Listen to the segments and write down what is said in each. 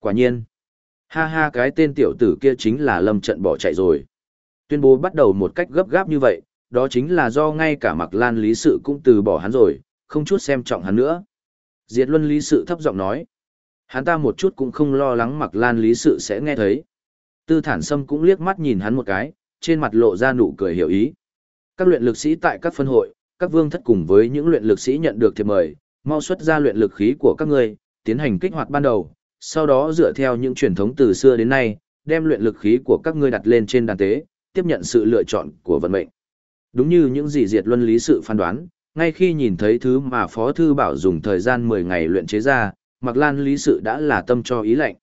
Quả nhiên. Ha ha cái tên tiểu tử kia chính là lâm trận bỏ chạy rồi. Tuyên bố bắt đầu một cách gấp gáp như vậy, đó chính là do ngay cả mặc lan lý sự cũng từ bỏ hắn rồi, không chút xem trọng hắn nữa. Diệt luân lý sự thấp giọng nói. Hắn ta một chút cũng không lo lắng mặc lan lý sự sẽ nghe thấy. Tư thản sâm cũng liếc mắt nhìn hắn một cái, trên mặt lộ ra nụ cười hiểu ý. Các luyện lực sĩ tại các phân hội, các vương thất cùng với những luyện lực sĩ nhận được thiệp mời, mau xuất ra luyện lực khí của các ngươi, tiến hành kích hoạt ban đầu, sau đó dựa theo những truyền thống từ xưa đến nay, đem luyện lực khí của các ngươi đặt lên trên đàn tế, tiếp nhận sự lựa chọn của vận mệnh. Đúng như những gì diệt luân lý sự phán đoán, ngay khi nhìn thấy thứ mà Phó Thư Bảo dùng thời gian 10 ngày luyện chế ra, Mạc Lan lý sự đã là tâm cho ý lệnh.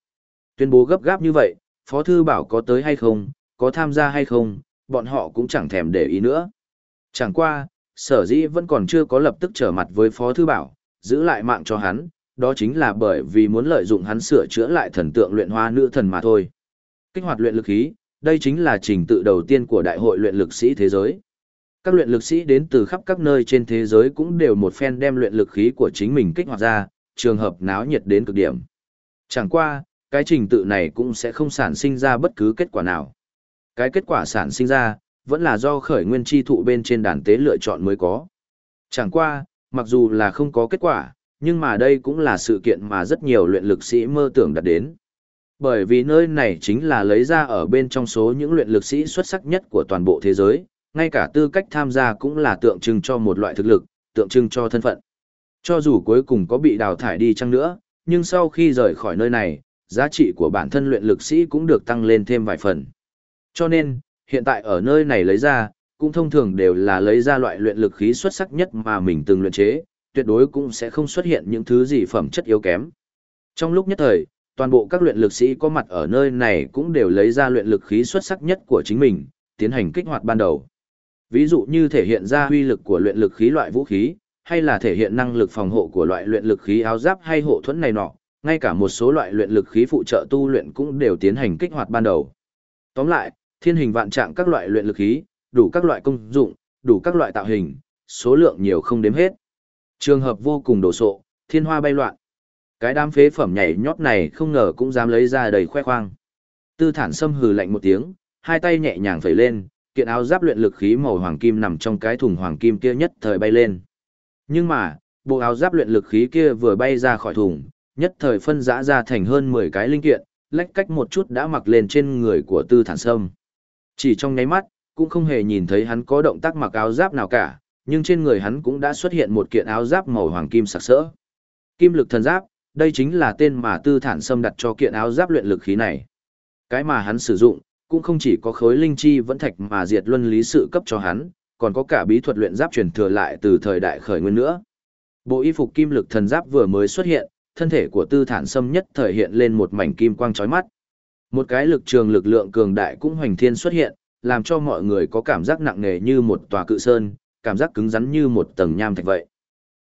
Tuyên bố gấp gáp như vậy, Phó Thư Bảo có tới hay không, có tham gia hay không, bọn họ cũng chẳng thèm để ý nữa. Chẳng qua, sở dĩ vẫn còn chưa có lập tức trở mặt với Phó Thư Bảo, giữ lại mạng cho hắn, đó chính là bởi vì muốn lợi dụng hắn sửa chữa lại thần tượng luyện hoa nữ thần mà thôi. Kích hoạt luyện lực khí, đây chính là trình tự đầu tiên của đại hội luyện lực sĩ thế giới. Các luyện lực sĩ đến từ khắp các nơi trên thế giới cũng đều một phen đem luyện lực khí của chính mình kích hoạt ra, trường hợp náo nhiệt đến cực điểm. Chẳng qua, cái trình tự này cũng sẽ không sản sinh ra bất cứ kết quả nào. Cái kết quả sản sinh ra, vẫn là do khởi nguyên chi thụ bên trên đàn tế lựa chọn mới có. Chẳng qua, mặc dù là không có kết quả, nhưng mà đây cũng là sự kiện mà rất nhiều luyện lực sĩ mơ tưởng đạt đến. Bởi vì nơi này chính là lấy ra ở bên trong số những luyện lực sĩ xuất sắc nhất của toàn bộ thế giới, ngay cả tư cách tham gia cũng là tượng trưng cho một loại thực lực, tượng trưng cho thân phận. Cho dù cuối cùng có bị đào thải đi chăng nữa, nhưng sau khi rời khỏi nơi này, giá trị của bản thân luyện lực sĩ cũng được tăng lên thêm vài phần. Cho nên, hiện tại ở nơi này lấy ra, cũng thông thường đều là lấy ra loại luyện lực khí xuất sắc nhất mà mình từng luyện chế, tuyệt đối cũng sẽ không xuất hiện những thứ gì phẩm chất yếu kém. Trong lúc nhất thời, toàn bộ các luyện lực sĩ có mặt ở nơi này cũng đều lấy ra luyện lực khí xuất sắc nhất của chính mình, tiến hành kích hoạt ban đầu. Ví dụ như thể hiện ra huy lực của luyện lực khí loại vũ khí, hay là thể hiện năng lực phòng hộ của loại luyện lực khí áo giáp hay hộ thuẫn này nọ, ngay cả một số loại luyện lực khí phụ trợ tu luyện cũng đều tiến hành kích hoạt ban đầu. Tóm lại, thiên hình vạn trạng các loại luyện lực khí, đủ các loại công dụng, đủ các loại tạo hình, số lượng nhiều không đếm hết. Trường hợp vô cùng đồ sộ, thiên hoa bay loạn. Cái đám phế phẩm nhảy nhót này không ngờ cũng dám lấy ra đầy khoe khoang. Tư thản sâm hừ lạnh một tiếng, hai tay nhẹ nhàng phẩy lên, kiện áo giáp luyện lực khí màu hoàng kim nằm trong cái thùng hoàng kim kia nhất thời bay lên. Nhưng mà, bộ áo giáp luyện lực khí kia vừa bay ra khỏi thùng, nhất thời phân rã ra thành hơn 10 cái linh kiện, lách cách một chút đã mặc lên trên người của tư thản sâm. Chỉ trong nháy mắt, cũng không hề nhìn thấy hắn có động tác mặc áo giáp nào cả, nhưng trên người hắn cũng đã xuất hiện một kiện áo giáp màu hoàng kim sặc sỡ. Kim lực thần giáp, đây chính là tên mà tư thản sâm đặt cho kiện áo giáp luyện lực khí này. Cái mà hắn sử dụng, cũng không chỉ có khối linh chi vẫn thạch mà diệt luân lý sự cấp cho hắn, còn có cả bí thuật luyện giáp truyền thừa lại từ thời đại khởi nguyên nữa. Bộ y phục kim lực thần giáp vừa mới xuất hiện, thân thể của tư thản sâm nhất thời hiện lên một mảnh kim quang chói mắt. Một cái lực trường lực lượng cường đại cũng hoành thiên xuất hiện, làm cho mọi người có cảm giác nặng nề như một tòa cự sơn, cảm giác cứng rắn như một tầng nham thạch vậy.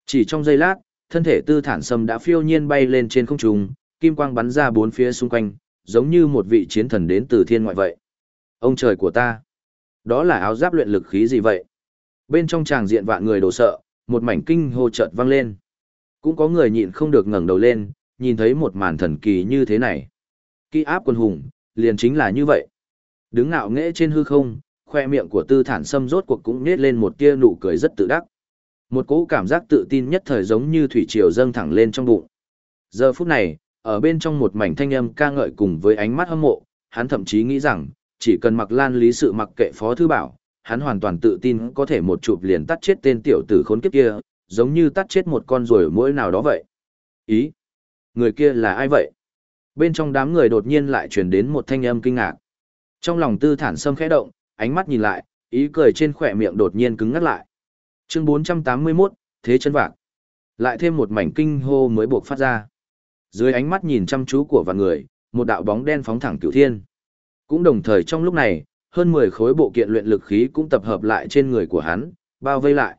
Chỉ trong giây lát, thân thể tư thản sâm đã phiêu nhiên bay lên trên không trung, kim quang bắn ra bốn phía xung quanh, giống như một vị chiến thần đến từ thiên ngoại vậy. Ông trời của ta! Đó là áo giáp luyện lực khí gì vậy? Bên trong tràng diện vạn người đổ sợ, một mảnh kinh hô chợt vang lên. Cũng có người nhịn không được ngẩng đầu lên, nhìn thấy một màn thần kỳ như thế này. Kỹ áp quân hùng, liền chính là như vậy. Đứng ngạo nghễ trên hư không, khoe miệng của tư thản sâm rốt cuộc cũng nết lên một tia nụ cười rất tự đắc. Một cỗ cảm giác tự tin nhất thời giống như thủy triều dâng thẳng lên trong bụng. Giờ phút này, ở bên trong một mảnh thanh âm ca ngợi cùng với ánh mắt hâm mộ, hắn thậm chí nghĩ rằng, chỉ cần mặc lan lý sự mặc kệ phó thư bảo, hắn hoàn toàn tự tin có thể một chụp liền tắt chết tên tiểu tử khốn kiếp kia, giống như tắt chết một con rồi mỗi nào đó vậy. Ý? Người kia là ai vậy? Bên trong đám người đột nhiên lại truyền đến một thanh âm kinh ngạc. Trong lòng tư thản sâm khẽ động, ánh mắt nhìn lại, ý cười trên khỏe miệng đột nhiên cứng ngắt lại. Chương 481, Thế chân vạc. Lại thêm một mảnh kinh hô mới buộc phát ra. Dưới ánh mắt nhìn chăm chú của vạn người, một đạo bóng đen phóng thẳng cửu thiên. Cũng đồng thời trong lúc này, hơn 10 khối bộ kiện luyện lực khí cũng tập hợp lại trên người của hắn, bao vây lại.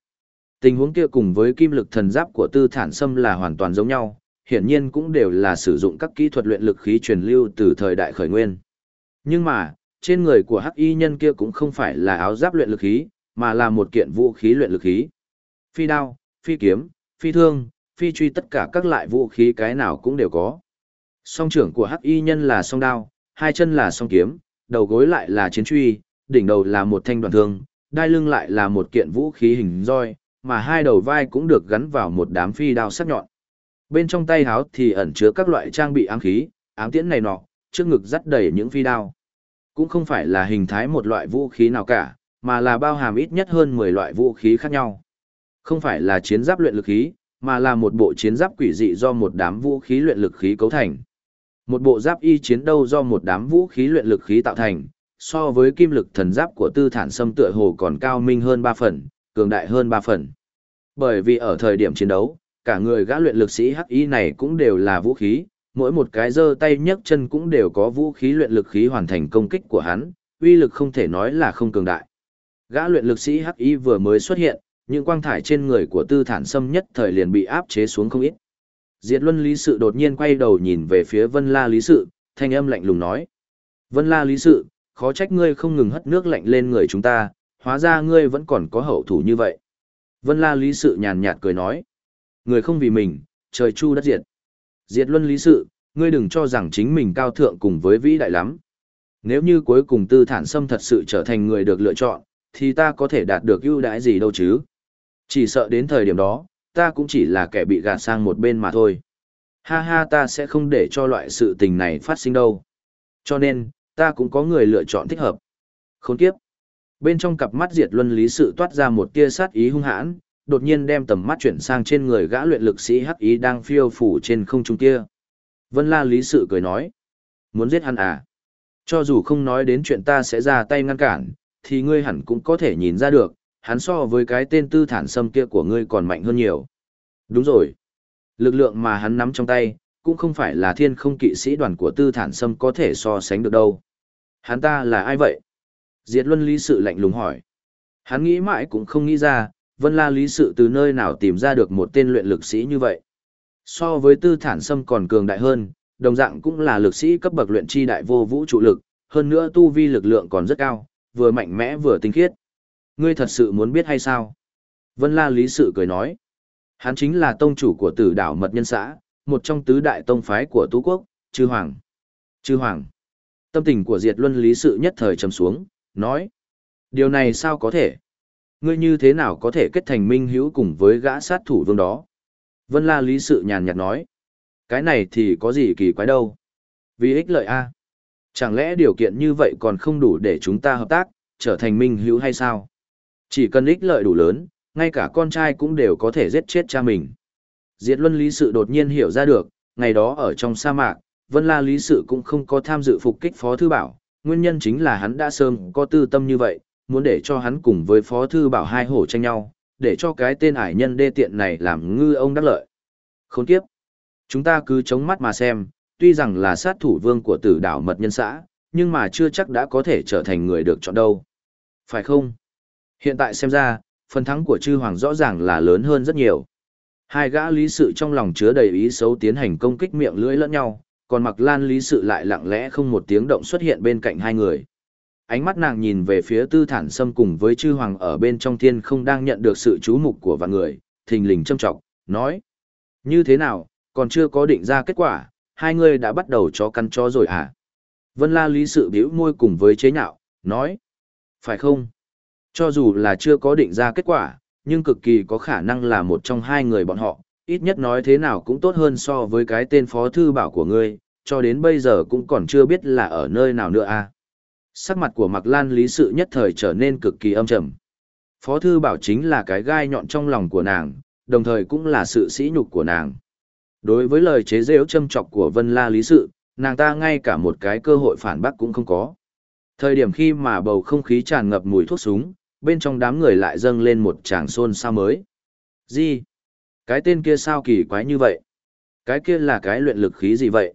Tình huống kia cùng với kim lực thần giáp của tư thản sâm là hoàn toàn giống nhau, hiển nhiên cũng đều là sử dụng các kỹ thuật luyện lực khí truyền lưu từ thời đại khởi nguyên. Nhưng mà, trên người của hắc y nhân kia cũng không phải là áo giáp luyện lực khí, mà là một kiện vũ khí luyện lực khí. Phi đao, phi kiếm, phi thương, phi truy tất cả các loại vũ khí cái nào cũng đều có. Song trưởng của hắc y nhân là song đao, hai chân là song kiếm, đầu gối lại là chiến truy, đỉnh đầu là một thanh đoàn thương, đai lưng lại là một kiện vũ khí hình roi, mà hai đầu vai cũng được gắn vào một đám phi đao sắc nhọn. Bên trong tay háo thì ẩn chứa các loại trang bị ám khí, ám tiễn này nọ, trước ngực dắt đầy những phi đao. Cũng không phải là hình thái một loại vũ khí nào cả, mà là bao hàm ít nhất hơn 10 loại vũ khí khác nhau. Không phải là chiến giáp luyện lực khí, mà là một bộ chiến giáp quỷ dị do một đám vũ khí luyện lực khí cấu thành. Một bộ giáp y chiến đấu do một đám vũ khí luyện lực khí tạo thành, so với kim lực thần giáp của tư thản sâm tựa hồ còn cao minh hơn 3 phần, cường đại hơn 3 phần. Bởi vì ở thời điểm chiến đấu, cả người gã luyện lực sĩ hắc y này cũng đều là vũ khí, mỗi một cái giơ tay nhấc chân cũng đều có vũ khí luyện lực khí hoàn thành công kích của hắn, uy lực không thể nói là không cường đại. Gã luyện lực sĩ hắc y vừa mới xuất hiện, những quang thải trên người của tư thản sâm nhất thời liền bị áp chế xuống không ít. Diệt Luân Lý Sự đột nhiên quay đầu nhìn về phía Vân La Lý Sự, thanh âm lạnh lùng nói. Vân La Lý Sự, khó trách ngươi không ngừng hất nước lạnh lên người chúng ta, hóa ra ngươi vẫn còn có hậu thủ như vậy. Vân La Lý Sự nhàn nhạt cười nói. Người không vì mình, trời chu đất diệt. Diệt Luân Lý Sự, ngươi đừng cho rằng chính mình cao thượng cùng với vĩ đại lắm. Nếu như cuối cùng tư thản sâm thật sự trở thành người được lựa chọn, thì ta có thể đạt được ưu đãi gì đâu chứ. Chỉ sợ đến thời điểm đó, ta cũng chỉ là kẻ bị gạt sang một bên mà thôi. Ha ha ta sẽ không để cho loại sự tình này phát sinh đâu. Cho nên, ta cũng có người lựa chọn thích hợp. Khốn kiếp. Bên trong cặp mắt diệt luân lý sự toát ra một tia sát ý hung hãn, đột nhiên đem tầm mắt chuyển sang trên người gã luyện lực sĩ hắc ý đang phiêu phủ trên không trung kia. Vân la lý sự cười nói. Muốn giết hắn à? Cho dù không nói đến chuyện ta sẽ ra tay ngăn cản, thì ngươi hẳn cũng có thể nhìn ra được, hắn so với cái tên tư thản sâm kia của ngươi còn mạnh hơn nhiều. Đúng rồi. Lực lượng mà hắn nắm trong tay, cũng không phải là thiên không kỵ sĩ đoàn của tư thản sâm có thể so sánh được đâu. Hắn ta là ai vậy? Diệt luân lý sự lạnh lùng hỏi. Hắn nghĩ mãi cũng không nghĩ ra, vân la lý sự từ nơi nào tìm ra được một tên luyện lực sĩ như vậy. So với tư thản sâm còn cường đại hơn, đồng dạng cũng là lực sĩ cấp bậc luyện chi đại vô vũ trụ lực, hơn nữa tu vi lực lượng còn rất cao, vừa mạnh mẽ vừa tinh khiết. Ngươi thật sự muốn biết hay sao? Vân La Lý Sự cười nói. Hắn chính là tông chủ của tử đảo Mật Nhân Xã, một trong tứ đại tông phái của Tú Quốc, Chư Hoàng. Chư Hoàng. Tâm tình của Diệt Luân Lý Sự nhất thời trầm xuống, nói. Điều này sao có thể? Ngươi như thế nào có thể kết thành minh hữu cùng với gã sát thủ vương đó? Vân La Lý Sự nhàn nhạt nói. Cái này thì có gì kỳ quái đâu? Vì ích lợi a. Chẳng lẽ điều kiện như vậy còn không đủ để chúng ta hợp tác, trở thành minh hữu hay sao? Chỉ cần ích lợi đủ lớn, ngay cả con trai cũng đều có thể giết chết cha mình. Diệt Luân Lý Sự đột nhiên hiểu ra được, ngày đó ở trong sa mạc, Vân La Lý Sự cũng không có tham dự phục kích Phó Thư Bảo, nguyên nhân chính là hắn đã sớm có tư tâm như vậy, muốn để cho hắn cùng với Phó Thư Bảo hai hổ tranh nhau, để cho cái tên ải nhân đê tiện này làm ngư ông đắc lợi. Khốn kiếp! Chúng ta cứ chống mắt mà xem, tuy rằng là sát thủ vương của tử đảo mật nhân xã, nhưng mà chưa chắc đã có thể trở thành người được chọn đâu. Phải không? Hiện tại xem ra, phần thắng của chư hoàng rõ ràng là lớn hơn rất nhiều. Hai gã lý sự trong lòng chứa đầy ý xấu tiến hành công kích miệng lưỡi lẫn nhau, còn mặc lan lý sự lại lặng lẽ không một tiếng động xuất hiện bên cạnh hai người. Ánh mắt nàng nhìn về phía tư thản sâm cùng với chư hoàng ở bên trong thiên không đang nhận được sự chú mục của vạn người, thình lình châm trọng, nói. Như thế nào, còn chưa có định ra kết quả, hai người đã bắt đầu chó căn chó rồi à? Vân la lý sự biểu môi cùng với chế nhạo, nói. Phải không? Cho dù là chưa có định ra kết quả, nhưng cực kỳ có khả năng là một trong hai người bọn họ, ít nhất nói thế nào cũng tốt hơn so với cái tên phó thư bảo của ngươi, cho đến bây giờ cũng còn chưa biết là ở nơi nào nữa à. Sắc mặt của Mạc Lan lý sự nhất thời trở nên cực kỳ âm trầm. Phó thư bảo chính là cái gai nhọn trong lòng của nàng, đồng thời cũng là sự sĩ nhục của nàng. Đối với lời chế giễu châm trọc của Vân La lý sự, nàng ta ngay cả một cái cơ hội phản bác cũng không có. Thời điểm khi mà bầu không khí tràn ngập mùi thuốc súng, bên trong đám người lại dâng lên một tràng xôn sao mới. Gì? Cái tên kia sao kỳ quái như vậy? Cái kia là cái luyện lực khí gì vậy?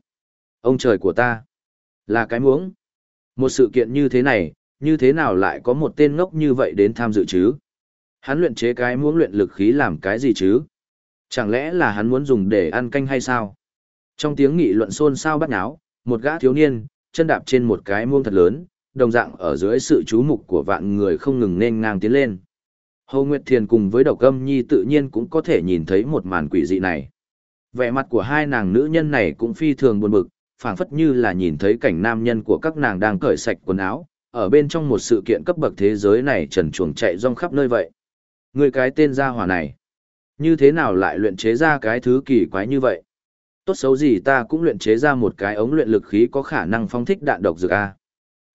Ông trời của ta! Là cái muống. Một sự kiện như thế này, như thế nào lại có một tên ngốc như vậy đến tham dự chứ? Hắn luyện chế cái muốn luyện lực khí làm cái gì chứ? Chẳng lẽ là hắn muốn dùng để ăn canh hay sao? Trong tiếng nghị luận xôn xao bắt náo, một gã thiếu niên, chân đạp trên một cái muông thật lớn, đồng dạng ở dưới sự chú mục của vạn người không ngừng nên ngang tiến lên. Hồ Nguyệt Thiền cùng với Độc Âm Nhi tự nhiên cũng có thể nhìn thấy một màn quỷ dị này. Vẻ mặt của hai nàng nữ nhân này cũng phi thường buồn bực, phảng phất như là nhìn thấy cảnh nam nhân của các nàng đang cởi sạch quần áo, ở bên trong một sự kiện cấp bậc thế giới này trần chuồng chạy rong khắp nơi vậy. Người cái tên gia hỏa này, như thế nào lại luyện chế ra cái thứ kỳ quái như vậy? Tốt xấu gì ta cũng luyện chế ra một cái ống luyện lực khí có khả năng phóng thích đạn độc dược A.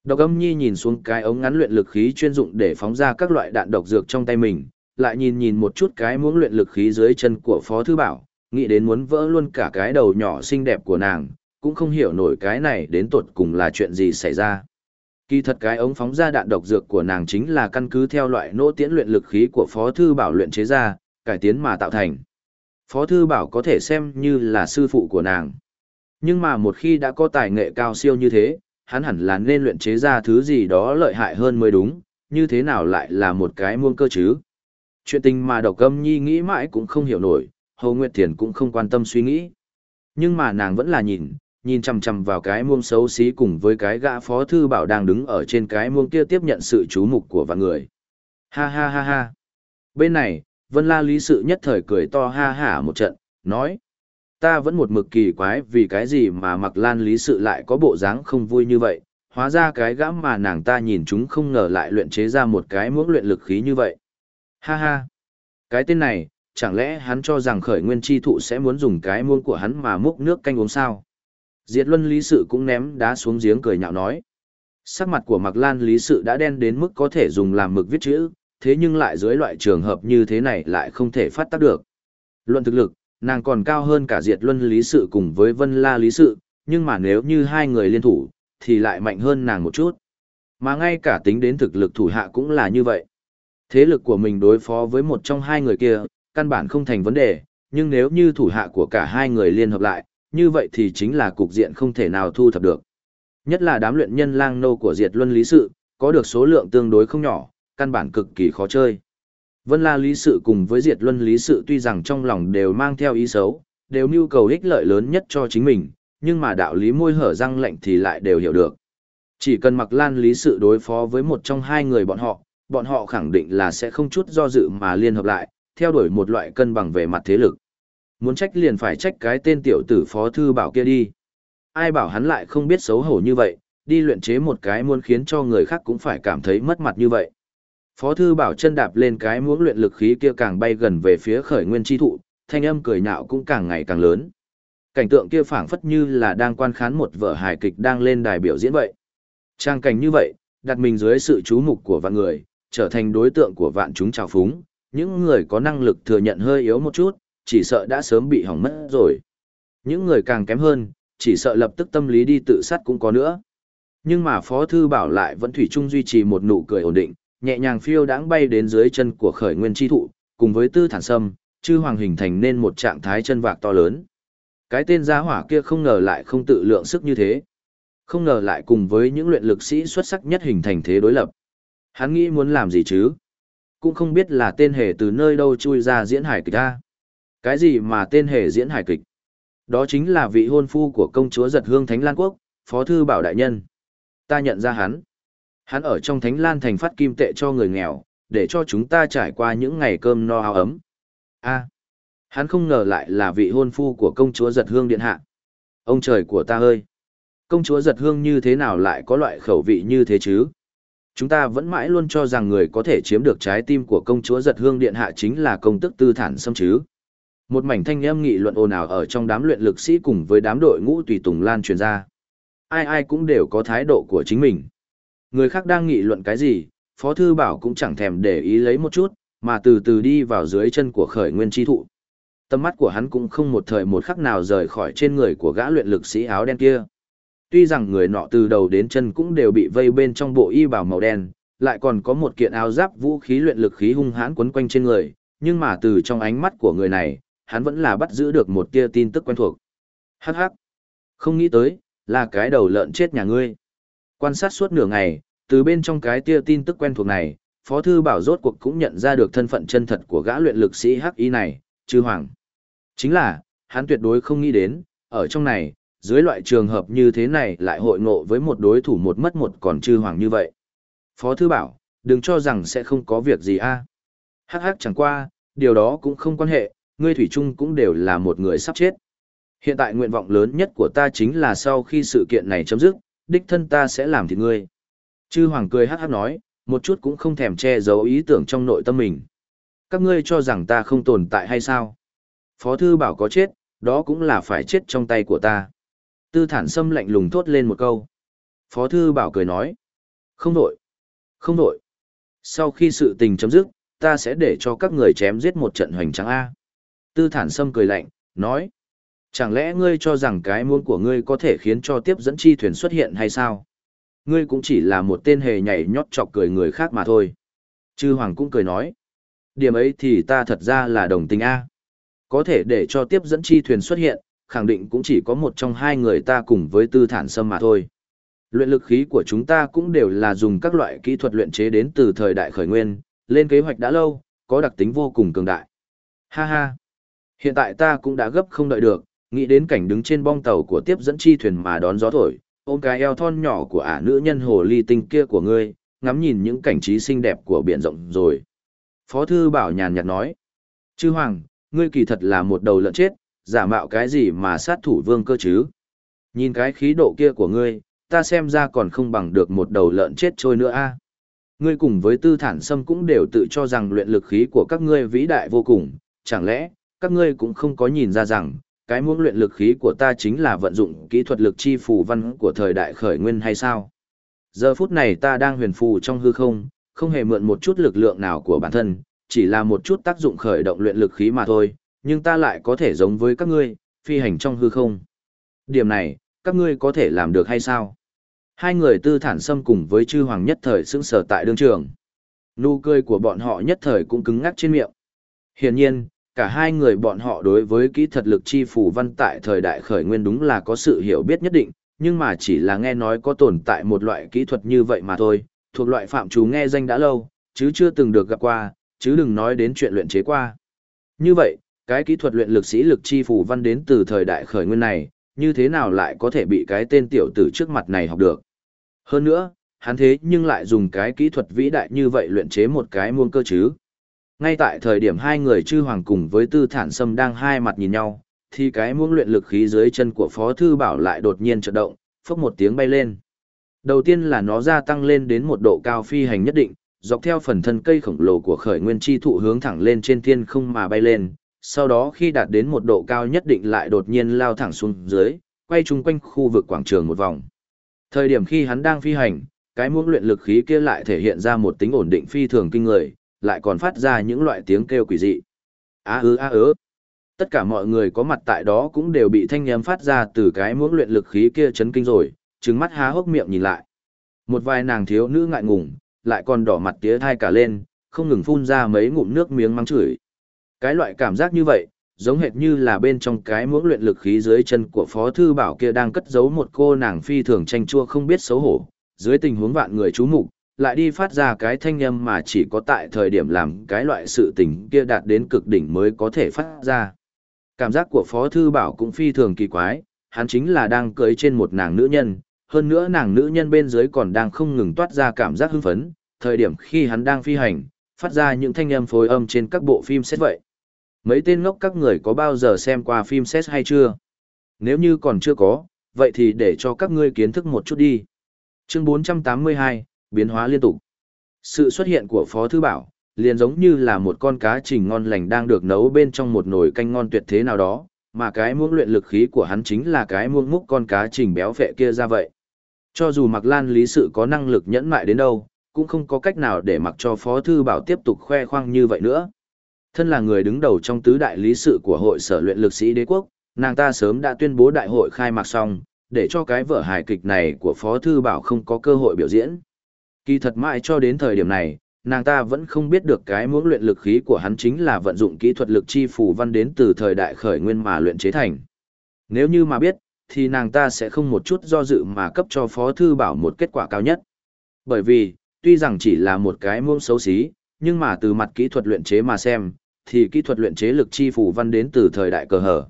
Độc âm nhi nhìn xuống cái ống ngắn luyện lực khí chuyên dụng để phóng ra các loại đạn độc dược trong tay mình, lại nhìn nhìn một chút cái muỗng luyện lực khí dưới chân của Phó Thư Bảo, nghĩ đến muốn vỡ luôn cả cái đầu nhỏ xinh đẹp của nàng, cũng không hiểu nổi cái này đến tột cùng là chuyện gì xảy ra. Kỳ thật cái ống phóng ra đạn độc dược của nàng chính là căn cứ theo loại nỗ tiễn luyện lực khí của Phó Thư Bảo luyện chế ra, cải tiến mà tạo thành. Phó Thư Bảo có thể xem như là sư phụ của nàng. Nhưng mà một khi đã có tài nghệ cao siêu như thế, hắn hẳn là nên luyện chế ra thứ gì đó lợi hại hơn mới đúng, như thế nào lại là một cái muôn cơ chứ. Chuyện tình mà độc âm nhi nghĩ mãi cũng không hiểu nổi, Hồ Nguyệt Thiền cũng không quan tâm suy nghĩ. Nhưng mà nàng vẫn là nhìn, nhìn chằm chằm vào cái muông xấu xí cùng với cái gã phó thư bảo đang đứng ở trên cái muông kia tiếp nhận sự chú mục của vạn người. Ha ha ha ha. Bên này, Vân La Lý Sự nhất thời cười to ha hả một trận, nói. Ta vẫn một mực kỳ quái vì cái gì mà mặc lan Lý Sự lại có bộ dáng không vui như vậy, hóa ra cái gã mà nàng ta nhìn chúng không ngờ lại luyện chế ra một cái muỗng luyện lực khí như vậy. Ha ha. Cái tên này, chẳng lẽ hắn cho rằng khởi nguyên chi thụ sẽ muốn dùng cái muỗng của hắn mà múc nước canh uống sao? Diệt Luân Lý Sự cũng ném đá xuống giếng cười nhạo nói. Sắc mặt của Mạc Lan Lý Sự đã đen đến mức có thể dùng làm mực viết chữ, thế nhưng lại dưới loại trường hợp như thế này lại không thể phát tác được. Luận thực lực, nàng còn cao hơn cả Diệt Luân Lý Sự cùng với Vân La Lý Sự, nhưng mà nếu như hai người liên thủ, thì lại mạnh hơn nàng một chút. Mà ngay cả tính đến thực lực thủ hạ cũng là như vậy. Thế lực của mình đối phó với một trong hai người kia, căn bản không thành vấn đề, nhưng nếu như thủ hạ của cả hai người liên hợp lại, như vậy thì chính là cục diện không thể nào thu thập được. Nhất là đám luyện nhân lang nô của Diệt Luân Lý Sự, có được số lượng tương đối không nhỏ, căn bản cực kỳ khó chơi. Vân La Lý Sự cùng với Diệt Luân Lý Sự tuy rằng trong lòng đều mang theo ý xấu, đều nhu cầu ích lợi lớn nhất cho chính mình, nhưng mà đạo lý môi hở răng lệnh thì lại đều hiểu được. Chỉ cần mặc lan lý sự đối phó với một trong hai người bọn họ, bọn họ khẳng định là sẽ không chút do dự mà liên hợp lại, theo đuổi một loại cân bằng về mặt thế lực. Muốn trách liền phải trách cái tên tiểu tử phó thư bảo kia đi. Ai bảo hắn lại không biết xấu hổ như vậy, đi luyện chế một cái muốn khiến cho người khác cũng phải cảm thấy mất mặt như vậy. Phó thư bảo chân đạp lên cái muỗng luyện lực khí kia càng bay gần về phía khởi nguyên chi thụ, thanh âm cười nhạo cũng càng ngày càng lớn. Cảnh tượng kia phảng phất như là đang quan khán một vở hài kịch đang lên đài biểu diễn vậy. Trang cảnh như vậy, đặt mình dưới sự chú mục của vạn người, trở thành đối tượng của vạn chúng trào phúng, những người có năng lực thừa nhận hơi yếu một chút, chỉ sợ đã sớm bị hỏng mất rồi. Những người càng kém hơn, chỉ sợ lập tức tâm lý đi tự sát cũng có nữa. Nhưng mà Phó Thư Bảo lại vẫn thủy chung duy trì một nụ cười ổn định, nhẹ nhàng phiêu đãng bay đến dưới chân của khởi nguyên chi thụ, cùng với tư thản sâm, chư hoàng hình thành nên một trạng thái chân vạc to lớn. Cái tên gia hỏa kia không ngờ lại không tự lượng sức như thế. Không ngờ lại cùng với những luyện lực sĩ xuất sắc nhất hình thành thế đối lập. Hắn nghĩ muốn làm gì chứ? Cũng không biết là tên hề từ nơi đâu chui ra diễn hải kịch ta. Cái gì mà tên hề diễn hài kịch? Đó chính là vị hôn phu của công chúa giật hương Thánh Lan Quốc, Phó Thư Bảo Đại Nhân. Ta nhận ra hắn. Hắn ở trong Thánh Lan thành phát kim tệ cho người nghèo, để cho chúng ta trải qua những ngày cơm no áo ấm. a Hắn không ngờ lại là vị hôn phu của công chúa giật hương điện hạ. Ông trời của ta ơi! Công chúa giật hương như thế nào lại có loại khẩu vị như thế chứ? Chúng ta vẫn mãi luôn cho rằng người có thể chiếm được trái tim của công chúa giật hương điện hạ chính là công tức tư thản xâm chứ. Một mảnh thanh âm nghị luận ồn ào ở trong đám luyện lực sĩ cùng với đám đội ngũ tùy tùng lan truyền ra. Ai ai cũng đều có thái độ của chính mình. Người khác đang nghị luận cái gì, Phó Thư Bảo cũng chẳng thèm để ý lấy một chút, mà từ từ đi vào dưới chân của khởi nguyên tri thụ. Tâm mắt của hắn cũng không một thời một khắc nào rời khỏi trên người của gã luyện lực sĩ áo đen kia. Tuy rằng người nọ từ đầu đến chân cũng đều bị vây bên trong bộ y bào màu đen, lại còn có một kiện áo giáp vũ khí luyện lực khí hung hãn quấn quanh trên người, nhưng mà từ trong ánh mắt của người này, hắn vẫn là bắt giữ được một tia tin tức quen thuộc. Hắc hắc. Không nghĩ tới, là cái đầu lợn chết nhà ngươi. Quan sát suốt nửa ngày, từ bên trong cái tia tin tức quen thuộc này, Phó Thư Bảo rốt cuộc cũng nhận ra được thân phận chân thật của gã luyện lực sĩ Hắc Y này, Chư Hoàng. Chính là, hắn tuyệt đối không nghĩ đến, ở trong này, dưới loại trường hợp như thế này lại hội ngộ với một đối thủ một mất một còn Chư Hoàng như vậy. Phó Thư Bảo, đừng cho rằng sẽ không có việc gì a Hắc hắc chẳng qua, điều đó cũng không quan hệ, ngươi Thủy chung cũng đều là một người sắp chết. Hiện tại nguyện vọng lớn nhất của ta chính là sau khi sự kiện này chấm dứt, đích thân ta sẽ làm thịt ngươi. Chư Hoàng cười hát hát nói, một chút cũng không thèm che giấu ý tưởng trong nội tâm mình. Các ngươi cho rằng ta không tồn tại hay sao? Phó thư bảo có chết, đó cũng là phải chết trong tay của ta. Tư thản sâm lạnh lùng thốt lên một câu. Phó thư bảo cười nói. Không đổi. Không đổi. Sau khi sự tình chấm dứt, ta sẽ để cho các người chém giết một trận hoành trắng A. Tư thản sâm cười lạnh, nói. Chẳng lẽ ngươi cho rằng cái muôn của ngươi có thể khiến cho tiếp dẫn chi thuyền xuất hiện hay sao? Ngươi cũng chỉ là một tên hề nhảy nhót chọc cười người khác mà thôi. Chư Hoàng cũng cười nói. Điểm ấy thì ta thật ra là đồng tình A. Có thể để cho tiếp dẫn chi thuyền xuất hiện, khẳng định cũng chỉ có một trong hai người ta cùng với tư thản sâm mà thôi. Luyện lực khí của chúng ta cũng đều là dùng các loại kỹ thuật luyện chế đến từ thời đại khởi nguyên, lên kế hoạch đã lâu, có đặc tính vô cùng cường đại. Ha ha! Hiện tại ta cũng đã gấp không đợi được, nghĩ đến cảnh đứng trên bong tàu của tiếp dẫn chi thuyền mà đón gió thổi, ôm cái eo thon nhỏ của ả nữ nhân hồ ly tinh kia của ngươi, ngắm nhìn những cảnh trí xinh đẹp của biển rộng rồi. Phó thư bảo nhàn nhạt nói, Chư Hoàng, ngươi kỳ thật là một đầu lợn chết, giả mạo cái gì mà sát thủ vương cơ chứ? Nhìn cái khí độ kia của ngươi, ta xem ra còn không bằng được một đầu lợn chết trôi nữa a. À? Ngươi cùng với tư thản sâm cũng đều tự cho rằng luyện lực khí của các ngươi vĩ đại vô cùng, chẳng lẽ, các ngươi cũng không có nhìn ra rằng, cái muốn luyện lực khí của ta chính là vận dụng kỹ thuật lực chi phù văn của thời đại khởi nguyên hay sao? Giờ phút này ta đang huyền phù trong hư không, không hề mượn một chút lực lượng nào của bản thân, chỉ là một chút tác dụng khởi động luyện lực khí mà thôi, nhưng ta lại có thể giống với các ngươi, phi hành trong hư không. Điểm này, các ngươi có thể làm được hay sao? Hai người tư thản xâm cùng với chư hoàng nhất thời sững sờ tại đương trường. Nụ cười của bọn họ nhất thời cũng cứng ngắc trên miệng. Hiển nhiên, cả hai người bọn họ đối với kỹ thuật lực chi phủ văn tại thời đại khởi nguyên đúng là có sự hiểu biết nhất định, nhưng mà chỉ là nghe nói có tồn tại một loại kỹ thuật như vậy mà thôi, thuộc loại phạm chú nghe danh đã lâu, chứ chưa từng được gặp qua, chứ đừng nói đến chuyện luyện chế qua. Như vậy, cái kỹ thuật luyện lực sĩ lực chi phủ văn đến từ thời đại khởi nguyên này, như thế nào lại có thể bị cái tên tiểu tử trước mặt này học được. Hơn nữa, hắn thế nhưng lại dùng cái kỹ thuật vĩ đại như vậy luyện chế một cái muôn cơ chứ. Ngay tại thời điểm hai người chư hoàng cùng với tư thản sâm đang hai mặt nhìn nhau, thì cái muỗng luyện lực khí dưới chân của Phó Thư Bảo lại đột nhiên chợt động, phốc một tiếng bay lên. Đầu tiên là nó gia tăng lên đến một độ cao phi hành nhất định, dọc theo phần thân cây khổng lồ của khởi nguyên chi thụ hướng thẳng lên trên thiên không mà bay lên, sau đó khi đạt đến một độ cao nhất định lại đột nhiên lao thẳng xuống dưới, quay chung quanh khu vực quảng trường một vòng. Thời điểm khi hắn đang phi hành, cái muỗng luyện lực khí kia lại thể hiện ra một tính ổn định phi thường kinh người, lại còn phát ra những loại tiếng kêu quỷ dị. Á ư á ư. Tất cả mọi người có mặt tại đó cũng đều bị thanh âm phát ra từ cái muỗng luyện lực khí kia chấn kinh rồi, trừng mắt há hốc miệng nhìn lại. Một vài nàng thiếu nữ ngại ngùng, lại còn đỏ mặt tía thai cả lên, không ngừng phun ra mấy ngụm nước miếng mắng chửi. Cái loại cảm giác như vậy, giống hệt như là bên trong cái muỗng luyện lực khí dưới chân của Phó Thư Bảo kia đang cất giấu một cô nàng phi thường tranh chua không biết xấu hổ, dưới tình huống vạn người chú mục lại đi phát ra cái thanh âm mà chỉ có tại thời điểm làm cái loại sự tình kia đạt đến cực đỉnh mới có thể phát ra. Cảm giác của Phó Thư Bảo cũng phi thường kỳ quái, hắn chính là đang cưới trên một nàng nữ nhân, hơn nữa nàng nữ nhân bên dưới còn đang không ngừng toát ra cảm giác hưng phấn, thời điểm khi hắn đang phi hành, phát ra những thanh âm phối âm trên các bộ phim xét vậy. Mấy tên ngốc các người có bao giờ xem qua phim xét hay chưa? Nếu như còn chưa có, vậy thì để cho các ngươi kiến thức một chút đi. Chương 482, biến hóa liên tục. Sự xuất hiện của Phó Thư Bảo, liền giống như là một con cá trình ngon lành đang được nấu bên trong một nồi canh ngon tuyệt thế nào đó, mà cái muỗng luyện lực khí của hắn chính là cái muỗng múc con cá trình béo phệ kia ra vậy. Cho dù Mạc Lan lý sự có năng lực nhẫn mại đến đâu, cũng không có cách nào để mặc cho Phó Thư Bảo tiếp tục khoe khoang như vậy nữa. Thân là người đứng đầu trong tứ đại lý sự của hội sở luyện lực sĩ đế quốc, nàng ta sớm đã tuyên bố đại hội khai mạc xong, để cho cái vở hài kịch này của Phó Thư Bảo không có cơ hội biểu diễn. Kỳ thật mãi cho đến thời điểm này, nàng ta vẫn không biết được cái muỗng luyện lực khí của hắn chính là vận dụng kỹ thuật lực chi phù văn đến từ thời đại khởi nguyên mà luyện chế thành. Nếu như mà biết, thì nàng ta sẽ không một chút do dự mà cấp cho Phó Thư Bảo một kết quả cao nhất. Bởi vì, tuy rằng chỉ là một cái muỗng xấu xí, nhưng mà từ mặt kỹ thuật luyện chế mà xem, thì kỹ thuật luyện chế lực chi phù văn đến từ thời đại cờ hở.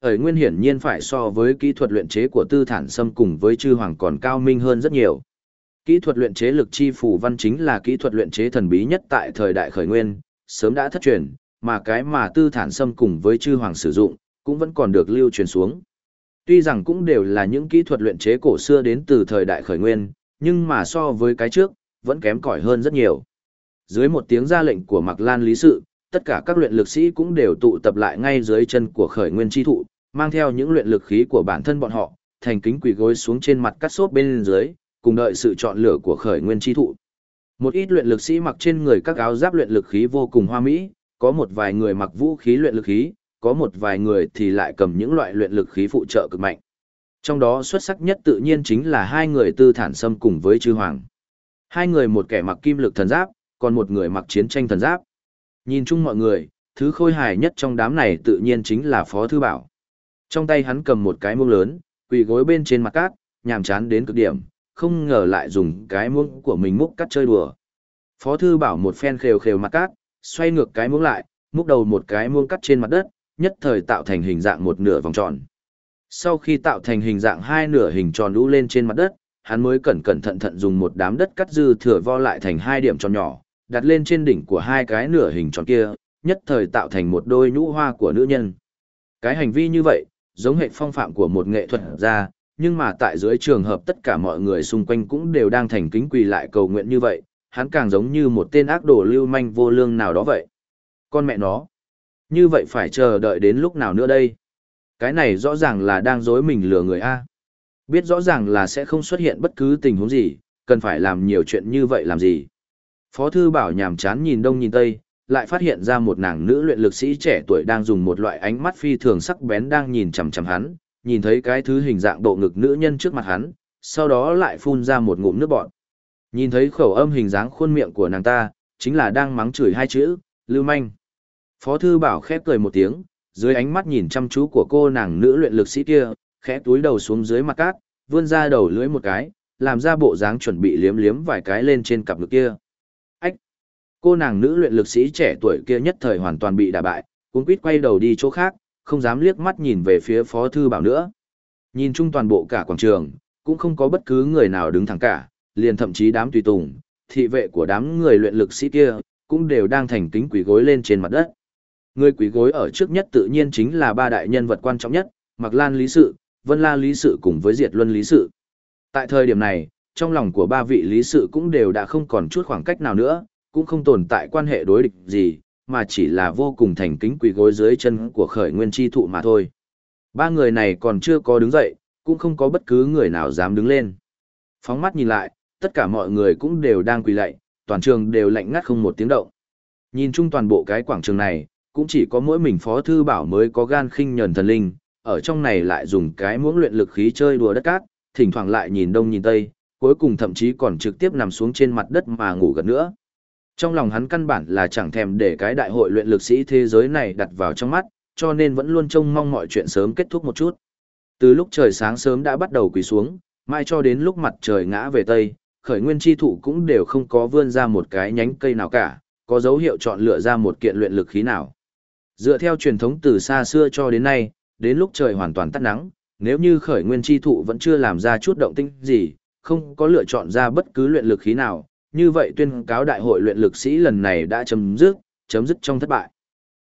Ở nguyên hiển nhiên phải so với kỹ thuật luyện chế của tư thản xâm cùng với chư hoàng còn cao minh hơn rất nhiều. Kỹ thuật luyện chế lực chi phủ văn chính là kỹ thuật luyện chế thần bí nhất tại thời đại khởi nguyên, sớm đã thất truyền, mà cái mà tư thản xâm cùng với chư hoàng sử dụng, cũng vẫn còn được lưu truyền xuống. Tuy rằng cũng đều là những kỹ thuật luyện chế cổ xưa đến từ thời đại khởi nguyên, nhưng mà so với cái trước, vẫn kém cỏi hơn rất nhiều. Dưới một tiếng ra lệnh của Mạc Lan Lý Sự, tất cả các luyện lực sĩ cũng đều tụ tập lại ngay dưới chân của khởi nguyên chi thụ, mang theo những luyện lực khí của bản thân bọn họ, thành kính quỳ gối xuống trên mặt cắt xốp bên dưới, cùng đợi sự chọn lựa của khởi nguyên chi thụ. Một ít luyện lực sĩ mặc trên người các áo giáp luyện lực khí vô cùng hoa mỹ, có một vài người mặc vũ khí luyện lực khí, có một vài người thì lại cầm những loại luyện lực khí phụ trợ cực mạnh. Trong đó xuất sắc nhất tự nhiên chính là hai người tư thản sâm cùng với chư hoàng. Hai người một kẻ mặc kim lực thần giáp, còn một người mặc chiến tranh thần giáp. Nhìn chung mọi người, thứ khôi hài nhất trong đám này tự nhiên chính là Phó Thư Bảo. Trong tay hắn cầm một cái muông lớn, quỳ gối bên trên mặt cát, nhàm chán đến cực điểm, không ngờ lại dùng cái muỗng của mình múc cắt chơi đùa. Phó Thư Bảo một phen khều khều mặt cát, xoay ngược cái muỗng lại, múc đầu một cái muỗng cắt trên mặt đất, nhất thời tạo thành hình dạng một nửa vòng tròn. Sau khi tạo thành hình dạng hai nửa hình tròn lũ lên trên mặt đất, hắn mới cẩn cẩn thận thận dùng một đám đất cắt dư thừa vo lại thành hai điểm tròn nhỏ, đặt lên trên đỉnh của hai cái nửa hình tròn kia, nhất thời tạo thành một đôi nhũ hoa của nữ nhân. Cái hành vi như vậy, giống hệ phong phạm của một nghệ thuật ra, nhưng mà tại dưới trường hợp tất cả mọi người xung quanh cũng đều đang thành kính quỳ lại cầu nguyện như vậy, hắn càng giống như một tên ác đồ lưu manh vô lương nào đó vậy. Con mẹ nó, như vậy phải chờ đợi đến lúc nào nữa đây? Cái này rõ ràng là đang dối mình lừa người A. Biết rõ ràng là sẽ không xuất hiện bất cứ tình huống gì, cần phải làm nhiều chuyện như vậy làm gì. Phó thư bảo nhàm chán nhìn đông nhìn tây, lại phát hiện ra một nàng nữ luyện lực sĩ trẻ tuổi đang dùng một loại ánh mắt phi thường sắc bén đang nhìn chằm chằm hắn, nhìn thấy cái thứ hình dạng bộ ngực nữ nhân trước mặt hắn, sau đó lại phun ra một ngụm nước bọt. Nhìn thấy khẩu âm hình dáng khuôn miệng của nàng ta, chính là đang mắng chửi hai chữ, lưu manh. Phó thư bảo khép cười một tiếng, dưới ánh mắt nhìn chăm chú của cô nàng nữ luyện lực sĩ kia, khẽ túi đầu xuống dưới mặt cát, vươn ra đầu lưỡi một cái, làm ra bộ dáng chuẩn bị liếm liếm vài cái lên trên cặp ngực kia. Ách! Cô nàng nữ luyện lực sĩ trẻ tuổi kia nhất thời hoàn toàn bị đả bại, cuốn quýt quay đầu đi chỗ khác, không dám liếc mắt nhìn về phía phó thư bảo nữa. Nhìn chung toàn bộ cả quảng trường, cũng không có bất cứ người nào đứng thẳng cả, liền thậm chí đám tùy tùng, thị vệ của đám người luyện lực sĩ kia, cũng đều đang thành kính quỷ gối lên trên mặt đất. Người quỷ gối ở trước nhất tự nhiên chính là ba đại nhân vật quan trọng nhất, Mạc Lan Lý Sự, Vân La Lý Sự cùng với Diệt Luân Lý Sự. Tại thời điểm này, trong lòng của ba vị Lý Sự cũng đều đã không còn chút khoảng cách nào nữa, cũng không tồn tại quan hệ đối địch gì, mà chỉ là vô cùng thành kính quỳ gối dưới chân của khởi nguyên chi thụ mà thôi. Ba người này còn chưa có đứng dậy, cũng không có bất cứ người nào dám đứng lên. Phóng mắt nhìn lại, tất cả mọi người cũng đều đang quỳ lạy, toàn trường đều lạnh ngắt không một tiếng động. Nhìn chung toàn bộ cái quảng trường này, cũng chỉ có mỗi mình Phó Thư Bảo mới có gan khinh nhờn thần linh, ở trong này lại dùng cái muỗng luyện lực khí chơi đùa đất cát, thỉnh thoảng lại nhìn đông nhìn tây, cuối cùng thậm chí còn trực tiếp nằm xuống trên mặt đất mà ngủ gần nữa. Trong lòng hắn căn bản là chẳng thèm để cái đại hội luyện lực sĩ thế giới này đặt vào trong mắt, cho nên vẫn luôn trông mong mọi chuyện sớm kết thúc một chút. Từ lúc trời sáng sớm đã bắt đầu quỳ xuống, mai cho đến lúc mặt trời ngã về tây, khởi nguyên chi thụ cũng đều không có vươn ra một cái nhánh cây nào cả, có dấu hiệu chọn lựa ra một kiện luyện lực khí nào. Dựa theo truyền thống từ xa xưa cho đến nay, đến lúc trời hoàn toàn tắt nắng, nếu như khởi nguyên chi thụ vẫn chưa làm ra chút động tĩnh gì, không có lựa chọn ra bất cứ luyện lực khí nào, như vậy tuyên cáo đại hội luyện lực sĩ lần này đã chấm dứt, chấm dứt trong thất bại.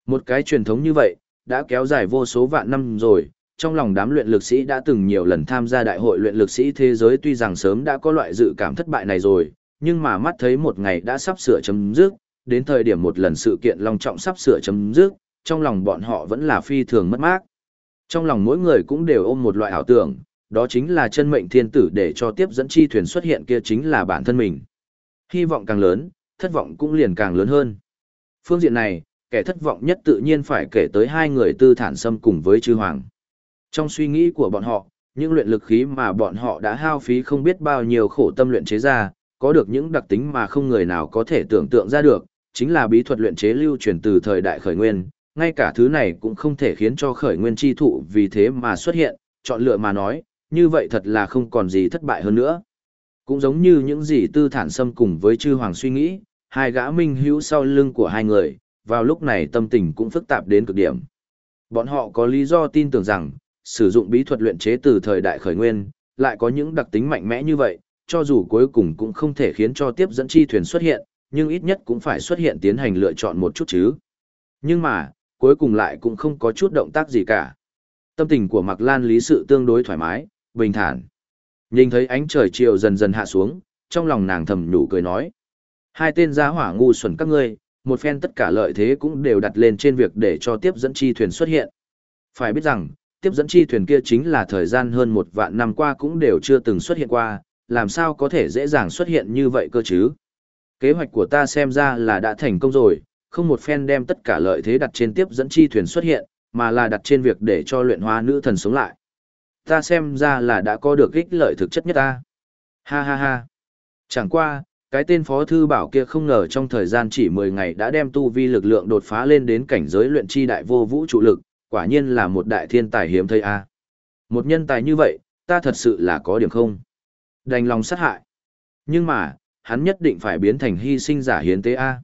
Một cái truyền thống như vậy, đã kéo dài vô số vạn năm rồi, trong lòng đám luyện lực sĩ đã từng nhiều lần tham gia đại hội luyện lực sĩ thế giới tuy rằng sớm đã có loại dự cảm thất bại này rồi, nhưng mà mắt thấy một ngày đã sắp sửa chấm dứt, đến thời điểm một lần sự kiện long trọng sắp sửa chấm dứt, trong lòng bọn họ vẫn là phi thường mất mát. Trong lòng mỗi người cũng đều ôm một loại ảo tưởng, đó chính là chân mệnh thiên tử để cho tiếp dẫn chi thuyền xuất hiện kia chính là bản thân mình. Hy vọng càng lớn, thất vọng cũng liền càng lớn hơn. Phương diện này, kẻ thất vọng nhất tự nhiên phải kể tới hai người tư thản xâm cùng với chư hoàng. Trong suy nghĩ của bọn họ, những luyện lực khí mà bọn họ đã hao phí không biết bao nhiêu khổ tâm luyện chế ra, có được những đặc tính mà không người nào có thể tưởng tượng ra được, chính là bí thuật luyện chế lưu truyền từ thời đại khởi nguyên, ngay cả thứ này cũng không thể khiến cho khởi nguyên chi thụ vì thế mà xuất hiện, chọn lựa mà nói, như vậy thật là không còn gì thất bại hơn nữa. Cũng giống như những gì tư thản xâm cùng với chư hoàng suy nghĩ, hai gã minh hữu sau lưng của hai người, vào lúc này tâm tình cũng phức tạp đến cực điểm. Bọn họ có lý do tin tưởng rằng, sử dụng bí thuật luyện chế từ thời đại khởi nguyên, lại có những đặc tính mạnh mẽ như vậy, cho dù cuối cùng cũng không thể khiến cho tiếp dẫn chi thuyền xuất hiện, nhưng ít nhất cũng phải xuất hiện tiến hành lựa chọn một chút chứ. Nhưng mà, cuối cùng lại cũng không có chút động tác gì cả. Tâm tình của Mạc Lan lý sự tương đối thoải mái, bình thản. Nhìn thấy ánh trời chiều dần dần hạ xuống, trong lòng nàng thầm nhủ cười nói. Hai tên giá hỏa ngu xuẩn các ngươi, một phen tất cả lợi thế cũng đều đặt lên trên việc để cho tiếp dẫn chi thuyền xuất hiện. Phải biết rằng, tiếp dẫn chi thuyền kia chính là thời gian hơn một vạn năm qua cũng đều chưa từng xuất hiện qua, làm sao có thể dễ dàng xuất hiện như vậy cơ chứ? Kế hoạch của ta xem ra là đã thành công rồi, không một phen đem tất cả lợi thế đặt trên tiếp dẫn chi thuyền xuất hiện, mà là đặt trên việc để cho luyện hoa nữ thần sống lại. Ta xem ra là đã có được ích lợi thực chất nhất ta. Ha ha ha. Chẳng qua, cái tên phó thư bảo kia không ngờ trong thời gian chỉ 10 ngày đã đem tu vi lực lượng đột phá lên đến cảnh giới luyện chi đại vô vũ trụ lực, quả nhiên là một đại thiên tài hiếm thấy a. Một nhân tài như vậy, ta thật sự là có điểm không. Đành lòng sát hại. Nhưng mà, hắn nhất định phải biến thành hy sinh giả hiến tế a.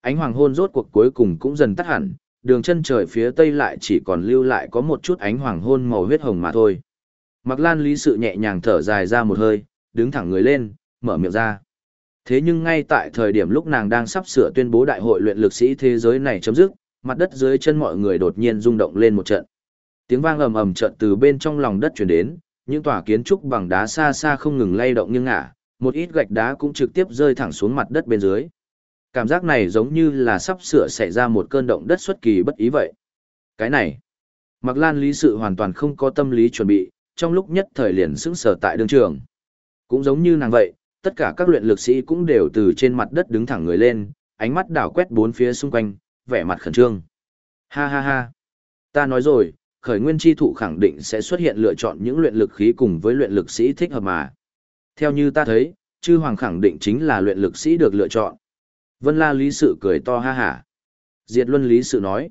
Ánh hoàng hôn rốt cuộc cuối cùng cũng dần tắt hẳn, đường chân trời phía tây lại chỉ còn lưu lại có một chút ánh hoàng hôn màu huyết hồng mà thôi. Mặc Lan Lý Sự nhẹ nhàng thở dài ra một hơi, đứng thẳng người lên, mở miệng ra. Thế nhưng ngay tại thời điểm lúc nàng đang sắp sửa tuyên bố đại hội luyện lực sĩ thế giới này chấm dứt, mặt đất dưới chân mọi người đột nhiên rung động lên một trận. Tiếng vang ầm ầm trận từ bên trong lòng đất truyền đến, những tòa kiến trúc bằng đá xa xa không ngừng lay động nghiêng ngả, một ít gạch đá cũng trực tiếp rơi thẳng xuống mặt đất bên dưới. Cảm giác này giống như là sắp sửa xảy ra một cơn động đất xuất kỳ bất ý vậy. Cái này, Mạc Lan lý sự hoàn toàn không có tâm lý chuẩn bị, trong lúc nhất thời liền sững sờ tại đương trường. Cũng giống như nàng vậy, tất cả các luyện lực sĩ cũng đều từ trên mặt đất đứng thẳng người lên, ánh mắt đảo quét bốn phía xung quanh, vẻ mặt khẩn trương. Ha ha ha. Ta nói rồi, khởi nguyên chi thụ khẳng định sẽ xuất hiện lựa chọn những luyện lực khí cùng với luyện lực sĩ thích hợp mà. Theo như ta thấy, chư hoàng khẳng định chính là luyện lực sĩ được lựa chọn. Vân la lý sự cười to ha hả. Diệt luân lý sự nói.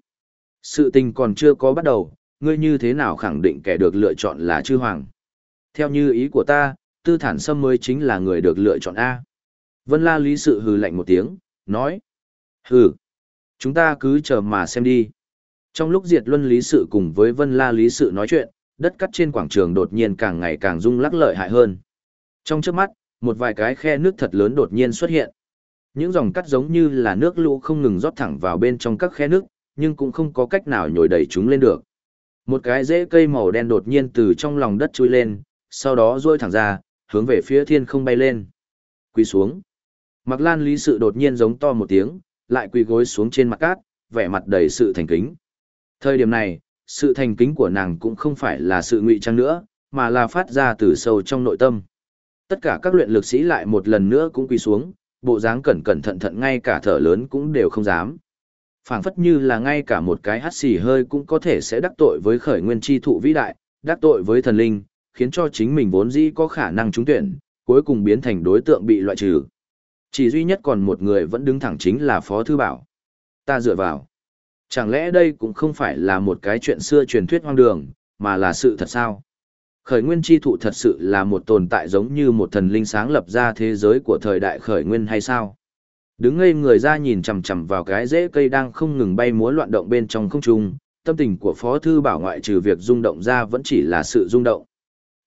Sự tình còn chưa có bắt đầu, ngươi như thế nào khẳng định kẻ được lựa chọn là chư hoàng. Theo như ý của ta, tư thản sâm mới chính là người được lựa chọn A. Vân la lý sự hừ lạnh một tiếng, nói. Hừ, chúng ta cứ chờ mà xem đi. Trong lúc diệt luân lý sự cùng với vân la lý sự nói chuyện, đất cắt trên quảng trường đột nhiên càng ngày càng rung lắc lợi hại hơn. Trong trước mắt, một vài cái khe nước thật lớn đột nhiên xuất hiện. Những dòng cắt giống như là nước lũ không ngừng rót thẳng vào bên trong các khe nước, nhưng cũng không có cách nào nhồi đầy chúng lên được. Một cái rễ cây màu đen đột nhiên từ trong lòng đất chui lên, sau đó duỗi thẳng ra, hướng về phía thiên không bay lên. Quỳ xuống. Mặc Lan Lý Sự đột nhiên giống to một tiếng, lại quỳ gối xuống trên mặt cát, vẻ mặt đầy sự thành kính. Thời điểm này, sự thành kính của nàng cũng không phải là sự ngụy trang nữa, mà là phát ra từ sâu trong nội tâm. Tất cả các luyện lực sĩ lại một lần nữa cũng quỳ xuống, bộ dáng cẩn cẩn thận thận ngay cả thở lớn cũng đều không dám phảng phất như là ngay cả một cái hắt xì hơi cũng có thể sẽ đắc tội với khởi nguyên chi thụ vĩ đại, đắc tội với thần linh, khiến cho chính mình vốn dĩ có khả năng trúng tuyển, cuối cùng biến thành đối tượng bị loại trừ. Chỉ duy nhất còn một người vẫn đứng thẳng chính là Phó Thư Bảo. Ta dựa vào. Chẳng lẽ đây cũng không phải là một cái chuyện xưa truyền thuyết hoang đường, mà là sự thật sao? Khởi nguyên chi thụ thật sự là một tồn tại giống như một thần linh sáng lập ra thế giới của thời đại khởi nguyên hay sao? Đứng ngây người ra nhìn chằm chằm vào cái rễ cây đang không ngừng bay múa loạn động bên trong không trung, tâm tình của Phó Thư Bảo ngoại trừ việc rung động ra vẫn chỉ là sự rung động.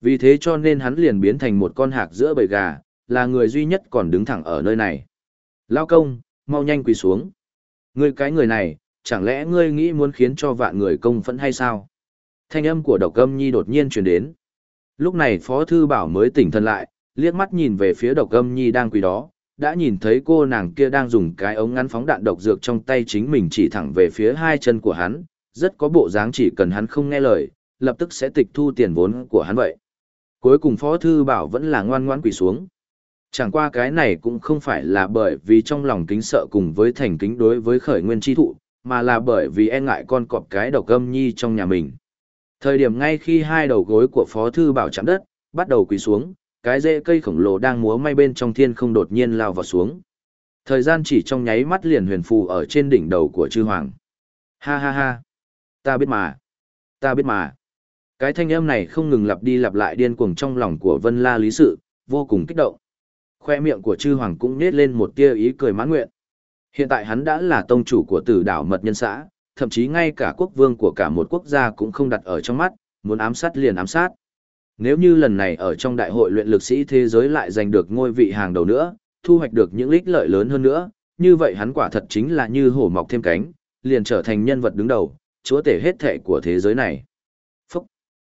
Vì thế cho nên hắn liền biến thành một con hạc giữa bầy gà, là người duy nhất còn đứng thẳng ở nơi này. Lao công, mau nhanh quỳ xuống. Ngươi cái người này, chẳng lẽ ngươi nghĩ muốn khiến cho vạn người công phẫn hay sao? Thanh âm của độc âm nhi đột nhiên truyền đến. Lúc này Phó Thư Bảo mới tỉnh thân lại, liếc mắt nhìn về phía độc âm nhi đang quỳ đó, đã nhìn thấy cô nàng kia đang dùng cái ống ngắn phóng đạn độc dược trong tay chính mình chỉ thẳng về phía hai chân của hắn, rất có bộ dáng chỉ cần hắn không nghe lời, lập tức sẽ tịch thu tiền vốn của hắn vậy. Cuối cùng Phó Thư Bảo vẫn là ngoan ngoan quỳ xuống. Chẳng qua cái này cũng không phải là bởi vì trong lòng kính sợ cùng với thành kính đối với khởi nguyên tri thụ, mà là bởi vì e ngại con cọp cái độc âm nhi trong nhà mình. Thời điểm ngay khi hai đầu gối của Phó Thư Bảo chạm đất, bắt đầu quỳ xuống, cái rễ cây khổng lồ đang múa may bên trong thiên không đột nhiên lao vào xuống. Thời gian chỉ trong nháy mắt liền huyền phù ở trên đỉnh đầu của chư hoàng. Ha ha ha. Ta biết mà. Ta biết mà. Cái thanh âm này không ngừng lặp đi lặp lại điên cuồng trong lòng của Vân La Lý Sự, vô cùng kích động. Khoe miệng của chư hoàng cũng nết lên một tia ý cười mãn nguyện. Hiện tại hắn đã là tông chủ của tử đảo mật nhân xã, thậm chí ngay cả quốc vương của cả một quốc gia cũng không đặt ở trong mắt, muốn ám sát liền ám sát. Nếu như lần này ở trong đại hội luyện lực sĩ thế giới lại giành được ngôi vị hàng đầu nữa, thu hoạch được những ích lợi lớn hơn nữa, như vậy hắn quả thật chính là như hổ mọc thêm cánh, liền trở thành nhân vật đứng đầu, chúa tể hết thệ của thế giới này. Phúc!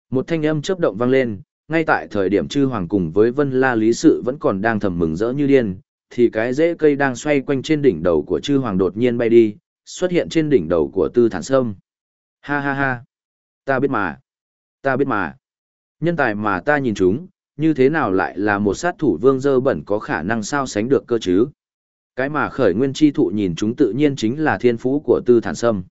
Một thanh âm chớp động vang lên, ngay tại thời điểm chư hoàng cùng với vân la lý sự vẫn còn đang thầm mừng rỡ như điên, thì cái rễ cây đang xoay quanh trên đỉnh đầu của chư hoàng đột nhiên bay đi, xuất hiện trên đỉnh đầu của tư thản sâm. Ha ha ha, ta biết mà, ta biết mà. Nhân tài mà ta nhìn chúng, như thế nào lại là một sát thủ vương dơ bẩn có khả năng sao sánh được cơ chứ? Cái mà khởi nguyên chi thụ nhìn chúng tự nhiên chính là thiên phú của tư thản sâm.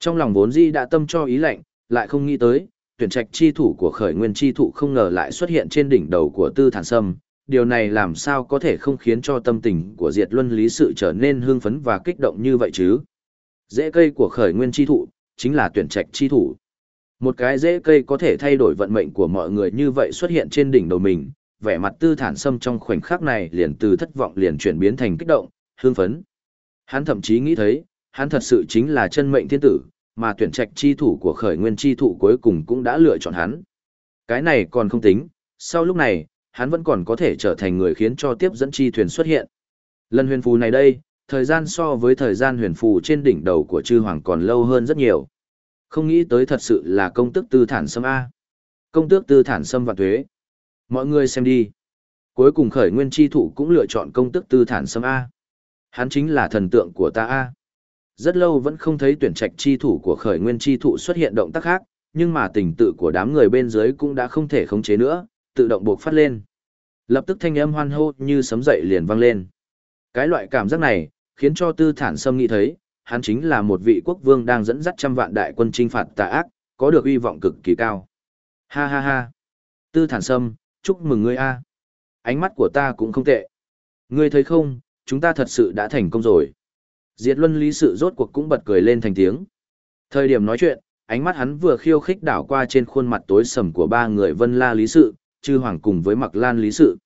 Trong lòng vốn di đã tâm cho ý lệnh, lại không nghĩ tới, tuyển trạch chi thủ của khởi nguyên chi thụ không ngờ lại xuất hiện trên đỉnh đầu của tư thản sâm. Điều này làm sao có thể không khiến cho tâm tình của diệt luân lý sự trở nên hương phấn và kích động như vậy chứ? Rễ cây của khởi nguyên chi thụ, chính là tuyển trạch chi thủ. Một cái rễ cây có thể thay đổi vận mệnh của mọi người như vậy xuất hiện trên đỉnh đầu mình, vẻ mặt tư thản sâm trong khoảnh khắc này liền từ thất vọng liền chuyển biến thành kích động, hương phấn. Hắn thậm chí nghĩ thấy, hắn thật sự chính là chân mệnh thiên tử, mà tuyển trạch chi thủ của khởi nguyên chi thủ cuối cùng cũng đã lựa chọn hắn. Cái này còn không tính, sau lúc này, hắn vẫn còn có thể trở thành người khiến cho tiếp dẫn chi thuyền xuất hiện. Lần huyền phù này đây, thời gian so với thời gian huyền phù trên đỉnh đầu của chư hoàng còn lâu hơn rất nhiều. Không nghĩ tới thật sự là công tước tư thản sâm A. Công tước tư thản sâm và thuế. Mọi người xem đi. Cuối cùng khởi nguyên chi Thủ cũng lựa chọn công tước tư thản sâm A. Hắn chính là thần tượng của ta A. Rất lâu vẫn không thấy tuyển trạch chi thủ của khởi nguyên chi thụ xuất hiện động tác khác, nhưng mà tình tự của đám người bên dưới cũng đã không thể khống chế nữa, tự động buộc phát lên. Lập tức thanh âm hoan hô như sấm dậy liền vang lên. Cái loại cảm giác này, khiến cho tư thản sâm nghĩ thấy, hắn chính là một vị quốc vương đang dẫn dắt trăm vạn đại quân chinh phạt tà ác, có được uy vọng cực kỳ cao. Ha ha ha. Tư thản sâm, chúc mừng ngươi a. Ánh mắt của ta cũng không tệ. Ngươi thấy không, chúng ta thật sự đã thành công rồi. Diệt luân lý sự rốt cuộc cũng bật cười lên thành tiếng. Thời điểm nói chuyện, ánh mắt hắn vừa khiêu khích đảo qua trên khuôn mặt tối sầm của ba người vân la lý sự, chư hoàng cùng với mặc lan lý sự.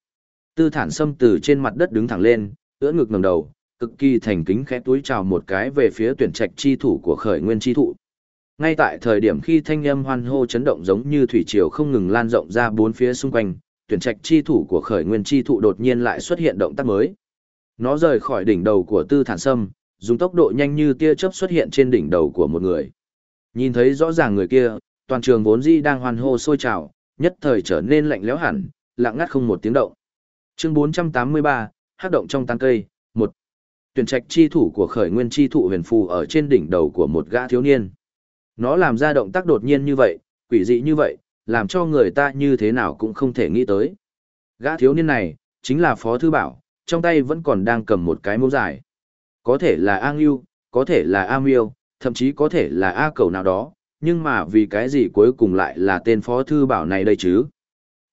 Tư thản sâm từ trên mặt đất đứng thẳng lên, ưỡn ngực ngẩng đầu, cực kỳ thành kính khẽ túi chào một cái về phía tuyển trạch chi thủ của khởi nguyên chi thụ. Ngay tại thời điểm khi thanh âm hoan hô chấn động giống như thủy triều không ngừng lan rộng ra bốn phía xung quanh, tuyển trạch chi thủ của khởi nguyên chi thụ đột nhiên lại xuất hiện động tác mới. Nó rời khỏi đỉnh đầu của Tư Thản Sâm, dùng tốc độ nhanh như tia chớp xuất hiện trên đỉnh đầu của một người. Nhìn thấy rõ ràng người kia, toàn trường vốn dĩ đang hoan hô sôi trào, nhất thời trở nên lạnh lẽo hẳn, lặng ngắt không một tiếng động. Chương 483, hát động trong tán cây, Tuyển trạch chi thủ của khởi nguyên chi thụ huyền phù ở trên đỉnh đầu của một gã thiếu niên. Nó làm ra động tác đột nhiên như vậy, quỷ dị như vậy, làm cho người ta như thế nào cũng không thể nghĩ tới. Gã thiếu niên này, chính là Phó Thư Bảo, trong tay vẫn còn đang cầm một cái mũ dài. Có thể là A Ngưu, có thể là A Miêu, thậm chí có thể là A Cầu nào đó, nhưng mà vì cái gì cuối cùng lại là tên Phó Thư Bảo này đây chứ?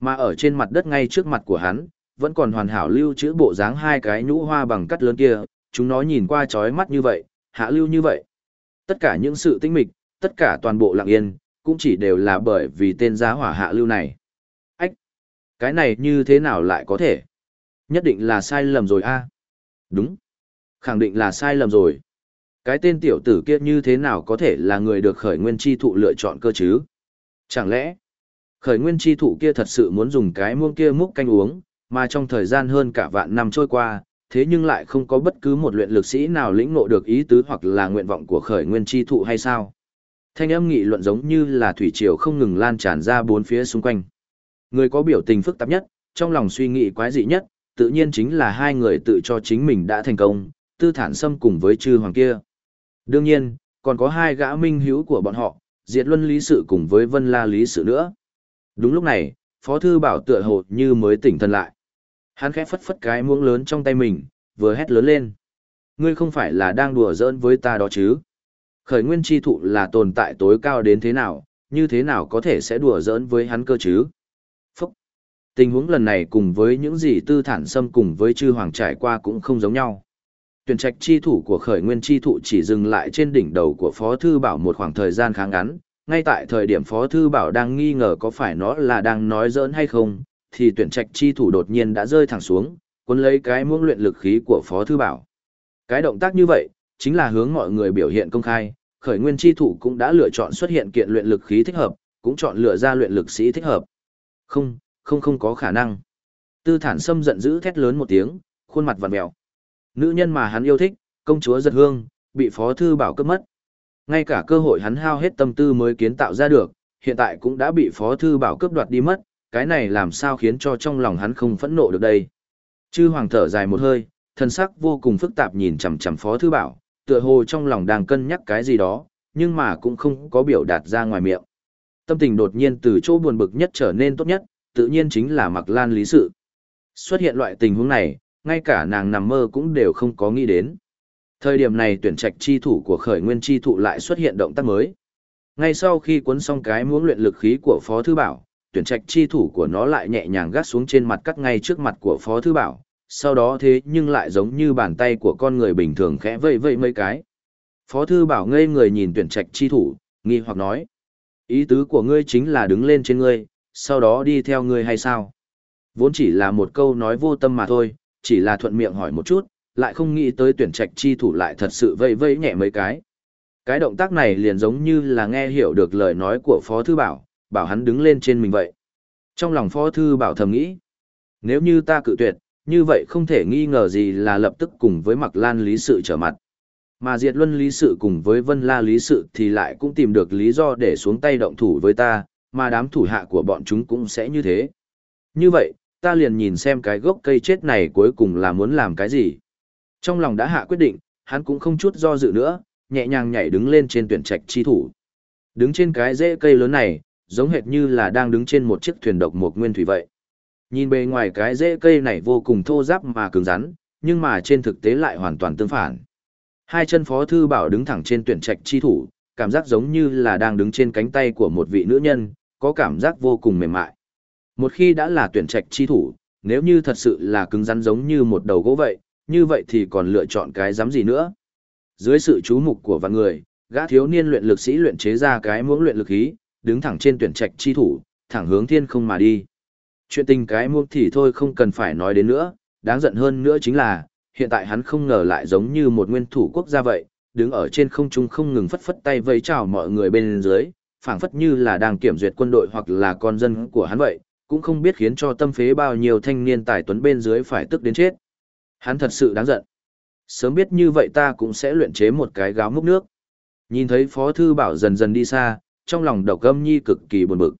Mà ở trên mặt đất ngay trước mặt của hắn, vẫn còn hoàn hảo lưu chữ bộ dáng hai cái nhũ hoa bằng cắt lớn kia, chúng nó nhìn qua trói mắt như vậy, hạ lưu như vậy. Tất cả những sự tinh mịch, tất cả toàn bộ lặng yên, cũng chỉ đều là bởi vì tên giá hỏa hạ lưu này. Ách! Cái này như thế nào lại có thể? Nhất định là sai lầm rồi a. Đúng. Khẳng định là sai lầm rồi. Cái tên tiểu tử kia như thế nào có thể là người được khởi nguyên chi thụ lựa chọn cơ chứ? Chẳng lẽ, khởi nguyên chi thụ kia thật sự muốn dùng cái muông kia múc canh uống, mà trong thời gian hơn cả vạn năm trôi qua, thế nhưng lại không có bất cứ một luyện lực sĩ nào lĩnh ngộ được ý tứ hoặc là nguyện vọng của khởi nguyên chi thụ hay sao? Thanh âm nghị luận giống như là thủy triều không ngừng lan tràn ra bốn phía xung quanh. Người có biểu tình phức tạp nhất, trong lòng suy nghĩ quái dị nhất, tự nhiên chính là hai người tự cho chính mình đã thành công, tư thản xâm cùng với chư hoàng kia. Đương nhiên, còn có hai gã minh hữu của bọn họ, diệt luân lý sự cùng với vân la lý sự nữa. Đúng lúc này, phó thư bảo tựa hồ như mới tỉnh thân lại. Hắn khẽ phất phất cái muỗng lớn trong tay mình, vừa hét lớn lên. Ngươi không phải là đang đùa giỡn với ta đó chứ? Khởi nguyên chi thụ là tồn tại tối cao đến thế nào, như thế nào có thể sẽ đùa giỡn với hắn cơ chứ? Phúc! Tình huống lần này cùng với những gì tư thản xâm cùng với chư hoàng trải qua cũng không giống nhau. Tuyển trạch chi thủ của khởi nguyên chi thụ chỉ dừng lại trên đỉnh đầu của Phó Thư Bảo một khoảng thời gian khá ngắn, ngay tại thời điểm Phó Thư Bảo đang nghi ngờ có phải nó là đang nói giỡn hay không, thì tuyển trạch chi thủ đột nhiên đã rơi thẳng xuống, cuốn lấy cái muỗng luyện lực khí của Phó Thư Bảo. Cái động tác như vậy, chính là hướng mọi người biểu hiện công khai, khởi nguyên chi thủ cũng đã lựa chọn xuất hiện kiện luyện lực khí thích hợp, cũng chọn lựa ra luyện lực sĩ thích hợp. Không, không không có khả năng. Tư thản sâm giận dữ thét lớn một tiếng, khuôn mặt vặn mèo. Nữ nhân mà hắn yêu thích, công chúa giật hương, bị Phó Thư Bảo cướp mất. Ngay cả cơ hội hắn hao hết tâm tư mới kiến tạo ra được, hiện tại cũng đã bị Phó Thư Bảo cướp đoạt đi mất, cái này làm sao khiến cho trong lòng hắn không phẫn nộ được đây. Chư Hoàng thở dài một hơi, thân sắc vô cùng phức tạp nhìn chằm chằm Phó Thư Bảo, tựa hồ trong lòng đang cân nhắc cái gì đó, nhưng mà cũng không có biểu đạt ra ngoài miệng. Tâm tình đột nhiên từ chỗ buồn bực nhất trở nên tốt nhất, tự nhiên chính là Mặc Lan lý sự. Xuất hiện loại tình huống này, ngay cả nàng nằm mơ cũng đều không có nghĩ đến. Thời điểm này tuyển trạch chi thủ của khởi nguyên chi thụ lại xuất hiện động tác mới. Ngay sau khi cuốn xong cái muỗng luyện lực khí của Phó Thư Bảo, tuyển trạch chi thủ của nó lại nhẹ nhàng gắt xuống trên mặt cắt ngay trước mặt của Phó Thư Bảo, sau đó thế nhưng lại giống như bàn tay của con người bình thường khẽ vây vây mấy cái. Phó Thư Bảo ngây người nhìn tuyển trạch chi thủ, nghi hoặc nói. Ý tứ của ngươi chính là đứng lên trên ngươi, sau đó đi theo ngươi hay sao? Vốn chỉ là một câu nói vô tâm mà thôi, chỉ là thuận miệng hỏi một chút, lại không nghĩ tới tuyển trạch chi thủ lại thật sự vây vây nhẹ mấy cái. Cái động tác này liền giống như là nghe hiểu được lời nói của Phó Thư Bảo, bảo hắn đứng lên trên mình vậy. Trong lòng Phó Thư Bảo thầm nghĩ, nếu như ta cự tuyệt, như vậy không thể nghi ngờ gì là lập tức cùng với Mặc Lan lý sự trở mặt. Mà Diệt Luân lý sự cùng với Vân La lý sự thì lại cũng tìm được lý do để xuống tay động thủ với ta, mà đám thủ hạ của bọn chúng cũng sẽ như thế. Như vậy, ta liền nhìn xem cái gốc cây chết này cuối cùng là muốn làm cái gì. Trong lòng đã hạ quyết định, hắn cũng không chút do dự nữa, nhẹ nhàng nhảy đứng lên trên tuyển trạch chi thủ. Đứng trên cái rễ cây lớn này, giống hệt như là đang đứng trên một chiếc thuyền độc một nguyên thủy vậy. Nhìn bề ngoài cái rễ cây này vô cùng thô ráp mà cứng rắn, nhưng mà trên thực tế lại hoàn toàn tương phản. Hai chân phó thư bảo đứng thẳng trên tuyển trạch chi thủ, cảm giác giống như là đang đứng trên cánh tay của một vị nữ nhân, có cảm giác vô cùng mềm mại. Một khi đã là tuyển trạch chi thủ, nếu như thật sự là cứng rắn giống như một đầu gỗ vậy, như vậy thì còn lựa chọn cái dám gì nữa. Dưới sự chú mục của vạn người, gã thiếu niên luyện lực sĩ luyện chế ra cái muỗng luyện lực khí, đứng thẳng trên tuyển trạch chi thủ, thẳng hướng thiên không mà đi. Chuyện tình cái muôn thì thôi không cần phải nói đến nữa, đáng giận hơn nữa chính là, hiện tại hắn không ngờ lại giống như một nguyên thủ quốc gia vậy, đứng ở trên không trung không ngừng phất phất tay vẫy chào mọi người bên dưới, phảng phất như là đang kiểm duyệt quân đội hoặc là con dân của hắn vậy, cũng không biết khiến cho tâm phế bao nhiêu thanh niên tài tuấn bên dưới phải tức đến chết. Hắn thật sự đáng giận. Sớm biết như vậy ta cũng sẽ luyện chế một cái gáo múc nước. Nhìn thấy Phó Thư Bảo dần dần đi xa, trong lòng độc âm nhi cực kỳ buồn bực.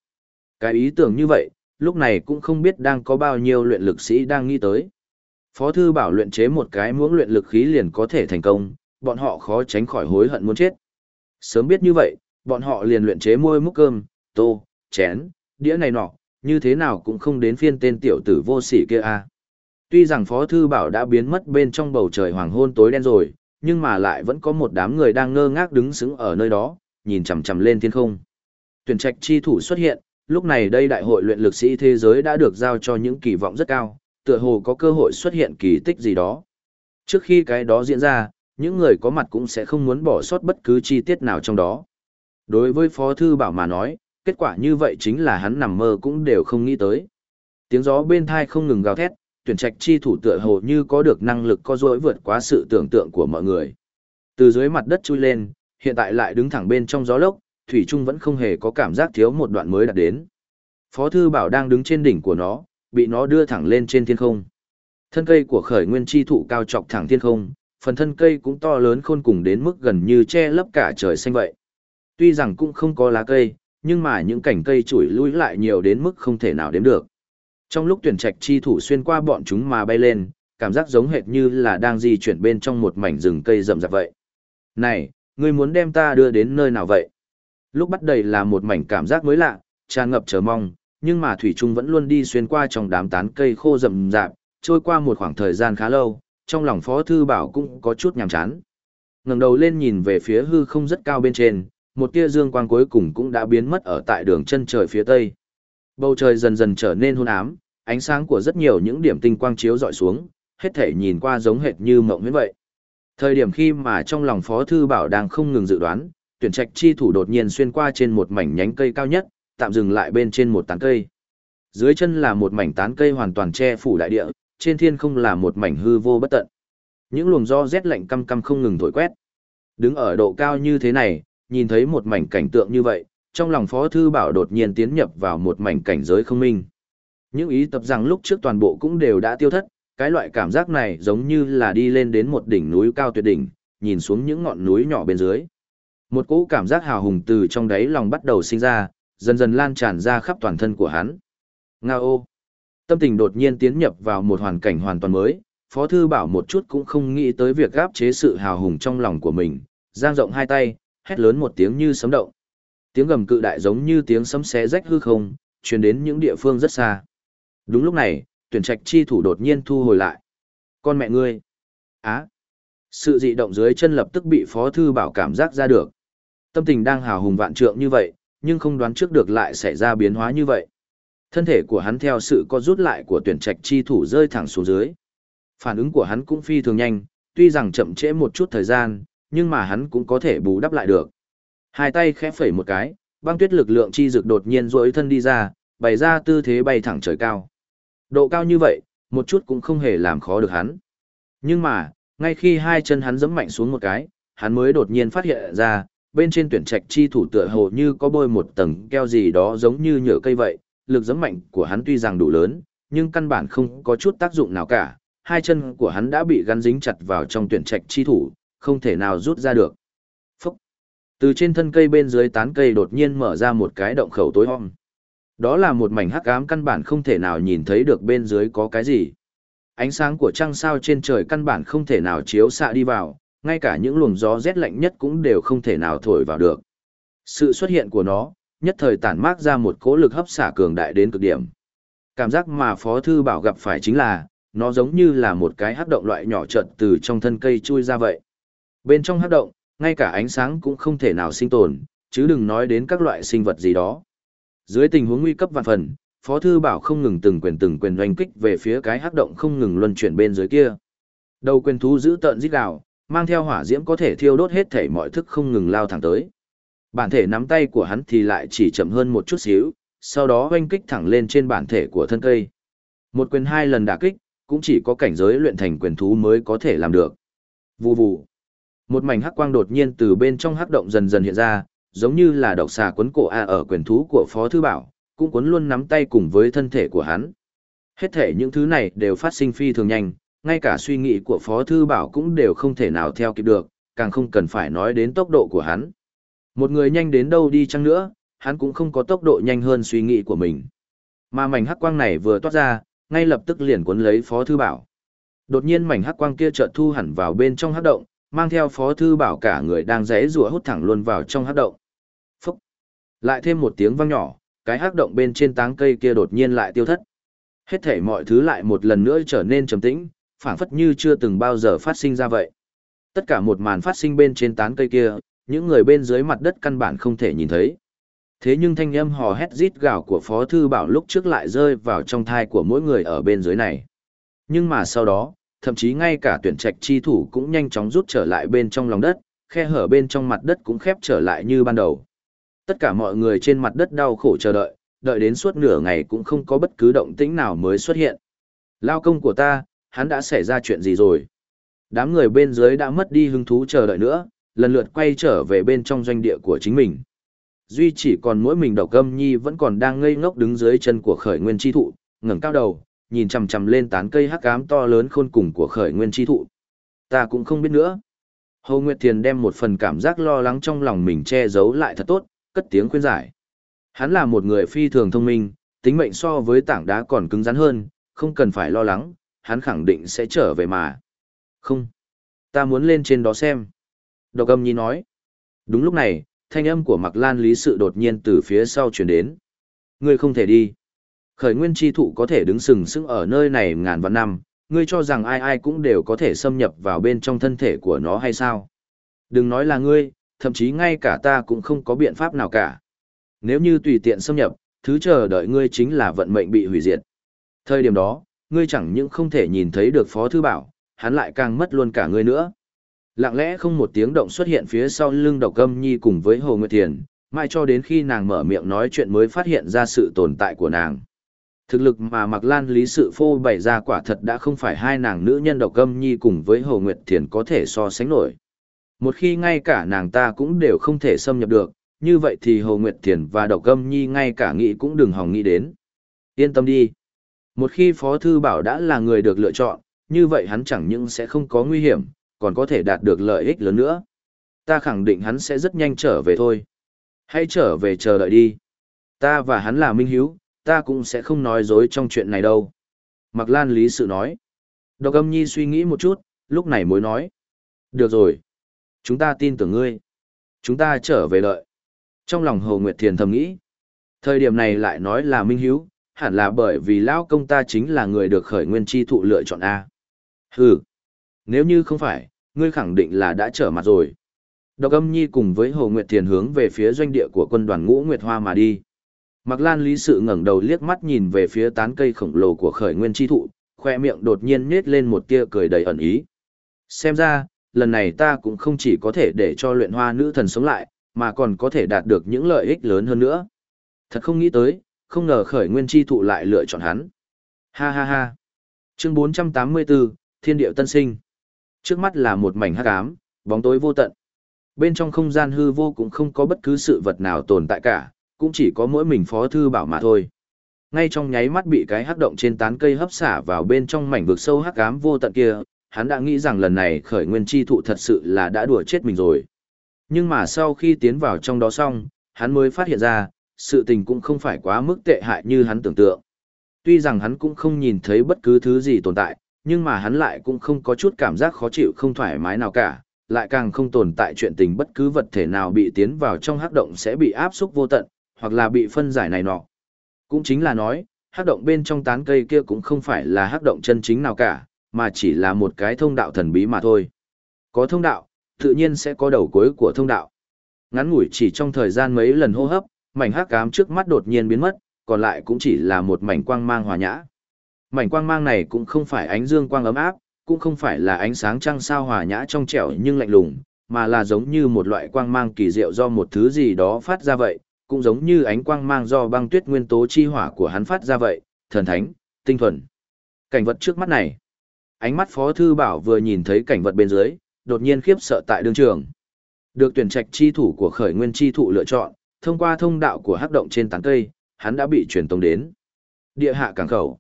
Cái ý tưởng như vậy, lúc này cũng không biết đang có bao nhiêu luyện lực sĩ đang nghĩ tới. Phó Thư Bảo luyện chế một cái muỗng luyện lực khí liền có thể thành công, bọn họ khó tránh khỏi hối hận muốn chết. Sớm biết như vậy, bọn họ liền luyện chế môi múc cơm, tô, chén, đĩa này nọ, như thế nào cũng không đến phiên tên tiểu tử vô sỉ kia a. Tuy rằng Phó Thư Bảo đã biến mất bên trong bầu trời hoàng hôn tối đen rồi, nhưng mà lại vẫn có một đám người đang ngơ ngác đứng xứng ở nơi đó, nhìn chằm chằm lên thiên không. Tuyển trạch chi thủ xuất hiện, lúc này đây đại hội luyện lực sĩ thế giới đã được giao cho những kỳ vọng rất cao, tựa hồ có cơ hội xuất hiện kỳ tích gì đó. Trước khi cái đó diễn ra, những người có mặt cũng sẽ không muốn bỏ sót bất cứ chi tiết nào trong đó. Đối với Phó Thư Bảo mà nói, kết quả như vậy chính là hắn nằm mơ cũng đều không nghĩ tới. Tiếng gió bên thai không ngừng gào thét, tuyển trạch chi thủ tựa hồ như có được năng lực co dối vượt quá sự tưởng tượng của mọi người. Từ dưới mặt đất chui lên, hiện tại lại đứng thẳng bên trong gió lốc, Thủy Trung vẫn không hề có cảm giác thiếu một đoạn mới đạt đến. Phó Thư Bảo đang đứng trên đỉnh của nó, bị nó đưa thẳng lên trên thiên không. Thân cây của khởi nguyên chi thụ cao trọc thẳng thiên không, phần thân cây cũng to lớn khôn cùng đến mức gần như che lấp cả trời xanh vậy. Tuy rằng cũng không có lá cây, nhưng mà những cảnh cây chủi lui lại nhiều đến mức không thể nào đếm được. Trong lúc tuyển trạch chi thủ xuyên qua bọn chúng mà bay lên, cảm giác giống hệt như là đang di chuyển bên trong một mảnh rừng cây rậm rạp vậy. Này, ngươi muốn đem ta đưa đến nơi nào vậy? Lúc bắt đầy là một mảnh cảm giác mới lạ, tràn ngập chờ mong, nhưng mà Thủy Trung vẫn luôn đi xuyên qua trong đám tán cây khô rậm rạp, trôi qua một khoảng thời gian khá lâu, trong lòng Phó Thư Bảo cũng có chút nhàm chán. ngẩng đầu lên nhìn về phía hư không rất cao bên trên, một tia dương quang cuối cùng cũng đã biến mất ở tại đường chân trời phía tây. Bầu trời dần dần trở nên hôn ám, ánh sáng của rất nhiều những điểm tinh quang chiếu dọi xuống, hết thể nhìn qua giống hệt như mộng huyễn vậy. Thời điểm khi mà trong lòng Phó Thư Bảo đang không ngừng dự đoán, tuyển trạch chi thủ đột nhiên xuyên qua trên một mảnh nhánh cây cao nhất, tạm dừng lại bên trên một tán cây. Dưới chân là một mảnh tán cây hoàn toàn che phủ đại địa, trên thiên không là một mảnh hư vô bất tận. Những luồng gió rét lạnh căm căm không ngừng thổi quét. Đứng ở độ cao như thế này, nhìn thấy một mảnh cảnh tượng như vậy, trong lòng Phó Thư Bảo đột nhiên tiến nhập vào một mảnh cảnh giới không minh. Những ý tập rằng lúc trước toàn bộ cũng đều đã tiêu thất, cái loại cảm giác này giống như là đi lên đến một đỉnh núi cao tuyệt đỉnh, nhìn xuống những ngọn núi nhỏ bên dưới. Một cỗ cảm giác hào hùng từ trong đáy lòng bắt đầu sinh ra, dần dần lan tràn ra khắp toàn thân của hắn. Nga ô! Tâm tình đột nhiên tiến nhập vào một hoàn cảnh hoàn toàn mới, Phó Thư Bảo một chút cũng không nghĩ tới việc gáp chế sự hào hùng trong lòng của mình, giang rộng hai tay, hét lớn một tiếng như sấm động. Tiếng gầm cự đại giống như tiếng sấm xé rách hư không, truyền đến những địa phương rất xa. Đúng lúc này, tuyển trạch chi thủ đột nhiên thu hồi lại. Con mẹ ngươi! Á! Sự dị động dưới chân lập tức bị Phó Thư Bảo cảm giác ra được. Tâm tình đang hào hùng vạn trượng như vậy, nhưng không đoán trước được lại xảy ra biến hóa như vậy. Thân thể của hắn theo sự co rút lại của tuyển trạch chi thủ rơi thẳng xuống dưới. Phản ứng của hắn cũng phi thường nhanh, tuy rằng chậm trễ một chút thời gian, nhưng mà hắn cũng có thể bù đắp lại được. Hai tay khẽ phẩy một cái, băng tuyết lực lượng chi dược đột nhiên rỗi thân đi ra, bày ra tư thế bay thẳng trời cao. Độ cao như vậy, một chút cũng không hề làm khó được hắn. Nhưng mà, ngay khi hai chân hắn giẫm mạnh xuống một cái, hắn mới đột nhiên phát hiện ra, bên trên tuyển trạch chi thủ tựa hồ như có bôi một tầng keo gì đó giống như nhựa cây vậy, lực giẫm mạnh của hắn tuy rằng đủ lớn, nhưng căn bản không có chút tác dụng nào cả, hai chân của hắn đã bị gắn dính chặt vào trong tuyển trạch chi thủ, không thể nào rút ra được. Phúc! Từ trên thân cây bên dưới tán cây đột nhiên mở ra một cái động khẩu tối om. Đó là một mảnh hắc ám căn bản không thể nào nhìn thấy được bên dưới có cái gì. Ánh sáng của trăng sao trên trời căn bản không thể nào chiếu xạ đi vào, ngay cả những luồng gió rét lạnh nhất cũng đều không thể nào thổi vào được. Sự xuất hiện của nó, nhất thời tản mát ra một cỗ lực hấp xả cường đại đến cực điểm. Cảm giác mà Phó Thư Bảo gặp phải chính là, nó giống như là một cái hắc động loại nhỏ trợt từ trong thân cây chui ra vậy. Bên trong hắc động, ngay cả ánh sáng cũng không thể nào sinh tồn, chứ đừng nói đến các loại sinh vật gì đó. Dưới tình huống nguy cấp vạn phần, Phó Thư Bảo không ngừng từng quyền từng quyền doanh kích về phía cái hắc động không ngừng luân chuyển bên dưới kia. Đầu quyền thú giữ tận giết gào, mang theo hỏa diễm có thể thiêu đốt hết thể mọi thức không ngừng lao thẳng tới. Bản thể nắm tay của hắn thì lại chỉ chậm hơn một chút xíu, sau đó oanh kích thẳng lên trên bản thể của thân cây. Một quyền hai lần đả kích, cũng chỉ có cảnh giới luyện thành quyền thú mới có thể làm được. Vù vù. Một mảnh hắc quang đột nhiên từ bên trong hắc động dần dần hiện ra, giống như là độc xà quấn cổ A ở quyền thú của Phó Thư Bảo, cũng quấn luôn nắm tay cùng với thân thể của hắn. Hết thể những thứ này đều phát sinh phi thường nhanh, ngay cả suy nghĩ của Phó Thư Bảo cũng đều không thể nào theo kịp được, càng không cần phải nói đến tốc độ của hắn. Một người nhanh đến đâu đi chăng nữa, hắn cũng không có tốc độ nhanh hơn suy nghĩ của mình. Mà mảnh hắc quang này vừa toát ra, ngay lập tức liền cuốn lấy Phó Thư Bảo. Đột nhiên mảnh hắc quang kia chợt thu hẳn vào bên trong hắc động, mang theo Phó Thư Bảo cả người đang rẽ rùa hút thẳng luôn vào trong hắc động. Lại thêm một tiếng vang nhỏ, cái hắc động bên trên táng cây kia đột nhiên lại tiêu thất. Hết thể mọi thứ lại một lần nữa trở nên trầm tĩnh, phản phất như chưa từng bao giờ phát sinh ra vậy. Tất cả một màn phát sinh bên trên tán cây kia, những người bên dưới mặt đất căn bản không thể nhìn thấy. Thế nhưng thanh âm hò hét rít gào của Phó Thư Bảo lúc trước lại rơi vào trong thai của mỗi người ở bên dưới này. Nhưng mà sau đó, thậm chí ngay cả tuyển trạch chi thủ cũng nhanh chóng rút trở lại bên trong lòng đất, khe hở bên trong mặt đất cũng khép trở lại như ban đầu. Tất cả mọi người trên mặt đất đau khổ chờ đợi, đợi đến suốt nửa ngày cũng không có bất cứ động tĩnh nào mới xuất hiện. Lao công của ta, hắn đã xảy ra chuyện gì rồi? Đám người bên dưới đã mất đi hứng thú chờ đợi nữa, lần lượt quay trở về bên trong doanh địa của chính mình. Duy chỉ còn mỗi mình độc âm nhi vẫn còn đang ngây ngốc đứng dưới chân của khởi nguyên chi thụ, ngẩng cao đầu, nhìn chằm chằm lên tán cây hắc ám to lớn khôn cùng của khởi nguyên chi thụ. Ta cũng không biết nữa. Hồ Nguyệt Thiền đem một phần cảm giác lo lắng trong lòng mình che giấu lại thật tốt, cất tiếng khuyên giải. Hắn là một người phi thường thông minh, tính mệnh so với tảng đá còn cứng rắn hơn, không cần phải lo lắng, hắn khẳng định sẽ trở về mà. Không. Ta muốn lên trên đó xem. Độc âm nhi nói. Đúng lúc này, thanh âm của Mạc Lan Lý Sự đột nhiên từ phía sau chuyển đến. Ngươi không thể đi. Khởi nguyên chi thụ có thể đứng sừng sững ở nơi này ngàn vạn năm, ngươi cho rằng ai ai cũng đều có thể xâm nhập vào bên trong thân thể của nó hay sao? Đừng nói là ngươi, thậm chí ngay cả ta cũng không có biện pháp nào cả. Nếu như tùy tiện xâm nhập, thứ chờ đợi ngươi chính là vận mệnh bị hủy diệt. Thời điểm đó, ngươi chẳng những không thể nhìn thấy được Phó Thư Bảo, hắn lại càng mất luôn cả ngươi nữa. Lặng lẽ không một tiếng động xuất hiện phía sau lưng độc âm nhi cùng với Hồ Nguyệt Thiền, mai cho đến khi nàng mở miệng nói chuyện mới phát hiện ra sự tồn tại của nàng. Thực lực mà Mạc Lan Lý Sự phô bày ra quả thật đã không phải hai nàng nữ nhân độc âm nhi cùng với Hồ Nguyệt Thiền có thể so sánh nổi. Một khi ngay cả nàng ta cũng đều không thể xâm nhập được, như vậy thì Hồ Nguyệt Thiền và độc âm nhi ngay cả nghĩ cũng đừng hòng nghĩ đến. Yên tâm đi. Một khi Phó Thư Bảo đã là người được lựa chọn, như vậy hắn chẳng những sẽ không có nguy hiểm, còn có thể đạt được lợi ích lớn nữa. Ta khẳng định hắn sẽ rất nhanh trở về thôi. Hãy trở về chờ đợi đi. Ta và hắn là minh hiếu, ta cũng sẽ không nói dối trong chuyện này đâu. Mạc Lan lý sự nói. Độc âm nhi suy nghĩ một chút, lúc này mới nói. Được rồi. Chúng ta tin tưởng ngươi. Chúng ta trở về lợi. Trong lòng Hồ Nguyệt Thiền thầm nghĩ. Thời điểm này lại nói là minh hiếu, hẳn là bởi vì lão công ta chính là người được khởi nguyên chi thụ lựa chọn A. Hừ. Nếu như không phải, ngươi khẳng định là đã trở mặt rồi. Độc âm nhi cùng với Hồ Nguyệt Thiền hướng về phía doanh địa của quân đoàn ngũ Nguyệt Hoa mà đi. Mạc Lan Lý Sự ngẩng đầu liếc mắt nhìn về phía tán cây khổng lồ của khởi nguyên chi thụ, khoe miệng đột nhiên nết lên một tia cười đầy ẩn ý. Xem ra, lần này ta cũng không chỉ có thể để cho luyện hoa nữ thần sống lại, mà còn có thể đạt được những lợi ích lớn hơn nữa. Thật không nghĩ tới, không ngờ khởi nguyên chi thụ lại lựa chọn hắn. Ha ha ha. Chương 484, Thiên điệu tân sinh. Trước mắt là một mảnh hắc ám, bóng tối vô tận. Bên trong không gian hư vô cũng không có bất cứ sự vật nào tồn tại cả, cũng chỉ có mỗi mình phó thư bảo mà thôi. Ngay trong nháy mắt bị cái hắc động trên tán cây hấp xả vào bên trong mảnh vực sâu hắc ám vô tận kia, hắn đã nghĩ rằng lần này khởi nguyên chi thụ thật sự là đã đùa chết mình rồi. Nhưng mà sau khi tiến vào trong đó xong, hắn mới phát hiện ra, sự tình cũng không phải quá mức tệ hại như hắn tưởng tượng. Tuy rằng hắn cũng không nhìn thấy bất cứ thứ gì tồn tại, nhưng mà hắn lại cũng không có chút cảm giác khó chịu không thoải mái nào cả, lại càng không tồn tại chuyện tình bất cứ vật thể nào bị tiến vào trong hắc động sẽ bị áp xúc vô tận, hoặc là bị phân giải này nọ. Cũng chính là nói, hắc động bên trong tán cây kia cũng không phải là hắc động chân chính nào cả, mà chỉ là một cái thông đạo thần bí mà thôi. Có thông đạo, tự nhiên sẽ có đầu cuối của thông đạo. Ngắn ngủi chỉ trong thời gian mấy lần hô hấp, mảnh hắc ám trước mắt đột nhiên biến mất, còn lại cũng chỉ là một mảnh quang mang hòa nhã. Mảnh quang mang này cũng không phải ánh dương quang ấm áp, cũng không phải là ánh sáng trăng sao hòa nhã trong trẻo nhưng lạnh lùng, mà là giống như một loại quang mang kỳ diệu do một thứ gì đó phát ra vậy, cũng giống như ánh quang mang do băng tuyết nguyên tố chi hỏa của hắn phát ra vậy, thần thánh, tinh thuần. Cảnh vật trước mắt này. Ánh mắt Phó Thư Bảo vừa nhìn thấy cảnh vật bên dưới, đột nhiên khiếp sợ tại đương trường. Được tuyển trạch chi thủ của khởi nguyên chi thụ lựa chọn, thông qua thông đạo của hắc động trên tán cây, hắn đã bị truyền tống đến. Địa hạ cảng khẩu.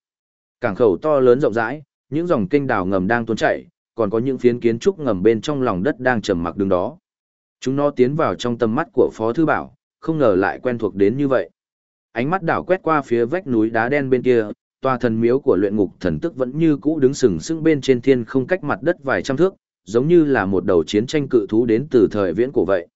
Cảng khẩu to lớn rộng rãi, những dòng kênh đào ngầm đang tuôn chảy, còn có những phiến kiến trúc ngầm bên trong lòng đất đang trầm mặc đứng đó. Chúng nó tiến vào trong tầm mắt của Phó Thư Bảo, không ngờ lại quen thuộc đến như vậy. Ánh mắt đảo quét qua phía vách núi đá đen bên kia, tòa thần miếu của luyện ngục thần tức vẫn như cũ đứng sừng sững bên trên thiên không cách mặt đất vài trăm thước, giống như là một đầu chiến tranh cự thú đến từ thời viễn cổ vậy.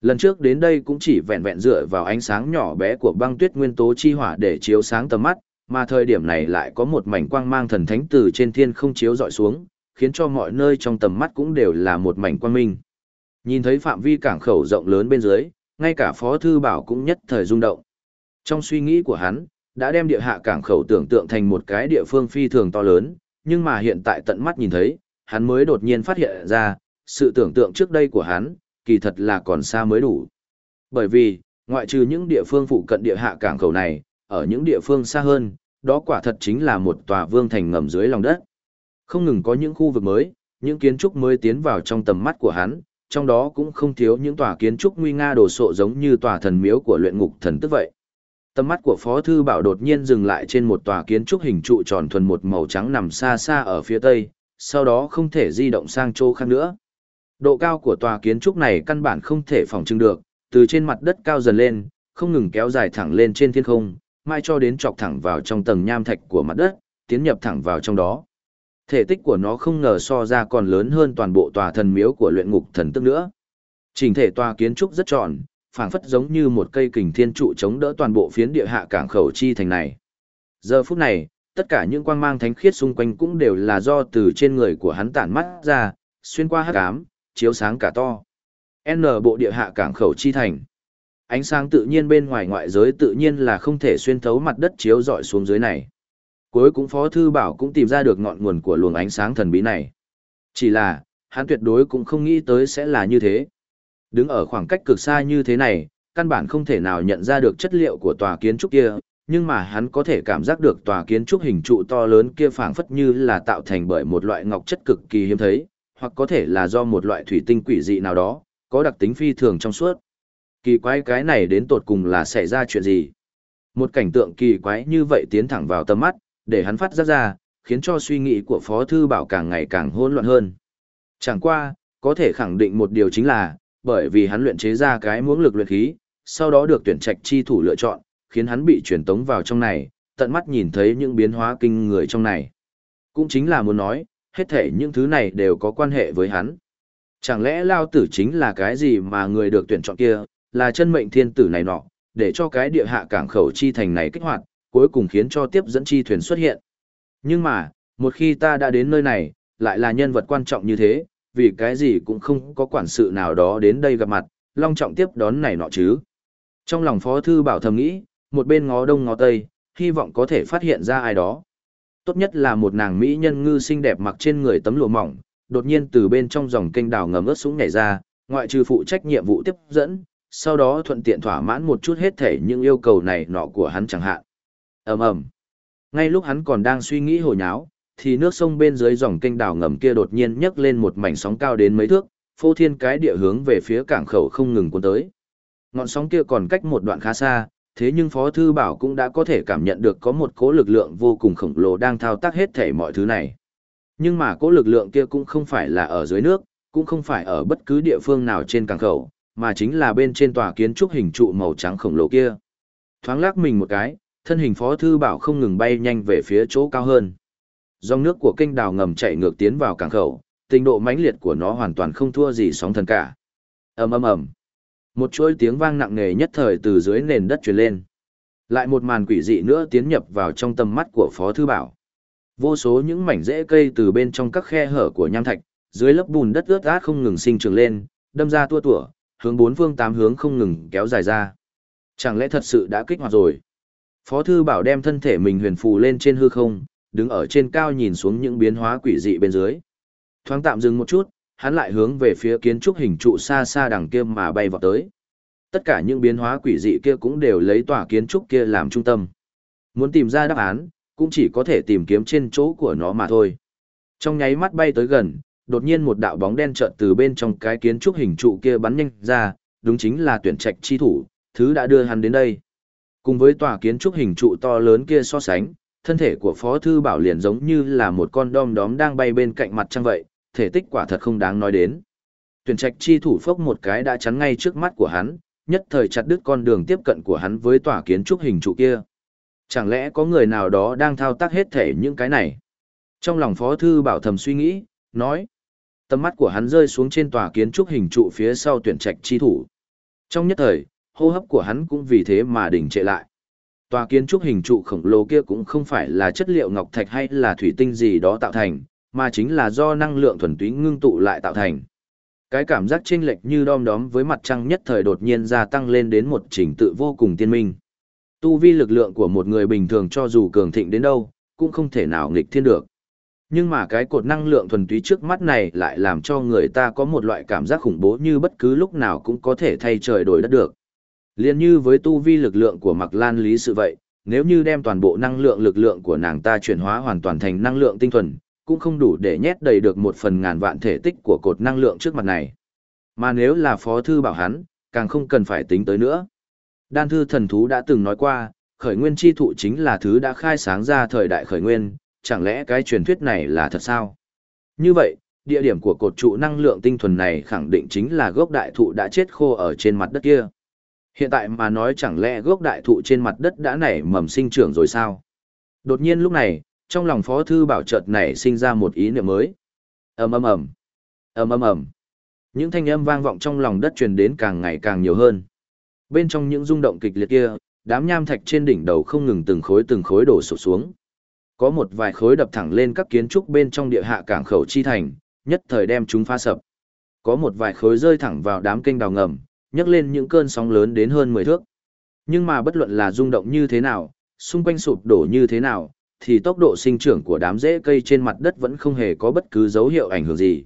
Lần trước đến đây cũng chỉ vẹn vẹn dựa vào ánh sáng nhỏ bé của băng tuyết nguyên tố chi hỏa để chiếu sáng tầm mắt, mà thời điểm này lại có một mảnh quang mang thần thánh từ trên thiên không chiếu dọi xuống, khiến cho mọi nơi trong tầm mắt cũng đều là một mảnh quang minh. Nhìn thấy phạm vi cảng khẩu rộng lớn bên dưới, ngay cả Phó Thư Bảo cũng nhất thời rung động. Trong suy nghĩ của hắn, đã đem địa hạ cảng khẩu tưởng tượng thành một cái địa phương phi thường to lớn, nhưng mà hiện tại tận mắt nhìn thấy, hắn mới đột nhiên phát hiện ra, sự tưởng tượng trước đây của hắn, kỳ thật là còn xa mới đủ. Bởi vì, ngoại trừ những địa phương phụ cận địa hạ cảng khẩu này, ở những địa phương xa hơn, đó quả thật chính là một tòa vương thành ngầm dưới lòng đất. Không ngừng có những khu vực mới, những kiến trúc mới tiến vào trong tầm mắt của hắn, trong đó cũng không thiếu những tòa kiến trúc nguy nga đồ sộ giống như tòa thần miếu của luyện ngục thần tức vậy. Tầm mắt của Phó Thư Bảo đột nhiên dừng lại trên một tòa kiến trúc hình trụ tròn thuần một màu trắng nằm xa xa ở phía tây, sau đó không thể di động sang chỗ khác nữa. Độ cao của tòa kiến trúc này căn bản không thể phòng trưng được, từ trên mặt đất cao dần lên, không ngừng kéo dài thẳng lên trên thiên không, mai cho đến chọc thẳng vào trong tầng nham thạch của mặt đất, tiến nhập thẳng vào trong đó. Thể tích của nó không ngờ so ra còn lớn hơn toàn bộ tòa thần miếu của luyện ngục thần tức nữa. Trình thể tòa kiến trúc rất tròn, phảng phất giống như một cây kình thiên trụ chống đỡ toàn bộ phiến địa hạ cảng khẩu chi thành này. Giờ phút này, tất cả những quang mang thánh khiết xung quanh cũng đều là do từ trên người của hắn tản mắt ra, xuyên qua hắc ám, chiếu sáng cả to. N bộ địa hạ cảng khẩu chi thành. Ánh sáng tự nhiên bên ngoài ngoại giới tự nhiên là không thể xuyên thấu mặt đất chiếu rọi xuống dưới này. Cuối cũng Phó Thư Bảo cũng tìm ra được ngọn nguồn của luồng ánh sáng thần bí này. Chỉ là, hắn tuyệt đối cũng không nghĩ tới sẽ là như thế. Đứng ở khoảng cách cực xa như thế này, căn bản không thể nào nhận ra được chất liệu của tòa kiến trúc kia, nhưng mà hắn có thể cảm giác được tòa kiến trúc hình trụ to lớn kia phảng phất như là tạo thành bởi một loại ngọc chất cực kỳ hiếm thấy, hoặc có thể là do một loại thủy tinh quỷ dị nào đó, có đặc tính phi thường trong suốt. Kỳ quái cái này đến tột cùng là xảy ra chuyện gì? Một cảnh tượng kỳ quái như vậy tiến thẳng vào tầm mắt, để hắn phát ra ra, khiến cho suy nghĩ của Phó Thư Bảo càng ngày càng hỗn loạn hơn. Chẳng qua, có thể khẳng định một điều chính là, bởi vì hắn luyện chế ra cái muỗng lực luyện khí, sau đó được tuyển trạch chi thủ lựa chọn, khiến hắn bị truyền tống vào trong này, tận mắt nhìn thấy những biến hóa kinh người trong này. Cũng chính là muốn nói, hết thể những thứ này đều có quan hệ với hắn. Chẳng lẽ lao tử chính là cái gì mà người được tuyển chọn kia, là chân mệnh thiên tử này nọ, để cho cái địa hạ cảng khẩu chi thành này kích hoạt, cuối cùng khiến cho tiếp dẫn chi thuyền xuất hiện. Nhưng mà, một khi ta đã đến nơi này, lại là nhân vật quan trọng như thế, vì cái gì cũng không có quản sự nào đó đến đây gặp mặt, long trọng tiếp đón này nọ chứ. Trong lòng phó thư bảo thầm nghĩ, một bên ngó đông ngó tây, hy vọng có thể phát hiện ra ai đó. Tốt nhất là một nàng mỹ nhân ngư xinh đẹp mặc trên người tấm lụa mỏng, đột nhiên từ bên trong dòng kênh đào ngầm ướt súng nhảy ra, ngoại trừ phụ trách nhiệm vụ tiếp dẫn, sau đó thuận tiện thỏa mãn một chút hết thể những yêu cầu này nọ của hắn chẳng hạn. ầm ầm Ngay lúc hắn còn đang suy nghĩ hồi nháo, thì nước sông bên dưới dòng kênh đào ngầm kia đột nhiên nhấc lên một mảnh sóng cao đến mấy thước, phô thiên cái địa hướng về phía cảng khẩu không ngừng cuốn tới. Ngọn sóng kia còn cách một đoạn khá xa, thế nhưng Phó Thư Bảo cũng đã có thể cảm nhận được có một cỗ lực lượng vô cùng khổng lồ đang thao tác hết thể mọi thứ này. Nhưng mà cỗ lực lượng kia cũng không phải là ở dưới nước, cũng không phải ở bất cứ địa phương nào trên cảng khẩu, mà chính là bên trên tòa kiến trúc hình trụ màu trắng khổng lồ kia. Thoáng lắc mình một cái, thân hình Phó Thư Bảo không ngừng bay nhanh về phía chỗ cao hơn. Dòng nước của kênh đào ngầm chạy ngược tiến vào cảng khẩu, tình độ mãnh liệt của nó hoàn toàn không thua gì sóng thần cả. ầm ầm ầm, một chuỗi tiếng vang nặng nề nhất thời từ dưới nền đất truyền lên. Lại một màn quỷ dị nữa tiến nhập vào trong tầm mắt của Phó Thư Bảo. Vô số những mảnh rễ cây từ bên trong các khe hở của nham thạch, dưới lớp bùn đất ướt át không ngừng sinh trưởng lên, đâm ra tua tủa, hướng bốn phương tám hướng không ngừng kéo dài ra. Chẳng lẽ thật sự đã kích hoạt rồi? Phó Thư Bảo đem thân thể mình huyền phù lên trên hư không, đứng ở trên cao nhìn xuống những biến hóa quỷ dị bên dưới. Thoáng tạm dừng một chút, hắn lại hướng về phía kiến trúc hình trụ xa xa đằng kia mà bay vào tới. Tất cả những biến hóa quỷ dị kia cũng đều lấy tòa kiến trúc kia làm trung tâm. Muốn tìm ra đáp án, cũng chỉ có thể tìm kiếm trên chỗ của nó mà thôi. Trong nháy mắt bay tới gần, đột nhiên một đạo bóng đen chợt từ bên trong cái kiến trúc hình trụ kia bắn nhanh ra, đúng chính là tuyển trạch chi thủ, thứ đã đưa hắn đến đây. Cùng với tòa kiến trúc hình trụ to lớn kia so sánh, thân thể của Phó Thư Bảo liền giống như là một con đom đóm đang bay bên cạnh mặt trăng vậy, thể tích quả thật không đáng nói đến. Tuyển trạch chi thủ phốc một cái đã chắn ngay trước mắt của hắn, nhất thời chặt đứt con đường tiếp cận của hắn với tòa kiến trúc hình trụ kia. Chẳng lẽ có người nào đó đang thao tác hết thể những cái này? Trong lòng Phó Thư Bảo thầm suy nghĩ, nói. Tầm mắt của hắn rơi xuống trên tòa kiến trúc hình trụ phía sau tuyển trạch chi thủ. Trong nhất thời, hô hấp của hắn cũng vì thế mà đỉnh trệ lại. Tòa kiến trúc hình trụ khổng lồ kia cũng không phải là chất liệu ngọc thạch hay là thủy tinh gì đó tạo thành, mà chính là do năng lượng thuần túy ngưng tụ lại tạo thành. Cái cảm giác chênh lệch như đom đóm với mặt trăng nhất thời đột nhiên gia tăng lên đến một trình tự vô cùng tiên minh. Tu vi lực lượng của một người bình thường cho dù cường thịnh đến đâu, cũng không thể nào nghịch thiên được. Nhưng mà cái cột năng lượng thuần túy trước mắt này lại làm cho người ta có một loại cảm giác khủng bố như bất cứ lúc nào cũng có thể thay trời đổi đất được. Liên như với tu vi lực lượng của Mạc Lan Lý sự vậy, nếu như đem toàn bộ năng lượng lực lượng của nàng ta chuyển hóa hoàn toàn thành năng lượng tinh thuần, cũng không đủ để nhét đầy được một phần ngàn vạn thể tích của cột năng lượng trước mặt này. Mà nếu là phó thư bảo hắn, càng không cần phải tính tới nữa. Đan thư thần thú đã từng nói qua, khởi nguyên chi thụ chính là thứ đã khai sáng ra thời đại khởi nguyên, chẳng lẽ cái truyền thuyết này là thật sao? Như vậy, địa điểm của cột trụ năng lượng tinh thuần này khẳng định chính là gốc đại thụ đã chết khô ở trên mặt đất kia. Hiện tại mà nói chẳng lẽ gốc đại thụ trên mặt đất đã nảy mầm sinh trưởng rồi sao? Đột nhiên lúc này, trong lòng Phó Thư Bảo chợt nảy sinh ra một ý niệm mới. ầm ầm ầm ầm ầm ầm Những thanh âm vang vọng trong lòng đất truyền đến càng ngày càng nhiều hơn. Bên trong những rung động kịch liệt kia, đám nham thạch trên đỉnh đầu không ngừng từng khối từng khối đổ sụp xuống. Có một vài khối đập thẳng lên các kiến trúc bên trong địa hạ cảng khẩu chi thành, nhất thời đem chúng phá sập. Có một vài khối rơi thẳng vào đám kênh đào ngầm, nhấc lên những cơn sóng lớn đến hơn 10 thước. Nhưng mà bất luận là rung động như thế nào, xung quanh sụp đổ như thế nào, thì tốc độ sinh trưởng của đám rễ cây trên mặt đất vẫn không hề có bất cứ dấu hiệu ảnh hưởng gì.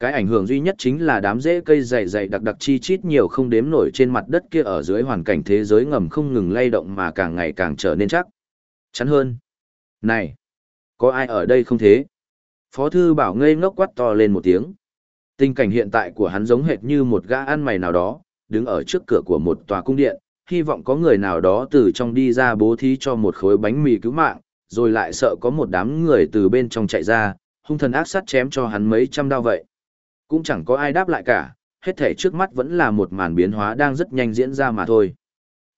Cái ảnh hưởng duy nhất chính là đám rễ cây dày dày đặc đặc chi chít nhiều không đếm nổi trên mặt đất kia ở dưới hoàn cảnh thế giới ngầm không ngừng lay động mà càng ngày càng trở nên chắc. Chắn hơn. Này! Có ai ở đây không thế? Phó thư bảo ngây ngốc quát to lên một tiếng. Tình cảnh hiện tại của hắn giống hệt như một gã ăn mày nào đó, đứng ở trước cửa của một tòa cung điện, hy vọng có người nào đó từ trong đi ra bố thí cho một khối bánh mì cứu mạng, rồi lại sợ có một đám người từ bên trong chạy ra, hung thần ác sát chém cho hắn mấy trăm đao vậy. Cũng chẳng có ai đáp lại cả, hết thể trước mắt vẫn là một màn biến hóa đang rất nhanh diễn ra mà thôi.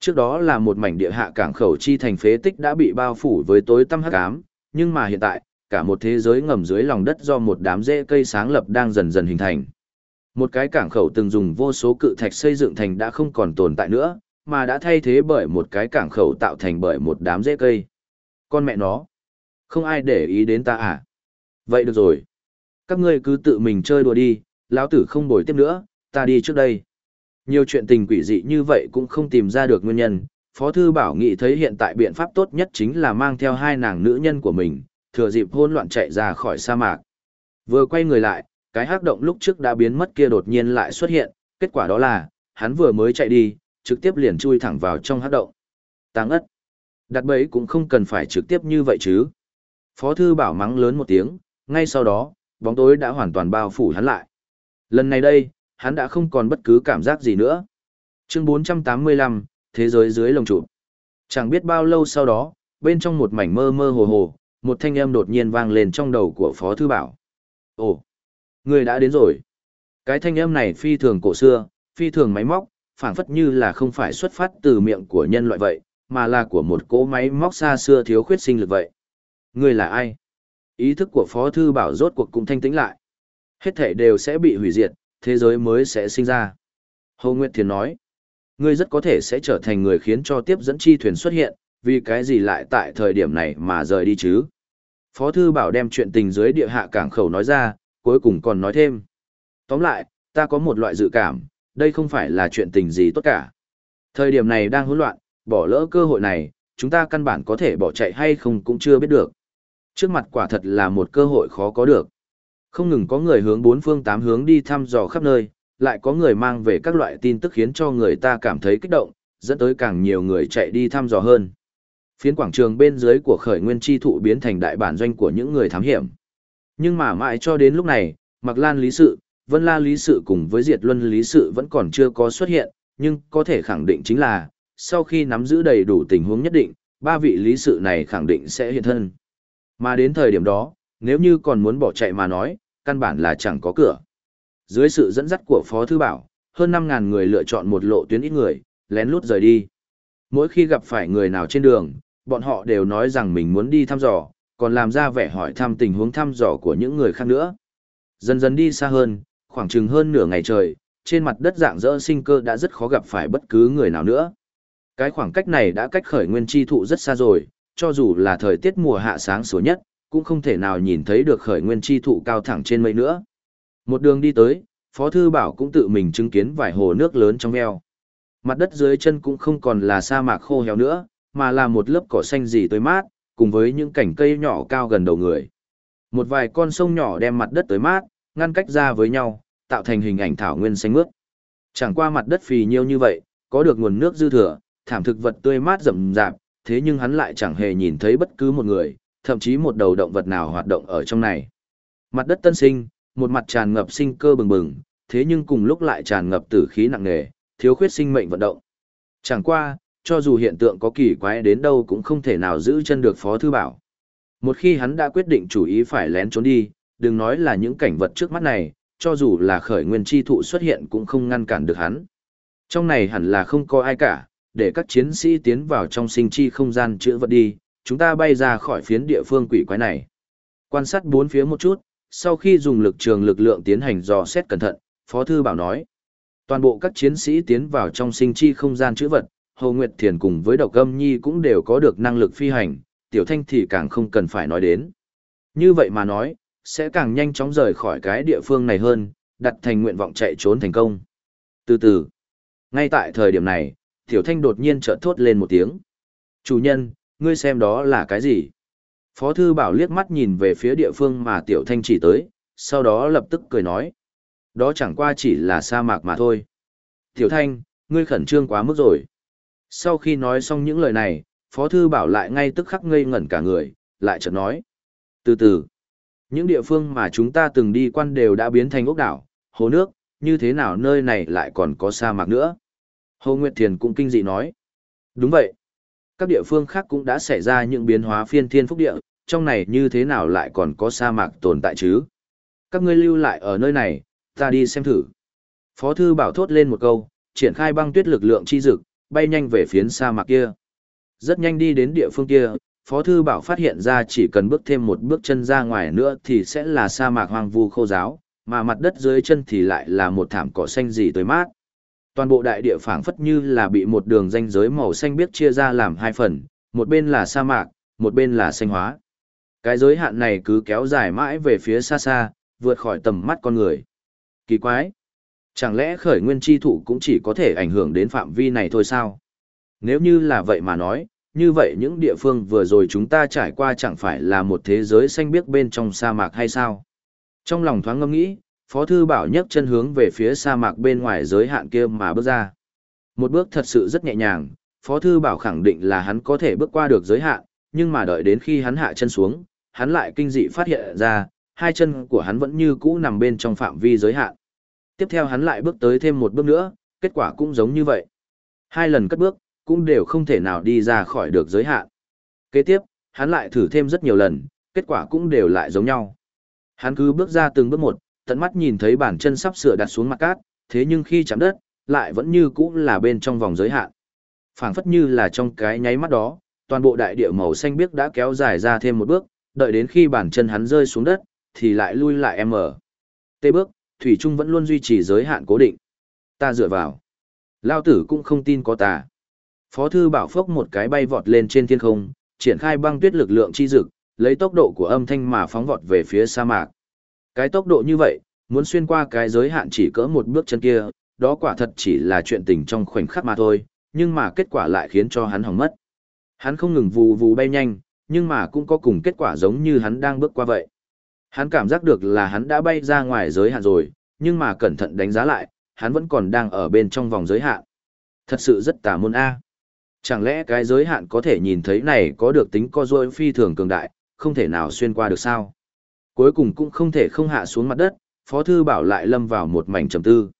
Trước đó là một mảnh địa hạ cảng khẩu chi thành phế tích đã bị bao phủ với tối tăm hắc ám, nhưng mà hiện tại, cả một thế giới ngầm dưới lòng đất do một đám rễ cây sáng lập đang dần dần hình thành. Một cái cảng khẩu từng dùng vô số cự thạch xây dựng thành đã không còn tồn tại nữa, mà đã thay thế bởi một cái cảng khẩu tạo thành bởi một đám rễ cây. Con mẹ nó, không ai để ý đến ta à? Vậy được rồi. Các ngươi cứ tự mình chơi đùa đi, lão tử không bồi tiếp nữa, ta đi trước đây. Nhiều chuyện tình quỷ dị như vậy cũng không tìm ra được nguyên nhân, Phó Thư Bảo nghĩ thấy hiện tại biện pháp tốt nhất chính là mang theo hai nàng nữ nhân của mình, thừa dịp hôn loạn chạy ra khỏi sa mạc. Vừa quay người lại, cái hắc động lúc trước đã biến mất kia đột nhiên lại xuất hiện, kết quả đó là, hắn vừa mới chạy đi, trực tiếp liền chui thẳng vào trong hắc động. Tăng ất. Đặt bẫy cũng không cần phải trực tiếp như vậy chứ. Phó Thư Bảo mắng lớn một tiếng, ngay sau đó, bóng tối đã hoàn toàn bao phủ hắn lại. Lần này đây, hắn đã không còn bất cứ cảm giác gì nữa. Chương 485, Thế giới dưới lồng trụ. Chẳng biết bao lâu sau đó, bên trong một mảnh mơ mơ hồ hồ, một thanh âm đột nhiên vang lên trong đầu của Phó Thư Bảo. Ồ, người đã đến rồi. Cái thanh âm này phi thường cổ xưa, phi thường máy móc, phản phất như là không phải xuất phát từ miệng của nhân loại vậy, mà là của một cỗ máy móc xa xưa thiếu khuyết sinh lực vậy. Người là ai? Ý thức của Phó Thư Bảo rốt cuộc cũng thanh tĩnh lại. Hết thể đều sẽ bị hủy diệt, thế giới mới sẽ sinh ra. Hồ Nguyệt Thiền nói, ngươi rất có thể sẽ trở thành người khiến cho tiếp dẫn chi thuyền xuất hiện, vì cái gì lại tại thời điểm này mà rời đi chứ? Phó Thư Bảo đem chuyện tình dưới địa hạ cảng khẩu nói ra, cuối cùng còn nói thêm. Tóm lại, ta có một loại dự cảm, đây không phải là chuyện tình gì tốt cả. Thời điểm này đang hỗn loạn, bỏ lỡ cơ hội này, chúng ta căn bản có thể bỏ chạy hay không cũng chưa biết được. Trước mặt quả thật là một cơ hội khó có được. Không ngừng có người hướng bốn phương tám hướng đi thăm dò khắp nơi, lại có người mang về các loại tin tức khiến cho người ta cảm thấy kích động, dẫn tới càng nhiều người chạy đi thăm dò hơn. Phiến quảng trường bên dưới của khởi nguyên chi thụ biến thành đại bản doanh của những người thám hiểm. Nhưng mà mãi cho đến lúc này, Mạc Lan Lý Sự, Vân La Lý Sự cùng với Diệt Luân Lý Sự vẫn còn chưa có xuất hiện, nhưng có thể khẳng định chính là, sau khi nắm giữ đầy đủ tình huống nhất định, ba vị Lý Sự này khẳng định sẽ hiện thân. Mà đến thời điểm đó, nếu như còn muốn bỏ chạy mà nói, căn bản là chẳng có cửa. Dưới sự dẫn dắt của Phó Thư Bảo, hơn 5.000 người lựa chọn một lộ tuyến ít người, lén lút rời đi. Mỗi khi gặp phải người nào trên đường, bọn họ đều nói rằng mình muốn đi thăm dò, còn làm ra vẻ hỏi thăm tình huống thăm dò của những người khác nữa. Dần dần đi xa hơn, khoảng chừng hơn nửa ngày trời, trên mặt đất dạng dỡ sinh cơ đã rất khó gặp phải bất cứ người nào nữa. Cái khoảng cách này đã cách khởi nguyên chi thụ rất xa rồi, cho dù là thời tiết mùa hạ sáng sủa nhất, cũng không thể nào nhìn thấy được khởi nguyên chi thụ cao thẳng trên mây nữa. Một đường đi tới, Phó Thư Bảo cũng tự mình chứng kiến vài hồ nước lớn trong eo. Mặt đất dưới chân cũng không còn là sa mạc khô héo nữa, mà là một lớp cỏ xanh gì tươi mát, cùng với những cảnh cây nhỏ cao gần đầu người. Một vài con sông nhỏ đem mặt đất tới mát, ngăn cách ra với nhau, tạo thành hình ảnh thảo nguyên xanh mướt. Chẳng qua mặt đất phì nhiêu như vậy, có được nguồn nước dư thừa, thảm thực vật tươi mát rậm rạp, thế nhưng hắn lại chẳng hề nhìn thấy bất cứ một người, thậm chí một đầu động vật nào hoạt động ở trong này. Mặt đất tân sinh, một mặt tràn ngập sinh cơ bừng bừng, thế nhưng cùng lúc lại tràn ngập tử khí nặng nề, thiếu khuyết sinh mệnh vận động. Chẳng qua, cho dù hiện tượng có kỳ quái đến đâu cũng không thể nào giữ chân được Phó Thư Bảo. Một khi hắn đã quyết định chủ ý phải lén trốn đi, đừng nói là những cảnh vật trước mắt này, cho dù là khởi nguyên chi thụ xuất hiện cũng không ngăn cản được hắn. Trong này hẳn là không có ai cả, để các chiến sĩ tiến vào trong sinh chi không gian chữa vật đi, chúng ta bay ra khỏi phiến địa phương quỷ quái này. Quan sát bốn phía một chút, sau khi dùng lực trường lực lượng tiến hành dò xét cẩn thận, Phó Thư Bảo nói. Toàn bộ các chiến sĩ tiến vào trong sinh chi không gian chữa vật, Hồ Nguyệt Thiền cùng với Độc Âm Nhi cũng đều có được năng lực phi hành, Tiểu Thanh thì càng không cần phải nói đến. Như vậy mà nói, sẽ càng nhanh chóng rời khỏi cái địa phương này hơn, đặt thành nguyện vọng chạy trốn thành công. Từ từ, ngay tại thời điểm này, Tiểu Thanh đột nhiên chợt thốt lên một tiếng. Chủ nhân, ngươi xem đó là cái gì? Phó Thư Bảo liếc mắt nhìn về phía địa phương mà Tiểu Thanh chỉ tới, sau đó lập tức cười nói. Đó chẳng qua chỉ là sa mạc mà thôi. Tiểu Thanh, ngươi khẩn trương quá mức rồi. Sau khi nói xong những lời này, Phó Thư Bảo lại ngay tức khắc ngây ngẩn cả người, lại chợt nói. Từ từ, những địa phương mà chúng ta từng đi quan đều đã biến thành ốc đảo, hồ nước, như thế nào nơi này lại còn có sa mạc nữa? Hồ Nguyệt Thiền cũng kinh dị nói. Đúng vậy. Các địa phương khác cũng đã xảy ra những biến hóa phiên thiên phúc địa, trong này như thế nào lại còn có sa mạc tồn tại chứ? Các ngươi lưu lại ở nơi này, ta đi xem thử. Phó thư bảo thốt lên một câu, triển khai băng tuyết lực lượng chi dực, bay nhanh về phiến sa mạc kia. Rất nhanh đi đến địa phương kia, Phó Thư Bảo phát hiện ra chỉ cần bước thêm một bước chân ra ngoài nữa thì sẽ là sa mạc hoang vu khô giáo, mà mặt đất dưới chân thì lại là một thảm cỏ xanh gì tới mát. Toàn bộ đại địa phảng phất như là bị một đường ranh giới màu xanh biếc chia ra làm hai phần, một bên là sa mạc, một bên là xanh hóa. Cái giới hạn này cứ kéo dài mãi về phía xa xa, vượt khỏi tầm mắt con người. Kỳ quái! Chẳng lẽ khởi nguyên chi thụ cũng chỉ có thể ảnh hưởng đến phạm vi này thôi sao? Nếu như là vậy mà nói, như vậy những địa phương vừa rồi chúng ta trải qua chẳng phải là một thế giới xanh biếc bên trong sa mạc hay sao? Trong lòng thoáng ngâm nghĩ, Phó Thư Bảo nhấc chân hướng về phía sa mạc bên ngoài giới hạn kia mà bước ra. Một bước thật sự rất nhẹ nhàng, Phó Thư Bảo khẳng định là hắn có thể bước qua được giới hạn, nhưng mà đợi đến khi hắn hạ chân xuống, hắn lại kinh dị phát hiện ra, hai chân của hắn vẫn như cũ nằm bên trong phạm vi giới hạn. Tiếp theo hắn lại bước tới thêm một bước nữa, kết quả cũng giống như vậy. Hai lần cất bước, cũng đều không thể nào đi ra khỏi được giới hạn. Kế tiếp, hắn lại thử thêm rất nhiều lần, kết quả cũng đều lại giống nhau. Hắn cứ bước ra từng bước một, tận mắt nhìn thấy bản chân sắp sửa đặt xuống mặt cát, thế nhưng khi chạm đất, lại vẫn như cũng là bên trong vòng giới hạn. phảng phất như là trong cái nháy mắt đó, toàn bộ đại địa màu xanh biếc đã kéo dài ra thêm một bước, đợi đến khi bản chân hắn rơi xuống đất, thì lại lui lại em ở. Tê bước, Thủy Trung vẫn luôn duy trì giới hạn cố định. Ta dựa vào. Lao tử cũng không tin có ta. Phó thư bảo phốc một cái bay vọt lên trên thiên không, triển khai băng tuyết lực lượng chi dực, lấy tốc độ của âm thanh mà phóng vọt về phía sa mạc. Cái tốc độ như vậy, muốn xuyên qua cái giới hạn chỉ cỡ một bước chân kia, đó quả thật chỉ là chuyện tình trong khoảnh khắc mà thôi, nhưng mà kết quả lại khiến cho hắn hỏng mất. Hắn không ngừng vù vù bay nhanh, nhưng mà cũng có cùng kết quả giống như hắn đang bước qua vậy. Hắn cảm giác được là hắn đã bay ra ngoài giới hạn rồi, nhưng mà cẩn thận đánh giá lại, hắn vẫn còn đang ở bên trong vòng giới hạn. Thật sự rất tà môn A. Chẳng lẽ cái giới hạn có thể nhìn thấy này có được tính co duỗi phi thường cường đại, không thể nào xuyên qua được sao? Cuối cùng cũng không thể không hạ xuống mặt đất, Phó Thư Bảo lại lâm vào một mảnh trầm tư.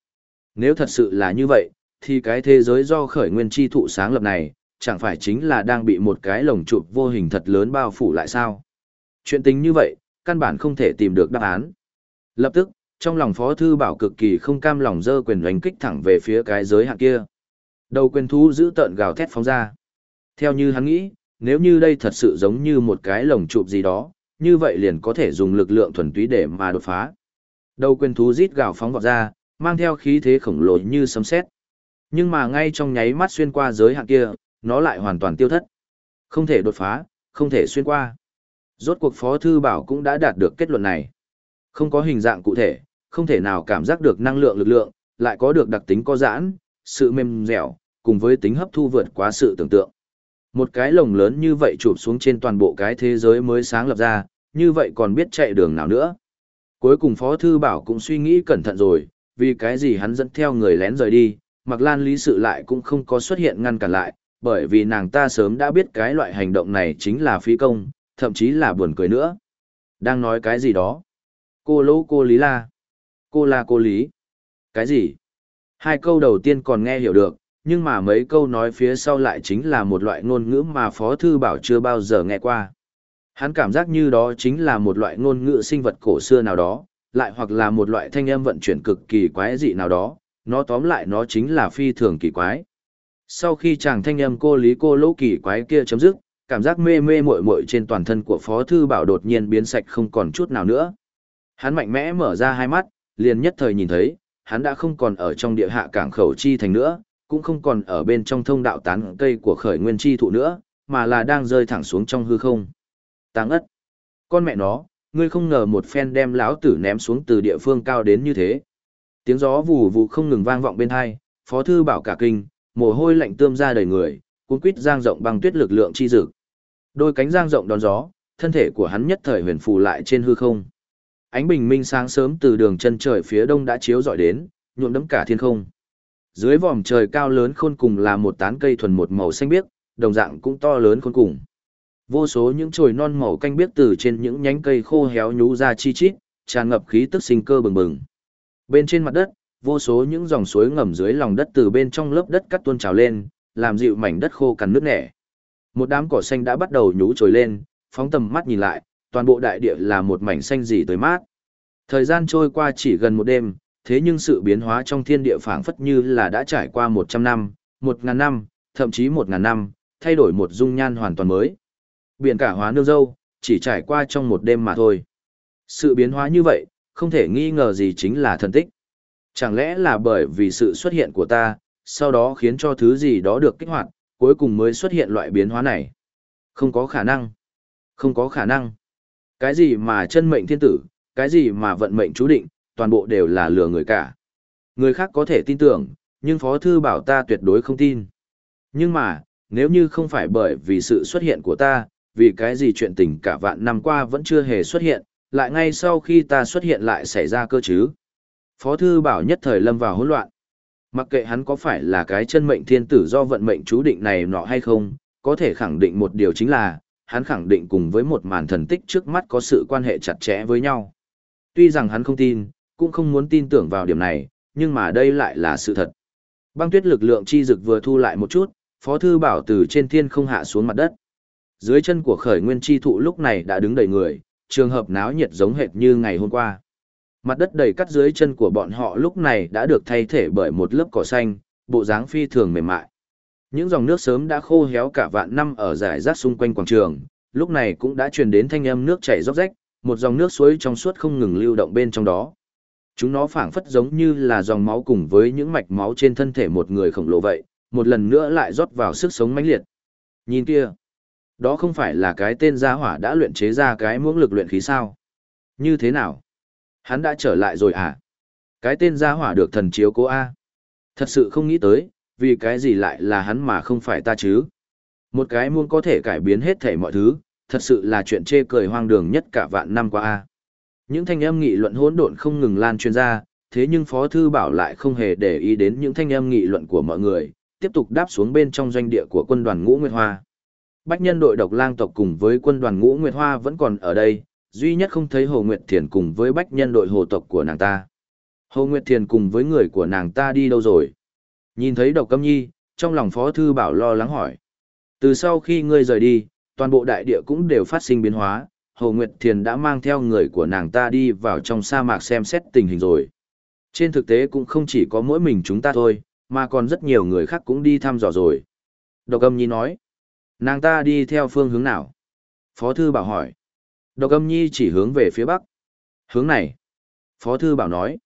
Nếu thật sự là như vậy, thì cái thế giới do khởi nguyên chi thụ sáng lập này, chẳng phải chính là đang bị một cái lồng chụp vô hình thật lớn bao phủ lại sao? Chuyện tính như vậy, căn bản không thể tìm được đáp án. Lập tức, trong lòng Phó Thư Bảo cực kỳ không cam lòng dơ quyền đánh kích thẳng về phía cái giới hạn kia. Đầu quyền thú giữ tợn gào thét phóng ra. Theo như hắn nghĩ, nếu như đây thật sự giống như một cái lồng chụp gì đó, như vậy liền có thể dùng lực lượng thuần túy để mà đột phá. Đầu quyền thú rít gào phóng vọt ra, mang theo khí thế khổng lồ như sấm sét. Nhưng mà ngay trong nháy mắt xuyên qua giới hạn kia, nó lại hoàn toàn tiêu thất. Không thể đột phá, không thể xuyên qua. Rốt cuộc Phó Thư Bảo cũng đã đạt được kết luận này. Không có hình dạng cụ thể, không thể nào cảm giác được năng lượng lực lượng, lại có được đặc tính co giãn, sự mềm dẻo, cùng với tính hấp thu vượt quá sự tưởng tượng. Một cái lồng lớn như vậy chụp xuống trên toàn bộ cái thế giới mới sáng lập ra, như vậy còn biết chạy đường nào nữa. Cuối cùng Phó Thư Bảo cũng suy nghĩ cẩn thận rồi, vì cái gì hắn dẫn theo người lén rời đi, mặc lan lý sự lại cũng không có xuất hiện ngăn cản lại, bởi vì nàng ta sớm đã biết cái loại hành động này chính là phi công, thậm chí là buồn cười nữa. Đang nói cái gì đó? Cô lỗ cô lý la. Cô là cô lý. Cái gì? Hai câu đầu tiên còn nghe hiểu được, nhưng mà mấy câu nói phía sau lại chính là một loại ngôn ngữ mà Phó Thư Bảo chưa bao giờ nghe qua. Hắn cảm giác như đó chính là một loại ngôn ngữ sinh vật cổ xưa nào đó, lại hoặc là một loại thanh âm vận chuyển cực kỳ quái dị nào đó, nó tóm lại nó chính là phi thường kỳ quái. Sau khi chàng thanh âm cô lý cô lỗ kỳ quái kia chấm dứt, cảm giác mê mê muội muội trên toàn thân của Phó Thư Bảo đột nhiên biến sạch không còn chút nào nữa. Hắn mạnh mẽ mở ra hai mắt, liền nhất thời nhìn thấy, hắn đã không còn ở trong địa hạ cảng khẩu chi thành nữa, cũng không còn ở bên trong thông đạo tán cây của khởi nguyên chi thụ nữa, mà là đang rơi thẳng xuống trong hư không. Táng ất. Con mẹ nó, ngươi không ngờ một phen đem lão tử ném xuống từ địa phương cao đến như thế. Tiếng gió vù vù không ngừng vang vọng bên hai, phó thư bảo cả kinh, mồ hôi lạnh tươm ra đầy người, cuốn quýt giang rộng bằng tuyết lực lượng chi dực. Đôi cánh giang rộng đón gió, thân thể của hắn nhất thời huyền phù lại trên hư không. Ánh bình minh sáng sớm từ đường chân trời phía đông đã chiếu rọi đến, nhuộm đẫm cả thiên không. Dưới vòm trời cao lớn khôn cùng là một tán cây thuần một màu xanh biếc, đồng dạng cũng to lớn khôn cùng. Vô số những chồi non màu canh biếc từ trên những nhánh cây khô héo nhú ra chi chít, tràn ngập khí tức sinh cơ bừng bừng. Bên trên mặt đất, vô số những dòng suối ngầm dưới lòng đất từ bên trong lớp đất cắt tuôn trào lên, làm dịu mảnh đất khô cằn nước nẻ. Một đám cỏ xanh đã bắt đầu nhú trồi lên, phóng tầm mắt nhìn lại, toàn bộ đại địa là một mảnh xanh rỉ tới mát. Thời gian trôi qua chỉ gần một đêm, thế nhưng sự biến hóa trong thiên địa phảng phất như là đã trải qua 100 năm, 1000 năm, thậm chí một ngàn năm, thay đổi một dung nhan hoàn toàn mới. Biển cả hóa nương dâu, chỉ trải qua trong một đêm mà thôi. Sự biến hóa như vậy, không thể nghi ngờ gì chính là thần tích. Chẳng lẽ là bởi vì sự xuất hiện của ta, sau đó khiến cho thứ gì đó được kích hoạt, cuối cùng mới xuất hiện loại biến hóa này? Không có khả năng. Không có khả năng. Cái gì mà chân mệnh thiên tử, cái gì mà vận mệnh chú định, toàn bộ đều là lừa người cả. Người khác có thể tin tưởng, nhưng Phó Thư bảo ta tuyệt đối không tin. Nhưng mà, nếu như không phải bởi vì sự xuất hiện của ta, vì cái gì chuyện tình cả vạn năm qua vẫn chưa hề xuất hiện, lại ngay sau khi ta xuất hiện lại xảy ra cơ chứ. Phó Thư bảo nhất thời lâm vào hỗn loạn. Mặc kệ hắn có phải là cái chân mệnh thiên tử do vận mệnh chú định này nọ hay không, có thể khẳng định một điều chính là, hắn khẳng định cùng với một màn thần tích trước mắt có sự quan hệ chặt chẽ với nhau. Tuy rằng hắn không tin, cũng không muốn tin tưởng vào điểm này, nhưng mà đây lại là sự thật. Băng tuyết lực lượng chi dực vừa thu lại một chút, Phó Thư Bảo từ trên thiên không hạ xuống mặt đất. Dưới chân của khởi nguyên chi thụ lúc này đã đứng đầy người, trường hợp náo nhiệt giống hệt như ngày hôm qua. Mặt đất đầy cắt dưới chân của bọn họ lúc này đã được thay thể bởi một lớp cỏ xanh, bộ dáng phi thường mềm mại. Những dòng nước sớm đã khô héo cả vạn năm ở giải rác xung quanh quảng trường, lúc này cũng đã truyền đến thanh âm nước chảy róc rách, một dòng nước suối trong suốt không ngừng lưu động bên trong đó. Chúng nó phảng phất giống như là dòng máu cùng với những mạch máu trên thân thể một người khổng lồ vậy, một lần nữa lại rót vào sức sống mãnh liệt. Nhìn kia, đó không phải là cái tên gia hỏa đã luyện chế ra cái muỗng lực luyện khí sao? Như thế nào? Hắn đã trở lại rồi à? Cái tên gia hỏa được thần chiếu cố A. Thật sự không nghĩ tới, vì cái gì lại là hắn mà không phải ta chứ? Một cái muôn có thể cải biến hết thể mọi thứ, thật sự là chuyện chê cười hoang đường nhất cả vạn năm qua A. Những thanh âm nghị luận hỗn độn không ngừng lan truyền ra, thế nhưng Phó Thư Bảo lại không hề để ý đến những thanh âm nghị luận của mọi người, tiếp tục đáp xuống bên trong doanh địa của quân đoàn Ngũ Nguyệt Hoa. Bách nhân đội độc lang tộc cùng với quân đoàn Ngũ Nguyệt Hoa vẫn còn ở đây, duy nhất không thấy Hồ Nguyệt Thiền cùng với bách nhân đội hồ tộc của nàng ta. Hồ Nguyệt Thiền cùng với người của nàng ta đi đâu rồi? Nhìn thấy độc câm nhi, trong lòng Phó Thư Bảo lo lắng hỏi. Từ sau khi ngươi rời đi, toàn bộ đại địa cũng đều phát sinh biến hóa, Hồ Nguyệt Thiền đã mang theo người của nàng ta đi vào trong sa mạc xem xét tình hình rồi. Trên thực tế cũng không chỉ có mỗi mình chúng ta thôi, mà còn rất nhiều người khác cũng đi thăm dò rồi. Độc âm nhi nói, nàng ta đi theo phương hướng nào? Phó thư bảo hỏi. Độc âm nhi chỉ hướng về phía bắc. Hướng này. Phó thư bảo nói,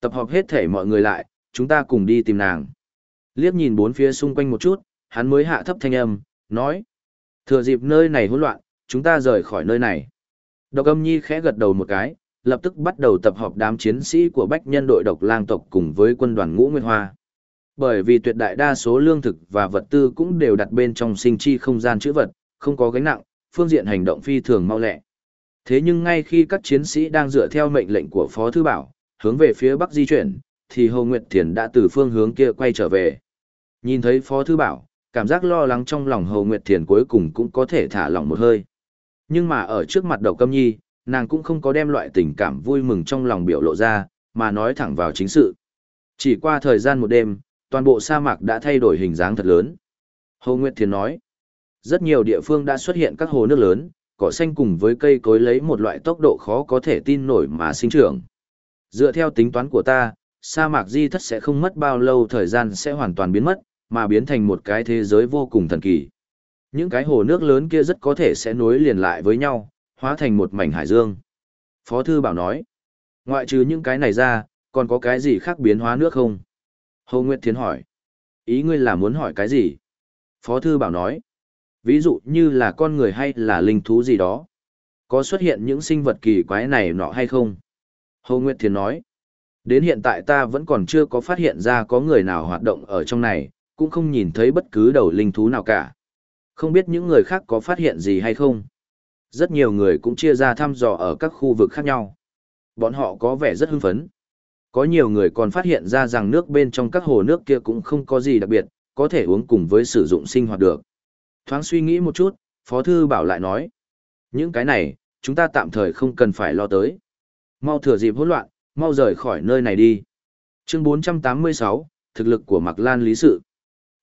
tập hợp hết thể mọi người lại, chúng ta cùng đi tìm nàng. Liếc nhìn bốn phía xung quanh một chút, hắn mới hạ thấp thanh âm, nói. Thừa dịp nơi này hỗn loạn, chúng ta rời khỏi nơi này. Độc âm nhi khẽ gật đầu một cái, lập tức bắt đầu tập hợp đám chiến sĩ của bách nhân đội độc lang tộc cùng với quân đoàn ngũ nguyên hoa. Bởi vì tuyệt đại đa số lương thực và vật tư cũng đều đặt bên trong sinh chi không gian chữ vật, không có gánh nặng, phương diện hành động phi thường mau lẹ. Thế nhưng ngay khi các chiến sĩ đang dựa theo mệnh lệnh của Phó Thư Bảo, hướng về phía bắc di chuyển, thì Hồ Nguyệt Thiền đã từ phương hướng kia quay trở về. Nhìn thấy Phó Thư Bảo, cảm giác lo lắng trong lòng Hồ Nguyệt Thiền cuối cùng cũng có thể thả lỏng một hơi. Nhưng mà ở trước mặt đầu câm nhi, nàng cũng không có đem loại tình cảm vui mừng trong lòng biểu lộ ra, mà nói thẳng vào chính sự. Chỉ qua thời gian một đêm, toàn bộ sa mạc đã thay đổi hình dáng thật lớn. Hồ Nguyệt Thiền nói, rất nhiều địa phương đã xuất hiện các hồ nước lớn, cỏ xanh cùng với cây cối lấy một loại tốc độ khó có thể tin nổi mà sinh trưởng. Dựa theo tính toán của ta, sa mạc di thất sẽ không mất bao lâu thời gian sẽ hoàn toàn biến mất, mà biến thành một cái thế giới vô cùng thần kỳ. Những cái hồ nước lớn kia rất có thể sẽ nối liền lại với nhau, hóa thành một mảnh hải dương. Phó Thư Bảo nói, ngoại trừ những cái này ra, còn có cái gì khác biến hóa nước không? Hồ Nguyệt Thiến hỏi, ý ngươi là muốn hỏi cái gì? Phó Thư Bảo nói, ví dụ như là con người hay là linh thú gì đó. Có xuất hiện những sinh vật kỳ quái này nọ hay không? Hồ Nguyệt Thiền nói, đến hiện tại ta vẫn còn chưa có phát hiện ra có người nào hoạt động ở trong này, cũng không nhìn thấy bất cứ đầu linh thú nào cả. Không biết những người khác có phát hiện gì hay không? Rất nhiều người cũng chia ra thăm dò ở các khu vực khác nhau. Bọn họ có vẻ rất hưng phấn. Có nhiều người còn phát hiện ra rằng nước bên trong các hồ nước kia cũng không có gì đặc biệt, có thể uống cùng với sử dụng sinh hoạt được. Thoáng suy nghĩ một chút, Phó Thư Bảo lại nói. Những cái này, chúng ta tạm thời không cần phải lo tới. Mau thừa dịp hỗn loạn, mau rời khỏi nơi này đi. Chương 486, thực lực của Mạc Lan Lý Sự.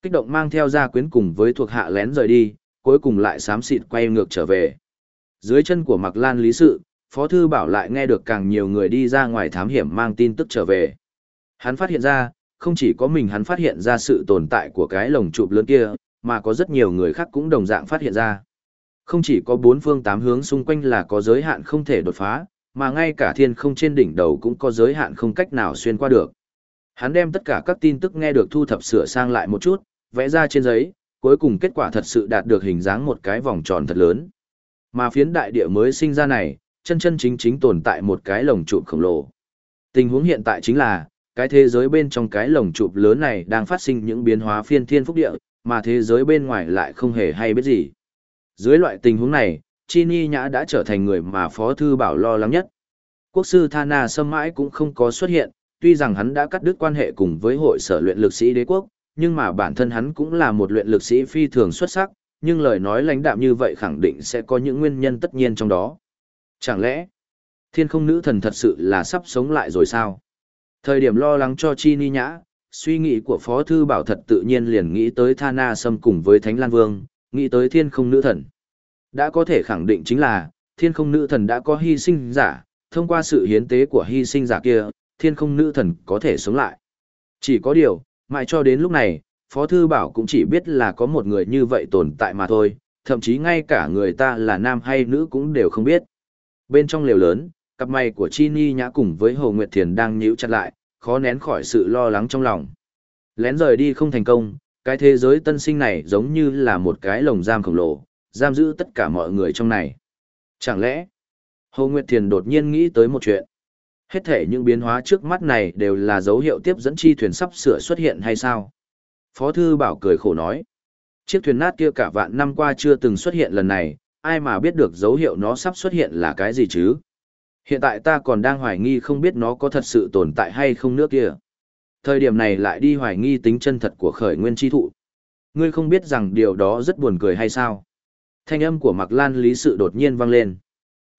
Kích động mang theo gia quyến cùng với thuộc hạ lén rời đi, cuối cùng lại xám xịt quay ngược trở về. Dưới chân của Mạc Lan Lý Sự, Phó Thư Bảo lại nghe được càng nhiều người đi ra ngoài thám hiểm mang tin tức trở về. Hắn phát hiện ra, không chỉ có mình hắn phát hiện ra sự tồn tại của cái lồng chụp lớn kia, mà có rất nhiều người khác cũng đồng dạng phát hiện ra. Không chỉ có bốn phương tám hướng xung quanh là có giới hạn không thể đột phá, mà ngay cả thiên không trên đỉnh đầu cũng có giới hạn không cách nào xuyên qua được. Hắn đem tất cả các tin tức nghe được thu thập sửa sang lại một chút, vẽ ra trên giấy, cuối cùng kết quả thật sự đạt được hình dáng một cái vòng tròn thật lớn. Mà phiến đại địa mới sinh ra này, chân chân chính chính tồn tại một cái lồng trụ khổng lồ. Tình huống hiện tại chính là, cái thế giới bên trong cái lồng trụ lớn này đang phát sinh những biến hóa phiên thiên phúc địa, mà thế giới bên ngoài lại không hề hay biết gì. Dưới loại tình huống này, Chi Ni Nhã đã trở thành người mà Phó Thư Bảo lo lắng nhất. Quốc sư Thana Sâm mãi cũng không có xuất hiện, tuy rằng hắn đã cắt đứt quan hệ cùng với hội sở luyện lực sĩ đế quốc, nhưng mà bản thân hắn cũng là một luyện lực sĩ phi thường xuất sắc, nhưng lời nói lãnh đạm như vậy khẳng định sẽ có những nguyên nhân tất nhiên trong đó. Chẳng lẽ, thiên không nữ thần thật sự là sắp sống lại rồi sao? Thời điểm lo lắng cho Chi Ni Nhã, suy nghĩ của Phó Thư Bảo thật tự nhiên liền nghĩ tới Thana Sâm cùng với Thánh Lan Vương, nghĩ tới thiên không nữ thần. Đã có thể khẳng định chính là, thiên không nữ thần đã có hy sinh giả, thông qua sự hiến tế của hy sinh giả kia, thiên không nữ thần có thể sống lại. Chỉ có điều, mãi cho đến lúc này, Phó Thư Bảo cũng chỉ biết là có một người như vậy tồn tại mà thôi, thậm chí ngay cả người ta là nam hay nữ cũng đều không biết. Bên trong lều lớn, cặp mày của Chi Ni Nhã cùng với Hồ Nguyệt Thiền đang nhíu chặt lại, khó nén khỏi sự lo lắng trong lòng. Lén rời đi không thành công, cái thế giới tân sinh này giống như là một cái lồng giam khổng lồ, giam giữ tất cả mọi người trong này. Chẳng lẽ, Hồ Nguyệt Thiền đột nhiên nghĩ tới một chuyện. Hết thể những biến hóa trước mắt này đều là dấu hiệu tiếp dẫn chi thuyền sắp sửa xuất hiện hay sao? Phó Thư Bảo cười khổ nói. Chiếc thuyền nát kia cả vạn năm qua chưa từng xuất hiện lần này, ai mà biết được dấu hiệu nó sắp xuất hiện là cái gì chứ? Hiện tại ta còn đang hoài nghi không biết nó có thật sự tồn tại hay không nước kia. Thời điểm này lại đi hoài nghi tính chân thật của khởi nguyên tri thụ. Ngươi không biết rằng điều đó rất buồn cười hay sao? Thanh âm của Mạc Lan Lý Sự đột nhiên vang lên.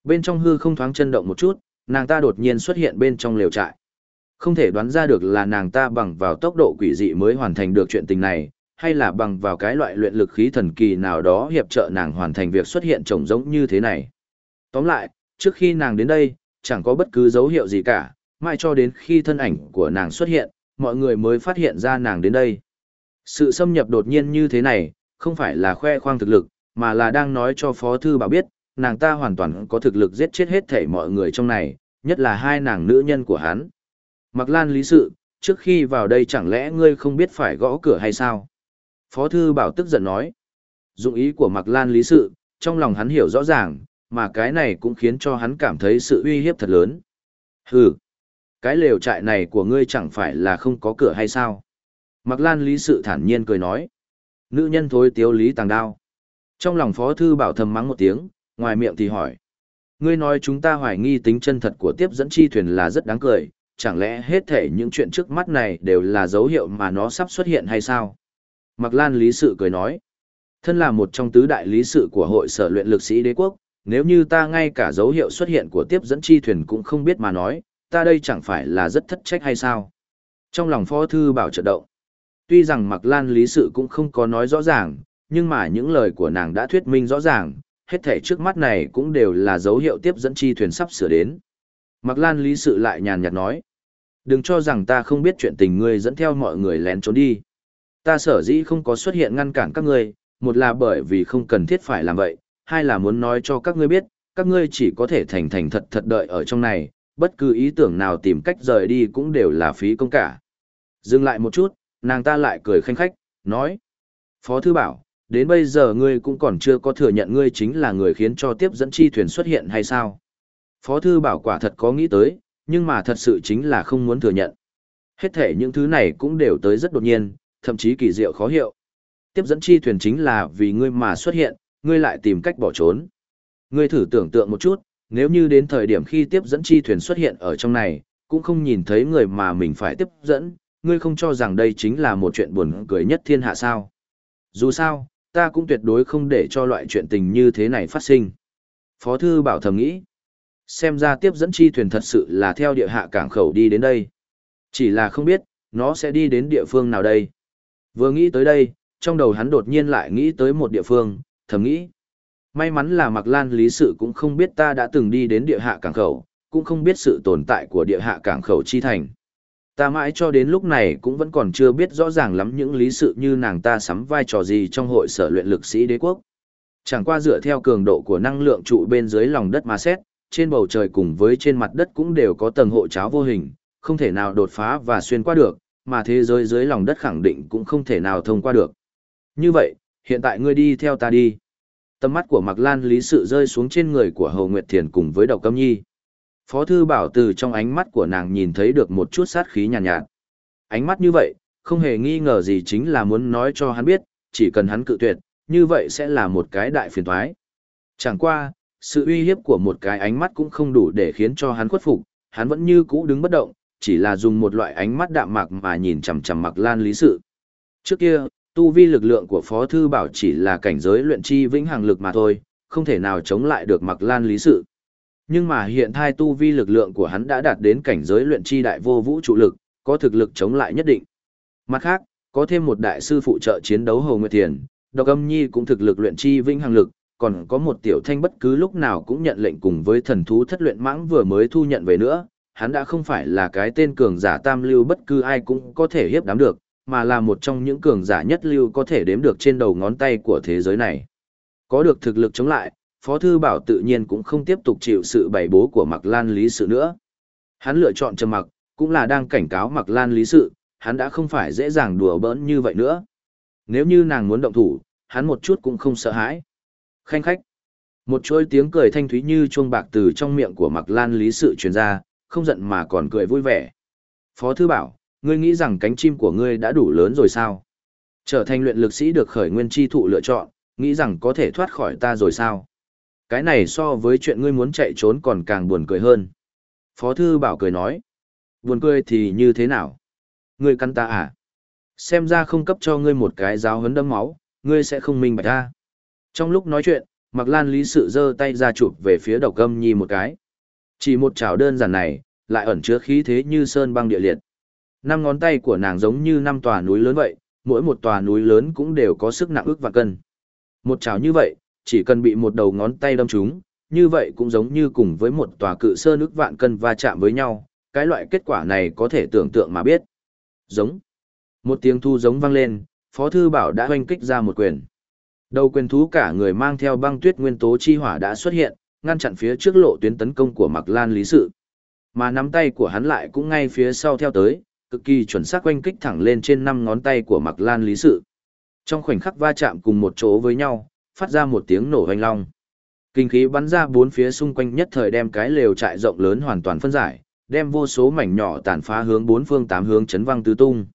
Bên trong hư không thoáng chân động một chút, nàng ta đột nhiên xuất hiện bên trong lều trại. Không thể đoán ra được là nàng ta bằng vào tốc độ quỷ dị mới hoàn thành được chuyện tình này, hay là bằng vào cái loại luyện lực khí thần kỳ nào đó hiệp trợ nàng hoàn thành việc xuất hiện trồng giống như thế này. Tóm lại, trước khi nàng đến đây, chẳng có bất cứ dấu hiệu gì cả, mãi cho đến khi thân ảnh của nàng xuất hiện, mọi người mới phát hiện ra nàng đến đây. Sự xâm nhập đột nhiên như thế này, không phải là khoe khoang thực lực, mà là đang nói cho Phó Thư Bảo biết, nàng ta hoàn toàn có thực lực giết chết hết thảy mọi người trong này, nhất là hai nàng nữ nhân của hắn. Mặc Lan lý sự, trước khi vào đây chẳng lẽ ngươi không biết phải gõ cửa hay sao? Phó Thư Bảo tức giận nói. Dụng ý của Mặc Lan lý sự, trong lòng hắn hiểu rõ ràng, mà cái này cũng khiến cho hắn cảm thấy sự uy hiếp thật lớn. Hừ, cái lều trại này của ngươi chẳng phải là không có cửa hay sao? Mặc Lan lý sự thản nhiên cười nói. Nữ nhân thối tiếu lý tàng đao. Trong lòng Phó Thư Bảo thầm mắng một tiếng, ngoài miệng thì hỏi. Ngươi nói chúng ta hoài nghi tính chân thật của tiếp dẫn chi thuyền là rất đáng cười, chẳng lẽ hết thể những chuyện trước mắt này đều là dấu hiệu mà nó sắp xuất hiện hay sao? Mặc Lan Lý Sự cười nói. Thân là một trong tứ đại lý sự của hội sở luyện lực sĩ đế quốc, nếu như ta ngay cả dấu hiệu xuất hiện của tiếp dẫn chi thuyền cũng không biết mà nói, ta đây chẳng phải là rất thất trách hay sao? Trong lòng phó thư bảo trợ động. Tuy rằng Mặc Lan Lý Sự cũng không có nói rõ ràng, nhưng mà những lời của nàng đã thuyết minh rõ ràng, hết thể trước mắt này cũng đều là dấu hiệu tiếp dẫn chi thuyền sắp sửa đến. Mặc Lan Lý Sự lại nhàn nhạt nói. Đừng cho rằng ta không biết chuyện tình ngươi dẫn theo mọi người lén trốn đi. Ta sở dĩ không có xuất hiện ngăn cản các ngươi, một là bởi vì không cần thiết phải làm vậy, hai là muốn nói cho các ngươi biết, các ngươi chỉ có thể thành thành thật thật đợi ở trong này, bất cứ ý tưởng nào tìm cách rời đi cũng đều là phí công cả. Dừng lại một chút, nàng ta lại cười khanh khách, nói. Phó Thư Bảo, đến bây giờ ngươi cũng còn chưa có thừa nhận ngươi chính là người khiến cho tiếp dẫn chi thuyền xuất hiện hay sao? Phó Thư Bảo quả thật có nghĩ tới, nhưng mà thật sự chính là không muốn thừa nhận. Hết thể những thứ này cũng đều tới rất đột nhiên, thậm chí kỳ diệu khó hiệu. Tiếp dẫn chi thuyền chính là vì ngươi mà xuất hiện, ngươi lại tìm cách bỏ trốn. Ngươi thử tưởng tượng một chút, nếu như đến thời điểm khi tiếp dẫn chi thuyền xuất hiện ở trong này, cũng không nhìn thấy người mà mình phải tiếp dẫn, ngươi không cho rằng đây chính là một chuyện buồn cười nhất thiên hạ sao. Dù sao, ta cũng tuyệt đối không để cho loại chuyện tình như thế này phát sinh. Phó thư bảo thầm nghĩ, xem ra tiếp dẫn chi thuyền thật sự là theo địa hạ cảng khẩu đi đến đây. Chỉ là không biết, nó sẽ đi đến địa phương nào đây. Vừa nghĩ tới đây, trong đầu hắn đột nhiên lại nghĩ tới một địa phương, thầm nghĩ. May mắn là Mạc Lan Lý Sự cũng không biết ta đã từng đi đến địa hạ cảng khẩu, cũng không biết sự tồn tại của địa hạ cảng khẩu chi thành. Ta mãi cho đến lúc này cũng vẫn còn chưa biết rõ ràng lắm những lý sự như nàng ta sắm vai trò gì trong hội sở luyện lực sĩ đế quốc. Chẳng qua dựa theo cường độ của năng lượng trụ bên dưới lòng đất mà xét, trên bầu trời cùng với trên mặt đất cũng đều có tầng hộ cháo vô hình, không thể nào đột phá và xuyên qua được, mà thế giới dưới lòng đất khẳng định cũng không thể nào thông qua được. Như vậy, hiện tại ngươi đi theo ta đi. Tầm mắt của Mạc Lan Lý Sự rơi xuống trên người của Hầu Nguyệt Thiền cùng với Độc Câm Nhi. Phó Thư Bảo từ trong ánh mắt của nàng nhìn thấy được một chút sát khí nhàn nhạt, nhạt. Ánh mắt như vậy, không hề nghi ngờ gì chính là muốn nói cho hắn biết, chỉ cần hắn cự tuyệt, như vậy sẽ là một cái đại phiền toái. Chẳng qua, sự uy hiếp của một cái ánh mắt cũng không đủ để khiến cho hắn khuất phục, hắn vẫn như cũ đứng bất động, chỉ là dùng một loại ánh mắt đạm mạc mà nhìn chằm chằm Mạc Lan Lý Sự. Trước kia, tu vi lực lượng của Phó Thư Bảo chỉ là cảnh giới luyện chi vĩnh hằng lực mà thôi, không thể nào chống lại được Mạc Lan Lý Sự. Nhưng mà hiện thai tu vi lực lượng của hắn đã đạt đến cảnh giới luyện chi đại vô vũ trụ lực, có thực lực chống lại nhất định. Mặt khác, có thêm một đại sư phụ trợ chiến đấu Hồ Nguyệt Thiền, Độc Âm Nhi cũng thực lực luyện chi vĩnh hằng lực, còn có một tiểu thanh bất cứ lúc nào cũng nhận lệnh cùng với thần thú thất luyện mãng vừa mới thu nhận về nữa, hắn đã không phải là cái tên cường giả tam lưu bất cứ ai cũng có thể hiếp đám được, mà là một trong những cường giả nhất lưu có thể đếm được trên đầu ngón tay của thế giới này. Có được thực lực chống lại, Phó Thư Bảo tự nhiên cũng không tiếp tục chịu sự bày bố của Mạc Lan Lý Sự nữa. Hắn lựa chọn trầm mặc, cũng là đang cảnh cáo Mạc Lan Lý Sự, hắn đã không phải dễ dàng đùa bỡn như vậy nữa. Nếu như nàng muốn động thủ, hắn một chút cũng không sợ hãi. Khanh khách. Một chuỗi tiếng cười thanh thúy như chuông bạc từ trong miệng của Mạc Lan Lý Sự truyền ra, không giận mà còn cười vui vẻ. Phó Thư Bảo, ngươi nghĩ rằng cánh chim của ngươi đã đủ lớn rồi sao? Trở thành luyện lực sĩ được khởi nguyên chi thụ lựa chọn, nghĩ rằng có thể thoát khỏi ta rồi sao? Cái này so với chuyện ngươi muốn chạy trốn còn càng buồn cười hơn. Phó Thư Bảo cười nói. Buồn cười thì như thế nào? Ngươi căn ta à? Xem ra không cấp cho ngươi một cái giáo hấn đâm máu, ngươi sẽ không minh bạch ta. Trong lúc nói chuyện, Mạc Lan Lý Sự giơ tay ra chụp về phía độc âm nhi một cái. Chỉ một chảo đơn giản này, lại ẩn chứa khí thế như sơn băng địa liệt. Năm ngón tay của nàng giống như năm tòa núi lớn vậy, mỗi một tòa núi lớn cũng đều có sức nặng ước và cân. Một chảo như vậy, chỉ cần bị một đầu ngón tay đâm trúng, như vậy cũng giống như cùng với một tòa cự sơn ước vạn cân va chạm với nhau, cái loại kết quả này có thể tưởng tượng mà biết. Giống. Một tiếng thu giống vang lên, Phó Thư Bảo đã hoanh kích ra một quyền. Đầu quyền thú cả người mang theo băng tuyết nguyên tố chi hỏa đã xuất hiện, ngăn chặn phía trước lộ tuyến tấn công của Mạc Lan Lý Sự. Mà nắm tay của hắn lại cũng ngay phía sau theo tới, cực kỳ chuẩn xác quanh kích thẳng lên trên năm ngón tay của Mạc Lan Lý Sự. Trong khoảnh khắc va chạm cùng một chỗ với nhau, phát ra một tiếng nổ hoành long. Kinh khí bắn ra bốn phía xung quanh nhất thời đem cái lều trại rộng lớn hoàn toàn phân giải, đem vô số mảnh nhỏ tàn phá hướng bốn phương tám hướng chấn văng tứ tung.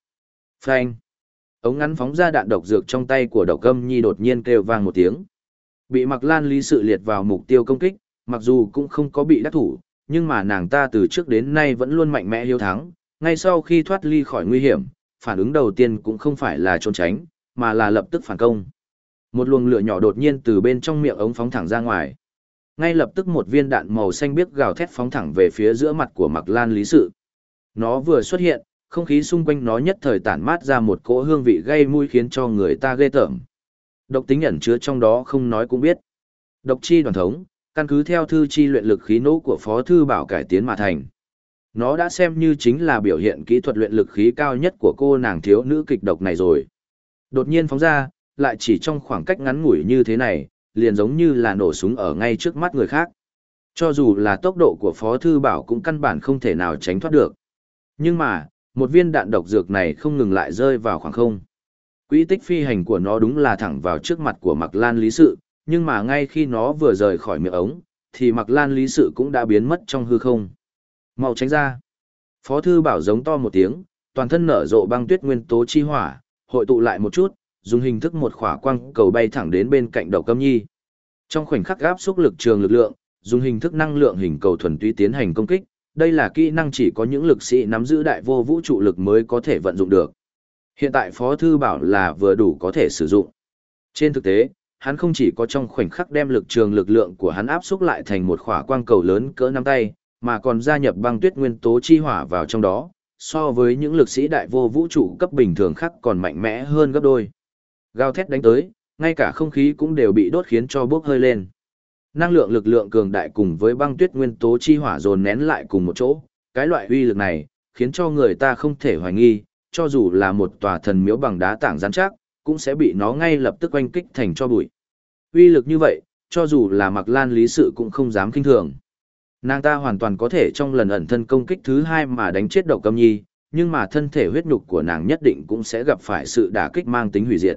Phanh! Ống ngắn phóng ra đạn độc dược trong tay của độc âm nhi đột nhiên kêu vang một tiếng. Bị Mạc Lan Lý sự liệt vào mục tiêu công kích, mặc dù cũng không có bị đắc thủ, nhưng mà nàng ta từ trước đến nay vẫn luôn mạnh mẽ hiếu thắng, ngay sau khi thoát ly khỏi nguy hiểm, phản ứng đầu tiên cũng không phải là trốn tránh, mà là lập tức phản công. Một luồng lửa nhỏ đột nhiên từ bên trong miệng ống phóng thẳng ra ngoài. Ngay lập tức một viên đạn màu xanh biếc gào thét phóng thẳng về phía giữa mặt của Mạc Lan Lý sự. Nó vừa xuất hiện, không khí xung quanh nó nhất thời tản mát ra một cỗ hương vị gây mùi khiến cho người ta ghê tởm. Độc tính ẩn chứa trong đó không nói cũng biết. Độc chi đoàn thống, căn cứ theo thư chi luyện lực khí nỗ của Phó Thư Bảo cải tiến mà thành. Nó đã xem như chính là biểu hiện kỹ thuật luyện lực khí cao nhất của cô nàng thiếu nữ kịch độc này rồi. Đột nhiên phóng ra, lại chỉ trong khoảng cách ngắn ngủi như thế này, liền giống như là nổ súng ở ngay trước mắt người khác. Cho dù là tốc độ của Phó Thư Bảo cũng căn bản không thể nào tránh thoát được. Nhưng mà, một viên đạn độc dược này không ngừng lại rơi vào khoảng không. Quỹ tích phi hành của nó đúng là thẳng vào trước mặt của Mạc Lan Lý Sự, nhưng mà ngay khi nó vừa rời khỏi miệng ống, thì Mạc Lan Lý Sự cũng đã biến mất trong hư không. Mau tránh ra. Phó thư bảo giống to một tiếng, toàn thân nở rộ băng tuyết nguyên tố chi hỏa, hội tụ lại một chút, dùng hình thức một khỏa quang cầu bay thẳng đến bên cạnh đầu câm nhi. Trong khoảnh khắc gáp xúc lực trường lực lượng, dùng hình thức năng lượng hình cầu thuần túy tiến hành công kích, đây là kỹ năng chỉ có những lực sĩ nắm giữ đại vô vũ trụ lực mới có thể vận dụng được. Hiện tại Phó Thư bảo là vừa đủ có thể sử dụng. Trên thực tế, hắn không chỉ có trong khoảnh khắc đem lực trường lực lượng của hắn áp xúc lại thành một khỏa quang cầu lớn cỡ nắm tay, mà còn gia nhập băng tuyết nguyên tố chi hỏa vào trong đó, so với những lực sĩ đại vô vũ trụ cấp bình thường khác còn mạnh mẽ hơn gấp đôi. Gào thét đánh tới, ngay cả không khí cũng đều bị đốt khiến cho bốc hơi lên. Năng lượng lực lượng cường đại cùng với băng tuyết nguyên tố chi hỏa dồn nén lại cùng một chỗ, cái loại uy lực này, khiến cho người ta không thể hoài nghi, cho dù là một tòa thần miếu bằng đá tảng rắn chắc, cũng sẽ bị nó ngay lập tức oanh kích thành cho bụi. Uy lực như vậy, cho dù là Mạc Lan lý sự cũng không dám kinh thường. Nàng ta hoàn toàn có thể trong lần ẩn thân công kích thứ hai mà đánh chết độc câm nhi, nhưng mà thân thể huyết nhục của nàng nhất định cũng sẽ gặp phải sự đả kích mang tính hủy diệt.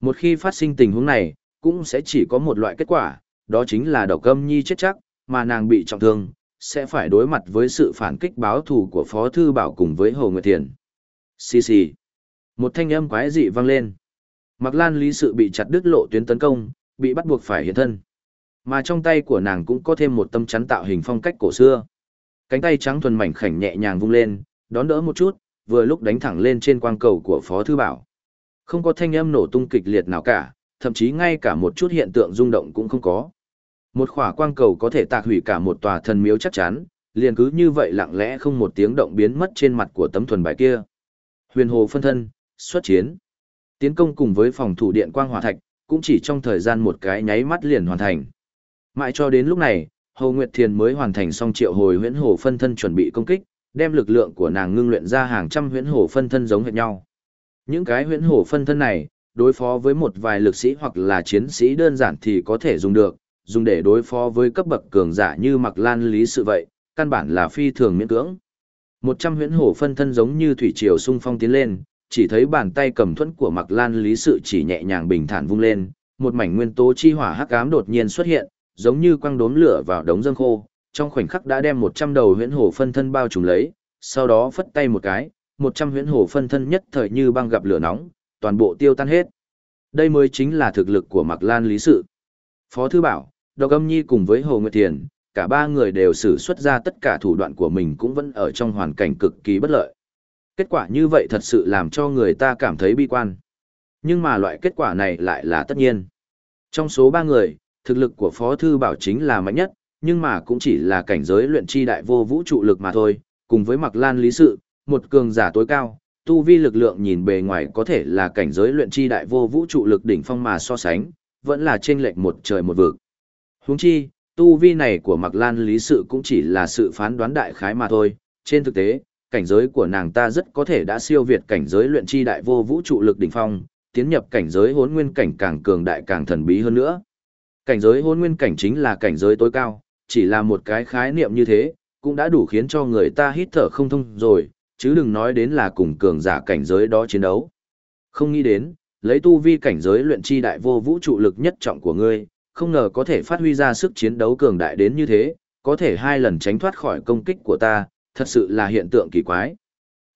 Một khi phát sinh tình huống này, cũng sẽ chỉ có một loại kết quả, đó chính là độc câm nhi chết chắc, mà nàng bị trọng thương, sẽ phải đối mặt với sự phản kích báo thù của Phó Thư Bảo cùng với Hồ Nguyệt Thiền. Xì xì. Một thanh âm quái dị vang lên. Mặc Lan lý sự bị chặt đứt lộ tuyến tấn công, bị bắt buộc phải hiện thân. Mà trong tay của nàng cũng có thêm một tâm chắn tạo hình phong cách cổ xưa. Cánh tay trắng thuần mảnh khảnh nhẹ nhàng vung lên, đón đỡ một chút, vừa lúc đánh thẳng lên trên quang cầu của Phó Thư Bảo. Không có thanh âm nổ tung kịch liệt nào cả, thậm chí ngay cả một chút hiện tượng rung động cũng không có. Một khỏa quang cầu có thể tạc hủy cả một tòa thần miếu chắc chắn, liền cứ như vậy lặng lẽ không một tiếng động biến mất trên mặt của tấm thuần bài kia. Huyền hồ phân thân, xuất chiến. Tiến công cùng với phòng thủ điện quang hỏa thạch, cũng chỉ trong thời gian một cái nháy mắt liền hoàn thành. Mãi cho đến lúc này, Hồ Nguyệt Thiền mới hoàn thành xong triệu hồi huyễn hồ phân thân chuẩn bị công kích, đem lực lượng của nàng ngưng luyện ra hàng trăm huyễn hồ phân thân giống hệt nhau. Những cái huyễn hồ phân thân này, đối phó với một vài lực sĩ hoặc là chiến sĩ đơn giản thì có thể dùng được, dùng để đối phó với cấp bậc cường giả như Mặc Lan Lý sự vậy, căn bản là phi thường miễn cưỡng. Một trăm huyễn hổ phân thân giống như thủy triều sung phong tiến lên, chỉ thấy bàn tay cầm thuẫn của Mặc Lan Lý sự chỉ nhẹ nhàng bình thản vung lên, một mảnh nguyên tố chi hỏa hắc ám đột nhiên xuất hiện, giống như quăng đốm lửa vào đống dâng khô, trong khoảnh khắc đã đem một trăm đầu huyễn hổ phân thân bao trùm lấy, sau đó phất tay một cái, một trăm huyễn hổ phân thân nhất thời như băng gặp lửa nóng, toàn bộ tiêu tan hết. Đây mới chính là thực lực của Mặc Lan Lý sự. Phó thư bảo, Độc Âm Nhi cùng với Hồ Nguyệt Thiền, cả ba người đều sử xuất ra tất cả thủ đoạn của mình cũng vẫn ở trong hoàn cảnh cực kỳ bất lợi. Kết quả như vậy thật sự làm cho người ta cảm thấy bi quan. Nhưng mà loại kết quả này lại là tất nhiên. Trong số ba người, thực lực của Phó Thư Bảo chính là mạnh nhất, nhưng mà cũng chỉ là cảnh giới luyện chi đại vô vũ trụ lực mà thôi, cùng với Mặc Lan Lý Sự, một cường giả tối cao, tu vi lực lượng nhìn bề ngoài có thể là cảnh giới luyện chi đại vô vũ trụ lực đỉnh phong mà so sánh, vẫn là chênh lệch một trời một vực. Huống chi, tu vi này của Mạc Lan Lý Sự cũng chỉ là sự phán đoán đại khái mà thôi, trên thực tế, cảnh giới của nàng ta rất có thể đã siêu việt cảnh giới luyện chi đại vô vũ trụ lực đỉnh phong, tiến nhập cảnh giới hỗn nguyên cảnh càng cường đại càng thần bí hơn nữa. Cảnh giới hôn nguyên cảnh chính là cảnh giới tối cao, chỉ là một cái khái niệm như thế, cũng đã đủ khiến cho người ta hít thở không thông rồi, chứ đừng nói đến là cùng cường giả cảnh giới đó chiến đấu. Không nghĩ đến, lấy tu vi cảnh giới luyện chi đại vô vũ trụ lực nhất trọng của ngươi, không ngờ có thể phát huy ra sức chiến đấu cường đại đến như thế, có thể hai lần tránh thoát khỏi công kích của ta, thật sự là hiện tượng kỳ quái.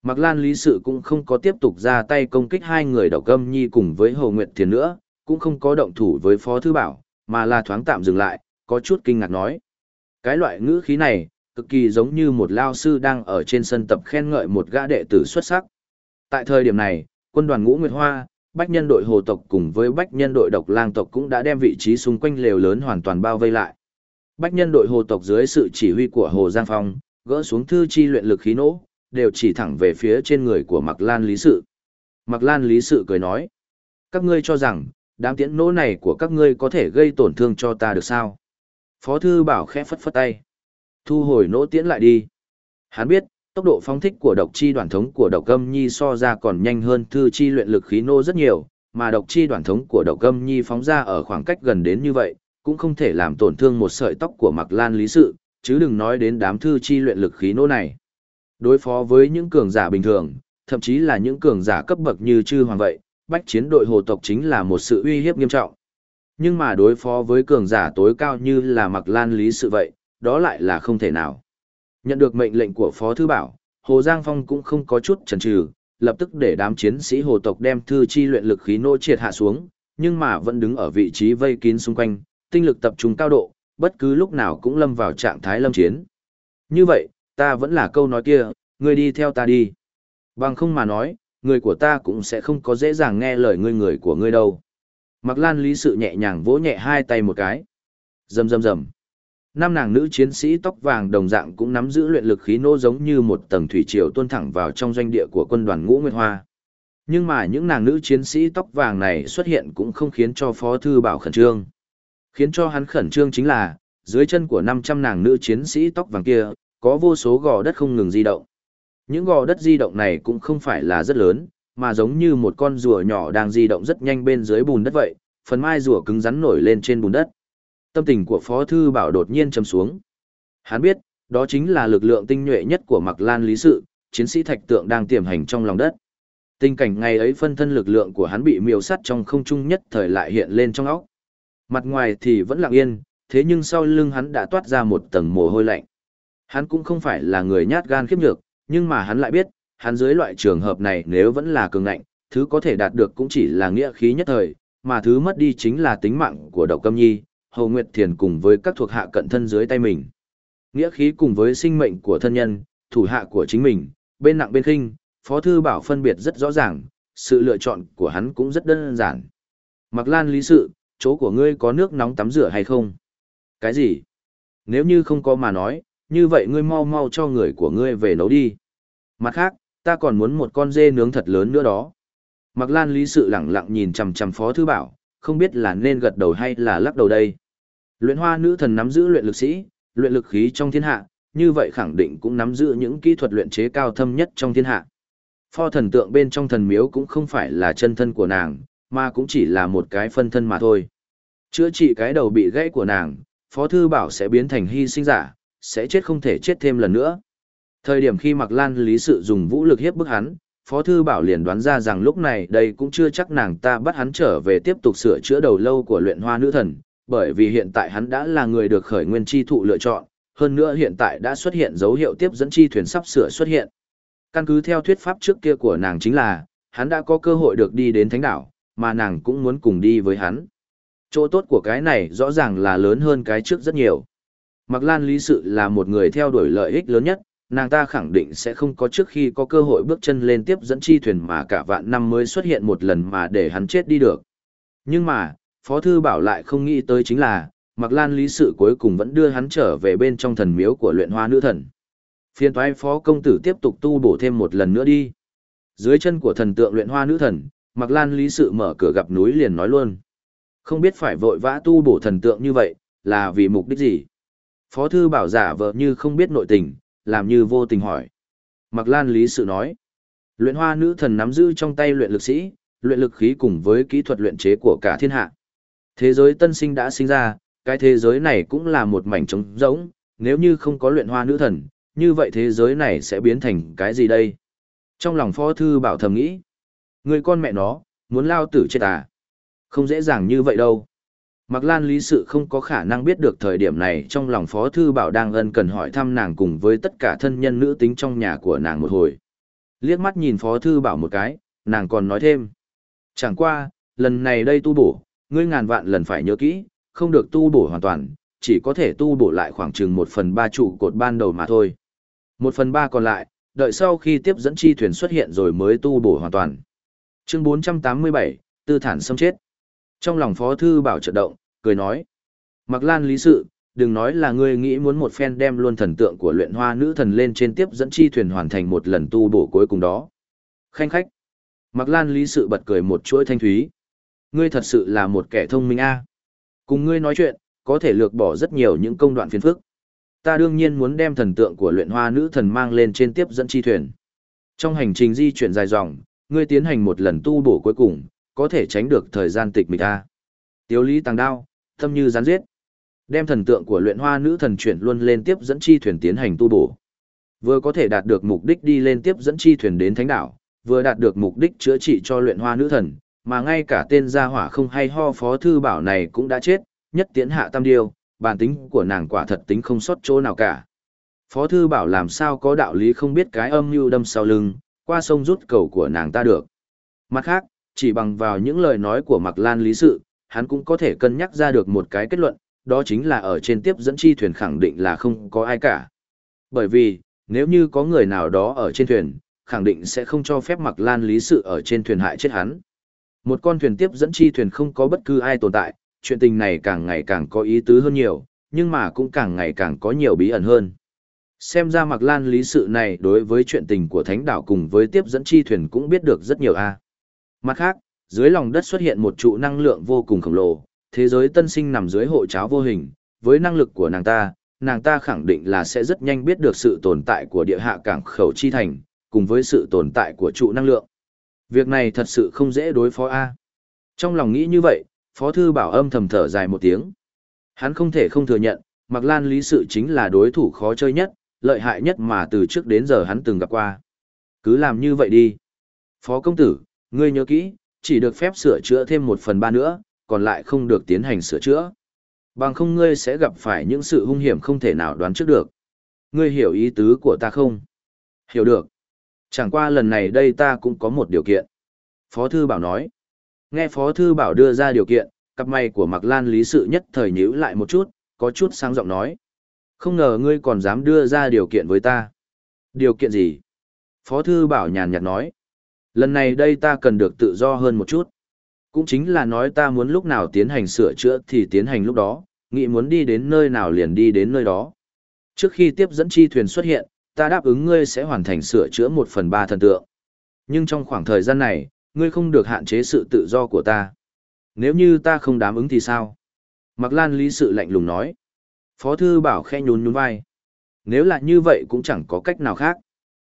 Mạc Lan Lý Sự cũng không có tiếp tục ra tay công kích hai người độc âm nhi cùng với Hồ Nguyệt Thiền nữa, cũng không có động thủ với Phó Thư Bảo, mà là thoáng tạm dừng lại, có chút kinh ngạc nói. Cái loại ngữ khí này, cực kỳ giống như một lao sư đang ở trên sân tập khen ngợi một gã đệ tử xuất sắc. Tại thời điểm này, quân đoàn ngũ Nguyệt Hoa, bách nhân đội hồ tộc cùng với bách nhân đội độc lang tộc cũng đã đem vị trí xung quanh lều lớn hoàn toàn bao vây lại. Bách nhân đội hồ tộc dưới sự chỉ huy của Hồ Giang Phong, gỡ xuống thư chi luyện lực khí nỗ, đều chỉ thẳng về phía trên người của Mạc Lan Lý Sự. Mạc Lan Lý Sự cười nói, các ngươi cho rằng, đám tiễn nỗ này của các ngươi có thể gây tổn thương cho ta được sao? Phó thư bảo khẽ phất phất tay. Thu hồi nỗ tiễn lại đi. Hắn biết, tốc độ phóng thích của độc chi đoàn thống của độc âm nhi so ra còn nhanh hơn thư chi luyện lực khí nô rất nhiều, mà độc chi đoàn thống của độc âm nhi phóng ra ở khoảng cách gần đến như vậy, cũng không thể làm tổn thương một sợi tóc của Mặc Lan Lý Sự, chứ đừng nói đến đám thư chi luyện lực khí nô này. Đối phó với những cường giả bình thường, thậm chí là những cường giả cấp bậc như chư hoàng vậy, bách chiến đội hồ tộc chính là một sự uy hiếp nghiêm trọng. Nhưng mà đối phó với cường giả tối cao như là Mặc Lan Lý Sự vậy, đó lại là không thể nào. Nhận được mệnh lệnh của Phó Thư Bảo, Hồ Giang Phong cũng không có chút chần chừ, lập tức để đám chiến sĩ hồ tộc đem thư chi luyện lực khí nô triệt hạ xuống, nhưng mà vẫn đứng ở vị trí vây kín xung quanh, tinh lực tập trung cao độ, bất cứ lúc nào cũng lâm vào trạng thái lâm chiến. Như vậy, ta vẫn là câu nói kia, ngươi đi theo ta đi. Bằng không mà nói, người của ta cũng sẽ không có dễ dàng nghe lời ngươi người của ngươi đâu. Mặc lan lý sự nhẹ nhàng vỗ nhẹ hai tay một cái. Rầm rầm rầm năm nàng nữ chiến sĩ tóc vàng đồng dạng cũng nắm giữ luyện lực khí nô giống như một tầng thủy triều tuôn thẳng vào trong doanh địa của quân đoàn ngũ nguyệt hoa nhưng mà những nàng nữ chiến sĩ tóc vàng này xuất hiện cũng không khiến cho phó thư bảo khẩn trương khiến cho hắn khẩn trương chính là, dưới chân của năm trăm nàng nữ chiến sĩ tóc vàng kia, có vô số gò đất không ngừng di động những gò đất di động này cũng không phải là rất lớn, mà giống như một con rùa nhỏ đang di động rất nhanh bên dưới bùn đất vậy, phần mai rùa cứng rắn nổi lên trên bùn đất. Tâm tình của Phó Thư Bảo đột nhiên trầm xuống. Hắn biết, đó chính là lực lượng tinh nhuệ nhất của Mạc Lan Lý Sự, chiến sĩ thạch tượng đang tiềm hành trong lòng đất. Tình cảnh ngày ấy phân thân lực lượng của hắn bị miêu sắt trong không trung nhất thời lại hiện lên trong óc. Mặt ngoài thì vẫn lặng yên, thế nhưng sau lưng hắn đã toát ra một tầng mồ hôi lạnh. Hắn cũng không phải là người nhát gan khiếp nhược, nhưng mà hắn lại biết, hắn dưới loại trường hợp này nếu vẫn là cường ngạnh, thứ có thể đạt được cũng chỉ là nghĩa khí nhất thời, mà thứ mất đi chính là tính mạng của Đậu Câm Nhi, Hồ Nguyệt Thiền cùng với các thuộc hạ cận thân dưới tay mình. Nghĩa khí cùng với sinh mệnh của thân nhân, thủ hạ của chính mình, bên nặng bên khinh, Phó Thư Bảo phân biệt rất rõ ràng, sự lựa chọn của hắn cũng rất đơn giản. Mặc lan lý sự, chỗ của ngươi có nước nóng tắm rửa hay không? Cái gì? Nếu như không có mà nói, như vậy ngươi mau mau cho người của ngươi về nấu đi. Mặt khác, ta còn muốn một con dê nướng thật lớn nữa đó. Mặc lan lý sự lặng lặng nhìn chằm chằm Phó Thư Bảo, không biết là nên gật đầu hay là lắc đầu đây. Luyện hoa nữ thần nắm giữ luyện lực sĩ, luyện lực khí trong thiên hạ, như vậy khẳng định cũng nắm giữ những kỹ thuật luyện chế cao thâm nhất trong thiên hạ. Pho thần tượng bên trong thần miếu cũng không phải là chân thân của nàng, mà cũng chỉ là một cái phân thân mà thôi. Chữa trị cái đầu bị gãy của nàng, Phó Thư Bảo sẽ biến thành hy sinh giả, sẽ chết không thể chết thêm lần nữa. Thời điểm khi Mạc Lan lý sự dùng vũ lực hiếp bức hắn, Phó Thư Bảo liền đoán ra rằng lúc này đây cũng chưa chắc nàng ta bắt hắn trở về tiếp tục sửa chữa đầu lâu của luyện hoa nữ thần, bởi vì hiện tại hắn đã là người được khởi nguyên chi thụ lựa chọn, hơn nữa hiện tại đã xuất hiện dấu hiệu tiếp dẫn chi thuyền sắp sửa xuất hiện. Căn cứ theo thuyết pháp trước kia của nàng chính là, hắn đã có cơ hội được đi đến thánh đảo, mà nàng cũng muốn cùng đi với hắn. Chỗ tốt của cái này rõ ràng là lớn hơn cái trước rất nhiều. Mạc Lan lý sự là một người theo đuổi lợi ích lớn nhất, nàng ta khẳng định sẽ không có trước khi có cơ hội bước chân lên tiếp dẫn chi thuyền mà cả vạn năm mới xuất hiện một lần mà để hắn chết đi được. Nhưng mà, Phó Thư Bảo lại không nghĩ tới chính là, Mạc Lan lý sự cuối cùng vẫn đưa hắn trở về bên trong thần miếu của luyện hoa nữ thần. Phiên toái Phó Công Tử tiếp tục tu bổ thêm một lần nữa đi. Dưới chân của thần tượng luyện hoa nữ thần, Mạc Lan lý sự mở cửa gặp núi liền nói luôn. Không biết phải vội vã tu bổ thần tượng như vậy, là vì mục đích gì? Phó Thư Bảo giả vợ như không biết nội tình, làm như vô tình hỏi. Mạc Lan lý sự nói. Luyện hoa nữ thần nắm giữ trong tay luyện lực sĩ, luyện lực khí cùng với kỹ thuật luyện chế của cả thiên hạ. Thế giới tân sinh đã sinh ra, cái thế giới này cũng là một mảnh trống rỗng, nếu như không có luyện hoa nữ thần, như vậy thế giới này sẽ biến thành cái gì đây? Trong lòng phó thư bảo thầm nghĩ, người con mẹ nó, muốn lao tử chết à? Không dễ dàng như vậy đâu. Mạc Lan lý sự không có khả năng biết được thời điểm này trong lòng phó thư bảo đang ân cần hỏi thăm nàng cùng với tất cả thân nhân nữ tính trong nhà của nàng một hồi. Liếc mắt nhìn phó thư bảo một cái, nàng còn nói thêm. Chẳng qua, lần này đây tu bổ, ngươi ngàn vạn lần phải nhớ kỹ, không được tu bổ hoàn toàn, chỉ có thể tu bổ lại khoảng chừng một phần ba trụ cột ban đầu mà thôi. Một phần ba còn lại, đợi sau khi tiếp dẫn chi thuyền xuất hiện rồi mới tu bổ hoàn toàn. Chương 487, Tư thản xâm chết. Trong lòng Phó Thư Bảo trợ động, cười nói. Mặc lan lý sự, đừng nói là ngươi nghĩ muốn một phen đem luôn thần tượng của luyện hoa nữ thần lên trên tiếp dẫn chi thuyền hoàn thành một lần tu bổ cuối cùng đó. Khanh khách. Mặc lan lý sự bật cười một chuỗi thanh thúy. Ngươi thật sự là một kẻ thông minh a. Cùng ngươi nói chuyện, có thể lược bỏ rất nhiều những công đoạn phiền phức. Ta đương nhiên muốn đem thần tượng của luyện hoa nữ thần mang lên trên tiếp dẫn chi thuyền. Trong hành trình di chuyển dài dòng, ngươi tiến hành một lần tu bổ cuối cùng, có thể tránh được thời gian tịch mịch ta Tiếu lý tàng đao, thâm như gián giết. Đem thần tượng của luyện hoa nữ thần chuyển luôn lên tiếp dẫn chi thuyền tiến hành tu bổ. Vừa có thể đạt được mục đích đi lên tiếp dẫn chi thuyền đến thánh đảo, vừa đạt được mục đích chữa trị cho luyện hoa nữ thần, mà ngay cả tên gia hỏa không hay ho phó thư bảo này cũng đã chết, nhất tiến hạ tam điêu, bản tính của nàng quả thật tính không sót chỗ nào cả. Phó thư bảo làm sao có đạo lý không biết cái âm mưu đâm sau lưng, qua sông rút cầu của nàng ta được. Mặt khác, chỉ bằng vào những lời nói của Mạc Lan lý sự, hắn cũng có thể cân nhắc ra được một cái kết luận, đó chính là ở trên tiếp dẫn chi thuyền khẳng định là không có ai cả. Bởi vì, nếu như có người nào đó ở trên thuyền, khẳng định sẽ không cho phép Mạc Lan lý sự ở trên thuyền hại chết hắn. Một con thuyền tiếp dẫn chi thuyền không có bất cứ ai tồn tại, chuyện tình này càng ngày càng có ý tứ hơn nhiều, nhưng mà cũng càng ngày càng có nhiều bí ẩn hơn. Xem ra Mạc Lan lý sự này đối với chuyện tình của thánh đảo cùng với tiếp dẫn chi thuyền cũng biết được rất nhiều a. Mặt khác, dưới lòng đất xuất hiện một trụ năng lượng vô cùng khổng lồ, thế giới tân sinh nằm dưới hộ cháo vô hình, với năng lực của nàng ta, nàng ta khẳng định là sẽ rất nhanh biết được sự tồn tại của địa hạ cảng khẩu chi thành, cùng với sự tồn tại của trụ năng lượng. Việc này thật sự không dễ đối phó A. Trong lòng nghĩ như vậy, Phó Thư Bảo âm thầm thở dài một tiếng. Hắn không thể không thừa nhận, Mạc Lan Lý Sự chính là đối thủ khó chơi nhất, lợi hại nhất mà từ trước đến giờ hắn từng gặp qua. Cứ làm như vậy đi. Phó công tử, ngươi nhớ kỹ, chỉ được phép sửa chữa thêm một phần ba nữa, còn lại không được tiến hành sửa chữa. Bằng không ngươi sẽ gặp phải những sự hung hiểm không thể nào đoán trước được. Ngươi hiểu ý tứ của ta không? Hiểu được. Chẳng qua lần này đây ta cũng có một điều kiện. Phó Thư Bảo nói. Nghe Phó Thư Bảo đưa ra điều kiện, cặp mày của Mạc Lan lý sự nhất thời nhíu lại một chút, có chút sang giọng nói. Không ngờ ngươi còn dám đưa ra điều kiện với ta. Điều kiện gì? Phó Thư Bảo nhàn nhạt nói. Lần này đây ta cần được tự do hơn một chút. Cũng chính là nói ta muốn lúc nào tiến hành sửa chữa thì tiến hành lúc đó, nghĩ muốn đi đến nơi nào liền đi đến nơi đó. Trước khi tiếp dẫn chi thuyền xuất hiện, ta đáp ứng ngươi sẽ hoàn thành sửa chữa một phần ba thần tượng. Nhưng trong khoảng thời gian này, ngươi không được hạn chế sự tự do của ta. Nếu như ta không đáp ứng thì sao? Mạc Lan lý sự lạnh lùng nói. Phó thư bảo khe nhún nhún vai. Nếu là như vậy cũng chẳng có cách nào khác.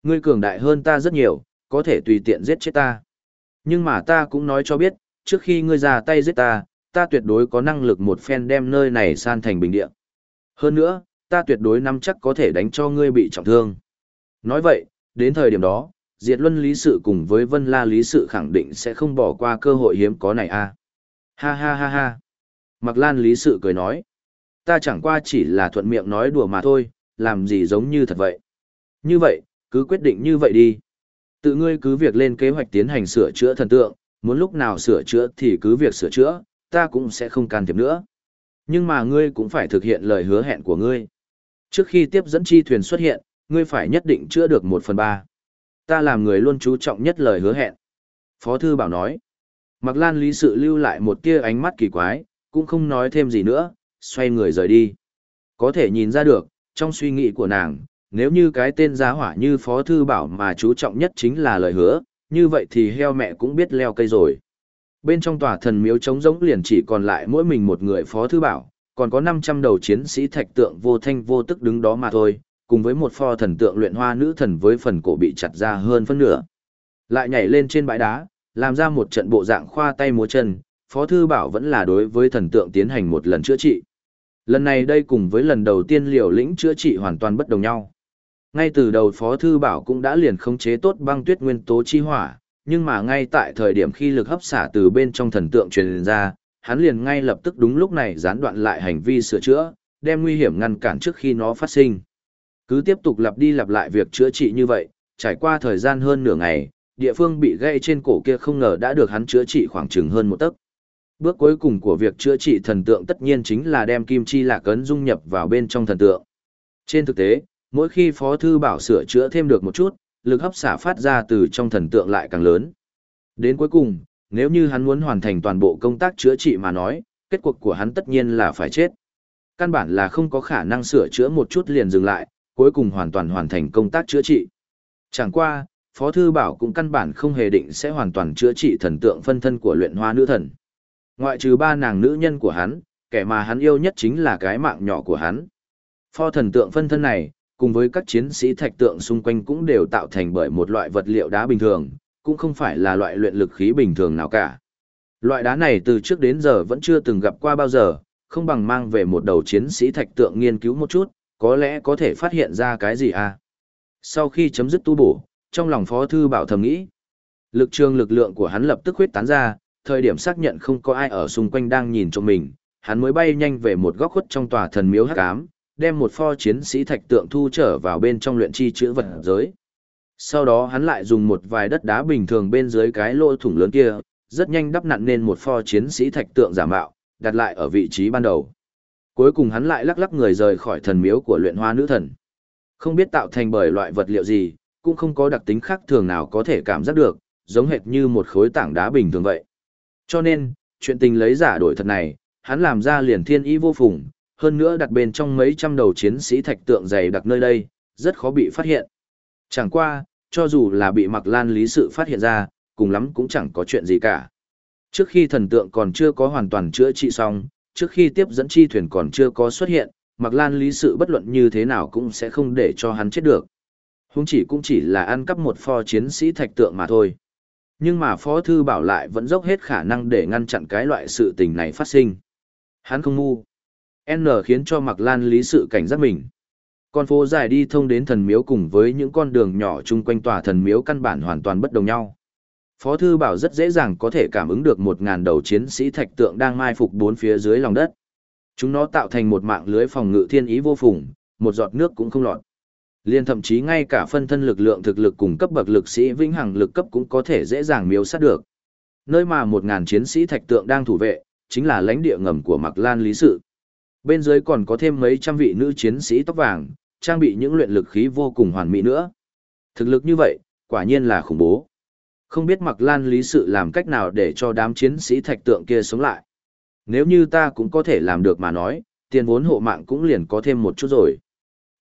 Ngươi cường đại hơn ta rất nhiều, có thể tùy tiện giết chết ta. Nhưng mà ta cũng nói cho biết, trước khi ngươi ra tay giết ta, ta tuyệt đối có năng lực một phen đem nơi này san thành bình địa. Hơn nữa, ta tuyệt đối nắm chắc có thể đánh cho ngươi bị trọng thương. Nói vậy, đến thời điểm đó, Diệt Luân Lý Sự cùng với Vân La Lý Sự khẳng định sẽ không bỏ qua cơ hội hiếm có này a. À. Ha ha ha ha. Mặc Lan Lý Sự cười nói. Ta chẳng qua chỉ là thuận miệng nói đùa mà thôi, làm gì giống như thật vậy. Như vậy, cứ quyết định như vậy đi. Tự ngươi cứ việc lên kế hoạch tiến hành sửa chữa thần tượng, muốn lúc nào sửa chữa thì cứ việc sửa chữa, ta cũng sẽ không can thiệp nữa. Nhưng mà ngươi cũng phải thực hiện lời hứa hẹn của ngươi. Trước khi tiếp dẫn chi thuyền xuất hiện, ngươi phải nhất định chữa được một phần ba. Ta làm người luôn chú trọng nhất lời hứa hẹn. Phó thư bảo nói. Mặc lan lý sự lưu lại một tia ánh mắt kỳ quái, cũng không nói thêm gì nữa, xoay người rời đi. Có thể nhìn ra được, trong suy nghĩ của nàng, nếu như cái tên giá hỏa như Phó Thư Bảo mà chú trọng nhất chính là lời hứa, như vậy thì heo mẹ cũng biết leo cây rồi. Bên trong tòa thần miếu trống rỗng liền chỉ còn lại mỗi mình một người Phó Thư Bảo, còn có 500 đầu chiến sĩ thạch tượng vô thanh vô tức đứng đó mà thôi, cùng với một pho thần tượng luyện hoa nữ thần với phần cổ bị chặt ra hơn phân nửa. Lại nhảy lên trên bãi đá, làm ra một trận bộ dạng khoa tay múa chân, Phó Thư Bảo vẫn là đối với thần tượng tiến hành một lần chữa trị. Lần này đây cùng với lần đầu tiên liều lĩnh chữa trị hoàn toàn bất đồng nhau. Ngay từ đầu Phó Thư Bảo cũng đã liền khống chế tốt băng tuyết nguyên tố chi hỏa, nhưng mà ngay tại thời điểm khi lực hấp xả từ bên trong thần tượng truyền ra, hắn liền ngay lập tức đúng lúc này gián đoạn lại hành vi sửa chữa, đem nguy hiểm ngăn cản trước khi nó phát sinh. Cứ tiếp tục lặp đi lặp lại việc chữa trị như vậy, trải qua thời gian hơn nửa ngày, địa phương bị gây trên cổ kia không ngờ đã được hắn chữa trị khoảng chừng hơn một tấc. Bước cuối cùng của việc chữa trị thần tượng tất nhiên chính là đem kim chi lạc ấn dung nhập vào bên trong thần tượng. Trên thực tế, mỗi khi Phó Thư Bảo sửa chữa thêm được một chút, lực hấp xả phát ra từ trong thần tượng lại càng lớn. Đến cuối cùng, nếu như hắn muốn hoàn thành toàn bộ công tác chữa trị mà nói, kết cuộc của hắn tất nhiên là phải chết. Căn bản là không có khả năng sửa chữa một chút liền dừng lại, cuối cùng hoàn toàn hoàn thành công tác chữa trị. Chẳng qua, Phó Thư Bảo cũng căn bản không hề định sẽ hoàn toàn chữa trị thần tượng phân thân của luyện hoa nữ thần. Ngoại trừ ba nàng nữ nhân của hắn, kẻ mà hắn yêu nhất chính là cái mạng nhỏ của hắn. Pho thần tượng phân thân này, cùng với các chiến sĩ thạch tượng xung quanh cũng đều tạo thành bởi một loại vật liệu đá bình thường, cũng không phải là loại luyện lực khí bình thường nào cả. Loại đá này từ trước đến giờ vẫn chưa từng gặp qua bao giờ, không bằng mang về một đầu chiến sĩ thạch tượng nghiên cứu một chút, có lẽ có thể phát hiện ra cái gì à. Sau khi chấm dứt tu bổ, trong lòng Phó Thư Bảo thầm nghĩ, lực trường lực lượng của hắn lập tức huyết tán ra, thời điểm xác nhận không có ai ở xung quanh đang nhìn cho mình, hắn mới bay nhanh về một góc khuất trong tòa thần miếu hắc ám, đem một pho chiến sĩ thạch tượng thu trở vào bên trong luyện chi chữ vật giới. Sau đó hắn lại dùng một vài đất đá bình thường bên dưới cái lỗ thủng lớn kia, rất nhanh đắp nặn nên một pho chiến sĩ thạch tượng giả mạo, đặt lại ở vị trí ban đầu. Cuối cùng hắn lại lắc lắc người rời khỏi thần miếu của luyện hoa nữ thần. Không biết tạo thành bởi loại vật liệu gì, cũng không có đặc tính khác thường nào có thể cảm giác được, giống hệt như một khối tảng đá bình thường vậy. Cho nên, chuyện tình lấy giả đổi thật này, hắn làm ra liền thiên ý vô phùng, hơn nữa đặt bên trong mấy trăm đầu chiến sĩ thạch tượng dày đặc nơi đây, rất khó bị phát hiện. Chẳng qua, cho dù là bị mặc lan lý sự phát hiện ra, cùng lắm cũng chẳng có chuyện gì cả. Trước khi thần tượng còn chưa có hoàn toàn chữa trị xong, trước khi tiếp dẫn chi thuyền còn chưa có xuất hiện, mặc lan lý sự bất luận như thế nào cũng sẽ không để cho hắn chết được. Húng chỉ cũng chỉ là ăn cắp một pho chiến sĩ thạch tượng mà thôi. Nhưng mà Phó Thư Bảo lại vẫn dốc hết khả năng để ngăn chặn cái loại sự tình này phát sinh. Hắn không ngu. N khiến cho Mạc Lan lý sự cảnh giác mình. Con phố dài đi thông đến thần miếu cùng với những con đường nhỏ chung quanh tòa thần miếu căn bản hoàn toàn bất đồng nhau. Phó Thư Bảo rất dễ dàng có thể cảm ứng được một ngàn đầu chiến sĩ thạch tượng đang mai phục bốn phía dưới lòng đất. Chúng nó tạo thành một mạng lưới phòng ngự thiên ý vô phùng, một giọt nước cũng không lọt. Liên thậm chí ngay cả phân thân lực lượng thực lực cùng cấp bậc lực sĩ vĩnh hằng lực cấp cũng có thể dễ dàng miếu sát được. Nơi mà một ngàn chiến sĩ thạch tượng đang thủ vệ, chính là lãnh địa ngầm của Mạc Lan Lý Sự. Bên dưới còn có thêm mấy trăm vị nữ chiến sĩ tóc vàng, trang bị những luyện lực khí vô cùng hoàn mỹ nữa. Thực lực như vậy, quả nhiên là khủng bố. Không biết Mạc Lan Lý Sự làm cách nào để cho đám chiến sĩ thạch tượng kia sống lại. Nếu như ta cũng có thể làm được mà nói, tiền vốn hộ mạng cũng liền có thêm một chút rồi.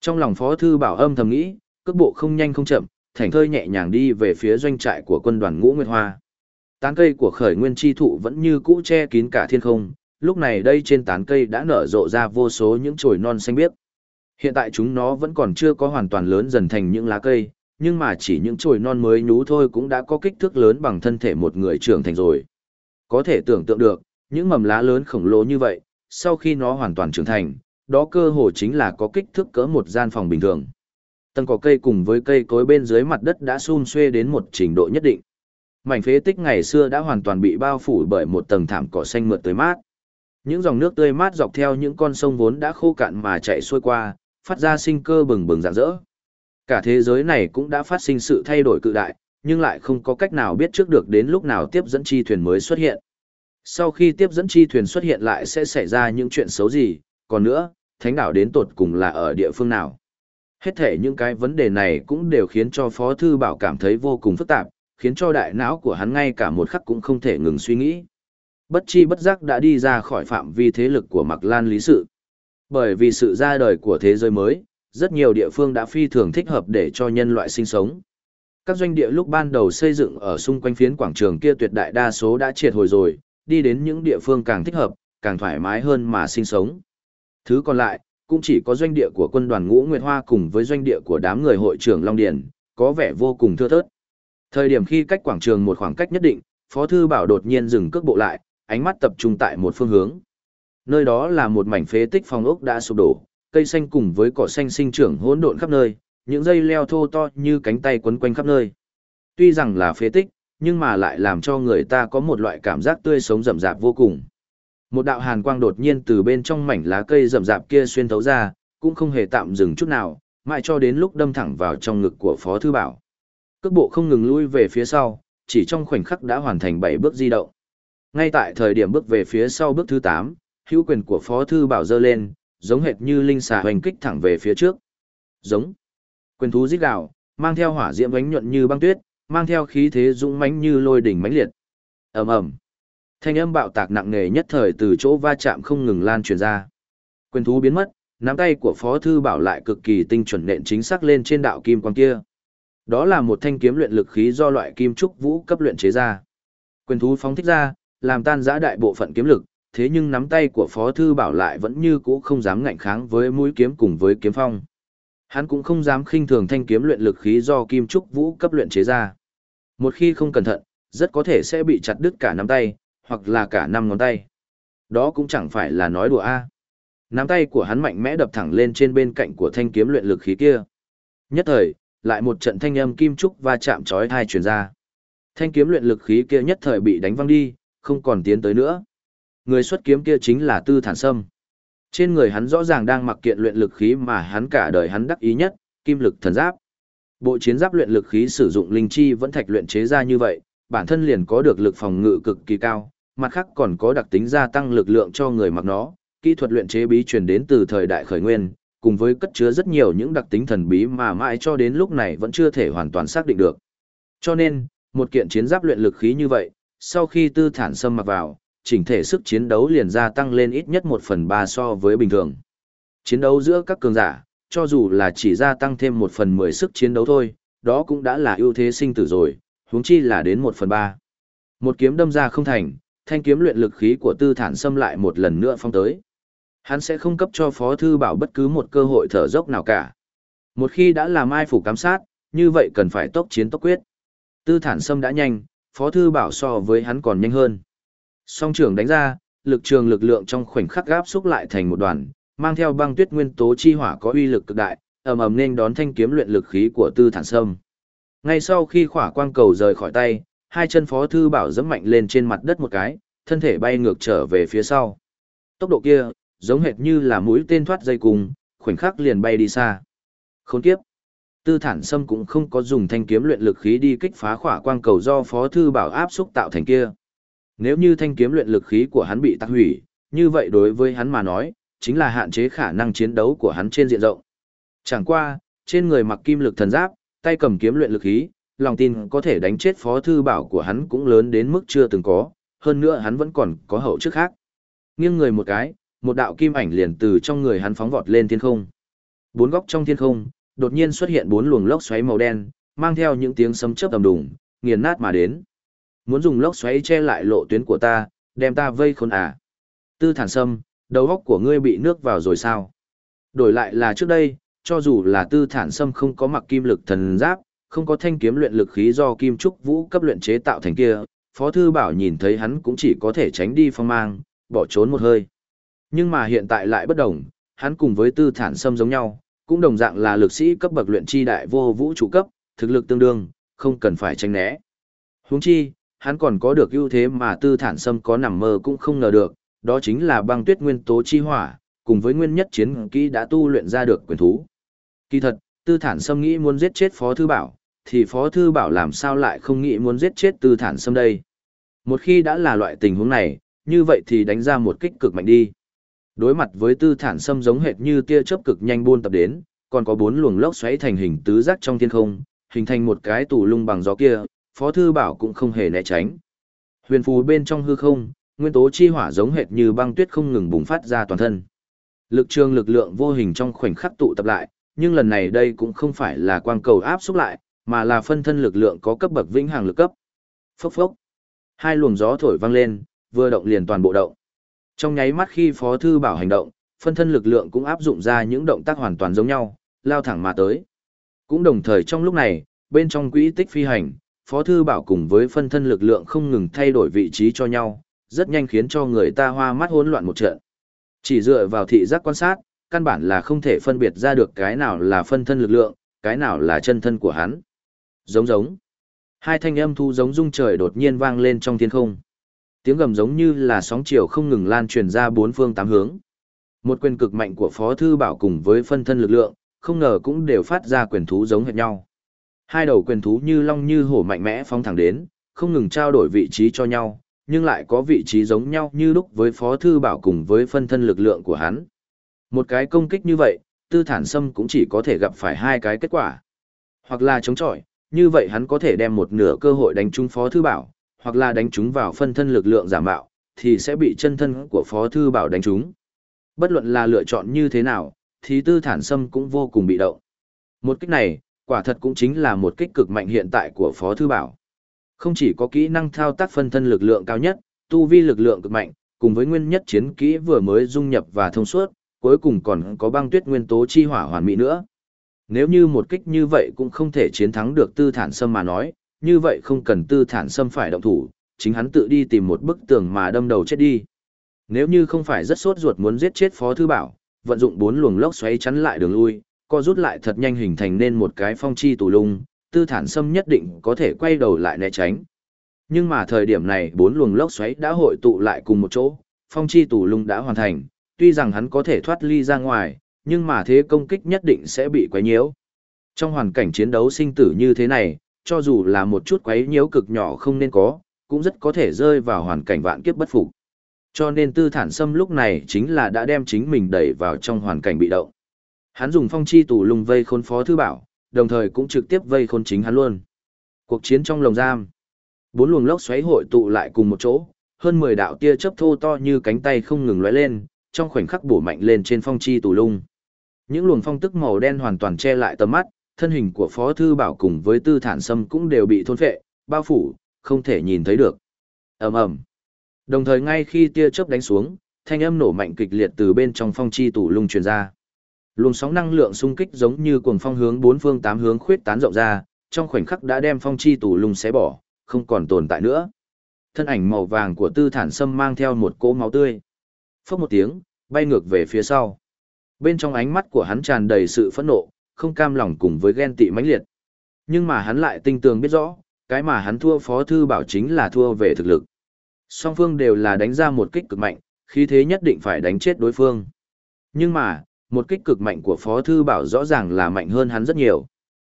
Trong lòng Phó Thư Bảo âm thầm nghĩ, cước bộ không nhanh không chậm, thành thơi nhẹ nhàng đi về phía doanh trại của quân đoàn Ngũ Nguyệt Hoa. Tán cây của khởi nguyên chi thụ vẫn như cũ che kín cả thiên không, lúc này đây trên tán cây đã nở rộ ra vô số những chồi non xanh biếc. Hiện tại chúng nó vẫn còn chưa có hoàn toàn lớn dần thành những lá cây, nhưng mà chỉ những chồi non mới nhú thôi cũng đã có kích thước lớn bằng thân thể một người trưởng thành rồi. Có thể tưởng tượng được, những mầm lá lớn khổng lồ như vậy, sau khi nó hoàn toàn trưởng thành, đó cơ hồ chính là có kích thước cỡ một gian phòng bình thường. Tầng cỏ cây cùng với cây cối bên dưới mặt đất đã xun xuê đến một trình độ nhất định. Mảnh phế tích ngày xưa đã hoàn toàn bị bao phủ bởi một tầng thảm cỏ xanh mượt tới mát. Những dòng nước tươi mát dọc theo những con sông vốn đã khô cạn mà chạy xuôi qua, phát ra sinh cơ bừng bừng rạng rỡ. Cả thế giới này cũng đã phát sinh sự thay đổi cự đại, nhưng lại không có cách nào biết trước được đến lúc nào tiếp dẫn chi thuyền mới xuất hiện. Sau khi tiếp dẫn chi thuyền xuất hiện lại sẽ xảy ra những chuyện xấu gì, còn nữa, thánh đảo đến tột cùng là ở địa phương nào. Hết thể những cái vấn đề này cũng đều khiến cho Phó Thư Bảo cảm thấy vô cùng phức tạp, khiến cho đại não của hắn ngay cả một khắc cũng không thể ngừng suy nghĩ. Bất chi bất giác đã đi ra khỏi phạm vi thế lực của Mạc Lan Lý Sự. Bởi vì sự ra đời của thế giới mới, rất nhiều địa phương đã phi thường thích hợp để cho nhân loại sinh sống. Các doanh địa lúc ban đầu xây dựng ở xung quanh phiến quảng trường kia tuyệt đại đa số đã triệt hồi rồi, đi đến những địa phương càng thích hợp, càng thoải mái hơn mà sinh sống. Thứ còn lại, cũng chỉ có doanh địa của quân đoàn Ngũ Nguyệt Hoa cùng với doanh địa của đám người hội trưởng Long Điền, có vẻ vô cùng thưa thớt. Thời điểm khi cách quảng trường một khoảng cách nhất định, Phó Thư Bảo đột nhiên dừng cước bộ lại, ánh mắt tập trung tại một phương hướng. Nơi đó là một mảnh phế tích phòng ốc đã sụp đổ, cây xanh cùng với cỏ xanh sinh trưởng hỗn độn khắp nơi, những dây leo thô to như cánh tay quấn quanh khắp nơi. Tuy rằng là phế tích, nhưng mà lại làm cho người ta có một loại cảm giác tươi sống rậm rạp vô cùng. Một đạo hàn quang đột nhiên từ bên trong mảnh lá cây rậm rạp kia xuyên thấu ra, cũng không hề tạm dừng chút nào, mãi cho đến lúc đâm thẳng vào trong ngực của Phó Thư Bảo. Cước bộ không ngừng lui về phía sau, chỉ trong khoảnh khắc đã hoàn thành 7 bước di động. Ngay tại thời điểm bước về phía sau bước thứ 8, hữu quyền của Phó Thư Bảo dơ lên, giống hệt như linh xà hoành kích thẳng về phía trước. Giống. Quyền thú giết gạo, mang theo hỏa diễm ánh nhuận như băng tuyết, mang theo khí thế dũng mãnh như lôi đỉnh mãnh liệt. Ầm ầm. Thanh âm bạo tạc nặng nề nhất thời từ chỗ va chạm không ngừng lan truyền ra. Quyền thú biến mất, nắm tay của Phó thư bảo lại cực kỳ tinh chuẩn nện chính xác lên trên đạo kim quang kia. Đó là một thanh kiếm luyện lực khí do loại kim trúc vũ cấp luyện chế ra. Quyền thú phóng thích ra, làm tan rã đại bộ phận kiếm lực, thế nhưng nắm tay của Phó thư bảo lại vẫn như cũ không dám ngạnh kháng với mũi kiếm cùng với kiếm phong. Hắn cũng không dám khinh thường thanh kiếm luyện lực khí do kim trúc vũ cấp luyện chế ra. Một khi không cẩn thận, rất có thể sẽ bị chặt đứt cả nắm tay, hoặc là cả năm ngón tay. Đó cũng chẳng phải là nói đùa a. Nắm tay của hắn mạnh mẽ đập thẳng lên trên bên cạnh của thanh kiếm luyện lực khí kia. Nhất thời, lại một trận thanh âm kim trúc va chạm chói tai truyền ra. Thanh kiếm luyện lực khí kia nhất thời bị đánh văng đi, không còn tiến tới nữa. Người xuất kiếm kia chính là Tư Thản Sâm. Trên người hắn rõ ràng đang mặc kiện luyện lực khí mà hắn cả đời hắn đắc ý nhất, kim lực thần giáp. Bộ chiến giáp luyện lực khí sử dụng linh chi vẫn thạch luyện chế ra như vậy, bản thân liền có được lực phòng ngự cực kỳ cao, mặt khác còn có đặc tính gia tăng lực lượng cho người mặc nó, kỹ thuật luyện chế bí truyền đến từ thời đại khởi nguyên, cùng với cất chứa rất nhiều những đặc tính thần bí mà mãi cho đến lúc này vẫn chưa thể hoàn toàn xác định được. Cho nên, một kiện chiến giáp luyện lực khí như vậy, sau khi tư thản xâm mặc vào, chỉnh thể sức chiến đấu liền gia tăng lên ít nhất 1 phần 3 so với bình thường. Chiến đấu giữa các cường giả, cho dù là chỉ gia tăng thêm 1 phần 10 sức chiến đấu thôi, đó cũng đã là ưu thế sinh tử rồi, huống chi là đến 1 phần 3. Một kiếm đâm ra không thành, thanh kiếm luyện lực khí của tư thản xâm lại một lần nữa phong tới. Hắn sẽ không cấp cho Phó Thư Bảo bất cứ một cơ hội thở dốc nào cả. Một khi đã làm ai phủ cám sát, như vậy cần phải tốc chiến tốc quyết. Tư thản sâm đã nhanh, phó thư bảo so với hắn còn nhanh hơn. Song trưởng đánh ra, lực trường lực lượng trong khoảnh khắc gáp xúc lại thành một đoàn, mang theo băng tuyết nguyên tố chi hỏa có uy lực cực đại, ầm ầm nên đón thanh kiếm luyện lực khí của Tư Thản Sâm. Ngay sau khi khỏa quang cầu rời khỏi tay, hai chân Phó thư bảo giẫm mạnh lên trên mặt đất một cái, thân thể bay ngược trở về phía sau. Tốc độ kia, giống hệt như là mũi tên thoát dây cùng, khoảnh khắc liền bay đi xa. Khốn kiếp. Tư Thản Sâm cũng không có dùng thanh kiếm luyện lực khí đi kích phá khỏa quang cầu do Phó thư bảo áp xúc tạo thành kia. Nếu như thanh kiếm luyện lực khí của hắn bị tắc hủy, như vậy đối với hắn mà nói, chính là hạn chế khả năng chiến đấu của hắn trên diện rộng. Chẳng qua, trên người mặc kim lực thần giáp, tay cầm kiếm luyện lực khí, lòng tin có thể đánh chết phó thư bảo của hắn cũng lớn đến mức chưa từng có, hơn nữa hắn vẫn còn có hậu trước khác. Nghiêng người một cái, một đạo kim ảnh liền từ trong người hắn phóng vọt lên thiên không. Bốn góc trong thiên không, đột nhiên xuất hiện bốn luồng lốc xoáy màu đen, mang theo những tiếng sấm chớp ầm đùng, nghiền nát mà đến. Muốn dùng lốc xoáy che lại lộ tuyến của ta, đem ta vây khốn à. Tư thản sâm, đầu óc của ngươi bị nước vào rồi sao? Đổi lại là trước đây, cho dù là tư thản sâm không có mặc kim lực thần giáp, không có thanh kiếm luyện lực khí do kim trúc vũ cấp luyện chế tạo thành kia, Phó Thư Bảo nhìn thấy hắn cũng chỉ có thể tránh đi phong mang, bỏ trốn một hơi. Nhưng mà hiện tại lại bất đồng, hắn cùng với tư thản sâm giống nhau, cũng đồng dạng là lực sĩ cấp bậc luyện chi đại vô vũ trụ cấp, thực lực tương đương, không cần phải tránh né. Huống chi, hắn còn có được ưu thế mà tư thản sâm có nằm mơ cũng không ngờ được, đó chính là băng tuyết nguyên tố chi hỏa, cùng với nguyên nhất chiến kỹ đã tu luyện ra được quyền thú. Kỳ thật, tư thản sâm nghĩ muốn giết chết Phó Thư Bảo, thì Phó Thư Bảo làm sao lại không nghĩ muốn giết chết tư thản sâm đây. Một khi đã là loại tình huống này, như vậy thì đánh ra một kích cực mạnh đi. Đối mặt với tư thản sâm giống hệt như tia chớp cực nhanh buôn tập đến, còn có bốn luồng lốc xoáy thành hình tứ giác trong thiên không, hình thành một cái tủ lung bằng gió kia, Phó Thư Bảo cũng không hề né tránh. Huyền phù bên trong hư không, nguyên tố chi hỏa giống hệt như băng tuyết không ngừng bùng phát ra toàn thân. Lực trường lực lượng vô hình trong khoảnh khắc tụ tập lại, nhưng lần này đây cũng không phải là quang cầu áp xúc lại, mà là phân thân lực lượng có cấp bậc vĩnh hằng lực cấp. Phốc phốc. Hai luồng gió thổi vang lên, vừa động liền toàn bộ động. Trong nháy mắt khi Phó thư bảo hành động, phân thân lực lượng cũng áp dụng ra những động tác hoàn toàn giống nhau, lao thẳng mà tới. Cũng đồng thời trong lúc này, bên trong quỹ tích phi hành, Phó thư bảo cùng với phân thân lực lượng không ngừng thay đổi vị trí cho nhau, rất nhanh khiến cho người ta hoa mắt hỗn loạn một trận. Chỉ dựa vào thị giác quan sát, căn bản là không thể phân biệt ra được cái nào là phân thân lực lượng, cái nào là chân thân của hắn. Giống giống. Hai thanh âm thu giống rung trời đột nhiên vang lên trong thiên không. Tiếng gầm giống như là sóng chiều không ngừng lan truyền ra bốn phương tám hướng. Một quyền cực mạnh của Phó Thư Bảo cùng với phân thân lực lượng, không ngờ cũng đều phát ra quyền thú giống hệt nhau. Hai đầu quyền thú như long như hổ mạnh mẽ phóng thẳng đến, không ngừng trao đổi vị trí cho nhau, nhưng lại có vị trí giống nhau như lúc với Phó Thư Bảo cùng với phân thân lực lượng của hắn. Một cái công kích như vậy, tư thản sâm cũng chỉ có thể gặp phải hai cái kết quả. Hoặc là chống chọi, như vậy hắn có thể đem một nửa cơ hội đánh trúng Phó Thư Bảo, hoặc là đánh chúng vào phân thân lực lượng giả mạo thì sẽ bị chân thân của Phó Thư Bảo đánh chúng Bất luận là lựa chọn như thế nào, thì tư thản sâm cũng vô cùng bị động. Một kích này, quả thật cũng chính là một kích cực mạnh hiện tại của Phó Thư Bảo. Không chỉ có kỹ năng thao tác phân thân lực lượng cao nhất, tu vi lực lượng cực mạnh, cùng với nguyên nhất chiến kỹ vừa mới dung nhập và thông suốt, cuối cùng còn có băng tuyết nguyên tố chi hỏa hoàn mỹ nữa. Nếu như một kích như vậy cũng không thể chiến thắng được tư thản sâm mà nói, như vậy không cần tư thản sâm phải động thủ, chính hắn tự đi tìm một bức tường mà đâm đầu chết đi. Nếu như không phải rất sốt ruột muốn giết chết Phó Thư Bảo, vận dụng bốn luồng lốc xoáy chắn lại đường lui, co rút lại thật nhanh hình thành nên một cái phong chi tù lung, tư thản sâm nhất định có thể quay đầu lại né tránh. Nhưng mà thời điểm này bốn luồng lốc xoáy đã hội tụ lại cùng một chỗ, phong chi tù lung đã hoàn thành, tuy rằng hắn có thể thoát ly ra ngoài, nhưng mà thế công kích nhất định sẽ bị quấy nhiễu. Trong hoàn cảnh chiến đấu sinh tử như thế này, cho dù là một chút quấy nhiễu cực nhỏ không nên có, cũng rất có thể rơi vào hoàn cảnh vạn kiếp bất phục. Cho nên tư thản sâm lúc này chính là đã đem chính mình đẩy vào trong hoàn cảnh bị động. Hắn dùng phong chi tù Lùng vây khôn phó thư bảo, đồng thời cũng trực tiếp vây khôn chính hắn luôn. Cuộc chiến trong lồng giam. Bốn luồng lốc xoáy hội tụ lại cùng một chỗ, hơn 10 đạo tia chớp thô to như cánh tay không ngừng lóe lên, trong khoảnh khắc bổ mạnh lên trên phong chi tù lung. Những luồng phong tức màu đen hoàn toàn che lại tầm mắt, thân hình của Phó Thư Bảo cùng với Tư Thản Sâm cũng đều bị thôn phệ, bao phủ, không thể nhìn thấy được. ầm ầm Đồng thời ngay khi tia chớp đánh xuống, thanh âm nổ mạnh kịch liệt từ bên trong phong chi tủ lung truyền ra. Luồng sóng năng lượng xung kích giống như cuồng phong hướng bốn phương tám hướng khuyết tán rộng ra, trong khoảnh khắc đã đem phong chi tủ Lung xé bỏ, không còn tồn tại nữa. Thân ảnh màu vàng của Tư Thản Sâm mang theo một cỗ máu tươi. Phốc một tiếng, bay ngược về phía sau. Bên trong ánh mắt của hắn tràn đầy sự phẫn nộ, không cam lòng cùng với ghen tị mãnh liệt. Nhưng mà hắn lại tinh tường biết rõ, cái mà hắn thua Phó Thư Bảo chính là thua về thực lực. Song phương đều là đánh ra một kích cực mạnh, khí thế nhất định phải đánh chết đối phương. Nhưng mà, một kích cực mạnh của Phó Thư Bảo rõ ràng là mạnh hơn hắn rất nhiều.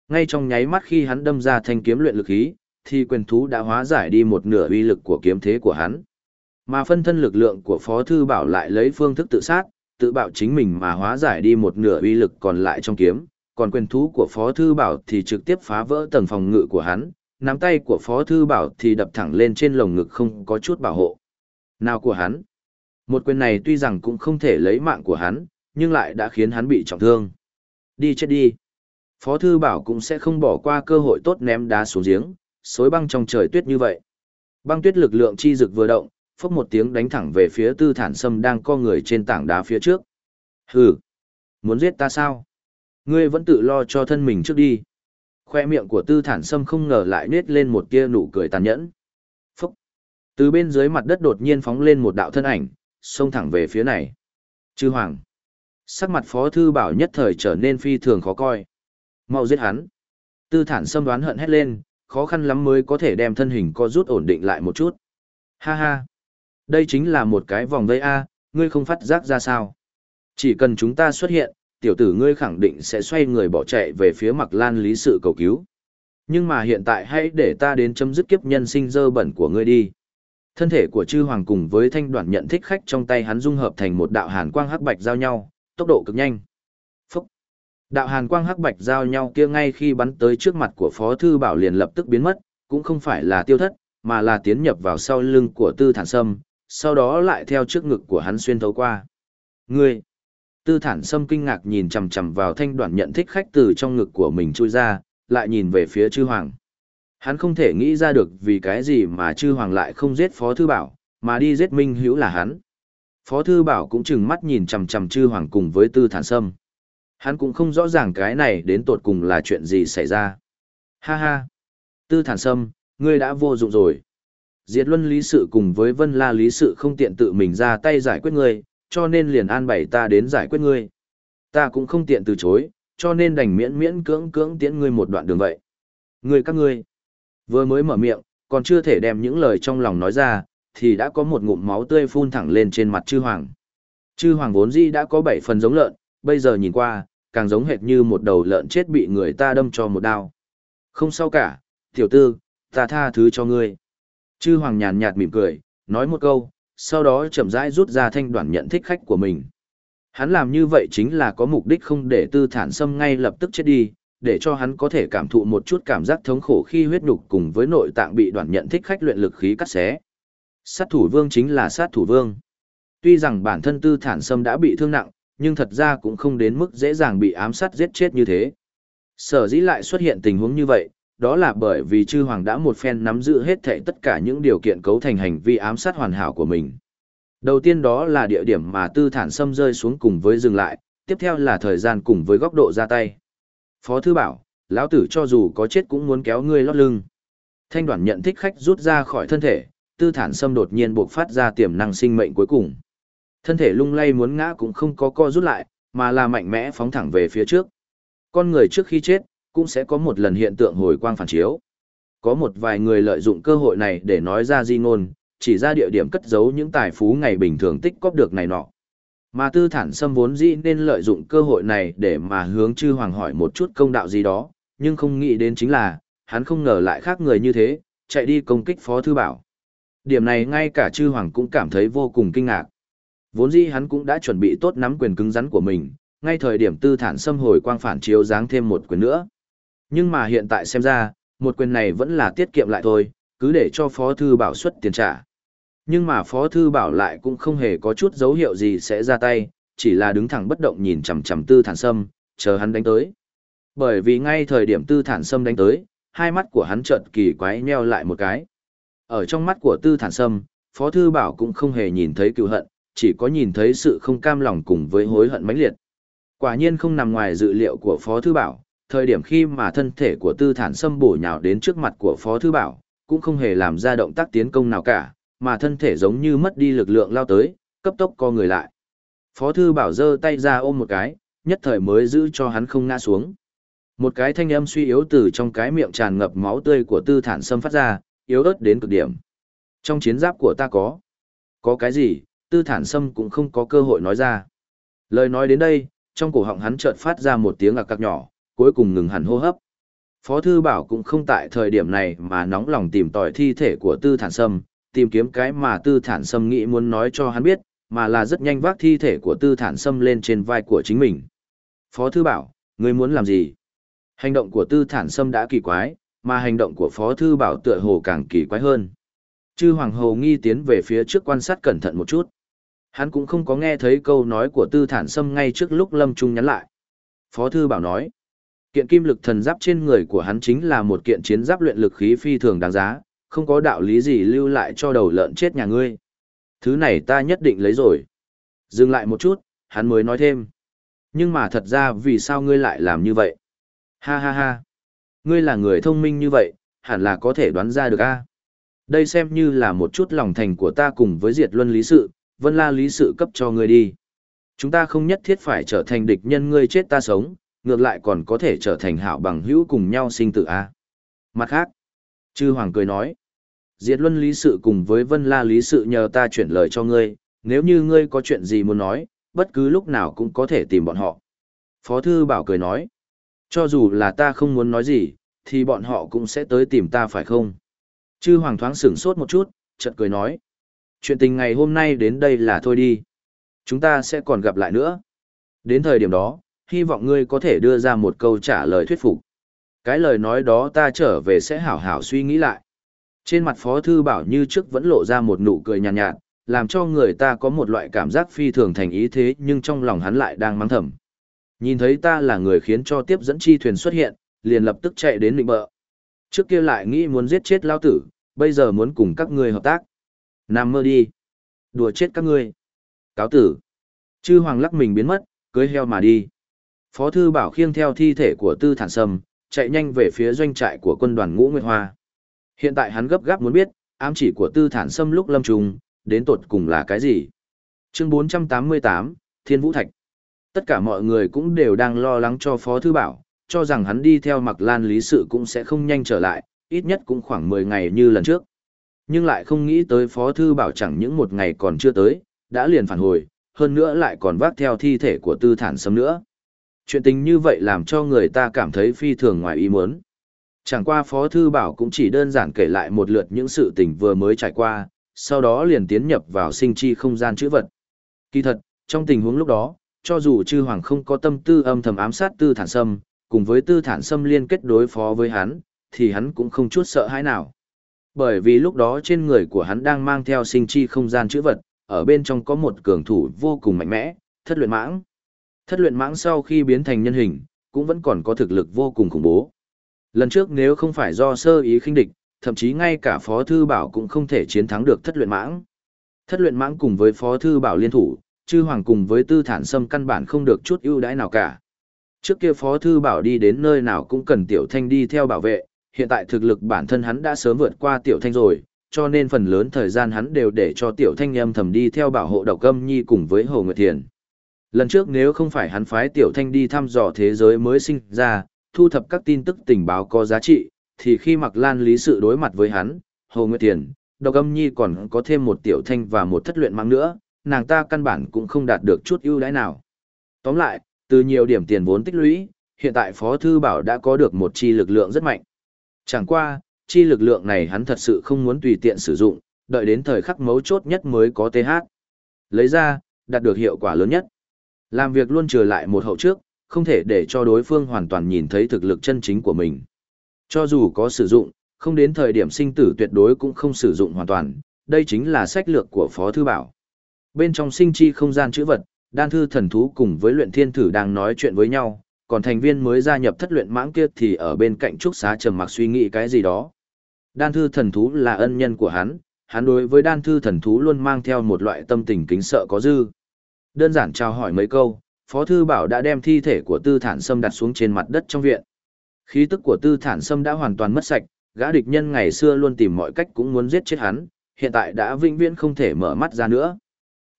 Ngay trong nháy mắt khi hắn đâm ra thanh kiếm luyện lực khí, thì quyền thú đã hóa giải đi một nửa uy lực của kiếm thế của hắn. Mà phân thân lực lượng của Phó Thư Bảo lại lấy phương thức tự sát, tự bạo chính mình mà hóa giải đi một nửa uy lực còn lại trong kiếm, còn quyền thú của Phó Thư Bảo thì trực tiếp phá vỡ tầng phòng ngự của hắn, nắm tay của Phó Thư Bảo thì đập thẳng lên trên lồng ngực không có chút bảo hộ. Nào của hắn? Một quyền này tuy rằng cũng không thể lấy mạng của hắn, nhưng lại đã khiến hắn bị trọng thương. Đi chết đi. Phó Thư Bảo cũng sẽ không bỏ qua cơ hội tốt ném đá xuống giếng, xối băng trong trời tuyết như vậy. Băng tuyết lực lượng chi dực vừa động, phốc một tiếng đánh thẳng về phía tư thản sâm đang co người trên tảng đá phía trước. Hừ, muốn giết ta sao? Ngươi vẫn tự lo cho thân mình trước đi. Khoe miệng của tư thản sâm không ngờ lại nết lên một tia nụ cười tàn nhẫn. Phúc! Từ bên dưới mặt đất đột nhiên phóng lên một đạo thân ảnh, xông thẳng về phía này. Chư Hoàng! Sắc mặt phó thư bảo nhất thời trở nên phi thường khó coi. mau giết hắn! Tư thản sâm đoán hận hét lên, khó khăn lắm mới có thể đem thân hình co rút ổn định lại một chút. Ha ha! Đây chính là một cái vòng vây A, ngươi không phát giác ra sao. Chỉ cần chúng ta xuất hiện, tiểu tử ngươi khẳng định sẽ xoay người bỏ chạy về phía mặc lan lý sự cầu cứu. Nhưng mà hiện tại hãy để ta đến chấm dứt kiếp nhân sinh dơ bẩn của ngươi đi. Thân thể của chư hoàng cùng với thanh đoạn nhận thích khách trong tay hắn dung hợp thành một đạo hàn quang hắc bạch giao nhau, tốc độ cực nhanh. Phúc! Đạo hàn quang hắc bạch giao nhau kia ngay khi bắn tới trước mặt của Phó Thư Bảo liền lập tức biến mất, cũng không phải là tiêu thất, mà là tiến nhập vào sau lưng của Tư Thản Sâm, sau đó lại theo trước ngực của hắn xuyên thấu qua. Ngươi! Tư thản sâm kinh ngạc nhìn chằm chằm vào thanh đoạn nhận thích khách từ trong ngực của mình chui ra, lại nhìn về phía chư hoàng. Hắn không thể nghĩ ra được vì cái gì mà chư hoàng lại không giết phó thư bảo, mà đi giết minh hữu là hắn. Phó thư bảo cũng chừng mắt nhìn chằm chằm chư hoàng cùng với tư thản sâm. Hắn cũng không rõ ràng cái này đến tột cùng là chuyện gì xảy ra. Ha ha! Tư thản sâm, ngươi đã vô dụng rồi. Diệt luân lý sự cùng với vân la lý sự không tiện tự mình ra tay giải quyết ngươi, cho nên liền an bày ta đến giải quyết ngươi. Ta cũng không tiện từ chối, cho nên đành miễn miễn cưỡng cưỡng tiễn ngươi một đoạn đường vậy. Ngươi các ngươi, vừa mới mở miệng, còn chưa thể đem những lời trong lòng nói ra, thì đã có một ngụm máu tươi phun thẳng lên trên mặt chư hoàng. Chư hoàng vốn dĩ đã có bảy phần giống lợn, bây giờ nhìn qua, càng giống hệt như một đầu lợn chết bị người ta đâm cho một đao. Không sao cả, tiểu tư, ta tha thứ cho ngươi. Chư hoàng nhàn nhạt mỉm cười, nói một câu, sau đó chậm rãi rút ra thanh đoạn nhận thích khách của mình. Hắn làm như vậy chính là có mục đích không để tư thản xâm ngay lập tức chết đi, để cho hắn có thể cảm thụ một chút cảm giác thống khổ khi huyết nhục cùng với nội tạng bị đoạn nhận thích khách luyện lực khí cắt xé. Sát thủ vương chính là sát thủ vương. Tuy rằng bản thân tư thản sâm đã bị thương nặng, nhưng thật ra cũng không đến mức dễ dàng bị ám sát giết chết như thế. Sở dĩ lại xuất hiện tình huống như vậy, đó là bởi vì chư hoàng đã một phen nắm giữ hết thảy tất cả những điều kiện cấu thành hành vi ám sát hoàn hảo của mình. Đầu tiên đó là địa điểm mà tư thản xâm rơi xuống cùng với dừng lại, tiếp theo là thời gian cùng với góc độ ra tay. Phó thư bảo, lão tử cho dù có chết cũng muốn kéo ngươi lót lưng. Thanh đoàn nhận thích khách rút ra khỏi thân thể, tư thản xâm đột nhiên buộc phát ra tiềm năng sinh mệnh cuối cùng. Thân thể lung lay muốn ngã cũng không có co rút lại, mà là mạnh mẽ phóng thẳng về phía trước. Con người trước khi chết, cũng sẽ có một lần hiện tượng hồi quang phản chiếu. Có một vài người lợi dụng cơ hội này để nói ra di ngôn, chỉ ra địa điểm cất giấu những tài phú ngày bình thường tích cóp được này nọ. Mà tư thản xâm vốn dĩ nên lợi dụng cơ hội này để mà hướng chư hoàng hỏi một chút công đạo gì đó, nhưng không nghĩ đến chính là, hắn không ngờ lại khác người như thế, chạy đi công kích phó thư bảo. Điểm này ngay cả chư hoàng cũng cảm thấy vô cùng kinh ngạc. Vốn dĩ hắn cũng đã chuẩn bị tốt nắm quyền cứng rắn của mình, ngay thời điểm tư thản xâm hồi quang phản chiếu dáng thêm một quyền nữa. Nhưng mà hiện tại xem ra, một quyền này vẫn là tiết kiệm lại thôi, cứ để cho Phó Thư Bảo xuất tiền trả. Nhưng mà Phó Thư Bảo lại cũng không hề có chút dấu hiệu gì sẽ ra tay, chỉ là đứng thẳng bất động nhìn chằm chằm Tư Thản Sâm, chờ hắn đánh tới. Bởi vì ngay thời điểm Tư Thản Sâm đánh tới, hai mắt của hắn chợt kỳ quái nheo lại một cái. Ở trong mắt của Tư Thản Sâm, Phó Thư Bảo cũng không hề nhìn thấy cựu hận, chỉ có nhìn thấy sự không cam lòng cùng với hối hận mãnh liệt. Quả nhiên không nằm ngoài dự liệu của Phó Thư Bảo, thời điểm khi mà thân thể của tư thản Sâm bổ nhào đến trước mặt của Phó Thư Bảo, cũng không hề làm ra động tác tiến công nào cả, mà thân thể giống như mất đi lực lượng lao tới, cấp tốc co người lại. Phó Thư Bảo giơ tay ra ôm một cái, nhất thời mới giữ cho hắn không ngã xuống. Một cái thanh âm suy yếu từ trong cái miệng tràn ngập máu tươi của tư thản Sâm phát ra, yếu ớt đến cực điểm. Trong chiến giáp của ta có. Có cái gì, tư thản Sâm cũng không có cơ hội nói ra. Lời nói đến đây, trong cổ họng hắn chợt phát ra một tiếng ạc cạc nhỏ, cuối cùng ngừng hẳn hô hấp. Phó Thư Bảo cũng không tại thời điểm này mà nóng lòng tìm tòi thi thể của Tư Thản Sâm, tìm kiếm cái mà Tư Thản Sâm nghĩ muốn nói cho hắn biết, mà là rất nhanh vác thi thể của Tư Thản Sâm lên trên vai của chính mình. Phó Thư Bảo, ngươi muốn làm gì? Hành động của Tư Thản Sâm đã kỳ quái, mà hành động của Phó Thư Bảo tựa hồ càng kỳ quái hơn. Chư Hoàng Hồ nghi tiến về phía trước quan sát cẩn thận một chút. Hắn cũng không có nghe thấy câu nói của Tư Thản Sâm ngay trước lúc Lâm Trung nhắn lại. Phó Thư Bảo nói, kiện kim lực thần giáp trên người của hắn chính là một kiện chiến giáp luyện lực khí phi thường đáng giá, không có đạo lý gì lưu lại cho đầu lợn chết nhà ngươi. Thứ này ta nhất định lấy rồi. Dừng lại một chút, hắn mới nói thêm. Nhưng mà thật ra vì sao ngươi lại làm như vậy? Ha ha ha. Ngươi là người thông minh như vậy, hẳn là có thể đoán ra được a. Đây xem như là một chút lòng thành của ta cùng với diệt luân lý sự, vân la lý sự cấp cho ngươi đi. Chúng ta không nhất thiết phải trở thành địch nhân ngươi chết ta sống, ngược lại còn có thể trở thành hảo bằng hữu cùng nhau sinh tử a. Mặt khác, Chư Hoàng cười nói, Diệt Luân lý sự cùng với Vân La lý sự nhờ ta chuyển lời cho ngươi, nếu như ngươi có chuyện gì muốn nói, bất cứ lúc nào cũng có thể tìm bọn họ. Phó Thư Bảo cười nói, cho dù là ta không muốn nói gì, thì bọn họ cũng sẽ tới tìm ta phải không? Chư Hoàng thoáng sửng sốt một chút, chợt cười nói, chuyện tình ngày hôm nay đến đây là thôi đi. Chúng ta sẽ còn gặp lại nữa. Đến thời điểm đó, hy vọng ngươi có thể đưa ra một câu trả lời thuyết phục. Cái lời nói đó ta trở về sẽ hảo hảo suy nghĩ lại. Trên mặt Phó Thư Bảo như trước vẫn lộ ra một nụ cười nhàn nhạt, nhạt, làm cho người ta có một loại cảm giác phi thường thành ý thế nhưng trong lòng hắn lại đang mắng thầm. Nhìn thấy ta là người khiến cho tiếp dẫn chi thuyền xuất hiện, liền lập tức chạy đến định bợ. Trước kia lại nghĩ muốn giết chết lao tử, bây giờ muốn cùng các ngươi hợp tác. Nam mơ đi. Đùa chết các ngươi. Cáo tử. Chư hoàng lắc mình biến mất, cưới heo mà đi. Phó thư bảo khiêng theo thi thể của tư thản sâm, chạy nhanh về phía doanh trại của quân đoàn ngũ Nguyệt Hoa. Hiện tại hắn gấp gáp muốn biết, ám chỉ của tư thản sâm lúc lâm trùng, đến tột cùng là cái gì? Chương 488, Thiên Vũ Thạch. Tất cả mọi người cũng đều đang lo lắng cho Phó Thư Bảo, cho rằng hắn đi theo mặc lan lý sự cũng sẽ không nhanh trở lại, ít nhất cũng khoảng 10 ngày như lần trước. Nhưng lại không nghĩ tới Phó Thư Bảo chẳng những một ngày còn chưa tới, đã liền phản hồi, hơn nữa lại còn vác theo thi thể của tư thản sâm nữa. Chuyện tình như vậy làm cho người ta cảm thấy phi thường ngoài ý muốn. Chẳng qua Phó Thư Bảo cũng chỉ đơn giản kể lại một lượt những sự tình vừa mới trải qua, sau đó liền tiến nhập vào sinh chi không gian chữ vật. Kỳ thật, trong tình huống lúc đó, cho dù chư hoàng không có tâm tư âm thầm ám sát tư thản sâm, cùng với tư thản sâm liên kết đối phó với hắn, thì hắn cũng không chút sợ hãi nào. Bởi vì lúc đó trên người của hắn đang mang theo sinh chi không gian chữ vật, ở bên trong có một cường thủ vô cùng mạnh mẽ, thất luyện mãng. Thất luyện mãng sau khi biến thành nhân hình, cũng vẫn còn có thực lực vô cùng khủng bố. Lần trước nếu không phải do sơ ý khinh địch, thậm chí ngay cả Phó Thư Bảo cũng không thể chiến thắng được thất luyện mãng. Thất luyện mãng cùng với Phó Thư Bảo liên thủ, chư hoàng cùng với tư thản sâm căn bản không được chút ưu đãi nào cả. Trước kia Phó Thư Bảo đi đến nơi nào cũng cần Tiểu Thanh đi theo bảo vệ, hiện tại thực lực bản thân hắn đã sớm vượt qua Tiểu Thanh rồi, cho nên phần lớn thời gian hắn đều để cho Tiểu Thanh âm thầm đi theo bảo hộ độc âm nhi cùng với Hồ Nguyệt Thiền. Lần trước nếu không phải hắn phái Tiểu Thanh đi thăm dò thế giới mới sinh ra, thu thập các tin tức tình báo có giá trị, thì khi Mạc Lan lý sự đối mặt với hắn, Hồ Nguyệt Tiền, Độc Âm Nhi còn có thêm một Tiểu Thanh và một thất luyện mang nữa, nàng ta căn bản cũng không đạt được chút ưu đãi nào. Tóm lại, từ nhiều điểm tiền vốn tích lũy, hiện tại Phó Thư Bảo đã có được một chi lực lượng rất mạnh. Chẳng qua, chi lực lượng này hắn thật sự không muốn tùy tiện sử dụng, đợi đến thời khắc mấu chốt nhất mới có TH. Lấy ra, đạt được hiệu quả lớn nhất. Làm việc luôn trừ lại một hậu trước, không thể để cho đối phương hoàn toàn nhìn thấy thực lực chân chính của mình. Cho dù có sử dụng, không đến thời điểm sinh tử tuyệt đối cũng không sử dụng hoàn toàn, đây chính là sách lược của Phó Thư Bảo. Bên trong sinh chi không gian chữ vật, đan thư thần thú cùng với luyện thiên thử đang nói chuyện với nhau, còn thành viên mới gia nhập thất luyện mãng kia thì ở bên cạnh trúc xá trầm mặc suy nghĩ cái gì đó. Đan thư thần thú là ân nhân của hắn, hắn đối với đan thư thần thú luôn mang theo một loại tâm tình kính sợ có dư. Đơn giản chào hỏi mấy câu, Phó Thư Bảo đã đem thi thể của Tư Thản Sâm đặt xuống trên mặt đất trong viện. Khí tức của Tư Thản Sâm đã hoàn toàn mất sạch, gã địch nhân ngày xưa luôn tìm mọi cách cũng muốn giết chết hắn, hiện tại đã vĩnh viễn không thể mở mắt ra nữa.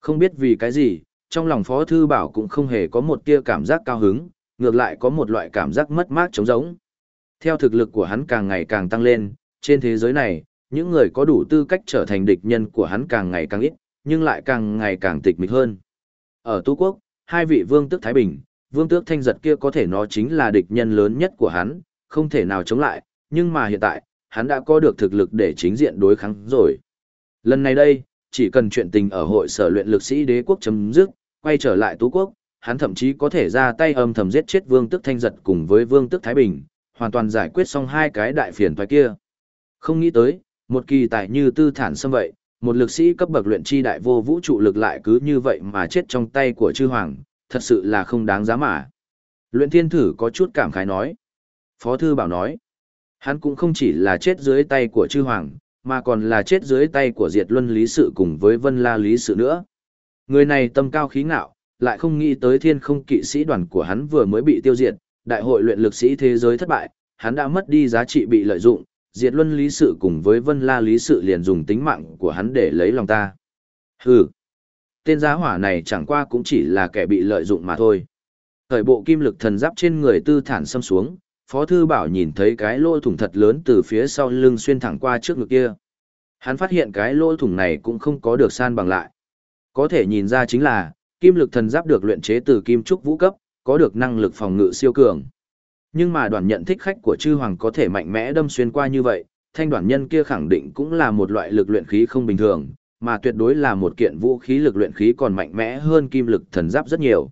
Không biết vì cái gì, trong lòng Phó Thư Bảo cũng không hề có một tia cảm giác cao hứng, ngược lại có một loại cảm giác mất mát trống rỗng. Theo thực lực của hắn càng ngày càng tăng lên, trên thế giới này, những người có đủ tư cách trở thành địch nhân của hắn càng ngày càng ít, nhưng lại càng ngày càng tịch mịch hơn. Ở Tu Quốc, hai vị vương tước Thái Bình, vương tước Thanh Giật kia có thể nó chính là địch nhân lớn nhất của hắn, không thể nào chống lại, nhưng mà hiện tại, hắn đã có được thực lực để chính diện đối kháng rồi. Lần này đây, chỉ cần chuyện tình ở hội sở luyện lực sĩ đế quốc chấm dứt, quay trở lại Tú Quốc, hắn thậm chí có thể ra tay âm thầm giết chết vương tước Thanh Giật cùng với vương tước Thái Bình, hoàn toàn giải quyết xong hai cái đại phiền toái kia. Không nghĩ tới, một kỳ tài như tư thản xâm vậy, một lực sĩ cấp bậc luyện chi đại vô vũ trụ lực lại cứ như vậy mà chết trong tay của chư hoàng, thật sự là không đáng giá mà. Luyện thiên thử có chút cảm khái nói. Phó thư bảo nói, hắn cũng không chỉ là chết dưới tay của chư hoàng, mà còn là chết dưới tay của diệt luân lý sự cùng với vân la lý sự nữa. Người này tâm cao khí ngạo, lại không nghĩ tới thiên không kỵ sĩ đoàn của hắn vừa mới bị tiêu diệt, đại hội luyện lực sĩ thế giới thất bại, hắn đã mất đi giá trị bị lợi dụng, diệt luân lý sự cùng với vân la lý sự liền dùng tính mạng của hắn để lấy lòng ta. Hừ, tên giá hỏa này chẳng qua cũng chỉ là kẻ bị lợi dụng mà thôi. Thời bộ kim lực thần giáp trên người tư thản xâm xuống, Phó Thư Bảo nhìn thấy cái lỗ thủng thật lớn từ phía sau lưng xuyên thẳng qua trước ngực kia. Hắn phát hiện cái lỗ thủng này cũng không có được san bằng lại. Có thể nhìn ra chính là, kim lực thần giáp được luyện chế từ kim trúc vũ cấp, có được năng lực phòng ngự siêu cường. Nhưng mà đoàn nhận thích khách của chư hoàng có thể mạnh mẽ đâm xuyên qua như vậy, thanh đoàn nhân kia khẳng định cũng là một loại lực luyện khí không bình thường, mà tuyệt đối là một kiện vũ khí lực luyện khí còn mạnh mẽ hơn kim lực thần giáp rất nhiều.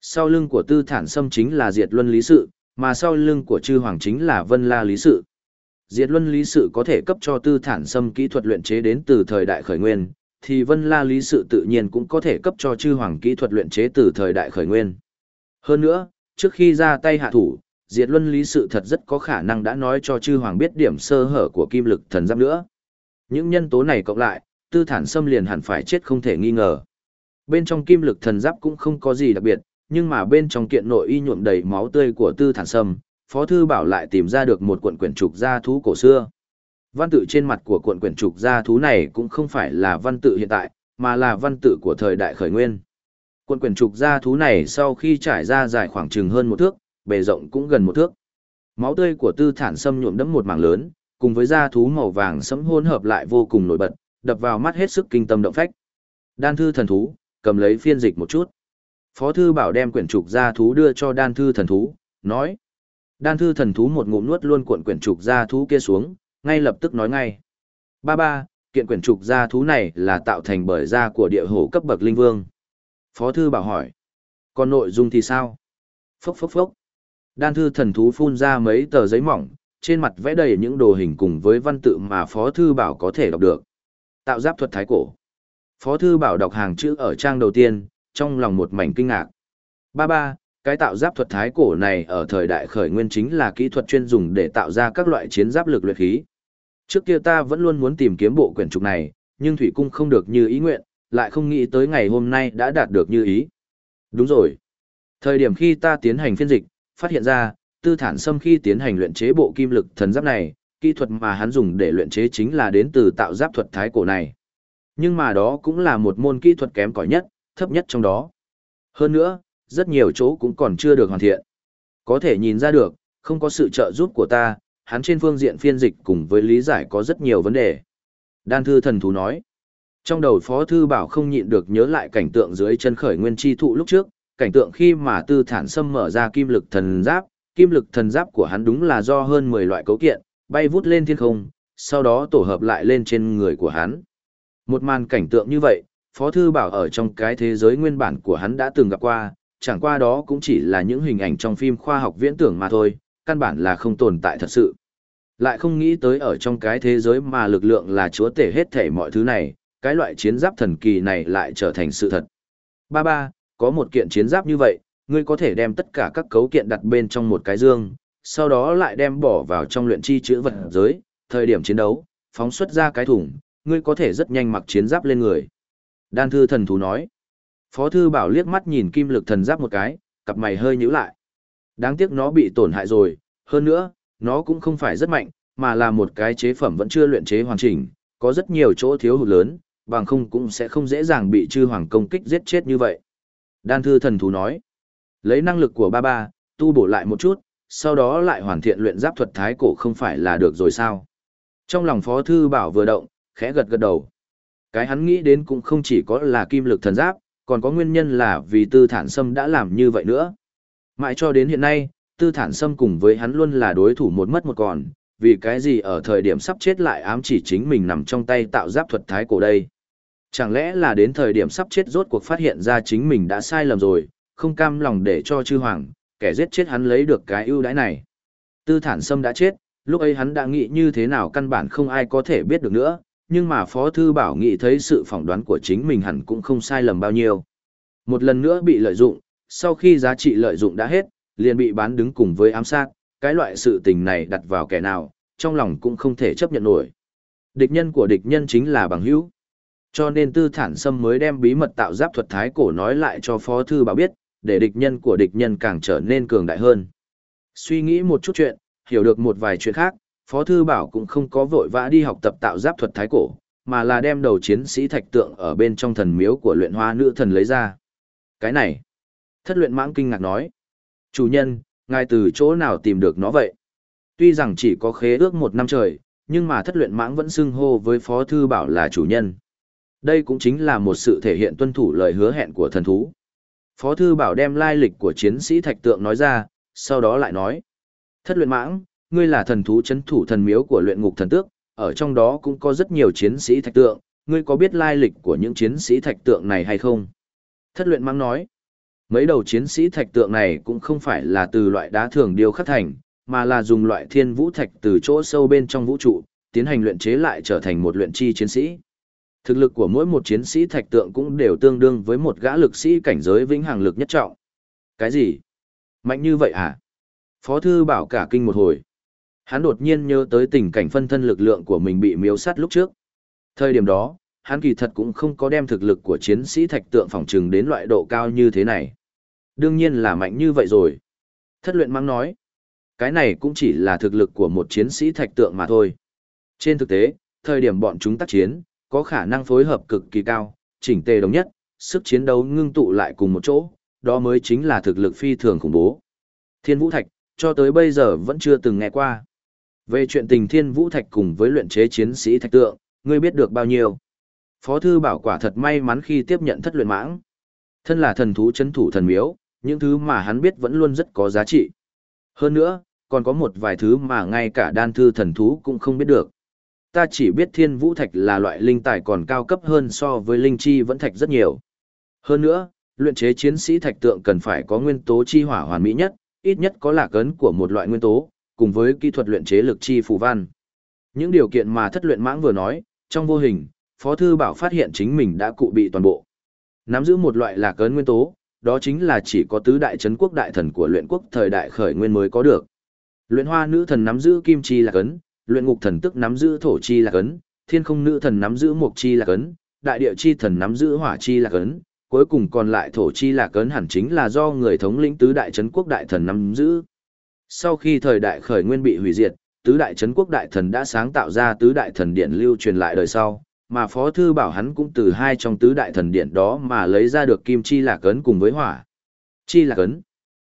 Sau lưng của tư thản sâm chính là diệt luân lý sự, mà sau lưng của chư hoàng chính là vân la lý sự. Diệt luân lý sự có thể cấp cho tư thản sâm kỹ thuật luyện chế đến từ thời đại khởi nguyên, thì vân la lý sự tự nhiên cũng có thể cấp cho chư hoàng kỹ thuật luyện chế từ thời đại khởi nguyên. Hơn nữa, trước khi ra tay hạ thủ, diệt luân lý sự thật rất có khả năng đã nói cho chư hoàng biết điểm sơ hở của kim lực thần giáp nữa. Những nhân tố này cộng lại, tư thản xâm liền hẳn phải chết không thể nghi ngờ. Bên trong kim lực thần giáp cũng không có gì đặc biệt, nhưng mà bên trong kiện nội y nhuộm đầy máu tươi của tư thản sâm, Phó Thư Bảo lại tìm ra được một cuộn quyển trục gia thú cổ xưa. Văn tự trên mặt của cuộn quyển trục gia thú này cũng không phải là văn tự hiện tại, mà là văn tự của thời đại khởi nguyên. Cuộn quyển trục gia thú này sau khi trải ra dài khoảng chừng hơn một thước, bề rộng cũng gần một thước. Máu tươi của tư thản sâm nhuộm đẫm một mảng lớn, cùng với da thú màu vàng sẫm hỗn hợp lại vô cùng nổi bật, đập vào mắt hết sức kinh tâm động phách. Đan thư thần thú, cầm lấy phiên dịch một chút. Phó thư bảo đem quyển trục da thú đưa cho đan thư thần thú, nói. Đan thư thần thú một ngụm nuốt luôn cuộn quyển trục da thú kia xuống, ngay lập tức nói ngay. Ba ba, kiện quyển trục da thú này là tạo thành bởi da của địa hổ cấp bậc linh vương. Phó thư bảo hỏi. Còn nội dung thì sao? Phốc phốc phốc. Đan thư thần thú phun ra mấy tờ giấy mỏng, trên mặt vẽ đầy những đồ hình cùng với văn tự mà Phó Thư Bảo có thể đọc được. Tạo giáp thuật thái cổ. Phó Thư Bảo đọc hàng chữ ở trang đầu tiên, trong lòng một mảnh kinh ngạc. Ba ba, cái tạo giáp thuật thái cổ này ở thời đại khởi nguyên chính là kỹ thuật chuyên dùng để tạo ra các loại chiến giáp lực luyện khí. Trước kia ta vẫn luôn muốn tìm kiếm bộ quyển trục này, nhưng Thủy Cung không được như ý nguyện, lại không nghĩ tới ngày hôm nay đã đạt được như ý. Đúng rồi. Thời điểm khi ta tiến hành phiên dịch, phát hiện ra, tư thản sâm khi tiến hành luyện chế bộ kim lực thần giáp này, kỹ thuật mà hắn dùng để luyện chế chính là đến từ tạo giáp thuật thái cổ này. Nhưng mà đó cũng là một môn kỹ thuật kém cỏi nhất, thấp nhất trong đó. Hơn nữa, rất nhiều chỗ cũng còn chưa được hoàn thiện. Có thể nhìn ra được, không có sự trợ giúp của ta, hắn trên phương diện phiên dịch cùng với lý giải có rất nhiều vấn đề. Đan thư thần thú nói. Trong đầu phó thư bảo không nhịn được nhớ lại cảnh tượng dưới chân khởi nguyên chi thụ lúc trước, cảnh tượng khi mà tư thản sâm mở ra kim lực thần giáp, kim lực thần giáp của hắn đúng là do hơn 10 loại cấu kiện, bay vút lên thiên không, sau đó tổ hợp lại lên trên người của hắn. Một màn cảnh tượng như vậy, Phó Thư Bảo ở trong cái thế giới nguyên bản của hắn đã từng gặp qua, chẳng qua đó cũng chỉ là những hình ảnh trong phim khoa học viễn tưởng mà thôi, căn bản là không tồn tại thật sự. Lại không nghĩ tới ở trong cái thế giới mà lực lượng là chúa tể hết thể mọi thứ này, cái loại chiến giáp thần kỳ này lại trở thành sự thật. Ba ba, có một kiện chiến giáp như vậy, ngươi có thể đem tất cả các cấu kiện đặt bên trong một cái dương, sau đó lại đem bỏ vào trong luyện chi chữ vật giới, thời điểm chiến đấu, phóng xuất ra cái thùng, ngươi có thể rất nhanh mặc chiến giáp lên người. Đan thư thần thú nói. Phó thư bảo liếc mắt nhìn kim lực thần giáp một cái, cặp mày hơi nhíu lại. Đáng tiếc nó bị tổn hại rồi, hơn nữa, nó cũng không phải rất mạnh, mà là một cái chế phẩm vẫn chưa luyện chế hoàn chỉnh, có rất nhiều chỗ thiếu hụt lớn, bằng không cũng sẽ không dễ dàng bị chư hoàng công kích giết chết như vậy. Đan thư thần thú nói, lấy năng lực của ba ba, tu bổ lại một chút, sau đó lại hoàn thiện luyện giáp thuật thái cổ không phải là được rồi sao. Trong lòng phó thư bảo vừa động, khẽ gật gật đầu. Cái hắn nghĩ đến cũng không chỉ có là kim lực thần giáp, còn có nguyên nhân là vì tư thản sâm đã làm như vậy nữa. Mãi cho đến hiện nay, tư thản sâm cùng với hắn luôn là đối thủ một mất một còn, vì cái gì ở thời điểm sắp chết lại ám chỉ chính mình nằm trong tay tạo giáp thuật thái cổ đây. Chẳng lẽ là đến thời điểm sắp chết rốt cuộc phát hiện ra chính mình đã sai lầm rồi, không cam lòng để cho chư hoàng, kẻ giết chết hắn lấy được cái ưu đãi này. Tư thản sâm đã chết, lúc ấy hắn đã nghĩ như thế nào căn bản không ai có thể biết được nữa, nhưng mà Phó Thư Bảo nghĩ thấy sự phỏng đoán của chính mình hẳn cũng không sai lầm bao nhiêu. Một lần nữa bị lợi dụng, sau khi giá trị lợi dụng đã hết, liền bị bán đứng cùng với ám sát, cái loại sự tình này đặt vào kẻ nào, trong lòng cũng không thể chấp nhận nổi. Địch nhân của địch nhân chính là bằng hữu. Cho nên Tư Thản Sâm mới đem bí mật tạo giáp thuật thái cổ nói lại cho Phó Thư Bảo biết, để địch nhân của địch nhân càng trở nên cường đại hơn. Suy nghĩ một chút chuyện, hiểu được một vài chuyện khác, Phó Thư Bảo cũng không có vội vã đi học tập tạo giáp thuật thái cổ, mà là đem đầu chiến sĩ thạch tượng ở bên trong thần miếu của luyện hoa nữ thần lấy ra. Cái này, thất luyện mãng kinh ngạc nói. Chủ nhân, ngài từ chỗ nào tìm được nó vậy? Tuy rằng chỉ có khế ước một năm trời, nhưng mà thất luyện mãng vẫn xưng hô với Phó Thư Bảo là chủ nhân. Đây cũng chính là một sự thể hiện tuân thủ lời hứa hẹn của thần thú. Phó Thư Bảo đem lai lịch của chiến sĩ thạch tượng nói ra, sau đó lại nói. Thất luyện mãng, ngươi là thần thú chấn thủ thần miếu của luyện ngục thần tước, ở trong đó cũng có rất nhiều chiến sĩ thạch tượng, ngươi có biết lai lịch của những chiến sĩ thạch tượng này hay không? Thất luyện mãng nói. Mấy đầu chiến sĩ thạch tượng này cũng không phải là từ loại đá thường điêu khắc thành, mà là dùng loại thiên vũ thạch từ chỗ sâu bên trong vũ trụ, tiến hành luyện chế lại trở thành một luyện chi chiến sĩ. Thực lực của mỗi một chiến sĩ thạch tượng cũng đều tương đương với một gã lực sĩ cảnh giới vĩnh hằng lực nhất trọng. Cái gì? Mạnh như vậy à? Phó thư bảo cả kinh một hồi. Hắn đột nhiên nhớ tới tình cảnh phân thân lực lượng của mình bị miếu sát lúc trước. Thời điểm đó, hắn kỳ thật cũng không có đem thực lực của chiến sĩ thạch tượng phòng trừng đến loại độ cao như thế này. Đương nhiên là mạnh như vậy rồi. Thất luyện mang nói, cái này cũng chỉ là thực lực của một chiến sĩ thạch tượng mà thôi. Trên thực tế, thời điểm bọn chúng tác chiến, có khả năng phối hợp cực kỳ cao, chỉnh tề đồng nhất, sức chiến đấu ngưng tụ lại cùng một chỗ, đó mới chính là thực lực phi thường khủng bố. Thiên Vũ Thạch, cho tới bây giờ vẫn chưa từng nghe qua. Về chuyện tình Thiên Vũ Thạch cùng với luyện chế chiến sĩ thạch tượng, ngươi biết được bao nhiêu? Phó thư bảo quả thật may mắn khi tiếp nhận thất luyện mãng. Thân là thần thú chấn thủ thần miếu, những thứ mà hắn biết vẫn luôn rất có giá trị. Hơn nữa, còn có một vài thứ mà ngay cả đan thư thần thú cũng không biết được. Ta chỉ biết thiên vũ thạch là loại linh tài còn cao cấp hơn so với linh chi vẫn thạch rất nhiều. Hơn nữa, luyện chế chiến sĩ thạch tượng cần phải có nguyên tố chi hỏa hoàn mỹ nhất, ít nhất có lạc ấn của một loại nguyên tố, cùng với kỹ thuật luyện chế lực chi phù văn. Những điều kiện mà thất luyện mãng vừa nói, trong vô hình, Phó Thư Bảo phát hiện chính mình đã cụ bị toàn bộ. Nắm giữ một loại lạc ấn nguyên tố, đó chính là chỉ có tứ đại chấn quốc đại thần của luyện quốc thời đại khởi nguyên mới có được. Luyện hoa nữ thần nắm giữ kim chi lạc ấn, luyện ngục thần tức nắm giữ thổ chi lạc ấn, thiên không nữ thần nắm giữ mộc chi lạc ấn, đại địa chi thần nắm giữ hỏa chi lạc ấn, cuối cùng còn lại thổ chi lạc ấn hẳn chính là do người thống lĩnh tứ đại chấn quốc đại thần nắm giữ. Sau khi thời đại khởi nguyên bị hủy diệt, tứ đại chấn quốc đại thần đã sáng tạo ra tứ đại thần điện lưu truyền lại đời sau, mà Phó Thư bảo hắn cũng từ hai trong tứ đại thần điện đó mà lấy ra được kim chi lạc ấn cùng với hỏa. Chi lạc ấn.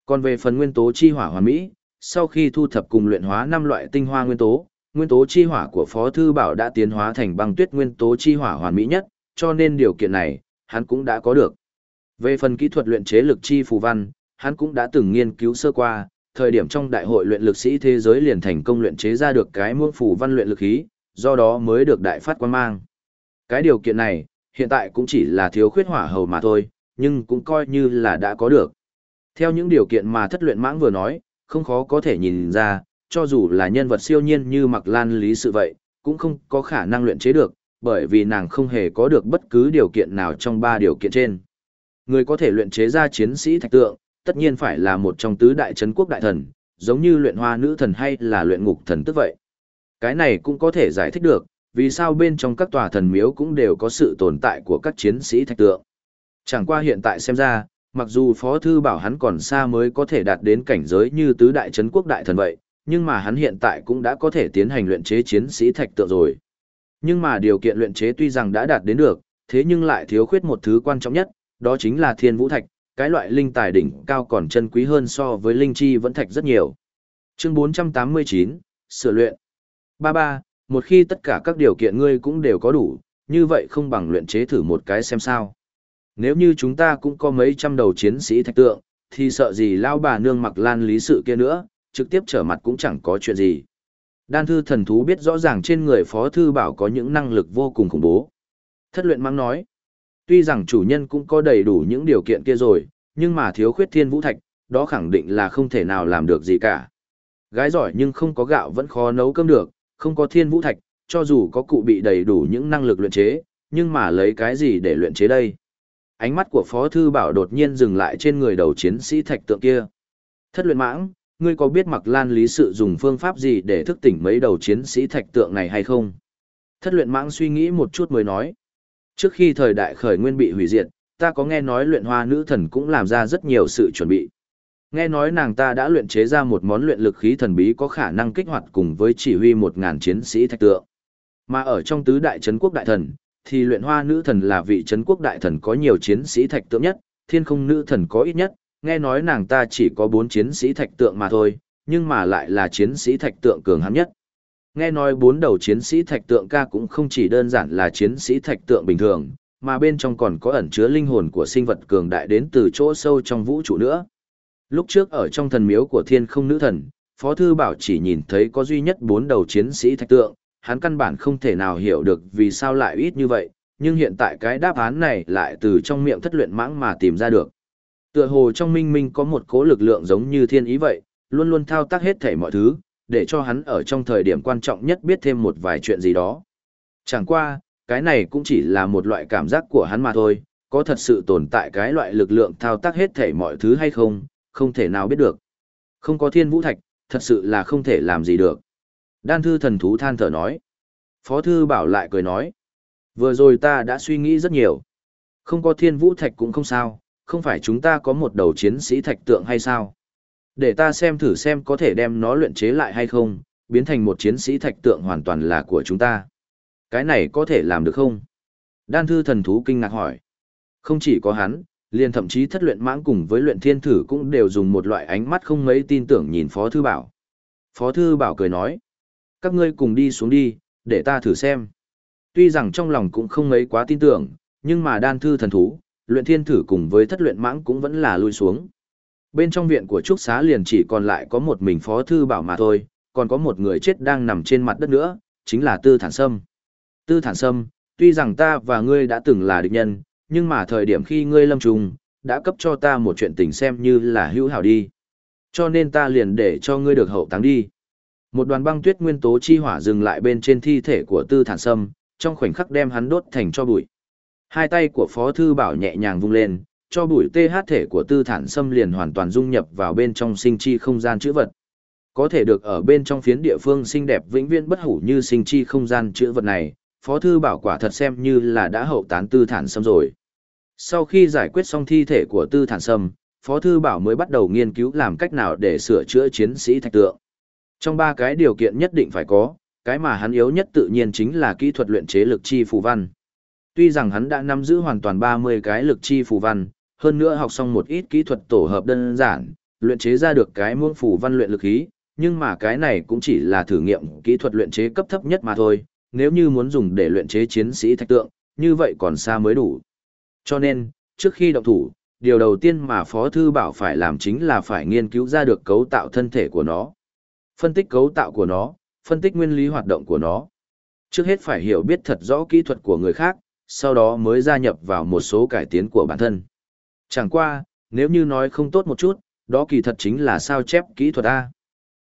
Còn về phần nguyên tố chi hỏa hoàn mỹ, sau khi thu thập cùng luyện hóa năm loại tinh hoa nguyên tố, nguyên tố chi hỏa của Phó Thư Bảo đã tiến hóa thành băng tuyết nguyên tố chi hỏa hoàn mỹ nhất, cho nên điều kiện này, hắn cũng đã có được. Về phần kỹ thuật luyện chế lực chi phù văn, hắn cũng đã từng nghiên cứu sơ qua, thời điểm trong đại hội luyện lực sĩ thế giới liền thành công luyện chế ra được cái muôn phù văn luyện lực khí, do đó mới được đại phát quan mang. Cái điều kiện này, hiện tại cũng chỉ là thiếu khuyết hỏa hầu mà thôi, nhưng cũng coi như là đã có được. Theo những điều kiện mà thất luyện mãng vừa nói, không khó có thể nhìn ra, cho dù là nhân vật siêu nhiên như Mạc Lan Lý sự vậy, cũng không có khả năng luyện chế được, bởi vì nàng không hề có được bất cứ điều kiện nào trong ba điều kiện trên. Người có thể luyện chế ra chiến sĩ thạch tượng, tất nhiên phải là một trong tứ đại trấn quốc đại thần, giống như luyện hoa nữ thần hay là luyện ngục thần tức vậy. Cái này cũng có thể giải thích được, vì sao bên trong các tòa thần miếu cũng đều có sự tồn tại của các chiến sĩ thạch tượng. Chẳng qua hiện tại xem ra, mặc dù Phó Thư bảo hắn còn xa mới có thể đạt đến cảnh giới như tứ đại trấn quốc đại thần vậy, nhưng mà hắn hiện tại cũng đã có thể tiến hành luyện chế chiến sĩ thạch tượng rồi. Nhưng mà điều kiện luyện chế tuy rằng đã đạt đến được, thế nhưng lại thiếu khuyết một thứ quan trọng nhất, đó chính là thiên vũ thạch, cái loại linh tài đỉnh cao còn chân quý hơn so với linh chi vẫn thạch rất nhiều. Chương 489, sửa luyện. Ba ba, một khi tất cả các điều kiện ngươi cũng đều có đủ, như vậy không bằng luyện chế thử một cái xem sao. Nếu như chúng ta cũng có mấy trăm đầu chiến sĩ thạch tượng, thì sợ gì lao bà nương mặc lan lý sự kia nữa, trực tiếp trở mặt cũng chẳng có chuyện gì. Đan thư thần thú biết rõ ràng trên người phó thư bảo có những năng lực vô cùng khủng bố. Thất luyện mang nói, tuy rằng chủ nhân cũng có đầy đủ những điều kiện kia rồi, nhưng mà thiếu khuyết thiên vũ thạch, đó khẳng định là không thể nào làm được gì cả. Gái giỏi nhưng không có gạo vẫn khó nấu cơm được, không có thiên vũ thạch, cho dù có cụ bị đầy đủ những năng lực luyện chế, nhưng mà lấy cái gì để luyện chế đây? Ánh mắt của Phó Thư Bảo đột nhiên dừng lại trên người đầu chiến sĩ thạch tượng kia. Thất luyện mãng, ngươi có biết mặc lan lý sự dùng phương pháp gì để thức tỉnh mấy đầu chiến sĩ thạch tượng này hay không? Thất luyện mãng suy nghĩ một chút mới nói. Trước khi thời đại khởi nguyên bị hủy diệt, ta có nghe nói luyện hoa nữ thần cũng làm ra rất nhiều sự chuẩn bị. Nghe nói nàng ta đã luyện chế ra một món luyện lực khí thần bí có khả năng kích hoạt cùng với chỉ huy một ngàn chiến sĩ thạch tượng. Mà ở trong tứ đại trấn quốc đại thần, thì luyện hoa nữ thần là vị trấn quốc đại thần có nhiều chiến sĩ thạch tượng nhất, thiên không nữ thần có ít nhất, nghe nói nàng ta chỉ có bốn chiến sĩ thạch tượng mà thôi, nhưng mà lại là chiến sĩ thạch tượng cường hãn nhất. Nghe nói bốn đầu chiến sĩ thạch tượng ca cũng không chỉ đơn giản là chiến sĩ thạch tượng bình thường, mà bên trong còn có ẩn chứa linh hồn của sinh vật cường đại đến từ chỗ sâu trong vũ trụ nữa. Lúc trước ở trong thần miếu của thiên không nữ thần, Phó Thư Bảo chỉ nhìn thấy có duy nhất bốn đầu chiến sĩ thạch tượng, hắn căn bản không thể nào hiểu được vì sao lại ít như vậy, nhưng hiện tại cái đáp án này lại từ trong miệng thất luyện mãng mà tìm ra được. Tựa hồ trong minh minh có một cố lực lượng giống như thiên ý vậy, luôn luôn thao tác hết thảy mọi thứ, để cho hắn ở trong thời điểm quan trọng nhất biết thêm một vài chuyện gì đó. Chẳng qua, cái này cũng chỉ là một loại cảm giác của hắn mà thôi, có thật sự tồn tại cái loại lực lượng thao tác hết thảy mọi thứ hay không, không thể nào biết được. Không có thiên vũ thạch, thật sự là không thể làm gì được. Đan thư thần thú than thở nói. Phó thư bảo lại cười nói. Vừa rồi ta đã suy nghĩ rất nhiều. Không có thiên vũ thạch cũng không sao, không phải chúng ta có một đầu chiến sĩ thạch tượng hay sao? Để ta xem thử xem có thể đem nó luyện chế lại hay không, biến thành một chiến sĩ thạch tượng hoàn toàn là của chúng ta. Cái này có thể làm được không? Đan thư thần thú kinh ngạc hỏi. Không chỉ có hắn, liền thậm chí thất luyện mãng cùng với luyện thiên thử cũng đều dùng một loại ánh mắt không mấy tin tưởng nhìn Phó Thư Bảo. Phó Thư Bảo cười nói. Các ngươi cùng đi xuống đi, để ta thử xem. Tuy rằng trong lòng cũng không mấy quá tin tưởng, nhưng mà đan thư thần thú, luyện thiên thử cùng với thất luyện mãng cũng vẫn là lui xuống. Bên trong viện của Trúc Xá liền chỉ còn lại có một mình Phó Thư Bảo mà thôi, còn có một người chết đang nằm trên mặt đất nữa, chính là Tư Thản Sâm. Tư Thản Sâm, tuy rằng ta và ngươi đã từng là địch nhân, nhưng mà thời điểm khi ngươi lâm trùng, đã cấp cho ta một chuyện tình xem như là hữu hảo đi. Cho nên ta liền để cho ngươi được hậu táng đi. Một đoàn băng tuyết nguyên tố chi hỏa dừng lại bên trên thi thể của Tư Thản Sâm, trong khoảnh khắc đem hắn đốt thành cho bụi. Hai tay của Phó Thư Bảo nhẹ nhàng vung lên, cho bụi TH thể của Tư Thản Sâm liền hoàn toàn dung nhập vào bên trong sinh chi không gian chữ vật. Có thể được ở bên trong phiến địa phương xinh đẹp vĩnh viễn bất hủ như sinh chi không gian chữ vật này, Phó Thư Bảo quả thật xem như là đã hậu tán Tư Thản Sâm rồi. Sau khi giải quyết xong thi thể của Tư Thản Sâm, Phó Thư Bảo mới bắt đầu nghiên cứu làm cách nào để sửa chữa chiến sĩ thạch tượng. Trong ba cái điều kiện nhất định phải có, cái mà hắn yếu nhất tự nhiên chính là kỹ thuật luyện chế lực chi phù văn. Tuy rằng hắn đã nắm giữ hoàn toàn 30 cái lực chi phù văn, hơn nữa học xong một ít kỹ thuật tổ hợp đơn giản, luyện chế ra được cái muôn phù văn luyện lực khí, nhưng mà cái này cũng chỉ là thử nghiệm kỹ thuật luyện chế cấp thấp nhất mà thôi, nếu như muốn dùng để luyện chế chiến sĩ thạch tượng, như vậy còn xa mới đủ. Cho nên, trước khi động thủ, điều đầu tiên mà Phó Thư Bảo phải làm chính là phải nghiên cứu ra được cấu tạo thân thể của nó. Phân tích cấu tạo của nó, phân tích nguyên lý hoạt động của nó. Trước hết phải hiểu biết thật rõ kỹ thuật của người khác, sau đó mới gia nhập vào một số cải tiến của bản thân. Chẳng qua, nếu như nói không tốt một chút, đó kỳ thật chính là sao chép kỹ thuật A.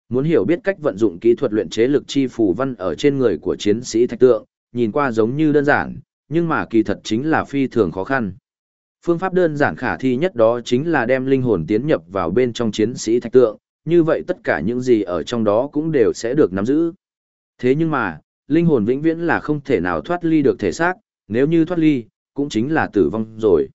Muốn hiểu biết cách vận dụng kỹ thuật luyện chế lực chi phù văn ở trên người của chiến sĩ thạch tượng, nhìn qua giống như đơn giản, nhưng mà kỳ thật chính là phi thường khó khăn. Phương pháp đơn giản khả thi nhất đó chính là đem linh hồn tiến nhập vào bên trong chiến sĩ thạch tượng, như vậy tất cả những gì ở trong đó cũng đều sẽ được nắm giữ. Thế nhưng mà, linh hồn vĩnh viễn là không thể nào thoát ly được thể xác, nếu như thoát ly, cũng chính là tử vong rồi.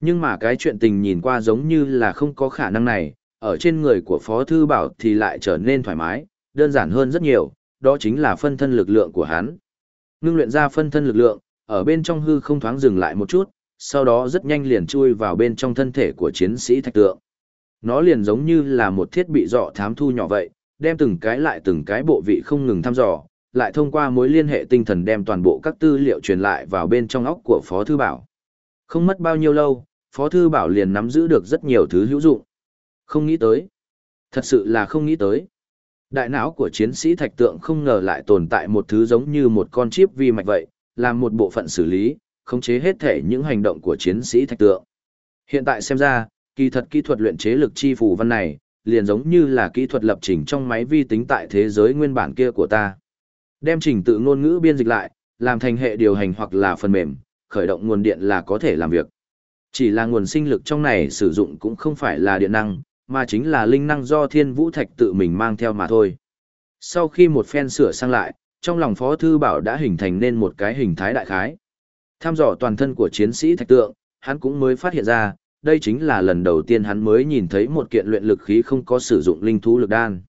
Nhưng mà cái chuyện tình nhìn qua giống như là không có khả năng này, ở trên người của Phó Thư Bảo thì lại trở nên thoải mái, đơn giản hơn rất nhiều, đó chính là phân thân lực lượng của hắn. Ngưng luyện ra phân thân lực lượng, ở bên trong hư không thoáng dừng lại một chút, sau đó rất nhanh liền chui vào bên trong thân thể của chiến sĩ thạch tượng. Nó liền giống như là một thiết bị dọ thám thu nhỏ vậy, đem từng cái lại từng cái bộ vị không ngừng thăm dò, lại thông qua mối liên hệ tinh thần đem toàn bộ các tư liệu truyền lại vào bên trong óc của Phó Thư Bảo. Không mất bao nhiêu lâu, Phó Thư Bảo liền nắm giữ được rất nhiều thứ hữu dụng. Không nghĩ tới. Thật sự là không nghĩ tới. Đại não của chiến sĩ thạch tượng không ngờ lại tồn tại một thứ giống như một con chip vi mạch vậy, làm một bộ phận xử lý, khống chế hết thể những hành động của chiến sĩ thạch tượng. Hiện tại xem ra, kỳ thật kỹ thuật luyện chế lực chi phù văn này, liền giống như là kỹ thuật lập trình trong máy vi tính tại thế giới nguyên bản kia của ta. Đem trình tự ngôn ngữ biên dịch lại, làm thành hệ điều hành hoặc là phần mềm, khởi động nguồn điện là có thể làm việc. Chỉ là nguồn sinh lực trong này sử dụng cũng không phải là điện năng, mà chính là linh năng do thiên vũ thạch tự mình mang theo mà thôi. Sau khi một phen sửa sang lại, trong lòng Phó Thư Bảo đã hình thành nên một cái hình thái đại khái. Tham dò toàn thân của chiến sĩ thạch tượng, hắn cũng mới phát hiện ra, đây chính là lần đầu tiên hắn mới nhìn thấy một kiện luyện lực khí không có sử dụng linh thú lực đan.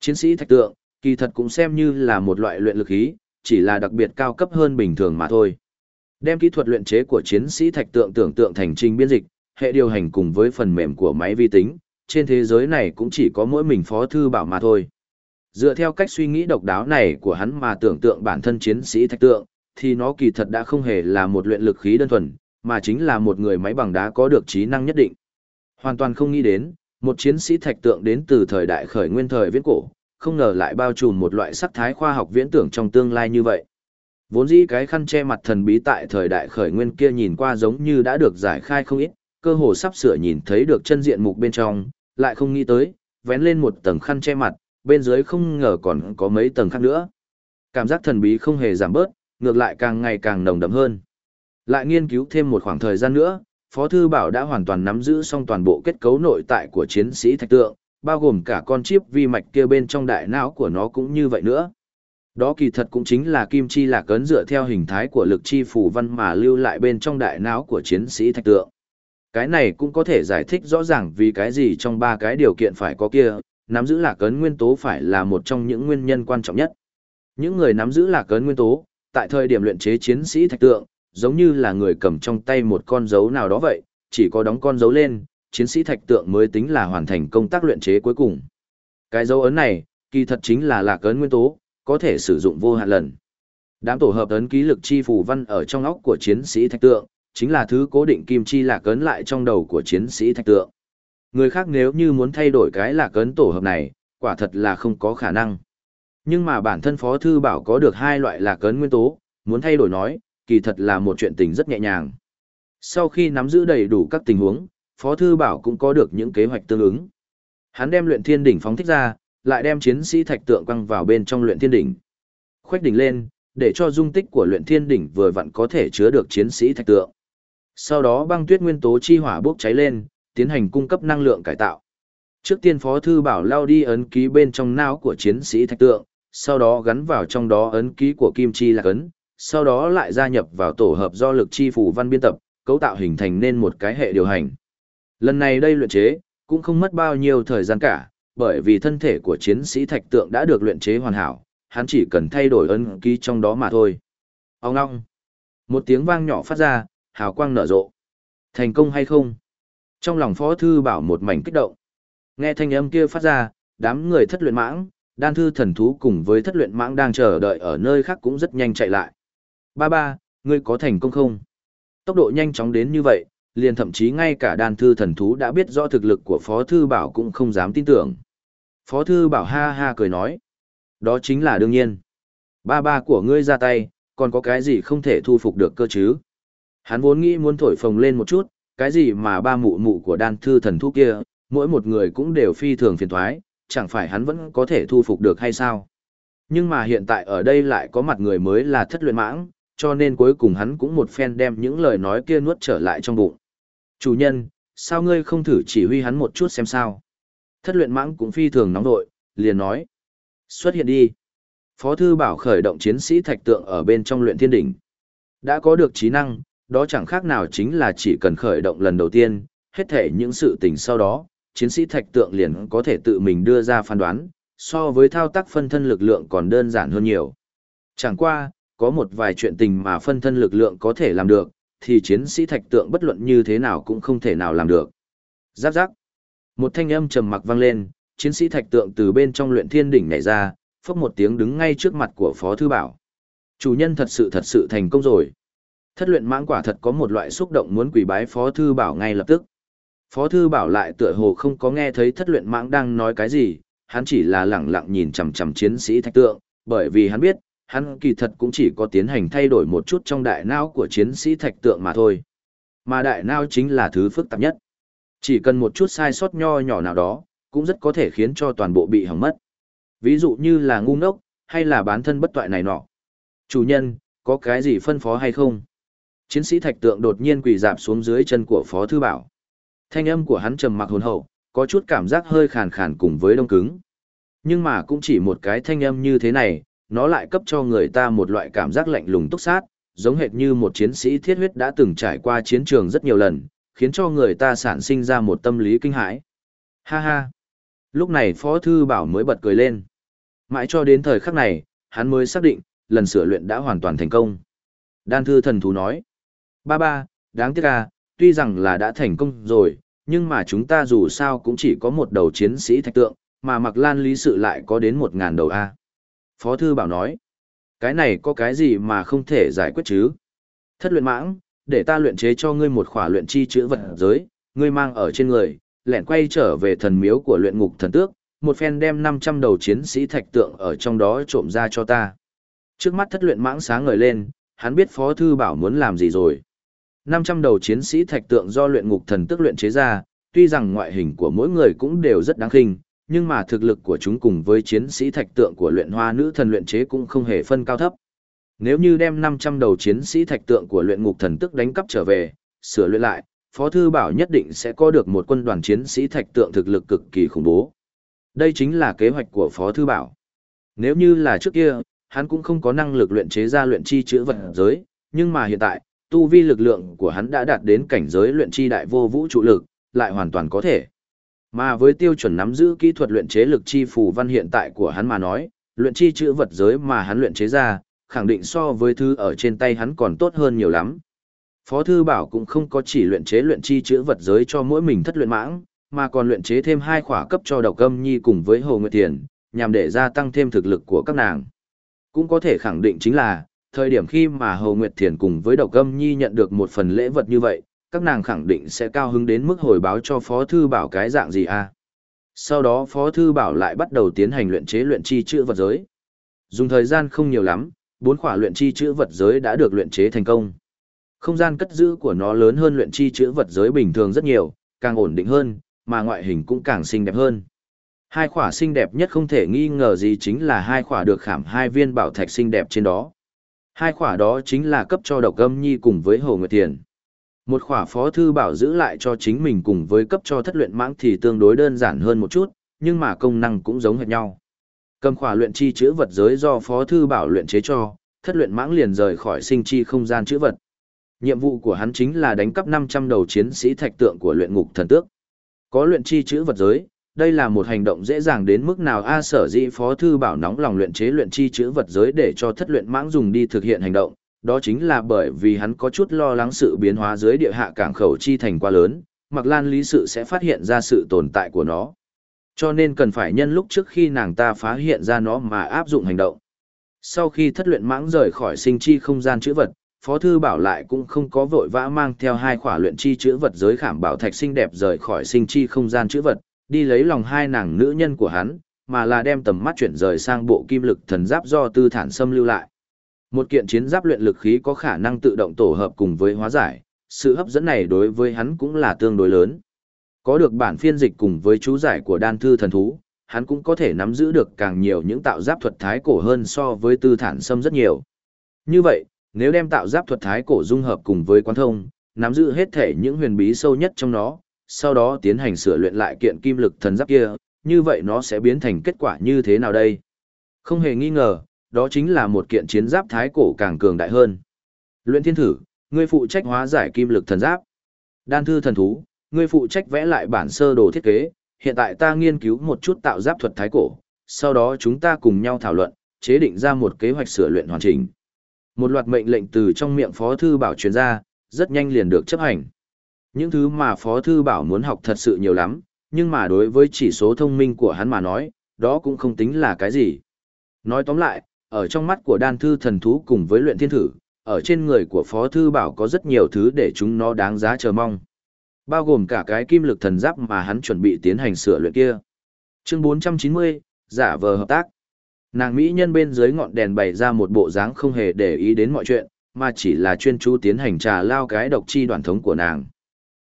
Chiến sĩ thạch tượng, kỳ thật cũng xem như là một loại luyện lực khí, chỉ là đặc biệt cao cấp hơn bình thường mà thôi. Đem kỹ thuật luyện chế của chiến sĩ thạch tượng tưởng tượng thành trình biên dịch, hệ điều hành cùng với phần mềm của máy vi tính, trên thế giới này cũng chỉ có mỗi mình phó thư bảo mà thôi. Dựa theo cách suy nghĩ độc đáo này của hắn mà tưởng tượng bản thân chiến sĩ thạch tượng, thì nó kỳ thật đã không hề là một luyện lực khí đơn thuần, mà chính là một người máy bằng đá có được trí năng nhất định. Hoàn toàn không nghĩ đến, một chiến sĩ thạch tượng đến từ thời đại khởi nguyên thời viễn cổ, không ngờ lại bao trùm một loại sắc thái khoa học viễn tưởng trong tương lai như vậy. Vốn dĩ cái khăn che mặt thần bí tại thời đại khởi nguyên kia nhìn qua giống như đã được giải khai không ít, cơ hồ sắp sửa nhìn thấy được chân diện mục bên trong, lại không nghĩ tới, vén lên một tầng khăn che mặt, bên dưới không ngờ còn có mấy tầng khác nữa. Cảm giác thần bí không hề giảm bớt, ngược lại càng ngày càng nồng đậm hơn. Lại nghiên cứu thêm một khoảng thời gian nữa, Phó Thư Bảo đã hoàn toàn nắm giữ xong toàn bộ kết cấu nội tại của chiến sĩ thạch tượng, bao gồm cả con chip vi mạch kia bên trong đại não của nó cũng như vậy nữa. Đó kỳ thật cũng chính là kim chi lạc ấn dựa theo hình thái của lực chi phủ văn mà lưu lại bên trong đại não của chiến sĩ thạch tượng. Cái này cũng có thể giải thích rõ ràng vì cái gì trong ba cái điều kiện phải có kia, nắm giữ lạc ấn nguyên tố phải là một trong những nguyên nhân quan trọng nhất. Những người nắm giữ lạc ấn nguyên tố, tại thời điểm luyện chế chiến sĩ thạch tượng, giống như là người cầm trong tay một con dấu nào đó vậy, chỉ có đóng con dấu lên, chiến sĩ thạch tượng mới tính là hoàn thành công tác luyện chế cuối cùng. Cái dấu ấn này, kỳ thật chính là lạc ấn nguyên tố, có thể sử dụng vô hạn lần. Đám tổ hợp ấn ký lực chi phù văn ở trong óc của chiến sĩ thạch tượng, chính là thứ cố định kim chi lạc ấn lại trong đầu của chiến sĩ thạch tượng. Người khác nếu như muốn thay đổi cái lạc ấn tổ hợp này, quả thật là không có khả năng. Nhưng mà bản thân Phó Thư Bảo có được hai loại lạc ấn nguyên tố, muốn thay đổi nói, kỳ thật là một chuyện tình rất nhẹ nhàng. Sau khi nắm giữ đầy đủ các tình huống, Phó Thư Bảo cũng có được những kế hoạch tương ứng. Hắn đem luyện thiên đỉnh phóng thích ra, lại đem chiến sĩ thạch tượng quăng vào bên trong luyện thiên đỉnh. Khoách đỉnh lên, để cho dung tích của luyện thiên đỉnh vừa vặn có thể chứa được chiến sĩ thạch tượng. Sau đó băng tuyết nguyên tố chi hỏa bốc cháy lên, tiến hành cung cấp năng lượng cải tạo. Trước tiên Phó Thư Bảo lao đi ấn ký bên trong não của chiến sĩ thạch tượng, sau đó gắn vào trong đó ấn ký của kim chi lạc ấn, sau đó lại gia nhập vào tổ hợp do lực chi phủ văn biên tập, cấu tạo hình thành nên một cái hệ điều hành. Lần này đây luyện chế, cũng không mất bao nhiêu thời gian cả, bởi vì thân thể của chiến sĩ thạch tượng đã được luyện chế hoàn hảo, hắn chỉ cần thay đổi ấn ký trong đó mà thôi. Ông ngong. Một tiếng vang nhỏ phát ra, hào quang nở rộ. Thành công hay không? Trong lòng phó thư bảo một mảnh kích động. Nghe thanh âm kia phát ra, đám người thất luyện mãng, đan thư thần thú cùng với thất luyện mãng đang chờ đợi ở nơi khác cũng rất nhanh chạy lại. Ba ba, ngươi có thành công không? Tốc độ nhanh chóng đến như vậy, liền thậm chí ngay cả đan thư thần thú đã biết rõ thực lực của Phó Thư Bảo cũng không dám tin tưởng. Phó Thư Bảo ha ha cười nói. Đó chính là đương nhiên. Ba ba của ngươi ra tay, còn có cái gì không thể thu phục được cơ chứ? Hắn vốn nghĩ muốn thổi phồng lên một chút, cái gì mà ba mụ mụ của đan thư thần thú kia, mỗi một người cũng đều phi thường phiền thoái, chẳng phải hắn vẫn có thể thu phục được hay sao? Nhưng mà hiện tại ở đây lại có mặt người mới là thất luyện mãng, cho nên cuối cùng hắn cũng một phen đem những lời nói kia nuốt trở lại trong bụng. Chủ nhân, sao ngươi không thử chỉ huy hắn một chút xem sao? Thất luyện mãng cũng phi thường nóng nội, liền nói. Xuất hiện đi. Phó thư bảo khởi động chiến sĩ thạch tượng ở bên trong luyện thiên đỉnh. Đã có được trí năng, Đó chẳng khác nào chính là chỉ cần khởi động lần đầu tiên, hết thể những sự tình sau đó, chiến sĩ thạch tượng liền có thể tự mình đưa ra phán đoán, so với thao tác phân thân lực lượng còn đơn giản hơn nhiều. Chẳng qua, có một vài chuyện tình mà phân thân lực lượng có thể làm được, thì chiến sĩ thạch tượng bất luận như thế nào cũng không thể nào làm được. Giáp giáp. Một thanh âm trầm mặc vang lên, chiến sĩ thạch tượng từ bên trong luyện thiên đỉnh nhảy ra, phốc một tiếng đứng ngay trước mặt của Phó Thư Bảo. Chủ nhân thật sự thật sự thành công rồi. Thất luyện mãng quả thật có một loại xúc động muốn quỳ bái Phó Thư Bảo ngay lập tức. Phó Thư Bảo lại tựa hồ không có nghe thấy thất luyện mãng đang nói cái gì, hắn chỉ là lẳng lặng nhìn chằm chằm chiến sĩ thạch tượng, bởi vì hắn biết, hắn kỳ thật cũng chỉ có tiến hành thay đổi một chút trong đại não của chiến sĩ thạch tượng mà thôi. Mà đại não chính là thứ phức tạp nhất. Chỉ cần một chút sai sót nho nhỏ nào đó, cũng rất có thể khiến cho toàn bộ bị hỏng mất. Ví dụ như là ngu ngốc, hay là bán thân bất toại này nọ. Chủ nhân, có cái gì phân phó hay không? Chiến sĩ thạch tượng đột nhiên quỳ dạp xuống dưới chân của Phó Thư Bảo. Thanh âm của hắn trầm mặc hồn hậu, có chút cảm giác hơi khàn khàn cùng với đông cứng. Nhưng mà cũng chỉ một cái thanh âm như thế này, nó lại cấp cho người ta một loại cảm giác lạnh lùng túc sát, giống hệt như một chiến sĩ thiết huyết đã từng trải qua chiến trường rất nhiều lần, khiến cho người ta sản sinh ra một tâm lý kinh hãi. Ha ha! Lúc này Phó Thư Bảo mới bật cười lên. Mãi cho đến thời khắc này, hắn mới xác định, lần sửa luyện đã hoàn toàn thành công. Đan thư thần thú nói. Ba ba, đáng tiếc à, tuy rằng là đã thành công rồi, nhưng mà chúng ta dù sao cũng chỉ có một đầu chiến sĩ thạch tượng, mà mặc lan lý sự lại có đến một ngàn đầu A. Phó Thư Bảo nói. Cái này có cái gì mà không thể giải quyết chứ? Thất luyện mãng, để ta luyện chế cho ngươi một khỏa luyện chi chữ vật giới, ngươi mang ở trên người, lẹn quay trở về thần miếu của luyện ngục thần tước, một phen đem 500 đầu chiến sĩ thạch tượng ở trong đó trộm ra cho ta. Trước mắt thất luyện mãng sáng ngời lên, hắn biết Phó Thư Bảo muốn làm gì rồi. 500 đầu chiến sĩ thạch tượng do luyện ngục thần tước luyện chế ra, tuy rằng ngoại hình của mỗi người cũng đều rất đáng khinh, nhưng mà thực lực của chúng cùng với chiến sĩ thạch tượng của luyện hoa nữ thần luyện chế cũng không hề phân cao thấp. Nếu như đem 500 đầu chiến sĩ thạch tượng của luyện ngục thần tức đánh cắp trở về, sửa luyện lại, Phó Thư Bảo nhất định sẽ có được một quân đoàn chiến sĩ thạch tượng thực lực cực kỳ khủng bố. Đây chính là kế hoạch của Phó Thư Bảo. Nếu như là trước kia, hắn cũng không có năng lực luyện chế ra luyện chi chữ vật giới, nhưng mà hiện tại, tu vi lực lượng của hắn đã đạt đến cảnh giới luyện chi đại vô vũ trụ lực, lại hoàn toàn có thể. Mà với tiêu chuẩn nắm giữ kỹ thuật luyện chế lực chi phù văn hiện tại của hắn mà nói, luyện chi chữ vật giới mà hắn luyện chế ra, khẳng định so với thứ ở trên tay hắn còn tốt hơn nhiều lắm. Phó thư bảo cũng không có chỉ luyện chế luyện chi chữ vật giới cho mỗi mình thất luyện mãng, mà còn luyện chế thêm hai khỏa cấp cho độc âm nhi cùng với Hồ Nguyệt Tiền, nhằm để gia tăng thêm thực lực của các nàng. Cũng có thể khẳng định chính là, thời điểm khi mà Hồ Nguyệt Thiền cùng với Độc Âm Nhi nhận được một phần lễ vật như vậy, các nàng khẳng định sẽ cao hứng đến mức hồi báo cho Phó Thư Bảo cái dạng gì à. Sau đó Phó Thư Bảo lại bắt đầu tiến hành luyện chế luyện chi chữ vật giới. Dùng thời gian không nhiều lắm, bốn khỏa luyện chi chữ vật giới đã được luyện chế thành công. Không gian cất giữ của nó lớn hơn luyện chi chữ vật giới bình thường rất nhiều, càng ổn định hơn, mà ngoại hình cũng càng xinh đẹp hơn. Hai khỏa xinh đẹp nhất không thể nghi ngờ gì chính là hai khỏa được khảm hai viên bảo thạch xinh đẹp trên đó. Hai khỏa đó chính là cấp cho độc âm nhi cùng với Hồ Nguyệt Tiền. Một khỏa phó thư bảo giữ lại cho chính mình cùng với cấp cho thất luyện mãng thì tương đối đơn giản hơn một chút, nhưng mà công năng cũng giống hệt nhau. Cầm khỏa luyện chi chữ vật giới do phó thư bảo luyện chế cho, thất luyện mãng liền rời khỏi sinh chi không gian chữ vật. Nhiệm vụ của hắn chính là đánh cắp 500 đầu chiến sĩ thạch tượng của luyện ngục thần tước. Có luyện chi chữ vật giới, đây là một hành động dễ dàng đến mức nào a sở dĩ phó thư bảo nóng lòng luyện chế luyện chi chữ vật giới để cho thất luyện mãng dùng đi thực hiện hành động đó chính là bởi vì hắn có chút lo lắng sự biến hóa dưới địa hạ cảng khẩu chi thành quá lớn mặc lan lý sự sẽ phát hiện ra sự tồn tại của nó cho nên cần phải nhân lúc trước khi nàng ta phá hiện ra nó mà áp dụng hành động sau khi thất luyện mãng rời khỏi sinh chi không gian chữ vật phó thư bảo lại cũng không có vội vã mang theo hai khỏa luyện chi chữ vật giới khảm bảo thạch xinh đẹp rời khỏi sinh chi không gian chữ vật đi lấy lòng hai nàng nữ nhân của hắn, mà là đem tầm mắt chuyển rời sang bộ kim lực thần giáp do tư thản xâm lưu lại. Một kiện chiến giáp luyện lực khí có khả năng tự động tổ hợp cùng với hóa giải, sự hấp dẫn này đối với hắn cũng là tương đối lớn. Có được bản phiên dịch cùng với chú giải của đan thư thần thú, hắn cũng có thể nắm giữ được càng nhiều những tạo giáp thuật thái cổ hơn so với tư thản sâm rất nhiều. Như vậy, nếu đem tạo giáp thuật thái cổ dung hợp cùng với quan thông, nắm giữ hết thể những huyền bí sâu nhất trong nó, sau đó tiến hành sửa luyện lại kiện kim lực thần giáp kia, như vậy nó sẽ biến thành kết quả như thế nào đây? Không hề nghi ngờ, đó chính là một kiện chiến giáp thái cổ càng cường đại hơn. Luyện thiên thử, Ngươi phụ trách hóa giải kim lực thần giáp. Đan thư thần thú, ngươi phụ trách vẽ lại bản sơ đồ thiết kế, hiện tại ta nghiên cứu một chút tạo giáp thuật thái cổ, sau đó chúng ta cùng nhau thảo luận, chế định ra một kế hoạch sửa luyện hoàn chỉnh. Một loạt mệnh lệnh từ trong miệng Phó Thư Bảo truyền ra, rất nhanh liền được chấp hành. Những thứ mà Phó Thư Bảo muốn học thật sự nhiều lắm, nhưng mà đối với chỉ số thông minh của hắn mà nói, đó cũng không tính là cái gì. Nói tóm lại, ở trong mắt của đan thư thần thú cùng với luyện thiên thử, ở trên người của Phó Thư Bảo có rất nhiều thứ để chúng nó đáng giá chờ mong. Bao gồm cả cái kim lực thần giáp mà hắn chuẩn bị tiến hành sửa luyện kia. Chương 490, giả vờ hợp tác. Nàng Mỹ nhân bên dưới ngọn đèn bày ra một bộ dáng không hề để ý đến mọi chuyện, mà chỉ là chuyên chú tiến hành trà lao cái độc chi đoàn thống của nàng.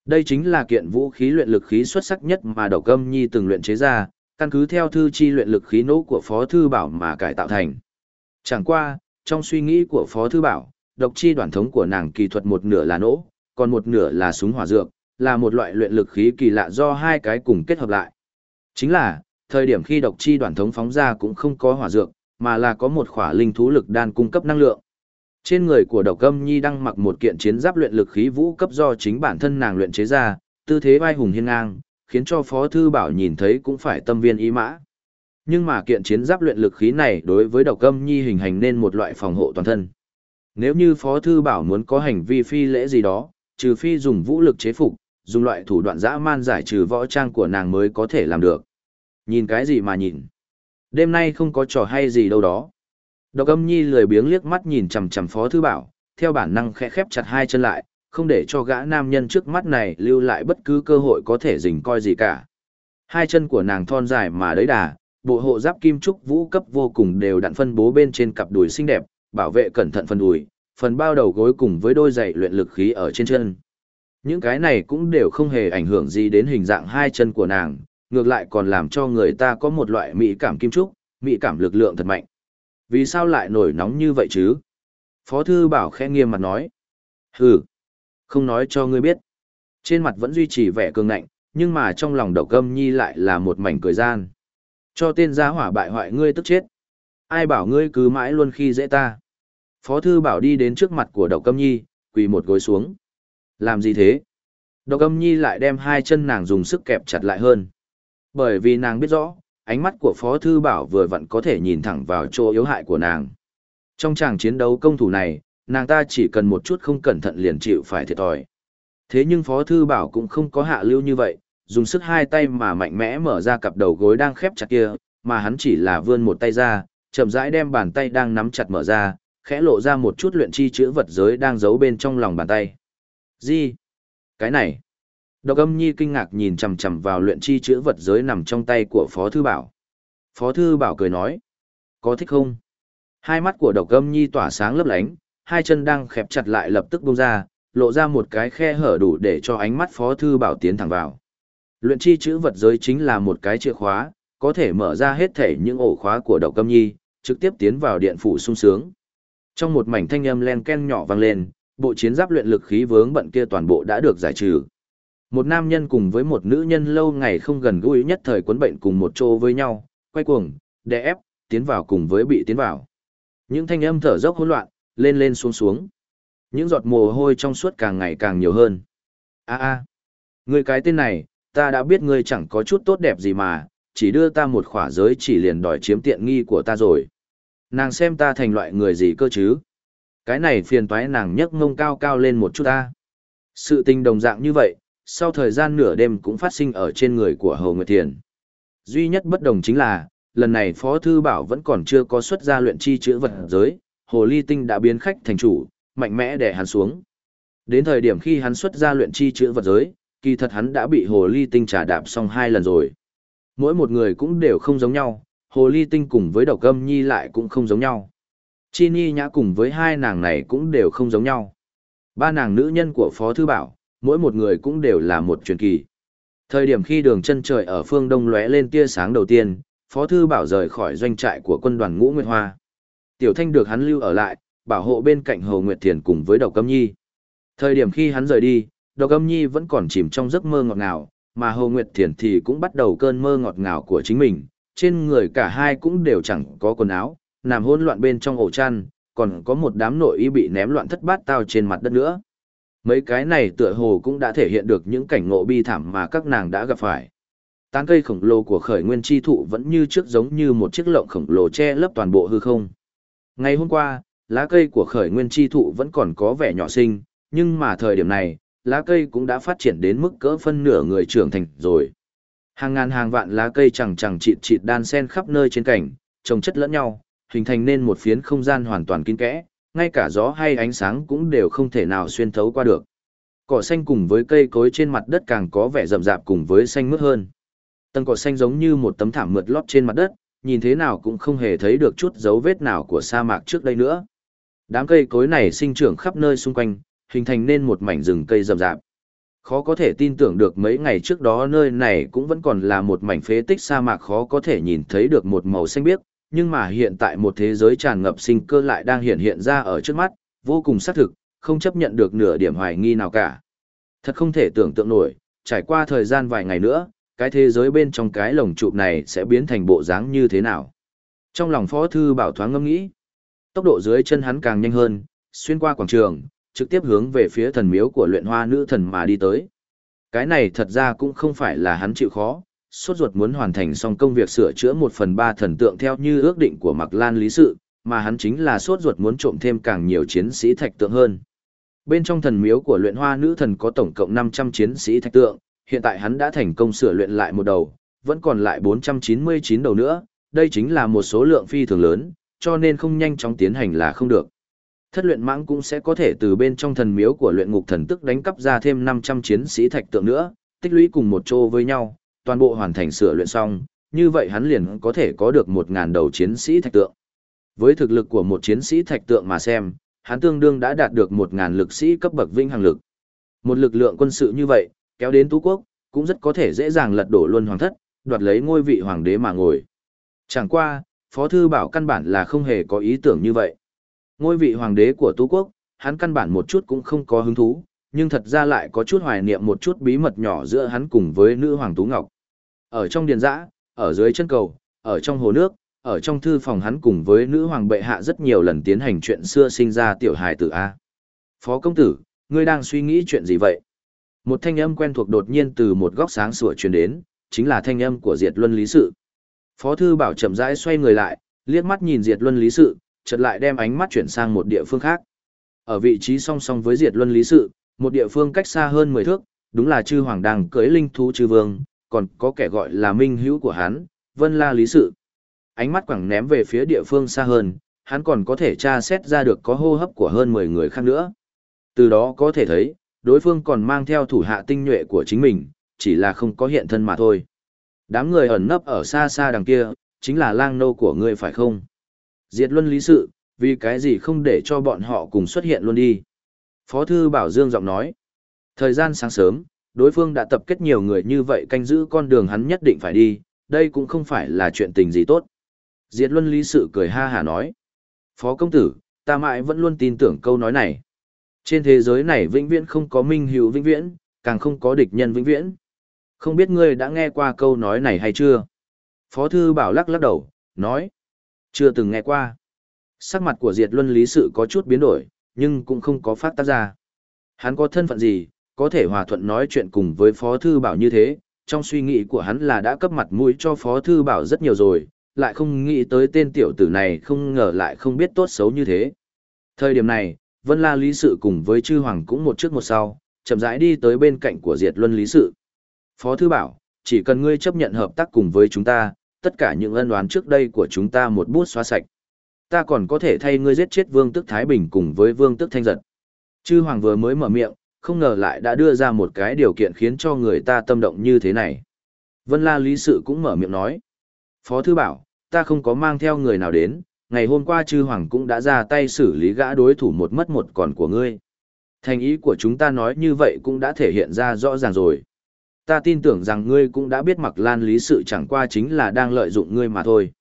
Đây chính là kiện vũ khí luyện lực khí xuất sắc nhất mà độc âm nhi từng luyện chế ra, căn cứ theo thư chi luyện lực khí nỗ của Phó Thư Bảo mà cải tạo thành. Chẳng qua, trong suy nghĩ của Phó Thư Bảo, độc chi đoàn thống của nàng kỳ thuật một nửa là nỗ, còn một nửa là súng hỏa dược, là một loại luyện lực khí kỳ lạ do hai cái cùng kết hợp lại. Chính là, thời điểm khi độc chi đoàn thống phóng ra cũng không có hỏa dược, mà là có một khỏa linh thú lực đan cung cấp năng lượng. Trên người của độc âm nhi đang mặc một kiện chiến giáp luyện lực khí vũ cấp do chính bản thân nàng luyện chế ra, tư thế vai hùng hiên ngang, khiến cho Phó Thư Bảo nhìn thấy cũng phải tâm viên ý mã. Nhưng mà kiện chiến giáp luyện lực khí này đối với độc âm nhi hình hành nên một loại phòng hộ toàn thân. Nếu như Phó Thư Bảo muốn có hành vi phi lễ gì đó, trừ phi dùng vũ lực chế phục, dùng loại thủ đoạn dã man giải trừ võ trang của nàng mới có thể làm được. Nhìn cái gì mà nhìn? Đêm nay không có trò hay gì đâu đó. Độc âm nhi lười biếng liếc mắt nhìn chằm chằm Phó Thư Bảo, theo bản năng khẽ khép chặt hai chân lại, không để cho gã nam nhân trước mắt này lưu lại bất cứ cơ hội có thể dình coi gì cả. Hai chân của nàng thon dài mà đấy đà, bộ hộ giáp kim trúc vũ cấp vô cùng đều đặn phân bố bên trên cặp đùi xinh đẹp, bảo vệ cẩn thận phần đùi, phần bao đầu gối cùng với đôi giày luyện lực khí ở trên chân. Những cái này cũng đều không hề ảnh hưởng gì đến hình dạng hai chân của nàng, ngược lại còn làm cho người ta có một loại mỹ cảm kim trúc, mỹ cảm lực lượng thật mạnh. Vì sao lại nổi nóng như vậy chứ? Phó thư bảo khẽ nghiêm mặt nói. Hừ, không nói cho ngươi biết. Trên mặt vẫn duy trì vẻ cường ngạnh, nhưng mà trong lòng độc âm nhi lại là một mảnh cười gian. Cho tên giá hỏa bại hoại ngươi tức chết. Ai bảo ngươi cứ mãi luôn khi dễ ta. Phó thư bảo đi đến trước mặt của độc câm nhi, quỳ một gối xuống. Làm gì thế? Độc âm nhi lại đem hai chân nàng dùng sức kẹp chặt lại hơn. Bởi vì nàng biết rõ, ánh mắt của Phó Thư Bảo vừa vặn có thể nhìn thẳng vào chỗ yếu hại của nàng. Trong tràng chiến đấu công thủ này, nàng ta chỉ cần một chút không cẩn thận liền chịu phải thiệt thòi. Thế nhưng Phó Thư Bảo cũng không có hạ lưu như vậy, dùng sức hai tay mà mạnh mẽ mở ra cặp đầu gối đang khép chặt kia, mà hắn chỉ là vươn một tay ra, chậm rãi đem bàn tay đang nắm chặt mở ra, khẽ lộ ra một chút luyện chi chữ vật giới đang giấu bên trong lòng bàn tay. Gì? Cái này? Độc âm nhi kinh ngạc nhìn chằm chằm vào luyện chi chữ vật giới nằm trong tay của Phó Thư Bảo. Phó Thư Bảo cười nói. Có thích không? Hai mắt của độc âm nhi tỏa sáng lấp lánh, hai chân đang khép chặt lại lập tức bung ra, lộ ra một cái khe hở đủ để cho ánh mắt Phó Thư Bảo tiến thẳng vào. Luyện chi chữ vật giới chính là một cái chìa khóa, có thể mở ra hết thể những ổ khóa của độc câm nhi, trực tiếp tiến vào điện phủ sung sướng. Trong một mảnh thanh âm len ken nhỏ vang lên, bộ chiến giáp luyện lực khí vướng bận kia toàn bộ đã được giải trừ. Một nam nhân cùng với một nữ nhân lâu ngày không gần gũi nhất thời quấn bệnh cùng một chỗ với nhau, quay cuồng, đè ép, tiến vào cùng với bị tiến vào. Những thanh âm thở dốc hỗn loạn, lên lên xuống xuống. Những giọt mồ hôi trong suốt càng ngày càng nhiều hơn. A a, người cái tên này, ta đã biết ngươi chẳng có chút tốt đẹp gì mà, chỉ đưa ta một khỏa giới chỉ liền đòi chiếm tiện nghi của ta rồi. Nàng xem ta thành loại người gì cơ chứ? Cái này phiền toái nàng nhấc ngông cao cao lên một chút ta. Sự tình đồng dạng như vậy, sau thời gian nửa đêm cũng phát sinh ở trên người của Hồ Nguyệt Thiền. Duy nhất bất đồng chính là, lần này Phó Thư Bảo vẫn còn chưa có xuất ra luyện chi chữ vật giới, Hồ Ly Tinh đã biến khách thành chủ, mạnh mẽ đè hắn xuống. Đến thời điểm khi hắn xuất ra luyện chi chữ vật giới, kỳ thật hắn đã bị Hồ Ly Tinh trả đạp xong hai lần rồi. Mỗi một người cũng đều không giống nhau, Hồ Ly Tinh cùng với Độc Âm Nhi lại cũng không giống nhau. Chi Nhi Nhã cùng với hai nàng này cũng đều không giống nhau. Ba nàng nữ nhân của Phó Thư Bảo, mỗi một người cũng đều là một truyền kỳ. Thời điểm khi đường chân trời ở phương đông lóe lên tia sáng đầu tiên, Phó Thư Bảo rời khỏi doanh trại của quân đoàn Ngũ Nguyệt Hoa. Tiểu Thanh được hắn lưu ở lại, bảo hộ bên cạnh Hồ Nguyệt Thiền cùng với Độc Câm Nhi. Thời điểm khi hắn rời đi, Độc Âm Nhi vẫn còn chìm trong giấc mơ ngọt ngào, mà Hồ Nguyệt Thiền thì cũng bắt đầu cơn mơ ngọt ngào của chính mình. Trên người cả hai cũng đều chẳng có quần áo, nằm hỗn loạn bên trong ổ chăn, còn có một đám nội y bị ném loạn thất bát tao trên mặt đất nữa. Mấy cái này tựa hồ cũng đã thể hiện được những cảnh ngộ bi thảm mà các nàng đã gặp phải. Tán cây khổng lồ của khởi nguyên chi thụ vẫn như trước giống như một chiếc lộng khổng lồ che lấp toàn bộ hư không. Ngày hôm qua, lá cây của khởi nguyên chi thụ vẫn còn có vẻ nhỏ xinh, nhưng mà thời điểm này, lá cây cũng đã phát triển đến mức cỡ phân nửa người trưởng thành rồi. Hàng ngàn hàng vạn lá cây chẳng chẳng chịt chịt đan sen khắp nơi trên cảnh, trồng chất lẫn nhau, hình thành nên một phiến không gian hoàn toàn kín kẽ, ngay cả gió hay ánh sáng cũng đều không thể nào xuyên thấu qua được. Cỏ xanh cùng với cây cối trên mặt đất càng có vẻ rậm rạp cùng với xanh mướt hơn. Tầng cỏ xanh giống như một tấm thảm mượt lót trên mặt đất, nhìn thế nào cũng không hề thấy được chút dấu vết nào của sa mạc trước đây nữa. Đám cây cối này sinh trưởng khắp nơi xung quanh, hình thành nên một mảnh rừng cây rậm rạp. Khó có thể tin tưởng được mấy ngày trước đó nơi này cũng vẫn còn là một mảnh phế tích sa mạc khó có thể nhìn thấy được một màu xanh biếc, nhưng mà hiện tại một thế giới tràn ngập sinh cơ lại đang hiện hiện ra ở trước mắt, vô cùng xác thực, không chấp nhận được nửa điểm hoài nghi nào cả. Thật không thể tưởng tượng nổi, trải qua thời gian vài ngày nữa, cái thế giới bên trong cái lồng chụp này sẽ biến thành bộ dáng như thế nào. Trong lòng Phó Thư Bảo thoáng ngâm nghĩ, tốc độ dưới chân hắn càng nhanh hơn, xuyên qua quảng trường, trực tiếp hướng về phía thần miếu của luyện hoa nữ thần mà đi tới. Cái này thật ra cũng không phải là hắn chịu khó, sốt ruột muốn hoàn thành xong công việc sửa chữa một phần ba thần tượng theo như ước định của Mạc Lan Lý Sự, mà hắn chính là sốt ruột muốn trộm thêm càng nhiều chiến sĩ thạch tượng hơn. Bên trong thần miếu của luyện hoa nữ thần có tổng cộng 500 chiến sĩ thạch tượng, hiện tại hắn đã thành công sửa luyện lại một đầu, vẫn còn lại 499 đầu nữa, đây chính là một số lượng phi thường lớn, cho nên không nhanh chóng tiến hành là không được. Thất luyện mãng cũng sẽ có thể từ bên trong thần miếu của luyện ngục thần tức đánh cắp ra thêm 500 chiến sĩ thạch tượng nữa, tích lũy cùng một chỗ với nhau, toàn bộ hoàn thành sửa luyện xong, như vậy hắn liền có thể có được 1000 đầu chiến sĩ thạch tượng. Với thực lực của một chiến sĩ thạch tượng mà xem, hắn tương đương đã đạt được 1000 lực sĩ cấp bậc vinh hằng lực. Một lực lượng quân sự như vậy, kéo đến Tú Quốc, cũng rất có thể dễ dàng lật đổ luân hoàng thất, đoạt lấy ngôi vị hoàng đế mà ngồi. Chẳng qua, Phó Thư Bảo căn bản là không hề có ý tưởng như vậy. Ngôi vị hoàng đế của Tú Quốc, hắn căn bản một chút cũng không có hứng thú, nhưng thật ra lại có chút hoài niệm một chút bí mật nhỏ giữa hắn cùng với nữ hoàng Tú Ngọc. Ở trong điền giã, ở dưới chân cầu, ở trong hồ nước, ở trong thư phòng hắn cùng với nữ hoàng bệ hạ rất nhiều lần tiến hành chuyện xưa sinh ra tiểu hài tử A. Phó công tử, ngươi đang suy nghĩ chuyện gì vậy? Một thanh âm quen thuộc đột nhiên từ một góc sáng sủa truyền đến, chính là thanh âm của Diệt Luân Lý Sự. Phó thư bảo chậm rãi xoay người lại, liếc mắt nhìn Diệt Luân Lý Sự, chợt lại đem ánh mắt chuyển sang một địa phương khác. Ở vị trí song song với Diệt Luân Lý Sự, một địa phương cách xa hơn 10 thước, đúng là chư hoàng đang cưới linh thú chư vương, còn có kẻ gọi là minh hữu của hắn, Vân La Lý Sự. Ánh mắt quẳng ném về phía địa phương xa hơn, hắn còn có thể tra xét ra được có hô hấp của hơn 10 người khác nữa. Từ đó có thể thấy, đối phương còn mang theo thủ hạ tinh nhuệ của chính mình, chỉ là không có hiện thân mà thôi. Đám người ẩn nấp ở xa xa đằng kia, chính là lang nô của ngươi phải không? Diệt luân lý sự, vì cái gì không để cho bọn họ cùng xuất hiện luôn đi? Phó thư Bảo Dương giọng nói. Thời gian sáng sớm, đối phương đã tập kết nhiều người như vậy canh giữ con đường hắn nhất định phải đi, đây cũng không phải là chuyện tình gì tốt. Diệt luân lý sự cười ha hà nói. Phó công tử, ta mãi vẫn luôn tin tưởng câu nói này. Trên thế giới này vĩnh viễn không có minh hữu vĩnh viễn, càng không có địch nhân vĩnh viễn. Không biết ngươi đã nghe qua câu nói này hay chưa? Phó thư bảo lắc lắc đầu, nói. Chưa từng nghe qua. Sắc mặt của Diệt Luân Lý Sự có chút biến đổi, nhưng cũng không có phát tác ra. Hắn có thân phận gì, có thể hòa thuận nói chuyện cùng với Phó Thư Bảo như thế, trong suy nghĩ của hắn là đã cấp mặt mũi cho Phó Thư Bảo rất nhiều rồi, lại không nghĩ tới tên tiểu tử này không ngờ lại không biết tốt xấu như thế. Thời điểm này, Vân La Lý Sự cùng với Chư Hoàng cũng một trước một sau, chậm rãi đi tới bên cạnh của Diệt Luân Lý Sự. Phó Thư Bảo, chỉ cần ngươi chấp nhận hợp tác cùng với chúng ta, tất cả những ân oán trước đây của chúng ta một bút xóa sạch. Ta còn có thể thay ngươi giết chết Vương Tức Thái Bình cùng với Vương Tức Thanh Giật. Chư Hoàng vừa mới mở miệng, không ngờ lại đã đưa ra một cái điều kiện khiến cho người ta tâm động như thế này. Vân La Lý Sự cũng mở miệng nói. Phó Thư Bảo, ta không có mang theo người nào đến, ngày hôm qua chư hoàng cũng đã ra tay xử lý gã đối thủ một mất một còn của ngươi. Thành ý của chúng ta nói như vậy cũng đã thể hiện ra rõ ràng rồi. Ta tin tưởng rằng ngươi cũng đã biết mặc lan lý sự chẳng qua chính là đang lợi dụng ngươi mà thôi.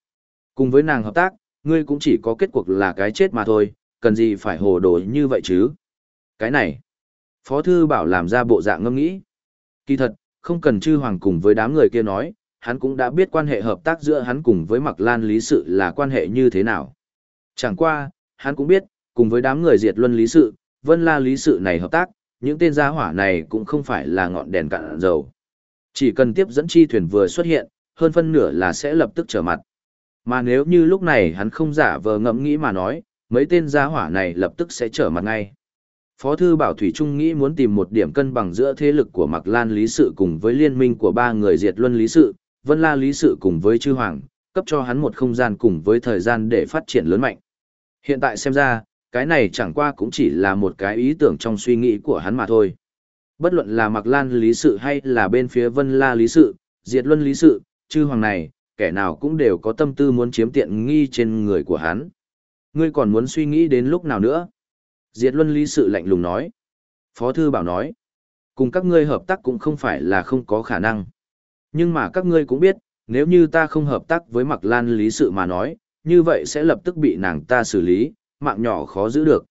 Cùng với nàng hợp tác, ngươi cũng chỉ có kết cuộc là cái chết mà thôi, cần gì phải hồ đồ như vậy chứ. Cái này, Phó Thư Bảo làm ra bộ dạng ngâm nghĩ. Kỳ thật, không cần chư hoàng cùng với đám người kia nói, hắn cũng đã biết quan hệ hợp tác giữa hắn cùng với Mạc Lan Lý Sự là quan hệ như thế nào. Chẳng qua, hắn cũng biết, cùng với đám người diệt luân Lý Sự, Vân La Lý Sự này hợp tác, những tên gia hỏa này cũng không phải là ngọn đèn cạn dầu. Chỉ cần tiếp dẫn chi thuyền vừa xuất hiện, hơn phân nửa là sẽ lập tức trở mặt. Mà nếu như lúc này hắn không giả vờ ngẫm nghĩ mà nói, mấy tên gia hỏa này lập tức sẽ trở mặt ngay. Phó thư bảo Thủy Trung nghĩ muốn tìm một điểm cân bằng giữa thế lực của Mạc Lan Lý Sự cùng với liên minh của ba người diệt luân Lý Sự, Vân La Lý Sự cùng với Chư Hoàng, cấp cho hắn một không gian cùng với thời gian để phát triển lớn mạnh. Hiện tại xem ra, cái này chẳng qua cũng chỉ là một cái ý tưởng trong suy nghĩ của hắn mà thôi. Bất luận là Mạc Lan Lý Sự hay là bên phía Vân La Lý Sự, Diệt Luân Lý Sự, Chư Hoàng này, kẻ nào cũng đều có tâm tư muốn chiếm tiện nghi trên người của hắn. Ngươi còn muốn suy nghĩ đến lúc nào nữa? Diệt Luân Lý Sự lạnh lùng nói. Phó Thư Bảo nói, cùng các ngươi hợp tác cũng không phải là không có khả năng. Nhưng mà các ngươi cũng biết, nếu như ta không hợp tác với Mạc Lan Lý Sự mà nói, như vậy sẽ lập tức bị nàng ta xử lý, mạng nhỏ khó giữ được.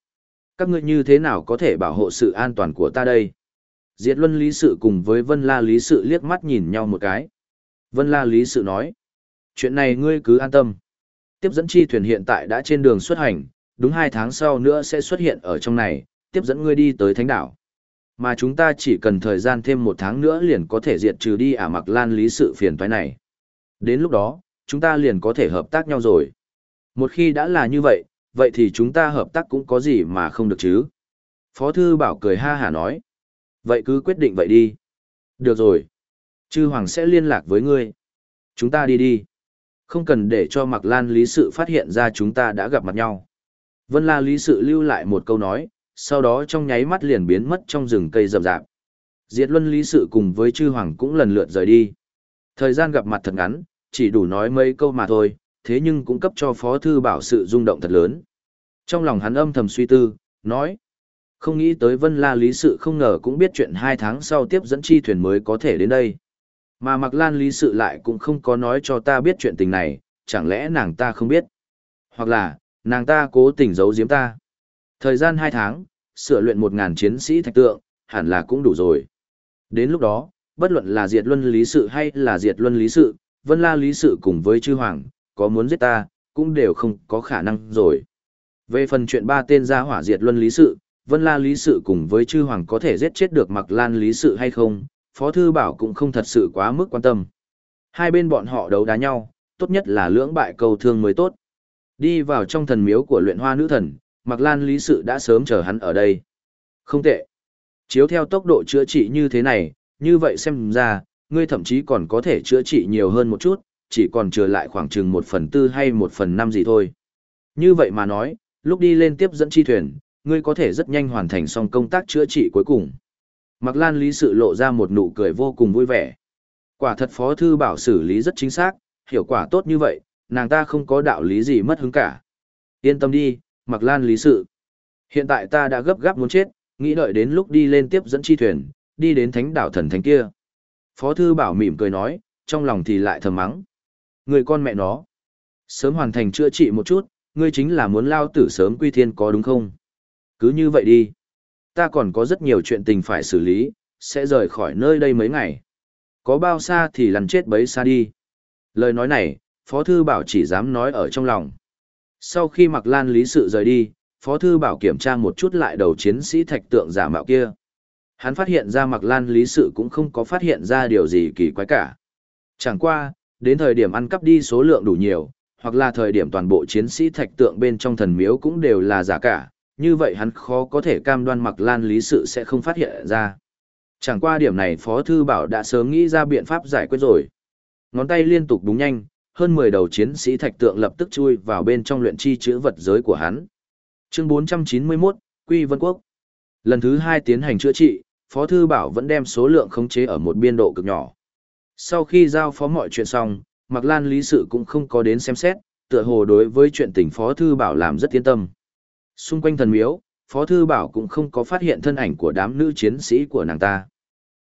Các ngươi như thế nào có thể bảo hộ sự an toàn của ta đây? Diệt Luân Lý Sự cùng với Vân La Lý Sự liếc mắt nhìn nhau một cái. Vân La Lý Sự nói, chuyện này ngươi cứ an tâm. Tiếp dẫn chi thuyền hiện tại đã trên đường xuất hành, đúng hai tháng sau nữa sẽ xuất hiện ở trong này, tiếp dẫn ngươi đi tới Thánh Đảo. Mà chúng ta chỉ cần thời gian thêm một tháng nữa liền có thể diệt trừ đi ả mặc lan lý sự phiền toái này. Đến lúc đó, chúng ta liền có thể hợp tác nhau rồi. Một khi đã là như vậy, vậy thì chúng ta hợp tác cũng có gì mà không được chứ. Phó Thư Bảo cười ha hà nói. Vậy cứ quyết định vậy đi. Được rồi. Chư Hoàng sẽ liên lạc với ngươi. Chúng ta đi đi. Không cần để cho Mạc Lan Lý Sự phát hiện ra chúng ta đã gặp mặt nhau. Vân La Lý Sự lưu lại một câu nói, sau đó trong nháy mắt liền biến mất trong rừng cây rậm rạp. Diệt Luân Lý Sự cùng với Chư Hoàng cũng lần lượt rời đi. Thời gian gặp mặt thật ngắn, chỉ đủ nói mấy câu mà thôi, thế nhưng cũng cấp cho Phó Thư Bảo sự rung động thật lớn. Trong lòng hắn âm thầm suy tư, nói, không nghĩ tới Vân La Lý Sự không ngờ cũng biết chuyện hai tháng sau tiếp dẫn chi thuyền mới có thể đến đây. Mà Mạc Lan Lý Sự lại cũng không có nói cho ta biết chuyện tình này, chẳng lẽ nàng ta không biết? Hoặc là, nàng ta cố tình giấu giếm ta. Thời gian 2 tháng, sửa luyện 1.000 chiến sĩ thạch tượng, hẳn là cũng đủ rồi. Đến lúc đó, bất luận là diệt luân lý sự hay là diệt luân lý sự, vân la lý sự cùng với chư hoàng, có muốn giết ta, cũng đều không có khả năng rồi. Về phần chuyện ba tên gia hỏa diệt luân lý sự, vân la lý sự cùng với chư hoàng có thể giết chết được mặc lan lý sự hay không, Phó Thư Bảo cũng không thật sự quá mức quan tâm. Hai bên bọn họ đấu đá nhau, tốt nhất là lưỡng bại cầu thương mới tốt. Đi vào trong thần miếu của luyện hoa nữ thần, Mạc Lan Lý Sự đã sớm chờ hắn ở đây. Không tệ. Chiếu theo tốc độ chữa trị như thế này, như vậy xem ra, ngươi thậm chí còn có thể chữa trị nhiều hơn một chút, chỉ còn trừ lại khoảng chừng một phần tư hay một phần năm gì thôi. Như vậy mà nói, lúc đi lên tiếp dẫn chi thuyền, ngươi có thể rất nhanh hoàn thành xong công tác chữa trị cuối cùng. Mạc Lan Lý Sự lộ ra một nụ cười vô cùng vui vẻ. Quả thật Phó Thư Bảo xử lý rất chính xác, hiệu quả tốt như vậy, nàng ta không có đạo lý gì mất hứng cả. Yên tâm đi, Mạc Lan Lý Sự. Hiện tại ta đã gấp gáp muốn chết, nghĩ đợi đến lúc đi lên tiếp dẫn chi thuyền, đi đến thánh đảo thần thánh kia. Phó Thư Bảo mỉm cười nói, trong lòng thì lại thầm mắng. Người con mẹ nó. Sớm hoàn thành chữa trị một chút, ngươi chính là muốn lao tử sớm quy thiên có đúng không? Cứ như vậy đi ta còn có rất nhiều chuyện tình phải xử lý, sẽ rời khỏi nơi đây mấy ngày. Có bao xa thì lằn chết bấy xa đi. Lời nói này, Phó Thư Bảo chỉ dám nói ở trong lòng. Sau khi Mạc Lan lý sự rời đi, Phó Thư Bảo kiểm tra một chút lại đầu chiến sĩ thạch tượng giả mạo kia. Hắn phát hiện ra Mạc Lan lý sự cũng không có phát hiện ra điều gì kỳ quái cả. Chẳng qua, đến thời điểm ăn cắp đi số lượng đủ nhiều, hoặc là thời điểm toàn bộ chiến sĩ thạch tượng bên trong thần miếu cũng đều là giả cả, như vậy hắn khó có thể cam đoan mặc lan lý sự sẽ không phát hiện ra. Chẳng qua điểm này Phó Thư Bảo đã sớm nghĩ ra biện pháp giải quyết rồi. Ngón tay liên tục đúng nhanh, hơn 10 đầu chiến sĩ thạch tượng lập tức chui vào bên trong luyện chi chữ vật giới của hắn. Chương 491, Quy Vân Quốc. Lần thứ 2 tiến hành chữa trị, Phó Thư Bảo vẫn đem số lượng khống chế ở một biên độ cực nhỏ. Sau khi giao phó mọi chuyện xong, Mạc Lan Lý Sự cũng không có đến xem xét, tựa hồ đối với chuyện tình Phó Thư Bảo làm rất yên tâm. Xung quanh thần miếu, Phó Thư Bảo cũng không có phát hiện thân ảnh của đám nữ chiến sĩ của nàng ta.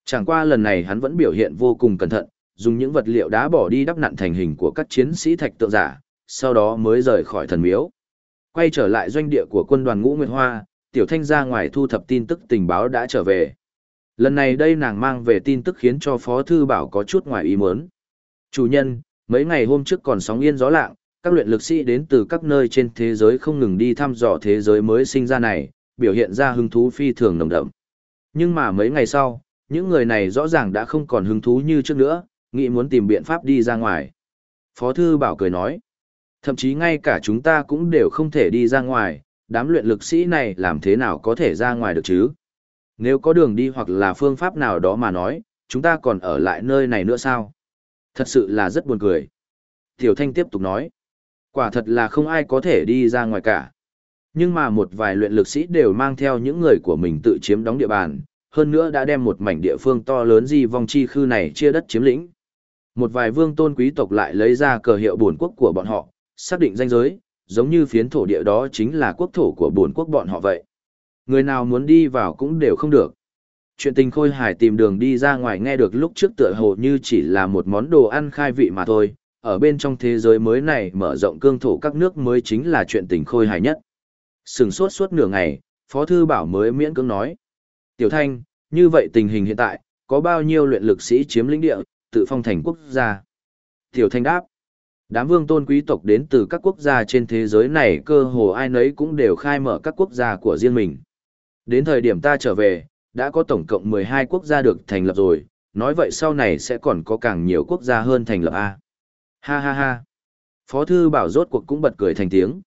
Chẳng qua lần này hắn vẫn biểu hiện vô cùng cẩn thận, dùng những vật liệu đá bỏ đi đắp nặn thành hình của các chiến sĩ thạch tượng giả, sau đó mới rời khỏi thần miếu. Quay trở lại doanh địa của quân đoàn Ngũ Nguyệt Hoa, Tiểu Thanh ra ngoài thu thập tin tức tình báo đã trở về. Lần này đây nàng mang về tin tức khiến cho Phó Thư Bảo có chút ngoài ý muốn. Chủ nhân, mấy ngày hôm trước còn sóng yên gió lạng, các luyện lực sĩ đến từ các nơi trên thế giới không ngừng đi thăm dò thế giới mới sinh ra này, biểu hiện ra hứng thú phi thường nồng đậm. Nhưng mà mấy ngày sau, những người này rõ ràng đã không còn hứng thú như trước nữa, nghĩ muốn tìm biện pháp đi ra ngoài. Phó Thư Bảo cười nói, thậm chí ngay cả chúng ta cũng đều không thể đi ra ngoài, đám luyện lực sĩ này làm thế nào có thể ra ngoài được chứ? Nếu có đường đi hoặc là phương pháp nào đó mà nói, chúng ta còn ở lại nơi này nữa sao? Thật sự là rất buồn cười. Tiểu Thanh tiếp tục nói, quả thật là không ai có thể đi ra ngoài cả. Nhưng mà một vài luyện lực sĩ đều mang theo những người của mình tự chiếm đóng địa bàn, hơn nữa đã đem một mảnh địa phương to lớn di vong chi khư này chia đất chiếm lĩnh. Một vài vương tôn quý tộc lại lấy ra cờ hiệu bổn quốc của bọn họ, xác định danh giới, giống như phiến thổ địa đó chính là quốc thổ của bổn quốc bọn họ vậy. Người nào muốn đi vào cũng đều không được. Chuyện tình khôi hải tìm đường đi ra ngoài nghe được lúc trước tựa hồ như chỉ là một món đồ ăn khai vị mà thôi, ở bên trong thế giới mới này mở rộng cương thổ các nước mới chính là chuyện tình khôi hài nhất. Sừng suốt suốt nửa ngày, Phó Thư Bảo mới miễn cưỡng nói. Tiểu Thanh, như vậy tình hình hiện tại, có bao nhiêu luyện lực sĩ chiếm lĩnh địa, tự phong thành quốc gia? Tiểu Thanh đáp. Đám vương tôn quý tộc đến từ các quốc gia trên thế giới này cơ hồ ai nấy cũng đều khai mở các quốc gia của riêng mình. Đến thời điểm ta trở về, đã có tổng cộng 12 quốc gia được thành lập rồi, nói vậy sau này sẽ còn có càng nhiều quốc gia hơn thành lập A. Ha ha ha. Phó thư bảo rốt cuộc cũng bật cười thành tiếng.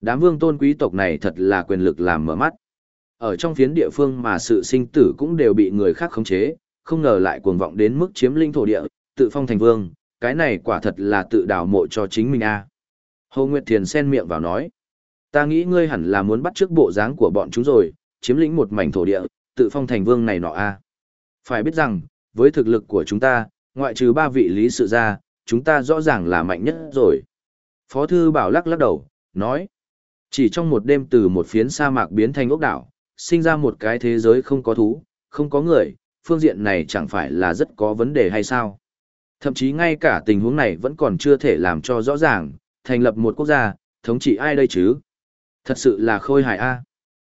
Đám vương tôn quý tộc này thật là quyền lực làm mở mắt. Ở trong phiến địa phương mà sự sinh tử cũng đều bị người khác khống chế, không ngờ lại cuồng vọng đến mức chiếm linh thổ địa, tự phong thành vương, cái này quả thật là tự đào mộ cho chính mình a. Hồ Nguyệt Thiền xen miệng vào nói, ta nghĩ ngươi hẳn là muốn bắt trước bộ dáng của bọn chúng rồi, chiếm lĩnh một mảnh thổ địa, tự phong thành vương này nọ a. Phải biết rằng, với thực lực của chúng ta, ngoại trừ ba vị lý sự ra, chúng ta rõ ràng là mạnh nhất rồi. Phó thư bảo lắc lắc đầu, nói, chỉ trong một đêm từ một phiến sa mạc biến thành ốc đảo, sinh ra một cái thế giới không có thú, không có người, phương diện này chẳng phải là rất có vấn đề hay sao? Thậm chí ngay cả tình huống này vẫn còn chưa thể làm cho rõ ràng, thành lập một quốc gia, thống trị ai đây chứ? Thật sự là khôi hài a.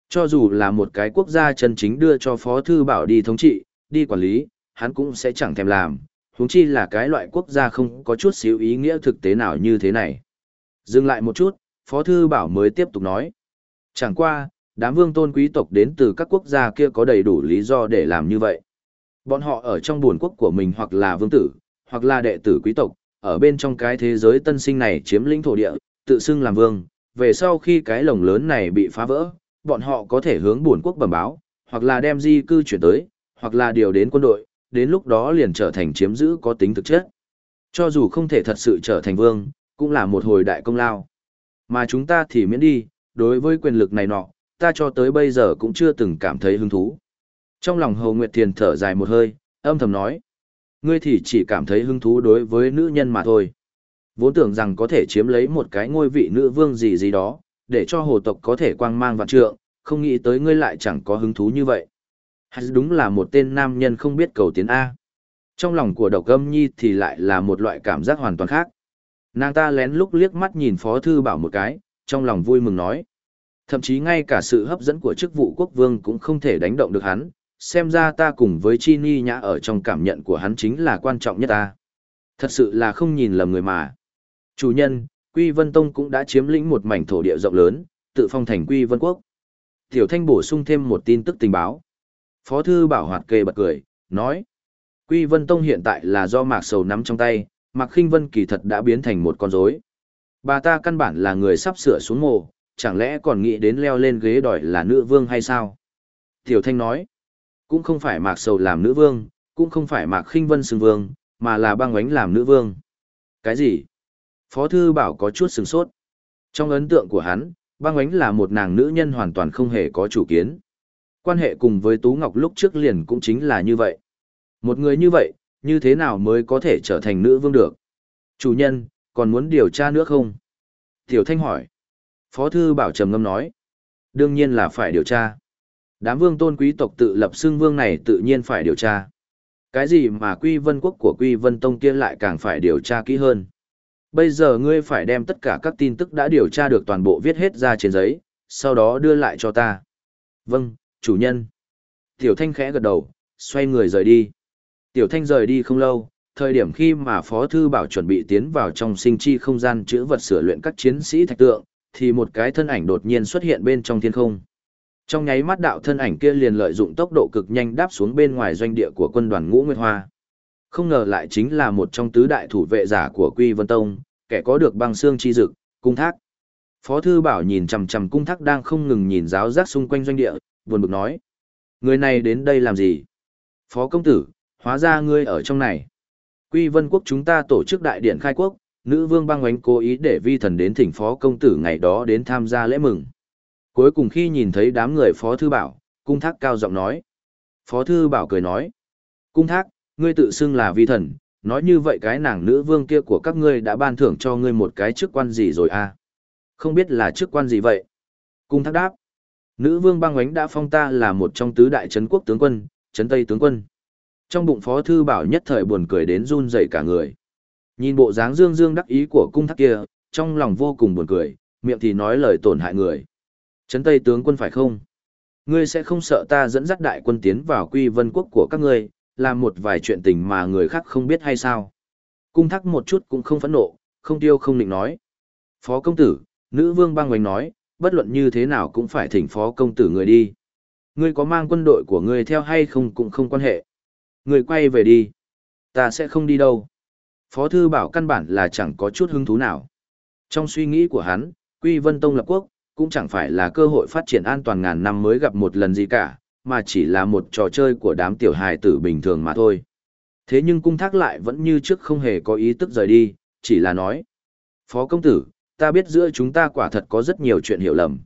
Cho dù là một cái quốc gia chân chính đưa cho Phó Thư Bảo đi thống trị, đi quản lý, hắn cũng sẽ chẳng thèm làm, huống chi là cái loại quốc gia không có chút xíu ý nghĩa thực tế nào như thế này. Dừng lại một chút, Phó Thư Bảo mới tiếp tục nói. Chẳng qua, đám vương tôn quý tộc đến từ các quốc gia kia có đầy đủ lý do để làm như vậy. Bọn họ ở trong buồn quốc của mình hoặc là vương tử, hoặc là đệ tử quý tộc, ở bên trong cái thế giới tân sinh này chiếm lĩnh thổ địa, tự xưng làm vương, về sau khi cái lồng lớn này bị phá vỡ, bọn họ có thể hướng buồn quốc bẩm báo, hoặc là đem di cư chuyển tới, hoặc là điều đến quân đội, đến lúc đó liền trở thành chiếm giữ có tính thực chất. Cho dù không thể thật sự trở thành vương, cũng là một hồi đại công lao. Mà chúng ta thì miễn đi, đối với quyền lực này nọ, ta cho tới bây giờ cũng chưa từng cảm thấy hứng thú. Trong lòng Hồ Nguyệt Thiền thở dài một hơi, âm thầm nói. Ngươi thì chỉ cảm thấy hứng thú đối với nữ nhân mà thôi. Vốn tưởng rằng có thể chiếm lấy một cái ngôi vị nữ vương gì gì đó, để cho hồ tộc có thể quang mang vạn trượng, không nghĩ tới ngươi lại chẳng có hứng thú như vậy. Hắn đúng là một tên nam nhân không biết cầu tiến A. Trong lòng của độc âm nhi thì lại là một loại cảm giác hoàn toàn khác. Nàng ta lén lúc liếc mắt nhìn Phó Thư Bảo một cái, trong lòng vui mừng nói. Thậm chí ngay cả sự hấp dẫn của chức vụ quốc vương cũng không thể đánh động được hắn, xem ra ta cùng với Chi Ni Nhã ở trong cảm nhận của hắn chính là quan trọng nhất ta. Thật sự là không nhìn lầm người mà. Chủ nhân, Quy Vân Tông cũng đã chiếm lĩnh một mảnh thổ địa rộng lớn, tự phong thành Quy Vân Quốc. Tiểu Thanh bổ sung thêm một tin tức tình báo. Phó thư bảo hoạt kề bật cười, nói. Quy Vân Tông hiện tại là do Mạc Sầu nắm trong tay, Mạc Khinh Vân kỳ thật đã biến thành một con rối. Bà ta căn bản là người sắp sửa xuống mồ, chẳng lẽ còn nghĩ đến leo lên ghế đòi là nữ vương hay sao? Tiểu Thanh nói, cũng không phải Mạc Sầu làm nữ vương, cũng không phải Mạc Khinh Vân xưng vương, mà là băng ánh làm nữ vương. Cái gì? Phó Thư Bảo có chút sừng sốt. Trong ấn tượng của hắn, băng ánh là một nàng nữ nhân hoàn toàn không hề có chủ kiến. Quan hệ cùng với Tú Ngọc lúc trước liền cũng chính là như vậy. Một người như vậy, như thế nào mới có thể trở thành nữ vương được? Chủ nhân, còn muốn điều tra nữa không? Tiểu Thanh hỏi. Phó thư bảo trầm ngâm nói. Đương nhiên là phải điều tra. Đám vương tôn quý tộc tự lập xưng vương này tự nhiên phải điều tra. Cái gì mà quy vân quốc của quy vân tông kia lại càng phải điều tra kỹ hơn. Bây giờ ngươi phải đem tất cả các tin tức đã điều tra được toàn bộ viết hết ra trên giấy, sau đó đưa lại cho ta. Vâng, chủ nhân. Tiểu Thanh khẽ gật đầu, xoay người rời đi. Tiểu Thanh rời đi không lâu, thời điểm khi mà Phó Thư Bảo chuẩn bị tiến vào trong sinh chi không gian chữa vật sửa luyện các chiến sĩ thạch tượng, thì một cái thân ảnh đột nhiên xuất hiện bên trong thiên không. Trong nháy mắt đạo thân ảnh kia liền lợi dụng tốc độ cực nhanh đáp xuống bên ngoài doanh địa của quân đoàn Ngũ Nguyệt Hoa. Không ngờ lại chính là một trong tứ đại thủ vệ giả của Quy Vân Tông, kẻ có được băng xương chi dực, cung thác. Phó thư bảo nhìn chằm chằm cung thác đang không ngừng nhìn giáo giác xung quanh doanh địa, buồn bực nói. Người này đến đây làm gì? Phó công tử, hóa ra ngươi ở trong này. Quy vân quốc chúng ta tổ chức đại điện khai quốc, nữ vương băng oánh cố ý để vi thần đến thỉnh phó công tử ngày đó đến tham gia lễ mừng. Cuối cùng khi nhìn thấy đám người phó thư bảo, cung thác cao giọng nói. Phó thư bảo cười nói. Cung thác, ngươi tự xưng là vi thần, nói như vậy cái nàng nữ vương kia của các ngươi đã ban thưởng cho ngươi một cái chức quan gì rồi à? Không biết là chức quan gì vậy? Cung thác đáp. Nữ vương băng oánh đã phong ta là một trong tứ đại trấn quốc tướng quân, trấn tây tướng quân. Trong bụng phó thư bảo nhất thời buồn cười đến run dậy cả người. Nhìn bộ dáng dương dương đắc ý của cung thác kia, trong lòng vô cùng buồn cười, miệng thì nói lời tổn hại người. Trấn tây tướng quân phải không? Ngươi sẽ không sợ ta dẫn dắt đại quân tiến vào quy vân quốc của các ngươi, làm một vài chuyện tình mà người khác không biết hay sao? Cung thắc một chút cũng không phẫn nộ, không tiêu không định nói. Phó công tử, nữ vương băng oánh nói, bất luận như thế nào cũng phải thỉnh phó công tử người đi. Ngươi có mang quân đội của ngươi theo hay không cũng không quan hệ. Ngươi quay về đi. Ta sẽ không đi đâu. Phó thư bảo căn bản là chẳng có chút hứng thú nào. Trong suy nghĩ của hắn, Quy Vân Tông lập quốc, cũng chẳng phải là cơ hội phát triển an toàn ngàn năm mới gặp một lần gì cả, mà chỉ là một trò chơi của đám tiểu hài tử bình thường mà thôi. Thế nhưng cung thác lại vẫn như trước không hề có ý tức rời đi, chỉ là nói. Phó công tử, ta biết giữa chúng ta quả thật có rất nhiều chuyện hiểu lầm.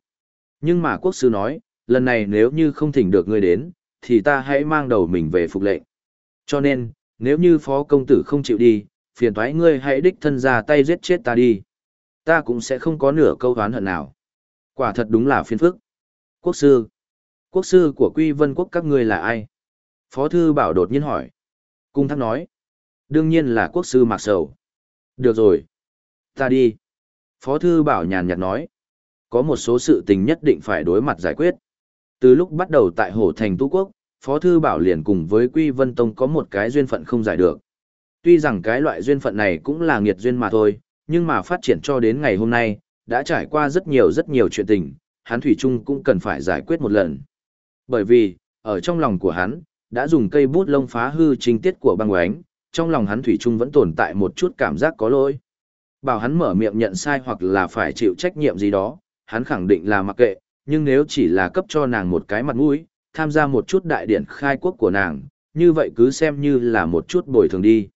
Nhưng mà quốc sư nói, lần này nếu như không thỉnh được ngươi đến, thì ta hãy mang đầu mình về phục lệnh. Cho nên, nếu như phó công tử không chịu đi, phiền thoái ngươi hãy đích thân ra tay giết chết ta đi. Ta cũng sẽ không có nửa câu hán hận nào. Quả thật đúng là phiền phức. Quốc sư. Quốc sư của Quy Vân Quốc các ngươi là ai? Phó thư bảo đột nhiên hỏi. Cung thắc nói. Đương nhiên là quốc sư Mạc Sầu. Được rồi. Ta đi. Phó Thư Bảo nhàn nhạt nói, có một số sự tình nhất định phải đối mặt giải quyết. Từ lúc bắt đầu tại Hồ Thành Tu Quốc, Phó Thư Bảo liền cùng với Quy Vân Tông có một cái duyên phận không giải được. Tuy rằng cái loại duyên phận này cũng là nghiệt duyên mà thôi, nhưng mà phát triển cho đến ngày hôm nay, đã trải qua rất nhiều rất nhiều chuyện tình, hắn Thủy Trung cũng cần phải giải quyết một lần. Bởi vì, ở trong lòng của hắn, đã dùng cây bút lông phá hư trình tiết của băng oánh, trong lòng hắn Thủy chung vẫn tồn tại một chút cảm giác có lỗi. Bảo hắn mở miệng nhận sai hoặc là phải chịu trách nhiệm gì đó, hắn khẳng định là mặc kệ, nhưng nếu chỉ là cấp cho nàng một cái mặt mũi, tham gia một chút đại điển khai quốc của nàng, như vậy cứ xem như là một chút bồi thường đi.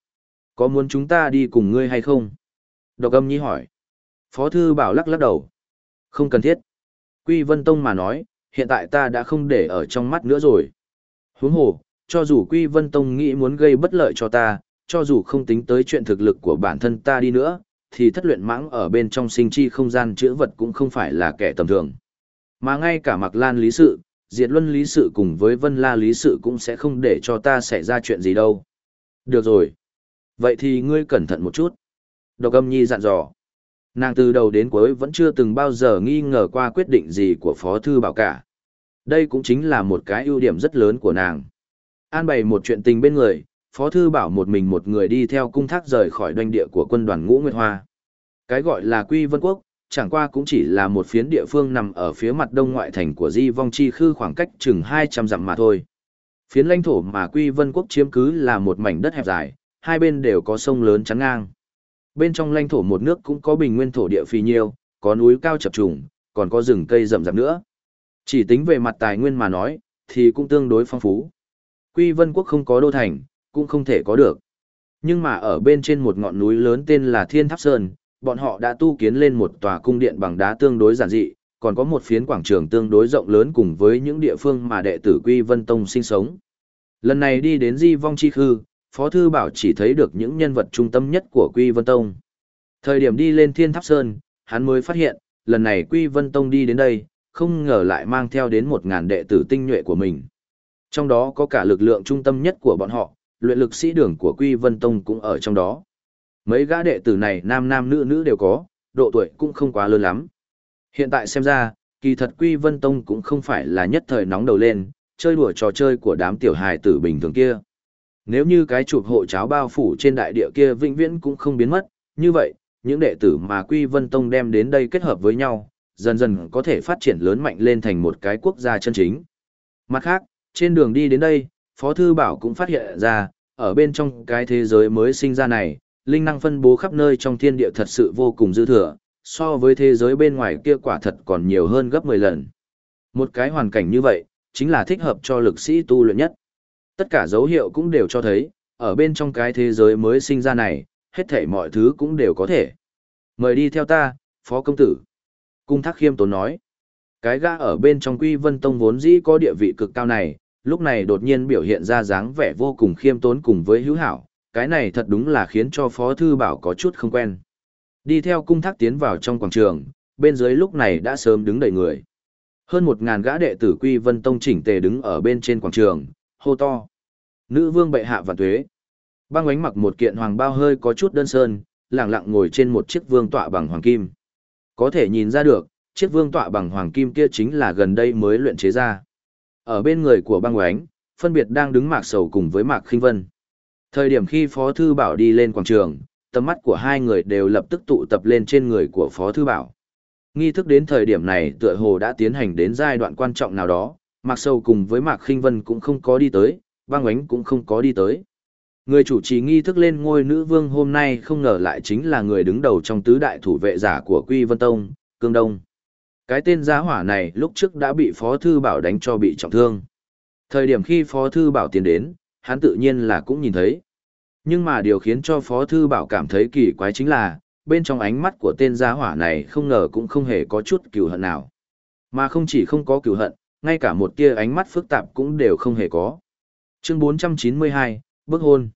Có muốn chúng ta đi cùng ngươi hay không? Độc âm nhi hỏi. Phó thư bảo lắc lắc đầu. Không cần thiết. Quy Vân Tông mà nói, hiện tại ta đã không để ở trong mắt nữa rồi. Huống hồ, cho dù Quy Vân Tông nghĩ muốn gây bất lợi cho ta, cho dù không tính tới chuyện thực lực của bản thân ta đi nữa, thì thất luyện mãng ở bên trong sinh chi không gian chữa vật cũng không phải là kẻ tầm thường. Mà ngay cả Mạc Lan lý sự, Diệt Luân lý sự cùng với Vân La lý sự cũng sẽ không để cho ta xảy ra chuyện gì đâu. Được rồi. Vậy thì ngươi cẩn thận một chút. Độc âm nhi dặn dò. Nàng từ đầu đến cuối vẫn chưa từng bao giờ nghi ngờ qua quyết định gì của Phó Thư Bảo cả. Đây cũng chính là một cái ưu điểm rất lớn của nàng. An bày một chuyện tình bên người, Phó Thư Bảo một mình một người đi theo cung thác rời khỏi doanh địa của quân đoàn Ngũ Nguyệt Hoa. Cái gọi là Quy Vân Quốc, chẳng qua cũng chỉ là một phiến địa phương nằm ở phía mặt đông ngoại thành của Di Vong Chi Khư khoảng cách chừng 200 dặm mà thôi. Phiến lãnh thổ mà Quy Vân Quốc chiếm cứ là một mảnh đất hẹp dài, hai bên đều có sông lớn chắn ngang. Bên trong lãnh thổ một nước cũng có bình nguyên thổ địa phi nhiêu, có núi cao chập trùng, còn có rừng cây rậm rạp nữa. Chỉ tính về mặt tài nguyên mà nói, thì cũng tương đối phong phú. Quy Vân Quốc không có đô thành, cũng không thể có được. Nhưng mà ở bên trên một ngọn núi lớn tên là Thiên Tháp Sơn, bọn họ đã tu kiến lên một tòa cung điện bằng đá tương đối giản dị, còn có một phiến quảng trường tương đối rộng lớn cùng với những địa phương mà đệ tử Quy Vân Tông sinh sống. Lần này đi đến Di Vong Chi Khư, Phó Thư Bảo chỉ thấy được những nhân vật trung tâm nhất của Quy Vân Tông. Thời điểm đi lên Thiên Tháp Sơn, hắn mới phát hiện, lần này Quy Vân Tông đi đến đây, không ngờ lại mang theo đến một ngàn đệ tử tinh nhuệ của mình. Trong đó có cả lực lượng trung tâm nhất của bọn họ, luyện lực sĩ đường của Quy Vân Tông cũng ở trong đó. Mấy gã đệ tử này nam nam nữ nữ đều có, độ tuổi cũng không quá lớn lắm. Hiện tại xem ra, kỳ thật Quy Vân Tông cũng không phải là nhất thời nóng đầu lên, chơi đùa trò chơi của đám tiểu hài tử bình thường kia. Nếu như cái chụp hộ cháo bao phủ trên đại địa kia vĩnh viễn cũng không biến mất, như vậy, những đệ tử mà Quy Vân Tông đem đến đây kết hợp với nhau, dần dần có thể phát triển lớn mạnh lên thành một cái quốc gia chân chính. Mặt khác, trên đường đi đến đây, Phó Thư Bảo cũng phát hiện ra, ở bên trong cái thế giới mới sinh ra này, linh năng phân bố khắp nơi trong thiên địa thật sự vô cùng dư thừa, so với thế giới bên ngoài kia quả thật còn nhiều hơn gấp 10 lần. Một cái hoàn cảnh như vậy, chính là thích hợp cho lực sĩ tu luyện nhất. Tất cả dấu hiệu cũng đều cho thấy, ở bên trong cái thế giới mới sinh ra này, hết thảy mọi thứ cũng đều có thể. Mời đi theo ta, Phó Công Tử. Cung Thác Khiêm Tốn nói. Cái gã ở bên trong Quy Vân Tông vốn dĩ có địa vị cực cao này, lúc này đột nhiên biểu hiện ra dáng vẻ vô cùng khiêm tốn cùng với hữu hảo, cái này thật đúng là khiến cho Phó Thư Bảo có chút không quen. Đi theo cung thác tiến vào trong quảng trường, bên dưới lúc này đã sớm đứng đầy người. Hơn một ngàn gã đệ tử Quy Vân Tông chỉnh tề đứng ở bên trên quảng trường, hô to. Nữ vương bệ hạ và tuế. Băng ánh mặc một kiện hoàng bao hơi có chút đơn sơn, lặng lặng ngồi trên một chiếc vương tọa bằng hoàng kim. Có thể nhìn ra được, chiếc vương tọa bằng hoàng kim kia chính là gần đây mới luyện chế ra. Ở bên người của băng oánh, phân biệt đang đứng mạc sầu cùng với mạc khinh vân. Thời điểm khi Phó Thư Bảo đi lên quảng trường, tầm mắt của hai người đều lập tức tụ tập lên trên người của Phó Thư Bảo. Nghi thức đến thời điểm này tựa hồ đã tiến hành đến giai đoạn quan trọng nào đó, Mạc Sầu cùng với Mạc Khinh Vân cũng không có đi tới, băng Oánh cũng không có đi tới. Người chủ trì nghi thức lên ngôi nữ vương hôm nay không ngờ lại chính là người đứng đầu trong tứ đại thủ vệ giả của Quy Vân Tông, Cương Đông. Cái tên giá hỏa này lúc trước đã bị Phó Thư Bảo đánh cho bị trọng thương. Thời điểm khi Phó Thư Bảo tiến đến, hắn tự nhiên là cũng nhìn thấy. Nhưng mà điều khiến cho Phó Thư Bảo cảm thấy kỳ quái chính là, bên trong ánh mắt của tên giá hỏa này không ngờ cũng không hề có chút cừu hận nào. Mà không chỉ không có cừu hận, ngay cả một tia ánh mắt phức tạp cũng đều không hề có. Chương 492, Bước hôn.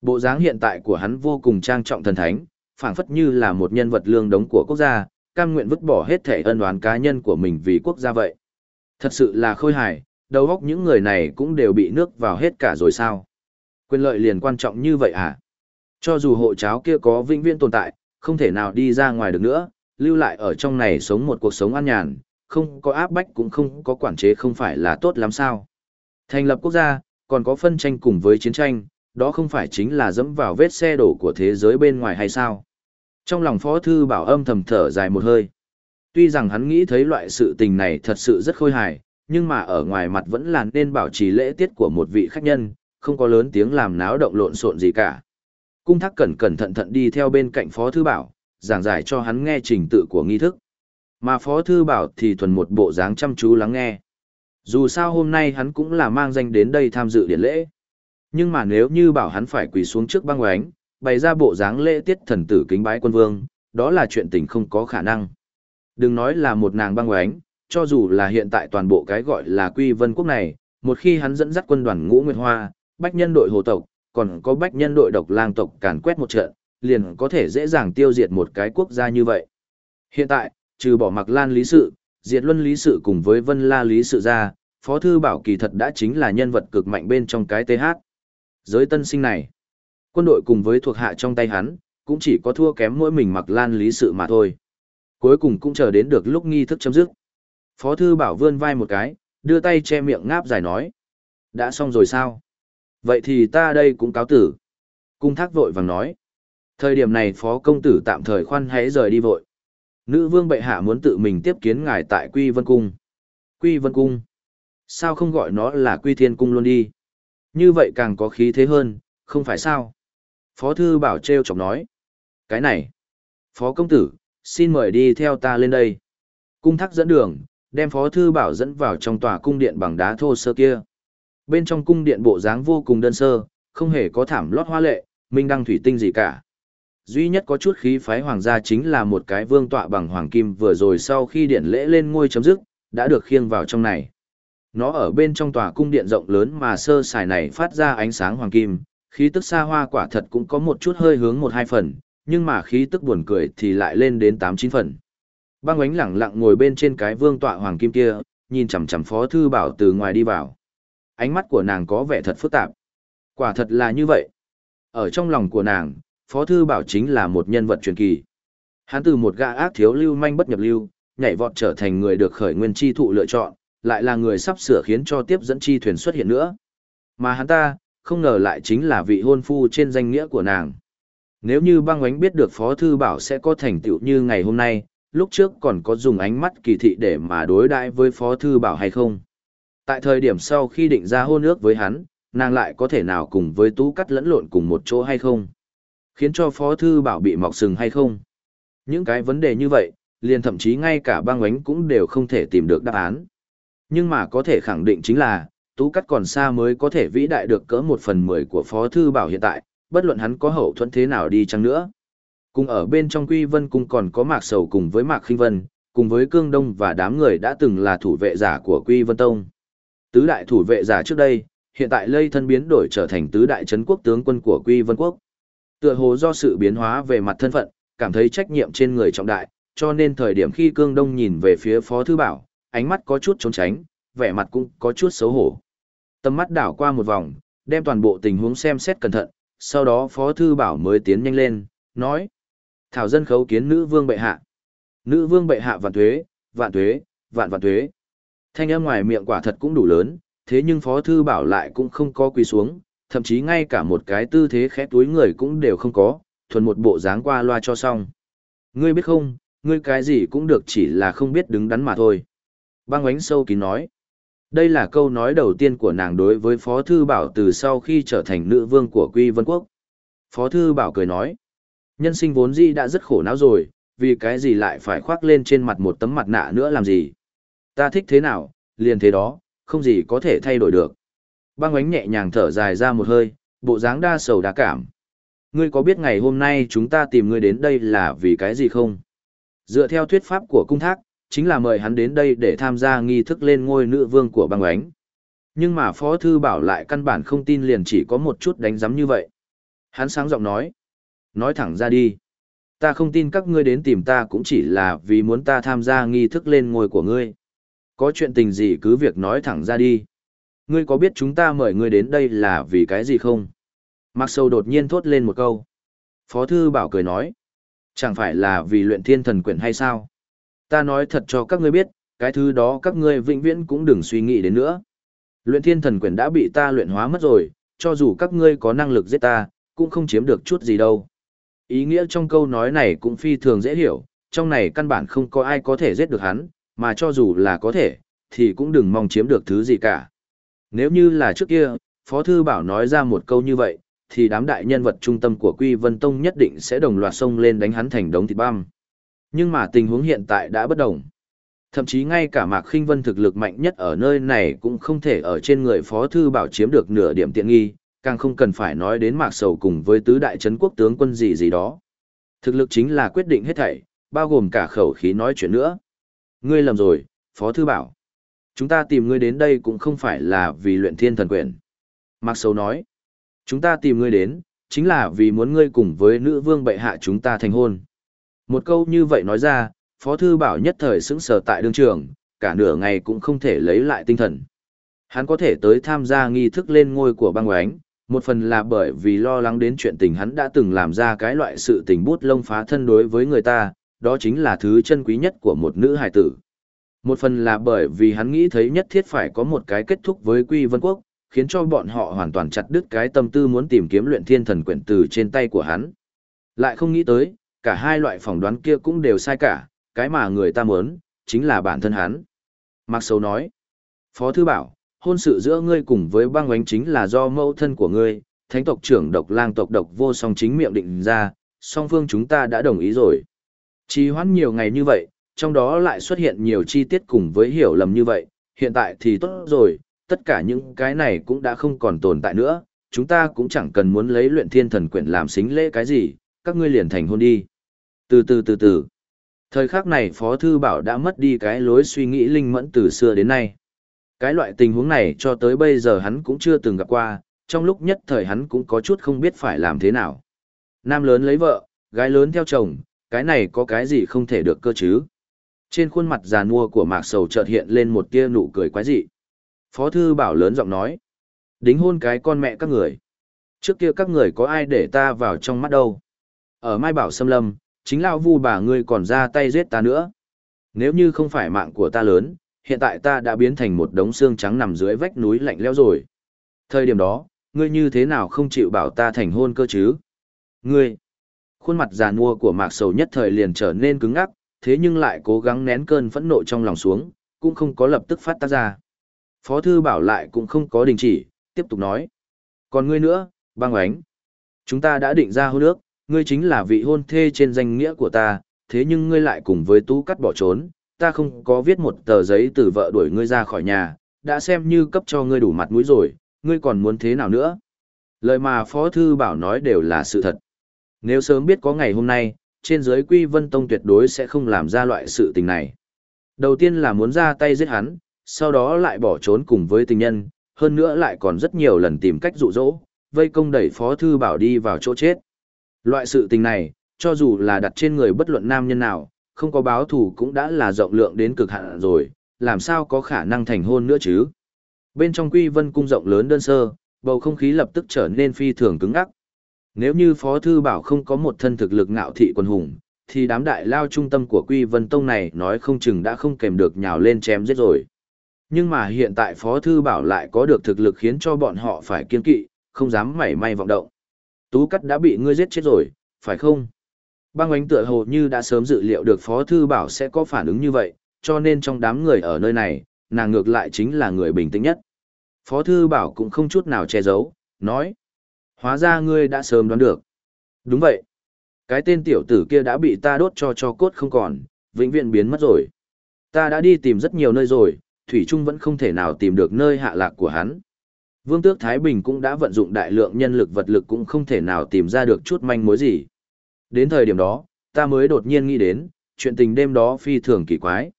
Bộ dáng hiện tại của hắn vô cùng trang trọng thần thánh, phảng phất như là một nhân vật lương đống của quốc gia, cam nguyện vứt bỏ hết thể ân oán cá nhân của mình vì quốc gia vậy. Thật sự là khôi hài, đầu óc những người này cũng đều bị nước vào hết cả rồi sao. Quyền lợi liền quan trọng như vậy à? Cho dù hộ cháo kia có vĩnh viễn tồn tại, không thể nào đi ra ngoài được nữa, lưu lại ở trong này sống một cuộc sống an nhàn, không có áp bách cũng không có quản chế không phải là tốt lắm sao. Thành lập quốc gia, còn có phân tranh cùng với chiến tranh, đó không phải chính là dẫm vào vết xe đổ của thế giới bên ngoài hay sao? Trong lòng Phó Thư Bảo âm thầm thở dài một hơi. Tuy rằng hắn nghĩ thấy loại sự tình này thật sự rất khôi hài, nhưng mà ở ngoài mặt vẫn là nên bảo trì lễ tiết của một vị khách nhân, không có lớn tiếng làm náo động lộn xộn gì cả. Cung thác cẩn cẩn thận thận đi theo bên cạnh Phó Thư Bảo, giảng giải cho hắn nghe trình tự của nghi thức. Mà Phó Thư Bảo thì thuần một bộ dáng chăm chú lắng nghe. Dù sao hôm nay hắn cũng là mang danh đến đây tham dự điển lễ. Nhưng mà nếu như bảo hắn phải quỳ xuống trước băng oánh, bày ra bộ dáng lễ tiết thần tử kính bái quân vương, đó là chuyện tình không có khả năng. Đừng nói là một nàng băng oánh, cho dù là hiện tại toàn bộ cái gọi là quy vân quốc này, một khi hắn dẫn dắt quân đoàn ngũ nguyệt hoa, bách nhân đội hồ tộc, còn có bách nhân đội độc lang tộc càn quét một trận, liền có thể dễ dàng tiêu diệt một cái quốc gia như vậy. Hiện tại, trừ bỏ mặc lan lý sự, diệt luân lý sự cùng với vân la lý sự ra, Phó Thư Bảo kỳ thật đã chính là nhân vật cực mạnh bên trong cái TH. Giới tân sinh này, quân đội cùng với thuộc hạ trong tay hắn, cũng chỉ có thua kém mỗi mình mặc lan lý sự mà thôi. Cuối cùng cũng chờ đến được lúc nghi thức chấm dứt. Phó Thư Bảo vươn vai một cái, đưa tay che miệng ngáp dài nói. Đã xong rồi sao? Vậy thì ta đây cũng cáo tử. Cung thác vội vàng nói. Thời điểm này phó công tử tạm thời khoan hãy rời đi vội. Nữ vương bệ hạ muốn tự mình tiếp kiến ngài tại Quy Vân Cung. Quy Vân Cung. Sao không gọi nó là Quy Thiên Cung luôn đi? Như vậy càng có khí thế hơn, không phải sao? Phó thư bảo treo chọc nói. Cái này. Phó công tử, xin mời đi theo ta lên đây. Cung thắc dẫn đường, đem phó thư bảo dẫn vào trong tòa cung điện bằng đá thô sơ kia. Bên trong cung điện bộ dáng vô cùng đơn sơ, không hề có thảm lót hoa lệ, minh đăng thủy tinh gì cả. Duy nhất có chút khí phái hoàng gia chính là một cái vương tọa bằng hoàng kim vừa rồi sau khi điện lễ lên ngôi chấm dứt, đã được khiêng vào trong này. Nó ở bên trong tòa cung điện rộng lớn mà sơ sài này phát ra ánh sáng hoàng kim, khí tức xa hoa quả thật cũng có một chút hơi hướng một hai phần, nhưng mà khí tức buồn cười thì lại lên đến tám chín phần. Băng ánh lẳng lặng ngồi bên trên cái vương tọa hoàng kim kia, nhìn chằm chằm phó thư bảo từ ngoài đi vào ánh mắt của nàng có vẻ thật phức tạp. Quả thật là như vậy. Ở trong lòng của nàng, Phó Thư Bảo chính là một nhân vật truyền kỳ. Hắn từ một gã ác thiếu lưu manh bất nhập lưu, nhảy vọt trở thành người được khởi nguyên chi thụ lựa chọn, lại là người sắp sửa khiến cho tiếp dẫn chi thuyền xuất hiện nữa. Mà hắn ta, không ngờ lại chính là vị hôn phu trên danh nghĩa của nàng. Nếu như băng ánh biết được Phó Thư Bảo sẽ có thành tựu như ngày hôm nay, lúc trước còn có dùng ánh mắt kỳ thị để mà đối đãi với Phó Thư Bảo hay không. Tại thời điểm sau khi định ra hôn ước với hắn, nàng lại có thể nào cùng với Tú Cắt lẫn lộn cùng một chỗ hay không? Khiến cho Phó Thư Bảo bị mọc sừng hay không? Những cái vấn đề như vậy, liền thậm chí ngay cả băng ánh cũng đều không thể tìm được đáp án. Nhưng mà có thể khẳng định chính là, Tú Cắt còn xa mới có thể vĩ đại được cỡ một phần mười của Phó Thư Bảo hiện tại, bất luận hắn có hậu thuẫn thế nào đi chăng nữa. Cùng ở bên trong Quy Vân Cung còn có Mạc Sầu cùng với Mạc Khinh Vân, cùng với Cương Đông và đám người đã từng là thủ vệ giả của Quy Vân Tông. Tứ đại thủ vệ giả trước đây, hiện tại lây thân biến đổi trở thành tứ đại trấn quốc tướng quân của Quy Vân Quốc. Tựa hồ do sự biến hóa về mặt thân phận, cảm thấy trách nhiệm trên người trọng đại, cho nên thời điểm khi Cương Đông nhìn về phía Phó Thư Bảo, ánh mắt có chút trốn tránh, vẻ mặt cũng có chút xấu hổ. Tầm mắt đảo qua một vòng, đem toàn bộ tình huống xem xét cẩn thận, sau đó Phó Thư Bảo mới tiến nhanh lên, nói. Thảo dân khấu kiến nữ vương bệ hạ. Nữ vương bệ hạ vạn thuế, vạn thuế, vạn vạn thuế. Thanh âm ngoài miệng quả thật cũng đủ lớn, thế nhưng Phó Thư Bảo lại cũng không có quỳ xuống, thậm chí ngay cả một cái tư thế khẽ túi người cũng đều không có, thuần một bộ dáng qua loa cho xong. Ngươi biết không, ngươi cái gì cũng được chỉ là không biết đứng đắn mà thôi. Băng ánh sâu kín nói. Đây là câu nói đầu tiên của nàng đối với Phó Thư Bảo từ sau khi trở thành nữ vương của Quy Vân Quốc. Phó Thư Bảo cười nói. Nhân sinh vốn gì đã rất khổ não rồi, vì cái gì lại phải khoác lên trên mặt một tấm mặt nạ nữa làm gì. Ta thích thế nào, liền thế đó, không gì có thể thay đổi được. Băng ánh nhẹ nhàng thở dài ra một hơi, bộ dáng đa sầu đa cảm. Ngươi có biết ngày hôm nay chúng ta tìm ngươi đến đây là vì cái gì không? Dựa theo thuyết pháp của cung thác, chính là mời hắn đến đây để tham gia nghi thức lên ngôi nữ vương của băng ánh. Nhưng mà Phó Thư Bảo lại căn bản không tin liền chỉ có một chút đánh giấm như vậy. Hắn sáng giọng nói. Nói thẳng ra đi. Ta không tin các ngươi đến tìm ta cũng chỉ là vì muốn ta tham gia nghi thức lên ngôi của ngươi. Có chuyện tình gì cứ việc nói thẳng ra đi. Ngươi có biết chúng ta mời ngươi đến đây là vì cái gì không? Mạc Sâu đột nhiên thốt lên một câu. Phó Thư Bảo cười nói. Chẳng phải là vì luyện thiên thần quyển hay sao? Ta nói thật cho các ngươi biết, cái thứ đó các ngươi vĩnh viễn cũng đừng suy nghĩ đến nữa. Luyện thiên thần quyển đã bị ta luyện hóa mất rồi, cho dù các ngươi có năng lực giết ta, cũng không chiếm được chút gì đâu. Ý nghĩa trong câu nói này cũng phi thường dễ hiểu, trong này căn bản không có ai có thể giết được hắn, mà cho dù là có thể, thì cũng đừng mong chiếm được thứ gì cả. Nếu như là trước kia, Phó Thư Bảo nói ra một câu như vậy, thì đám đại nhân vật trung tâm của Quy Vân Tông nhất định sẽ đồng loạt xông lên đánh hắn thành đống thịt băm. Nhưng mà tình huống hiện tại đã bất đồng. Thậm chí ngay cả Mạc Khinh Vân thực lực mạnh nhất ở nơi này cũng không thể ở trên người Phó Thư Bảo chiếm được nửa điểm tiện nghi, càng không cần phải nói đến Mạc Sầu cùng với tứ đại trấn quốc tướng quân gì gì đó. Thực lực chính là quyết định hết thảy, bao gồm cả khẩu khí nói chuyện nữa. Ngươi lầm rồi, Phó Thư Bảo. Chúng ta tìm ngươi đến đây cũng không phải là vì luyện thiên thần quyền. Mạc Sầu nói, chúng ta tìm ngươi đến, chính là vì muốn ngươi cùng với nữ vương bệ hạ chúng ta thành hôn. Một câu như vậy nói ra, Phó Thư Bảo nhất thời sững sờ tại đương trường, cả nửa ngày cũng không thể lấy lại tinh thần. Hắn có thể tới tham gia nghi thức lên ngôi của băng oánh, một phần là bởi vì lo lắng đến chuyện tình hắn đã từng làm ra cái loại sự tình bút lông phá thân đối với người ta, đó chính là thứ chân quý nhất của một nữ hài tử. Một phần là bởi vì hắn nghĩ thấy nhất thiết phải có một cái kết thúc với Quy Vân Quốc, khiến cho bọn họ hoàn toàn chặt đứt cái tâm tư muốn tìm kiếm luyện thiên thần quyển từ trên tay của hắn. Lại không nghĩ tới, cả hai loại phỏng đoán kia cũng đều sai cả, cái mà người ta muốn, chính là bản thân hắn. Mạc Sầu nói, Phó Thư Bảo, hôn sự giữa ngươi cùng với băng oánh chính là do mẫu thân của ngươi, thánh tộc trưởng độc lang tộc độc vô song chính miệng định ra, song phương chúng ta đã đồng ý rồi. Chỉ hoãn nhiều ngày như vậy, trong đó lại xuất hiện nhiều chi tiết cùng với hiểu lầm như vậy, hiện tại thì tốt rồi, tất cả những cái này cũng đã không còn tồn tại nữa, chúng ta cũng chẳng cần muốn lấy luyện thiên thần quyển làm xính lễ cái gì, các ngươi liền thành hôn đi. Từ từ từ từ. Thời khắc này Phó Thư Bảo đã mất đi cái lối suy nghĩ linh mẫn từ xưa đến nay. Cái loại tình huống này cho tới bây giờ hắn cũng chưa từng gặp qua, trong lúc nhất thời hắn cũng có chút không biết phải làm thế nào. Nam lớn lấy vợ, gái lớn theo chồng, cái này có cái gì không thể được cơ chứ? Trên khuôn mặt già nua của Mạc Sầu chợt hiện lên một tia nụ cười quái dị. Phó thư bảo lớn giọng nói. Đính hôn cái con mẹ các người. Trước kia các người có ai để ta vào trong mắt đâu. Ở Mai Bảo Sâm Lâm, chính lão vu bà ngươi còn ra tay giết ta nữa. Nếu như không phải mạng của ta lớn, hiện tại ta đã biến thành một đống xương trắng nằm dưới vách núi lạnh lẽo rồi. Thời điểm đó, ngươi như thế nào không chịu bảo ta thành hôn cơ chứ? Ngươi! Khuôn mặt già nua của mạc sầu nhất thời liền trở nên cứng ngắc, thế nhưng lại cố gắng nén cơn phẫn nộ trong lòng xuống, cũng không có lập tức phát tác ra. Phó thư bảo lại cũng không có đình chỉ, tiếp tục nói. Còn ngươi nữa, băng ánh. Chúng ta đã định ra hôn ước, ngươi chính là vị hôn thê trên danh nghĩa của ta, thế nhưng ngươi lại cùng với tú cắt bỏ trốn, ta không có viết một tờ giấy từ vợ đuổi ngươi ra khỏi nhà, đã xem như cấp cho ngươi đủ mặt mũi rồi, ngươi còn muốn thế nào nữa? Lời mà Phó Thư Bảo nói đều là sự thật. Nếu sớm biết có ngày hôm nay, trên giới Quy Vân Tông tuyệt đối sẽ không làm ra loại sự tình này. Đầu tiên là muốn ra tay giết hắn, sau đó lại bỏ trốn cùng với tình nhân, hơn nữa lại còn rất nhiều lần tìm cách dụ dỗ, vây công đẩy Phó Thư Bảo đi vào chỗ chết. Loại sự tình này, cho dù là đặt trên người bất luận nam nhân nào, không có báo thù cũng đã là rộng lượng đến cực hạn rồi, làm sao có khả năng thành hôn nữa chứ. Bên trong quy vân cung rộng lớn đơn sơ, bầu không khí lập tức trở nên phi thường cứng ngắc. Nếu như Phó Thư Bảo không có một thân thực lực ngạo thị quân hùng, thì đám đại lao trung tâm của Quy Vân Tông này nói không chừng đã không kèm được nhào lên chém giết rồi. Nhưng mà hiện tại Phó Thư Bảo lại có được thực lực khiến cho bọn họ phải kiên kỵ, không dám mảy may vọng động. Tú Cắt đã bị ngươi giết chết rồi, phải không? Bang ánh tựa hồ như đã sớm dự liệu được Phó Thư Bảo sẽ có phản ứng như vậy, cho nên trong đám người ở nơi này, nàng ngược lại chính là người bình tĩnh nhất. Phó Thư Bảo cũng không chút nào che giấu, nói. Hóa ra ngươi đã sớm đoán được. Đúng vậy. Cái tên tiểu tử kia đã bị ta đốt cho cho cốt không còn, vĩnh viễn biến mất rồi. Ta đã đi tìm rất nhiều nơi rồi, Thủy Trung vẫn không thể nào tìm được nơi hạ lạc của hắn. Vương tước Thái Bình cũng đã vận dụng đại lượng nhân lực vật lực cũng không thể nào tìm ra được chút manh mối gì. Đến thời điểm đó, ta mới đột nhiên nghĩ đến, chuyện tình đêm đó phi thường kỳ quái.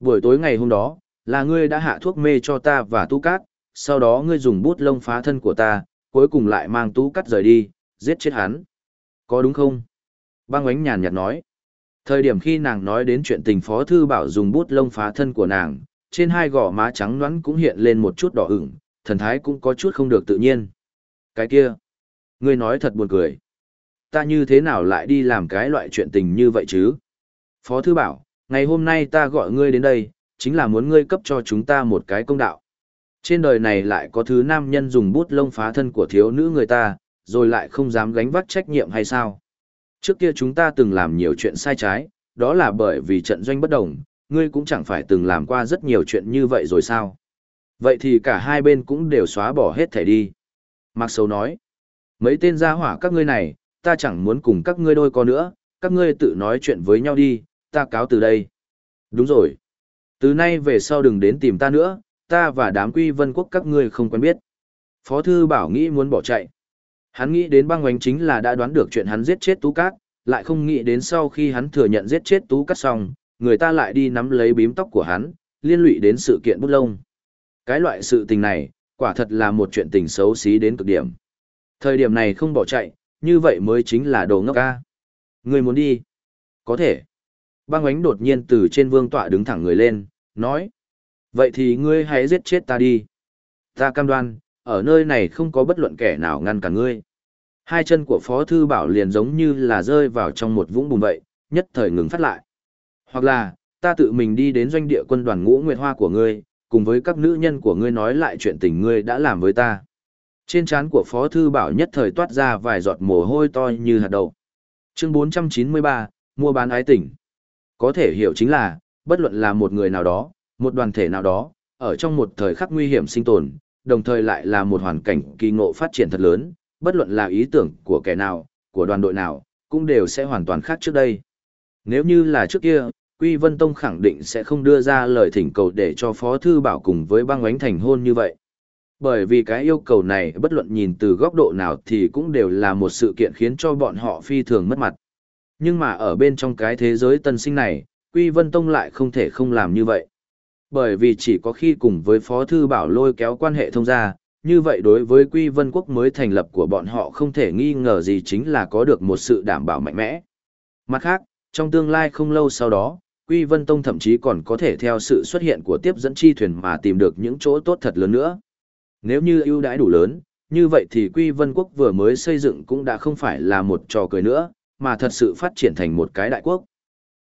Buổi tối ngày hôm đó, là ngươi đã hạ thuốc mê cho ta và tu cát, sau đó ngươi dùng bút lông phá thân của ta, cuối cùng lại mang tú cắt rời đi, giết chết hắn. Có đúng không? Băng ánh nhàn nhạt nói. Thời điểm khi nàng nói đến chuyện tình phó thư bảo dùng bút lông phá thân của nàng, trên hai gò má trắng nõn cũng hiện lên một chút đỏ ửng, thần thái cũng có chút không được tự nhiên. Cái kia, ngươi nói thật buồn cười. Ta như thế nào lại đi làm cái loại chuyện tình như vậy chứ? Phó thư bảo, ngày hôm nay ta gọi ngươi đến đây, chính là muốn ngươi cấp cho chúng ta một cái công đạo. Trên đời này lại có thứ nam nhân dùng bút lông phá thân của thiếu nữ người ta, rồi lại không dám gánh vác trách nhiệm hay sao? Trước kia chúng ta từng làm nhiều chuyện sai trái, đó là bởi vì trận doanh bất đồng, ngươi cũng chẳng phải từng làm qua rất nhiều chuyện như vậy rồi sao? Vậy thì cả hai bên cũng đều xóa bỏ hết thẻ đi. Mạc Sầu nói, mấy tên gia hỏa các ngươi này, ta chẳng muốn cùng các ngươi đôi co nữa, các ngươi tự nói chuyện với nhau đi, ta cáo từ đây. Đúng rồi. Từ nay về sau đừng đến tìm ta nữa, ta và đám quy vân quốc các ngươi không quen biết. Phó thư bảo nghĩ muốn bỏ chạy. Hắn nghĩ đến băng oánh chính là đã đoán được chuyện hắn giết chết Tú Cát, lại không nghĩ đến sau khi hắn thừa nhận giết chết Tú Cát xong, người ta lại đi nắm lấy bím tóc của hắn, liên lụy đến sự kiện bút lông. Cái loại sự tình này, quả thật là một chuyện tình xấu xí đến cực điểm. Thời điểm này không bỏ chạy, như vậy mới chính là đồ ngốc ca. Người muốn đi? Có thể. Băng ánh đột nhiên từ trên vương tọa đứng thẳng người lên, nói. Vậy thì ngươi hãy giết chết ta đi. Ta cam đoan, ở nơi này không có bất luận kẻ nào ngăn cả ngươi. Hai chân của Phó Thư Bảo liền giống như là rơi vào trong một vũng bùn vậy, nhất thời ngừng phát lại. Hoặc là, ta tự mình đi đến doanh địa quân đoàn ngũ nguyệt hoa của ngươi, cùng với các nữ nhân của ngươi nói lại chuyện tình ngươi đã làm với ta. Trên trán của Phó Thư Bảo nhất thời toát ra vài giọt mồ hôi to như hạt đậu. Chương 493, mua bán ái tình. Có thể hiểu chính là, bất luận là một người nào đó, một đoàn thể nào đó, ở trong một thời khắc nguy hiểm sinh tồn, đồng thời lại là một hoàn cảnh kỳ ngộ phát triển thật lớn, bất luận là ý tưởng của kẻ nào, của đoàn đội nào, cũng đều sẽ hoàn toàn khác trước đây. Nếu như là trước kia, Quy Vân Tông khẳng định sẽ không đưa ra lời thỉnh cầu để cho Phó Thư Bảo cùng với băng ánh thành hôn như vậy. Bởi vì cái yêu cầu này bất luận nhìn từ góc độ nào thì cũng đều là một sự kiện khiến cho bọn họ phi thường mất mặt. Nhưng mà ở bên trong cái thế giới tân sinh này, Quy Vân Tông lại không thể không làm như vậy. Bởi vì chỉ có khi cùng với Phó Thư Bảo lôi kéo quan hệ thông gia, như vậy đối với Quy Vân Quốc mới thành lập của bọn họ không thể nghi ngờ gì chính là có được một sự đảm bảo mạnh mẽ. Mặt khác, trong tương lai không lâu sau đó, Quy Vân Tông thậm chí còn có thể theo sự xuất hiện của tiếp dẫn chi thuyền mà tìm được những chỗ tốt thật lớn nữa. Nếu như ưu đãi đủ lớn, như vậy thì Quy Vân Quốc vừa mới xây dựng cũng đã không phải là một trò cười nữa, mà thật sự phát triển thành một cái đại quốc.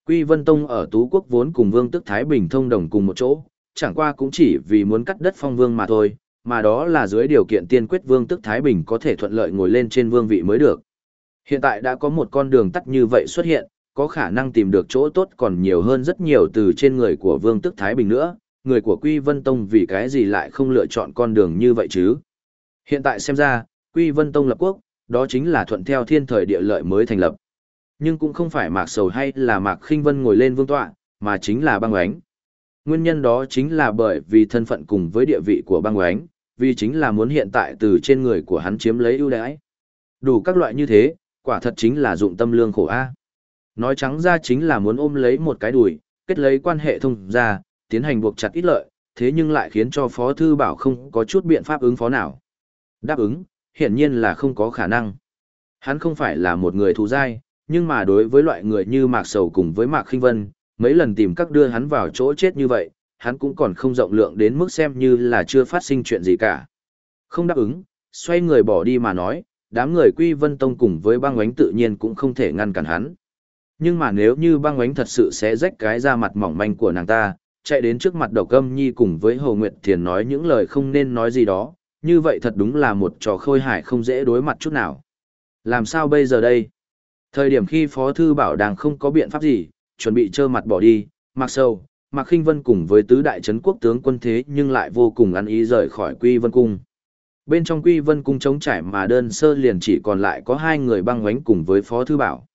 Quy Vân Tông ở Tú Quốc vốn cùng Vương Tức Thái Bình thông đồng cùng một chỗ, chẳng qua cũng chỉ vì muốn cắt đất phong vương mà thôi, mà đó là dưới điều kiện tiên quyết Vương Tức Thái Bình có thể thuận lợi ngồi lên trên vương vị mới được. Hiện tại đã có một con đường tắt như vậy xuất hiện, có khả năng tìm được chỗ tốt còn nhiều hơn rất nhiều từ trên người của Vương Tức Thái Bình nữa, người của Quy Vân Tông vì cái gì lại không lựa chọn con đường như vậy chứ? Hiện tại xem ra, Quy Vân Tông lập quốc, đó chính là thuận theo thiên thời địa lợi mới thành lập. Nhưng cũng không phải Mạc Sầu hay là Mạc Khinh Vân ngồi lên vương tọa, mà chính là băng oánh. Nguyên nhân đó chính là bởi vì thân phận cùng với địa vị của băng oánh, vì chính là muốn hiện tại từ trên người của hắn chiếm lấy ưu đãi. Đủ các loại như thế, quả thật chính là dụng tâm lương khổ A. Nói trắng ra chính là muốn ôm lấy một cái đùi, kết lấy quan hệ thông ra, tiến hành buộc chặt ít lợi, thế nhưng lại khiến cho Phó Thư Bảo không có chút biện pháp ứng phó nào. Đáp ứng, hiển nhiên là không có khả năng. Hắn không phải là một người thù dai, nhưng mà đối với loại người như Mạc Sầu cùng với Mạc Khinh Vân, mấy lần tìm các đưa hắn vào chỗ chết như vậy, hắn cũng còn không rộng lượng đến mức xem như là chưa phát sinh chuyện gì cả. Không đáp ứng, xoay người bỏ đi mà nói, đám người Quy Vân Tông cùng với băng oánh tự nhiên cũng không thể ngăn cản hắn. Nhưng mà nếu như băng oánh thật sự sẽ rách cái da mặt mỏng manh của nàng ta, chạy đến trước mặt độc âm nhi cùng với Hồ Nguyệt Thiền nói những lời không nên nói gì đó, như vậy thật đúng là một trò khôi hài không dễ đối mặt chút nào. Làm sao bây giờ đây? Thời điểm khi Phó Thư Bảo đang không có biện pháp gì, chuẩn bị trơ mặt bỏ đi, mặc sâu, mặc khinh vân cùng với tứ đại trấn quốc tướng quân thế nhưng lại vô cùng ăn ý rời khỏi Quy Vân Cung. Bên trong Quy Vân Cung trống trải mà đơn sơ liền chỉ còn lại có hai người băng ngoánh cùng với Phó Thư Bảo.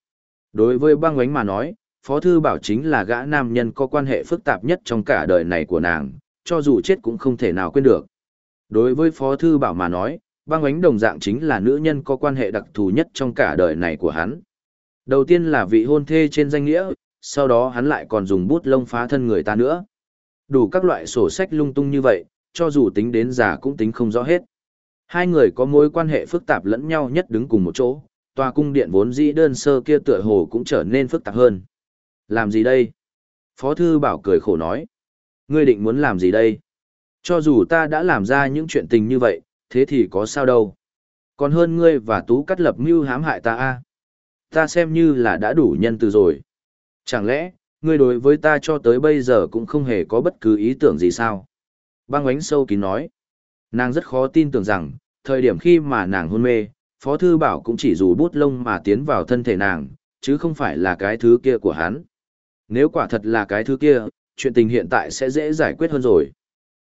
Đối với băng ngoánh mà nói, Phó Thư Bảo chính là gã nam nhân có quan hệ phức tạp nhất trong cả đời này của nàng, cho dù chết cũng không thể nào quên được. Đối với Phó Thư Bảo mà nói, băng ngoánh đồng dạng chính là nữ nhân có quan hệ đặc thù nhất trong cả đời này của hắn. Đầu tiên là vị hôn thê trên danh nghĩa, sau đó hắn lại còn dùng bút lông phá thân người ta nữa. Đủ các loại sổ sách lung tung như vậy, cho dù tính đến già cũng tính không rõ hết. Hai người có mối quan hệ phức tạp lẫn nhau nhất đứng cùng một chỗ, tòa cung điện vốn dĩ đơn sơ kia tựa hồ cũng trở nên phức tạp hơn. Làm gì đây? Phó thư bảo cười khổ nói. Ngươi định muốn làm gì đây? Cho dù ta đã làm ra những chuyện tình như vậy, thế thì có sao đâu. Còn hơn ngươi và Tú cắt lập mưu hãm hại ta a Ta xem như là đã đủ nhân từ rồi. Chẳng lẽ, ngươi đối với ta cho tới bây giờ cũng không hề có bất cứ ý tưởng gì sao? Băng ánh sâu kín nói. Nàng rất khó tin tưởng rằng, thời điểm khi mà nàng hôn mê, Phó Thư Bảo cũng chỉ dù bút lông mà tiến vào thân thể nàng, chứ không phải là cái thứ kia của hắn. Nếu quả thật là cái thứ kia, chuyện tình hiện tại sẽ dễ giải quyết hơn rồi.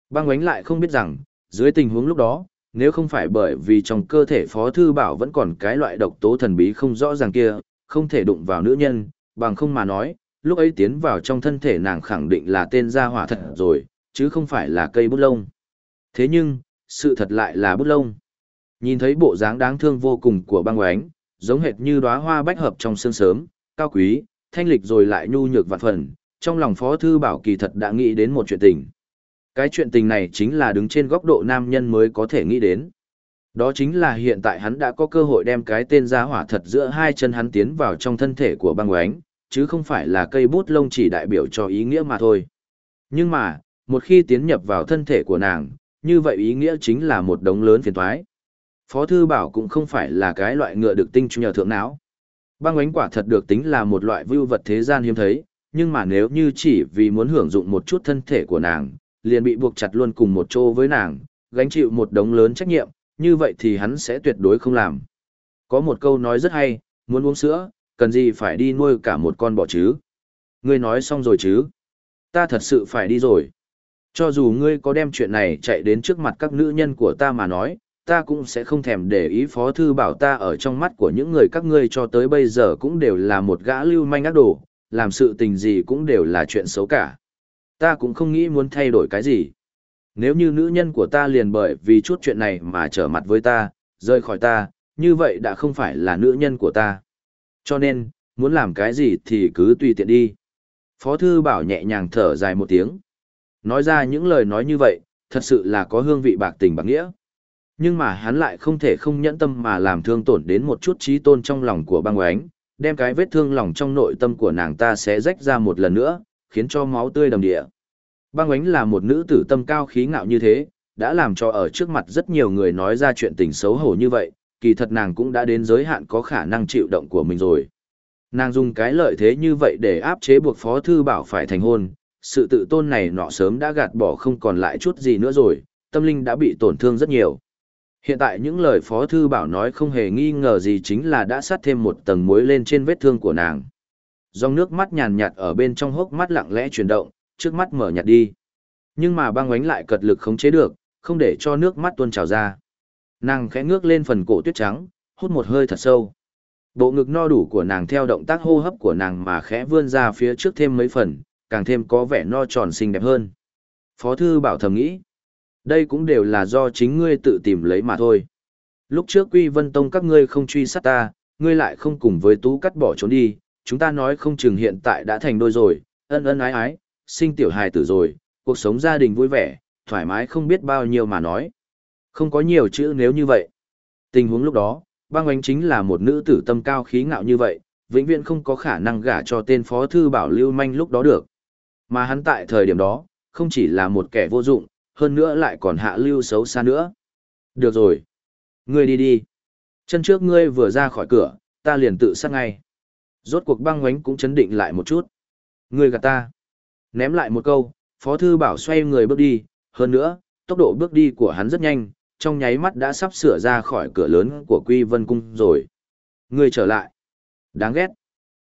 Băng ánh lại không biết rằng, dưới tình huống lúc đó, nếu không phải bởi vì trong cơ thể Phó Thư Bảo vẫn còn cái loại độc tố thần bí không rõ ràng kia, không thể đụng vào nữ nhân, bằng không mà nói, lúc ấy tiến vào trong thân thể nàng khẳng định là tên gia hỏa thật rồi, chứ không phải là cây bút lông. Thế nhưng, sự thật lại là bút lông. Nhìn thấy bộ dáng đáng thương vô cùng của băng oánh, giống hệt như đóa hoa bách hợp trong sương sớm, cao quý, thanh lịch rồi lại nhu nhược vạn phần, trong lòng Phó Thư Bảo kỳ thật đã nghĩ đến một chuyện tình. Cái chuyện tình này chính là đứng trên góc độ nam nhân mới có thể nghĩ đến. Đó chính là hiện tại hắn đã có cơ hội đem cái tên gia hỏa thật giữa hai chân hắn tiến vào trong thân thể của băng oánh, chứ không phải là cây bút lông chỉ đại biểu cho ý nghĩa mà thôi. Nhưng mà, một khi tiến nhập vào thân thể của nàng, như vậy ý nghĩa chính là một đống lớn phiền toái. Phó Thư Bảo cũng không phải là cái loại ngựa được tinh nhờ thượng não. Băng oánh quả thật được tính là một loại vưu vật thế gian hiếm thấy, nhưng mà nếu như chỉ vì muốn hưởng dụng một chút thân thể của nàng, liền bị buộc chặt luôn cùng một chỗ với nàng, gánh chịu một đống lớn trách nhiệm, như vậy thì hắn sẽ tuyệt đối không làm. Có một câu nói rất hay, muốn uống sữa, cần gì phải đi nuôi cả một con bò chứ? Ngươi nói xong rồi chứ? Ta thật sự phải đi rồi. Cho dù ngươi có đem chuyện này chạy đến trước mặt các nữ nhân của ta mà nói, ta cũng sẽ không thèm để ý phó thư bảo ta ở trong mắt của những người các ngươi cho tới bây giờ cũng đều là một gã lưu manh ác đồ, làm sự tình gì cũng đều là chuyện xấu cả. Ta cũng không nghĩ muốn thay đổi cái gì. Nếu như nữ nhân của ta liền bởi vì chút chuyện này mà trở mặt với ta, rời khỏi ta, như vậy đã không phải là nữ nhân của ta. Cho nên, muốn làm cái gì thì cứ tùy tiện đi. Phó thư bảo nhẹ nhàng thở dài một tiếng. Nói ra những lời nói như vậy, thật sự là có hương vị bạc tình bạc nghĩa. Nhưng mà hắn lại không thể không nhẫn tâm mà làm thương tổn đến một chút trí tôn trong lòng của băng oánh, đem cái vết thương lòng trong nội tâm của nàng ta sẽ rách ra một lần nữa, khiến cho máu tươi đầm địa. Băng ánh là một nữ tử tâm cao khí ngạo như thế, đã làm cho ở trước mặt rất nhiều người nói ra chuyện tình xấu hổ như vậy, kỳ thật nàng cũng đã đến giới hạn có khả năng chịu động của mình rồi. Nàng dùng cái lợi thế như vậy để áp chế buộc Phó Thư Bảo phải thành hôn, sự tự tôn này nọ sớm đã gạt bỏ không còn lại chút gì nữa rồi, tâm linh đã bị tổn thương rất nhiều. Hiện tại những lời Phó Thư Bảo nói không hề nghi ngờ gì chính là đã sát thêm một tầng muối lên trên vết thương của nàng. Dòng nước mắt nhàn nhạt ở bên trong hốc mắt lặng lẽ chuyển động, trước mắt mở nhạt đi. Nhưng mà băng oánh lại cật lực khống chế được, không để cho nước mắt tuôn trào ra. Nàng khẽ ngước lên phần cổ tuyết trắng, hút một hơi thật sâu. Bộ ngực no đủ của nàng theo động tác hô hấp của nàng mà khẽ vươn ra phía trước thêm mấy phần, càng thêm có vẻ no tròn xinh đẹp hơn. Phó thư bảo thầm nghĩ, đây cũng đều là do chính ngươi tự tìm lấy mà thôi. Lúc trước Quy Vân Tông các ngươi không truy sát ta, ngươi lại không cùng với Tú cắt bỏ trốn đi, chúng ta nói không chừng hiện tại đã thành đôi rồi, ân ân ái ái, sinh tiểu hài tử rồi, cuộc sống gia đình vui vẻ, thoải mái không biết bao nhiêu mà nói. Không có nhiều chữ nếu như vậy. Tình huống lúc đó, băng ánh chính là một nữ tử tâm cao khí ngạo như vậy, vĩnh viễn không có khả năng gả cho tên phó thư bảo lưu manh lúc đó được. Mà hắn tại thời điểm đó, không chỉ là một kẻ vô dụng, hơn nữa lại còn hạ lưu xấu xa nữa. Được rồi. Ngươi đi đi. Chân trước ngươi vừa ra khỏi cửa, ta liền tự sát ngay. Rốt cuộc băng ngoánh cũng chấn định lại một chút. người gạt ta. Ném lại một câu, Phó Thư Bảo xoay người bước đi, hơn nữa, tốc độ bước đi của hắn rất nhanh, trong nháy mắt đã sắp sửa ra khỏi cửa lớn của Quy Vân Cung rồi. Người trở lại. Đáng ghét.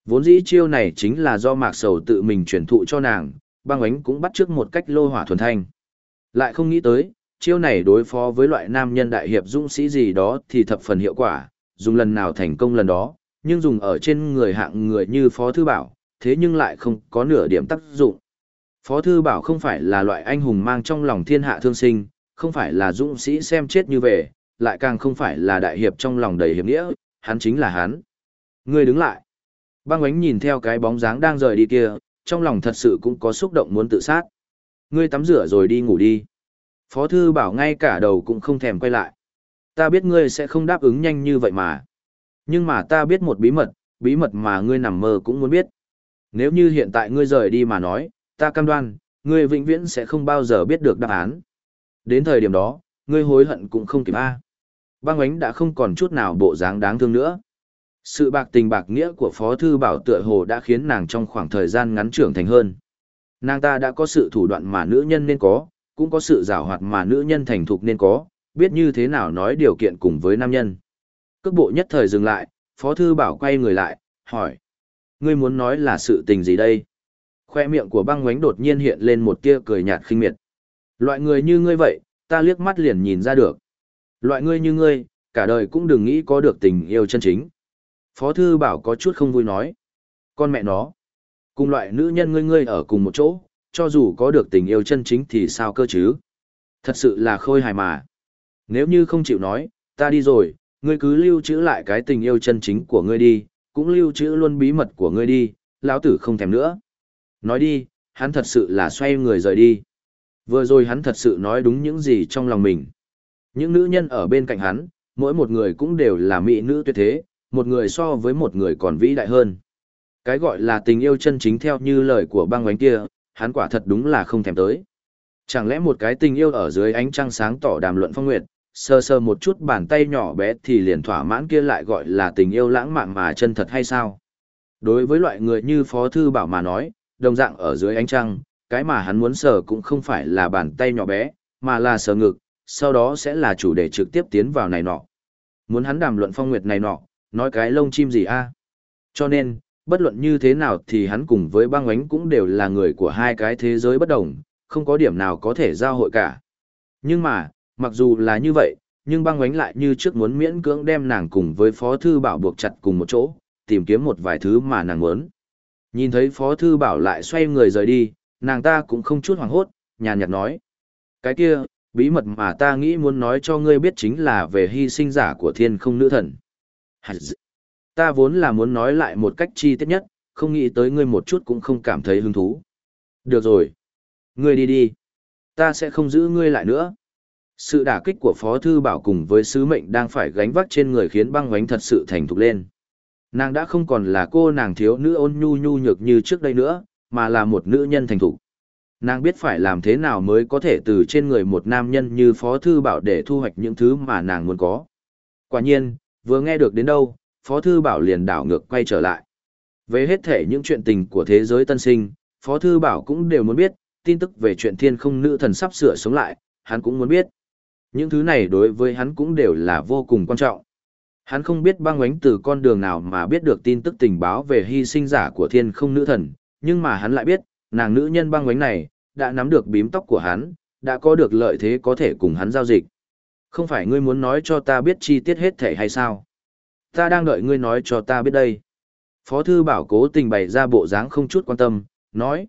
Vốn dĩ chiêu này chính là do Mạc Sầu tự mình truyền thụ cho nàng, băng ánh cũng bắt trước một cách lô hỏa thuần thanh. Lại không nghĩ tới, chiêu này đối phó với loại nam nhân đại hiệp dũng sĩ gì đó thì thập phần hiệu quả, dùng lần nào thành công lần đó, nhưng dùng ở trên người hạng người như Phó Thư Bảo, thế nhưng lại không có nửa điểm tác dụng. Phó Thư Bảo không phải là loại anh hùng mang trong lòng thiên hạ thương sinh, không phải là dũng sĩ xem chết như về, lại càng không phải là đại hiệp trong lòng đầy hiệp nghĩa, hắn chính là hắn. Ngươi đứng lại. Băng ánh nhìn theo cái bóng dáng đang rời đi kia, trong lòng thật sự cũng có xúc động muốn tự sát. Ngươi tắm rửa rồi đi ngủ đi. Phó thư bảo ngay cả đầu cũng không thèm quay lại. Ta biết ngươi sẽ không đáp ứng nhanh như vậy mà. Nhưng mà ta biết một bí mật, bí mật mà ngươi nằm mơ cũng muốn biết. Nếu như hiện tại ngươi rời đi mà nói, ta cam đoan, ngươi vĩnh viễn sẽ không bao giờ biết được đáp án. Đến thời điểm đó, ngươi hối hận cũng không kịp a. Băng ánh đã không còn chút nào bộ dáng đáng thương nữa. Sự bạc tình bạc nghĩa của Phó Thư Bảo tựa hồ đã khiến nàng trong khoảng thời gian ngắn trưởng thành hơn. Nàng ta đã có sự thủ đoạn mà nữ nhân nên có, cũng có sự rào hoạt mà nữ nhân thành thục nên có, biết như thế nào nói điều kiện cùng với nam nhân. Cước bộ nhất thời dừng lại, Phó Thư Bảo quay người lại, hỏi. Ngươi muốn nói là sự tình gì đây? Khoe miệng của băng ngoánh đột nhiên hiện lên một tia cười nhạt khinh miệt. Loại người như ngươi vậy, ta liếc mắt liền nhìn ra được. Loại ngươi như ngươi, cả đời cũng đừng nghĩ có được tình yêu chân chính. Phó Thư Bảo có chút không vui nói. Con mẹ nó. Cùng loại nữ nhân ngươi ngươi ở cùng một chỗ, cho dù có được tình yêu chân chính thì sao cơ chứ? Thật sự là khôi hài mà. Nếu như không chịu nói, ta đi rồi, ngươi cứ lưu trữ lại cái tình yêu chân chính của ngươi đi, cũng lưu trữ luôn bí mật của ngươi đi, lão tử không thèm nữa. Nói đi, hắn thật sự là xoay người rời đi. Vừa rồi hắn thật sự nói đúng những gì trong lòng mình. Những nữ nhân ở bên cạnh hắn, mỗi một người cũng đều là mỹ nữ tuyệt thế, một người so với một người còn vĩ đại hơn. Cái gọi là tình yêu chân chính theo như lời của băng oánh kia, hắn quả thật đúng là không thèm tới. Chẳng lẽ một cái tình yêu ở dưới ánh trăng sáng tỏ đàm luận phong nguyệt, sơ sơ một chút bàn tay nhỏ bé thì liền thỏa mãn kia lại gọi là tình yêu lãng mạn mà chân thật hay sao? Đối với loại người như Phó Thư Bảo mà nói, đồng dạng ở dưới ánh trăng, cái mà hắn muốn sờ cũng không phải là bàn tay nhỏ bé, mà là sờ ngực, sau đó sẽ là chủ đề trực tiếp tiến vào này nọ. Muốn hắn đàm luận phong nguyệt này nọ, nói cái lông chim gì a? Cho nên, bất luận như thế nào thì hắn cùng với băng ánh cũng đều là người của hai cái thế giới bất đồng, không có điểm nào có thể giao hội cả. Nhưng mà, mặc dù là như vậy, nhưng băng oánh lại như trước muốn miễn cưỡng đem nàng cùng với Phó Thư Bảo buộc chặt cùng một chỗ, tìm kiếm một vài thứ mà nàng muốn. Nhìn thấy Phó Thư Bảo lại xoay người rời đi, nàng ta cũng không chút hoảng hốt, nhàn nhạt nói. Cái kia, bí mật mà ta nghĩ muốn nói cho ngươi biết chính là về hy sinh giả của thiên không nữ thần. Ta vốn là muốn nói lại một cách chi tiết nhất, không nghĩ tới ngươi một chút cũng không cảm thấy hứng thú. Được rồi. Ngươi đi đi. Ta sẽ không giữ ngươi lại nữa. Sự đả kích của Phó Thư Bảo cùng với sứ mệnh đang phải gánh vác trên người khiến băng oánh thật sự thành thục lên. Nàng đã không còn là cô nàng thiếu nữ ôn nhu nhu nhược như trước đây nữa, mà là một nữ nhân thành thục. Nàng biết phải làm thế nào mới có thể từ trên người một nam nhân như Phó Thư Bảo để thu hoạch những thứ mà nàng muốn có. Quả nhiên, vừa nghe được đến đâu, Phó Thư Bảo liền đảo ngược quay trở lại. Về hết thể những chuyện tình của thế giới tân sinh, Phó Thư Bảo cũng đều muốn biết, tin tức về chuyện thiên không nữ thần sắp sửa sống lại, hắn cũng muốn biết. Những thứ này đối với hắn cũng đều là vô cùng quan trọng. Hắn không biết băng ánh từ con đường nào mà biết được tin tức tình báo về hy sinh giả của thiên không nữ thần, nhưng mà hắn lại biết, nàng nữ nhân băng ánh này, đã nắm được bím tóc của hắn, đã có được lợi thế có thể cùng hắn giao dịch. Không phải ngươi muốn nói cho ta biết chi tiết hết thể hay sao? Ta đang đợi ngươi nói cho ta biết đây. Phó thư bảo cố tình bày ra bộ dáng không chút quan tâm, nói.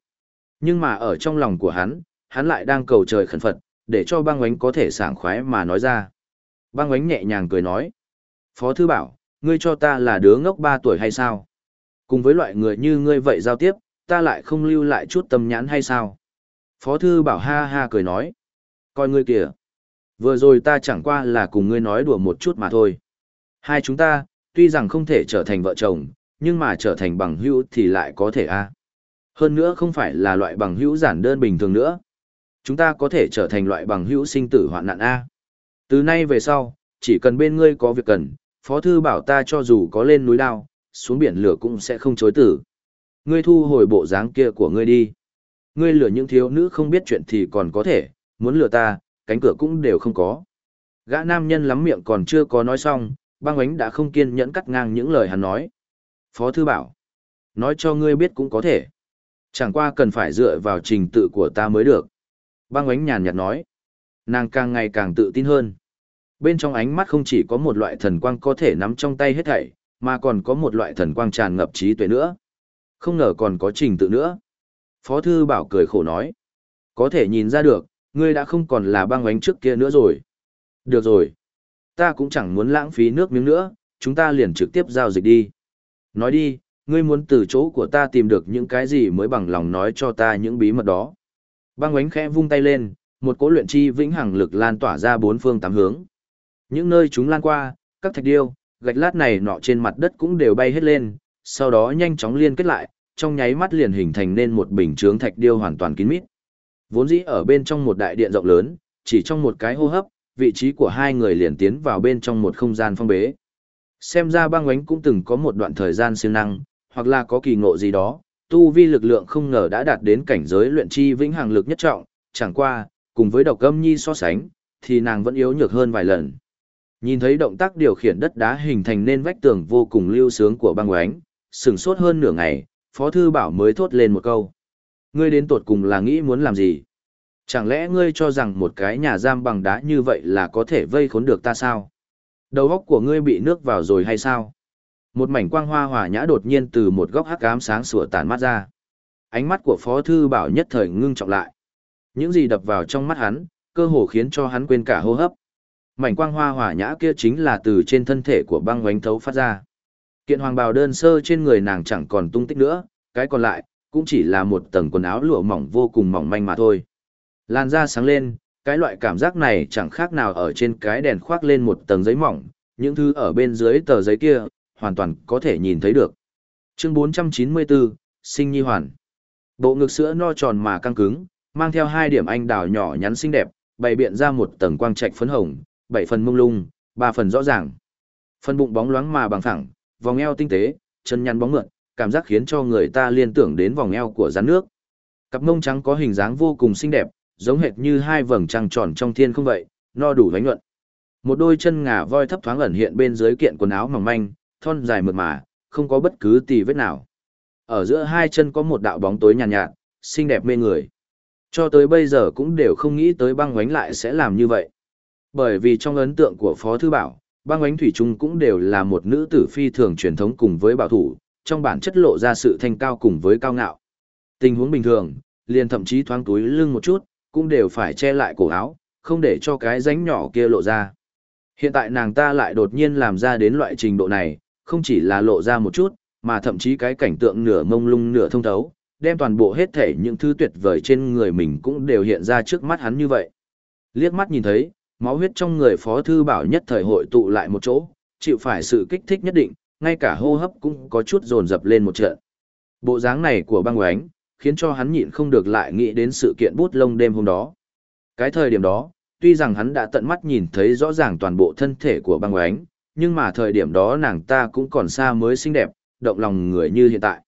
Nhưng mà ở trong lòng của hắn, hắn lại đang cầu trời khẩn Phật, để cho băng ánh có thể sảng khoái mà nói ra. Băng ánh nhẹ nhàng cười nói. Phó thư bảo, ngươi cho ta là đứa ngốc 3 tuổi hay sao? Cùng với loại người như ngươi vậy giao tiếp, ta lại không lưu lại chút tâm nhãn hay sao? Phó thư bảo ha ha cười nói. Coi ngươi kìa. Vừa rồi ta chẳng qua là cùng ngươi nói đùa một chút mà thôi. Hai chúng ta, tuy rằng không thể trở thành vợ chồng, nhưng mà trở thành bằng hữu thì lại có thể a. Hơn nữa không phải là loại bằng hữu giản đơn bình thường nữa. Chúng ta có thể trở thành loại bằng hữu sinh tử hoạn nạn a. Từ nay về sau, chỉ cần bên ngươi có việc cần, Phó Thư bảo ta cho dù có lên núi đao, xuống biển lửa cũng sẽ không chối tử. Ngươi thu hồi bộ dáng kia của ngươi đi. Ngươi lừa những thiếu nữ không biết chuyện thì còn có thể, muốn lừa ta, cánh cửa cũng đều không có. Gã nam nhân lắm miệng còn chưa có nói xong, băng ánh đã không kiên nhẫn cắt ngang những lời hắn nói. Phó thư bảo, nói cho ngươi biết cũng có thể. Chẳng qua cần phải dựa vào trình tự của ta mới được. Băng ánh nhàn nhạt nói. Nàng càng ngày càng tự tin hơn. Bên trong ánh mắt không chỉ có một loại thần quang có thể nắm trong tay hết thảy, mà còn có một loại thần quang tràn ngập trí tuệ nữa. Không ngờ còn có trình tự nữa. Phó thư bảo cười khổ nói. Có thể nhìn ra được, ngươi đã không còn là băng ánh trước kia nữa rồi. Được rồi. Ta cũng chẳng muốn lãng phí nước miếng nữa, chúng ta liền trực tiếp giao dịch đi. Nói đi, ngươi muốn từ chỗ của ta tìm được những cái gì mới bằng lòng nói cho ta những bí mật đó. Băng ánh khẽ vung tay lên, một cỗ luyện chi vĩnh hằng lực lan tỏa ra bốn phương tám hướng. Những nơi chúng lan qua, các thạch điêu, gạch lát này nọ trên mặt đất cũng đều bay hết lên, sau đó nhanh chóng liên kết lại, trong nháy mắt liền hình thành nên một bình chướng thạch điêu hoàn toàn kín mít. Vốn dĩ ở bên trong một đại điện rộng lớn, chỉ trong một cái hô hấp, vị trí của hai người liền tiến vào bên trong một không gian phong bế. Xem ra băng ánh cũng từng có một đoạn thời gian siêng năng, hoặc là có kỳ ngộ gì đó, tu vi lực lượng không ngờ đã đạt đến cảnh giới luyện chi vĩnh hằng lực nhất trọng, chẳng qua, cùng với độc âm nhi so sánh, thì nàng vẫn yếu nhược hơn vài lần. Nhìn thấy động tác điều khiển đất đá hình thành nên vách tường vô cùng lưu sướng của băng oánh, sừng sốt hơn nửa ngày, Phó Thư Bảo mới thốt lên một câu. Ngươi đến tuột cùng là nghĩ muốn làm gì? Chẳng lẽ ngươi cho rằng một cái nhà giam bằng đá như vậy là có thể vây khốn được ta sao? Đầu óc của ngươi bị nước vào rồi hay sao? Một mảnh quang hoa hòa nhã đột nhiên từ một góc hắc ám sáng sủa tàn mắt ra. Ánh mắt của Phó Thư Bảo nhất thời ngưng trọng lại. Những gì đập vào trong mắt hắn, cơ hồ khiến cho hắn quên cả hô hấp. Mảnh quang hoa hòa nhã kia chính là từ trên thân thể của băng oánh thấu phát ra. Kiện hoàng bào đơn sơ trên người nàng chẳng còn tung tích nữa, cái còn lại, cũng chỉ là một tầng quần áo lụa mỏng vô cùng mỏng manh mà thôi. Lan da sáng lên, cái loại cảm giác này chẳng khác nào ở trên cái đèn khoác lên một tầng giấy mỏng, những thứ ở bên dưới tờ giấy kia, hoàn toàn có thể nhìn thấy được. Chương 494, Sinh Nhi Hoàn Bộ ngực sữa no tròn mà căng cứng, mang theo hai điểm anh đào nhỏ nhắn xinh đẹp, bày biện ra một tầng quang trạch phấn hồng, bảy phần mông lung, ba phần rõ ràng. Phần bụng bóng loáng mà bằng thẳng, vòng eo tinh tế, chân nhăn bóng mượt, cảm giác khiến cho người ta liên tưởng đến vòng eo của rắn nước. Cặp mông trắng có hình dáng vô cùng xinh đẹp, giống hệt như hai vầng trăng tròn trong thiên không vậy, no đủ vánh nhuận. Một đôi chân ngà voi thấp thoáng ẩn hiện bên dưới kiện quần áo mỏng manh, thon dài mượt mà, không có bất cứ tì vết nào. Ở giữa hai chân có một đạo bóng tối nhàn nhạt, nhạt, xinh đẹp mê người. Cho tới bây giờ cũng đều không nghĩ tới băng oánh lại sẽ làm như vậy. Bởi vì trong ấn tượng của Phó Thư Bảo, băng oánh thủy trung cũng đều là một nữ tử phi thường truyền thống cùng với bảo thủ, trong bản chất lộ ra sự thanh cao cùng với cao ngạo. Tình huống bình thường, liền thậm chí thoáng túi lưng một chút, cũng đều phải che lại cổ áo, không để cho cái ránh nhỏ kia lộ ra. Hiện tại nàng ta lại đột nhiên làm ra đến loại trình độ này, không chỉ là lộ ra một chút, mà thậm chí cái cảnh tượng nửa mông lung nửa thông thấu, đem toàn bộ hết thể những thứ tuyệt vời trên người mình cũng đều hiện ra trước mắt hắn như vậy. Liếc mắt nhìn thấy, máu huyết trong người phó thư bảo nhất thời hội tụ lại một chỗ, chịu phải sự kích thích nhất định, ngay cả hô hấp cũng có chút dồn dập lên một trận. Bộ dáng này của băng oánh, khiến cho hắn nhịn không được lại nghĩ đến sự kiện bút lông đêm hôm đó. Cái thời điểm đó, tuy rằng hắn đã tận mắt nhìn thấy rõ ràng toàn bộ thân thể của băng oánh, nhưng mà thời điểm đó nàng ta cũng còn xa mới xinh đẹp, động lòng người như hiện tại.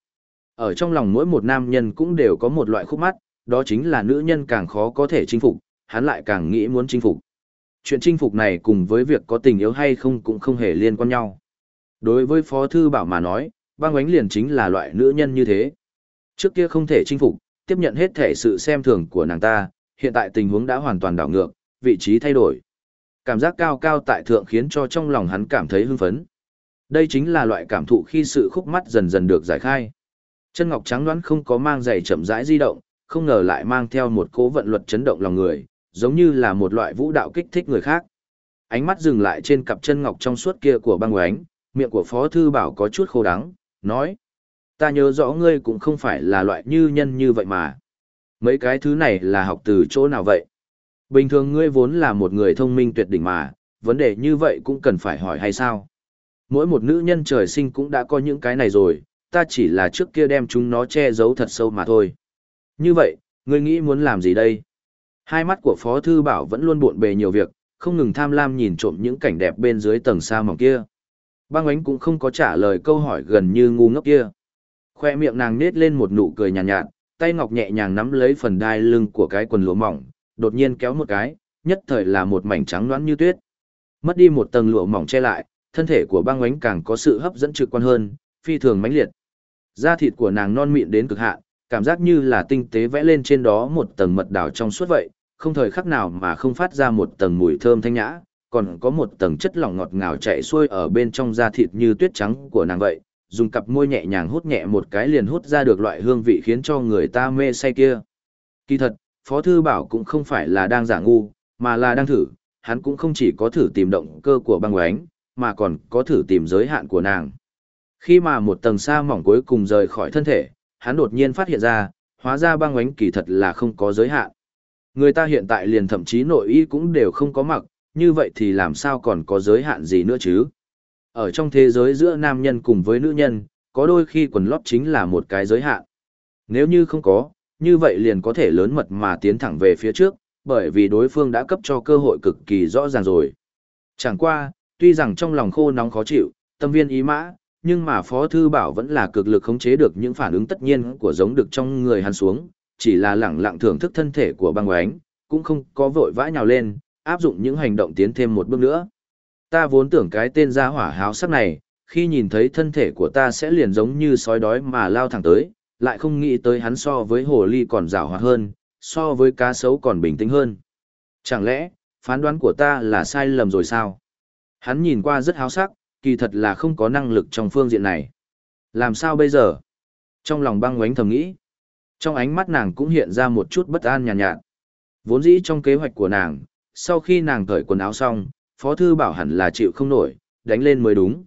Ở trong lòng mỗi một nam nhân cũng đều có một loại khúc mắt, đó chính là nữ nhân càng khó có thể chinh phục, hắn lại càng nghĩ muốn chinh phục. chuyện chinh phục này cùng với việc có tình yêu hay không cũng không hề liên quan nhau. Đối với Phó Thư Bảo mà nói, băng ánh liền chính là loại nữ nhân như thế. Trước kia không thể chinh phục, tiếp nhận hết thể sự xem thường của nàng ta, hiện tại tình huống đã hoàn toàn đảo ngược, vị trí thay đổi. Cảm giác cao cao tại thượng khiến cho trong lòng hắn cảm thấy hưng phấn. Đây chính là loại cảm thụ khi sự khúc mắt dần dần được giải khai. Chân ngọc trắng đoán không có mang giày chậm rãi di động, không ngờ lại mang theo một cố vận luật chấn động lòng người, giống như là một loại vũ đạo kích thích người khác. Ánh mắt dừng lại trên cặp chân ngọc trong suốt kia của băng oánh, miệng của Phó Thư Bảo có chút khô đắng, nói. Ta nhớ rõ ngươi cũng không phải là loại như nhân như vậy mà. Mấy cái thứ này là học từ chỗ nào vậy? Bình thường ngươi vốn là một người thông minh tuyệt đỉnh mà, vấn đề như vậy cũng cần phải hỏi hay sao? Mỗi một nữ nhân trời sinh cũng đã có những cái này rồi, ta chỉ là trước kia đem chúng nó che giấu thật sâu mà thôi. Như vậy, ngươi nghĩ muốn làm gì đây? Hai mắt của Phó Thư Bảo vẫn luôn buộn bề nhiều việc, không ngừng tham lam nhìn trộm những cảnh đẹp bên dưới tầng xa mỏng kia. Băng ánh cũng không có trả lời câu hỏi gần như ngu ngốc kia. Khoe miệng nàng nết lên một nụ cười nhàn nhạt, nhạt, tay ngọc nhẹ nhàng nắm lấy phần đai lưng của cái quần lụa mỏng, đột nhiên kéo một cái, nhất thời là một mảnh trắng loãng như tuyết. Mất đi một tầng lụa mỏng che lại, thân thể của băng ánh càng có sự hấp dẫn trực quan hơn, phi thường mãnh liệt. Da thịt của nàng non mịn đến cực hạn, cảm giác như là tinh tế vẽ lên trên đó một tầng mật đào trong suốt vậy, không thời khắc nào mà không phát ra một tầng mùi thơm thanh nhã, còn có một tầng chất lỏng ngọt ngào chạy xuôi ở bên trong da thịt như tuyết trắng của nàng vậy, dùng cặp môi nhẹ nhàng hút nhẹ một cái liền hút ra được loại hương vị khiến cho người ta mê say kia. Kỳ thật, Phó Thư Bảo cũng không phải là đang giả ngu, mà là đang thử, hắn cũng không chỉ có thử tìm động cơ của băng oánh, mà còn có thử tìm giới hạn của nàng. Khi mà một tầng sa mỏng cuối cùng rời khỏi thân thể, hắn đột nhiên phát hiện ra, hóa ra băng oánh kỳ thật là không có giới hạn. Người ta hiện tại liền thậm chí nội y cũng đều không có mặc, như vậy thì làm sao còn có giới hạn gì nữa chứ? Ở trong thế giới giữa nam nhân cùng với nữ nhân, có đôi khi quần lót chính là một cái giới hạn. Nếu như không có, như vậy liền có thể lớn mật mà tiến thẳng về phía trước, bởi vì đối phương đã cấp cho cơ hội cực kỳ rõ ràng rồi. Chẳng qua, tuy rằng trong lòng khô nóng khó chịu, tâm viên ý mã, nhưng mà Phó Thư Bảo vẫn là cực lực khống chế được những phản ứng tất nhiên của giống được trong người hắn xuống, chỉ là lẳng lặng thưởng thức thân thể của băng oánh, cũng không có vội vã nhào lên, áp dụng những hành động tiến thêm một bước nữa. Ta vốn tưởng cái tên gia hỏa háo sắc này, khi nhìn thấy thân thể của ta sẽ liền giống như sói đói mà lao thẳng tới, lại không nghĩ tới hắn so với hồ ly còn rào hoạt hơn, so với cá sấu còn bình tĩnh hơn. Chẳng lẽ, phán đoán của ta là sai lầm rồi sao? Hắn nhìn qua rất háo sắc, kỳ thật là không có năng lực trong phương diện này. Làm sao bây giờ? Trong lòng băng ngoánh thầm nghĩ. Trong ánh mắt nàng cũng hiện ra một chút bất an nhàn nhạt, nhạt. Vốn dĩ trong kế hoạch của nàng, sau khi nàng cởi quần áo xong, Phó Thư Bảo hẳn là chịu không nổi, đánh lên mới đúng.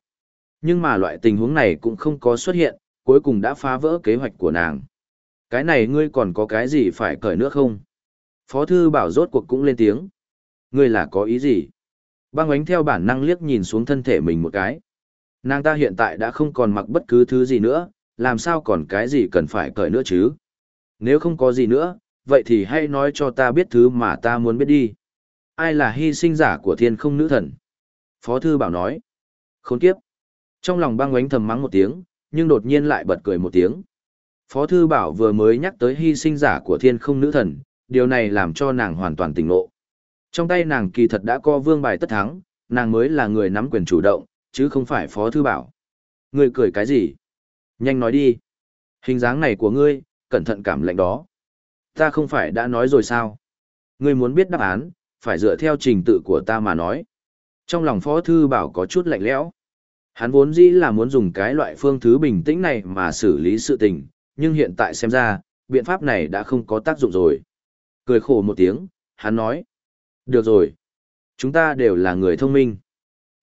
Nhưng mà loại tình huống này cũng không có xuất hiện, cuối cùng đã phá vỡ kế hoạch của nàng. Cái này ngươi còn có cái gì phải cởi nữa không? Phó Thư Bảo rốt cuộc cũng lên tiếng. Ngươi là có ý gì? Băng ánh theo bản năng liếc nhìn xuống thân thể mình một cái. Nàng ta hiện tại đã không còn mặc bất cứ thứ gì nữa, làm sao còn cái gì cần phải cởi nữa chứ? Nếu không có gì nữa, vậy thì hãy nói cho ta biết thứ mà ta muốn biết đi. Ai là hy sinh giả của thiên không nữ thần? Phó thư bảo nói. Khốn kiếp. Trong lòng băng ánh thầm mắng một tiếng, nhưng đột nhiên lại bật cười một tiếng. Phó thư bảo vừa mới nhắc tới hy sinh giả của thiên không nữ thần, điều này làm cho nàng hoàn toàn tỉnh ngộ. Trong tay nàng kỳ thật đã có vương bài tất thắng, nàng mới là người nắm quyền chủ động, chứ không phải phó thư bảo. Ngươi cười cái gì? Nhanh nói đi. Hình dáng này của ngươi, cẩn thận cảm lạnh đó. Ta không phải đã nói rồi sao? Ngươi muốn biết đáp án, phải dựa theo trình tự của ta mà nói. Trong lòng phó thư bảo có chút lạnh lẽo. Hắn vốn dĩ là muốn dùng cái loại phương thứ bình tĩnh này mà xử lý sự tình, nhưng hiện tại xem ra, biện pháp này đã không có tác dụng rồi. Cười khổ một tiếng, hắn nói. Được rồi. Chúng ta đều là người thông minh.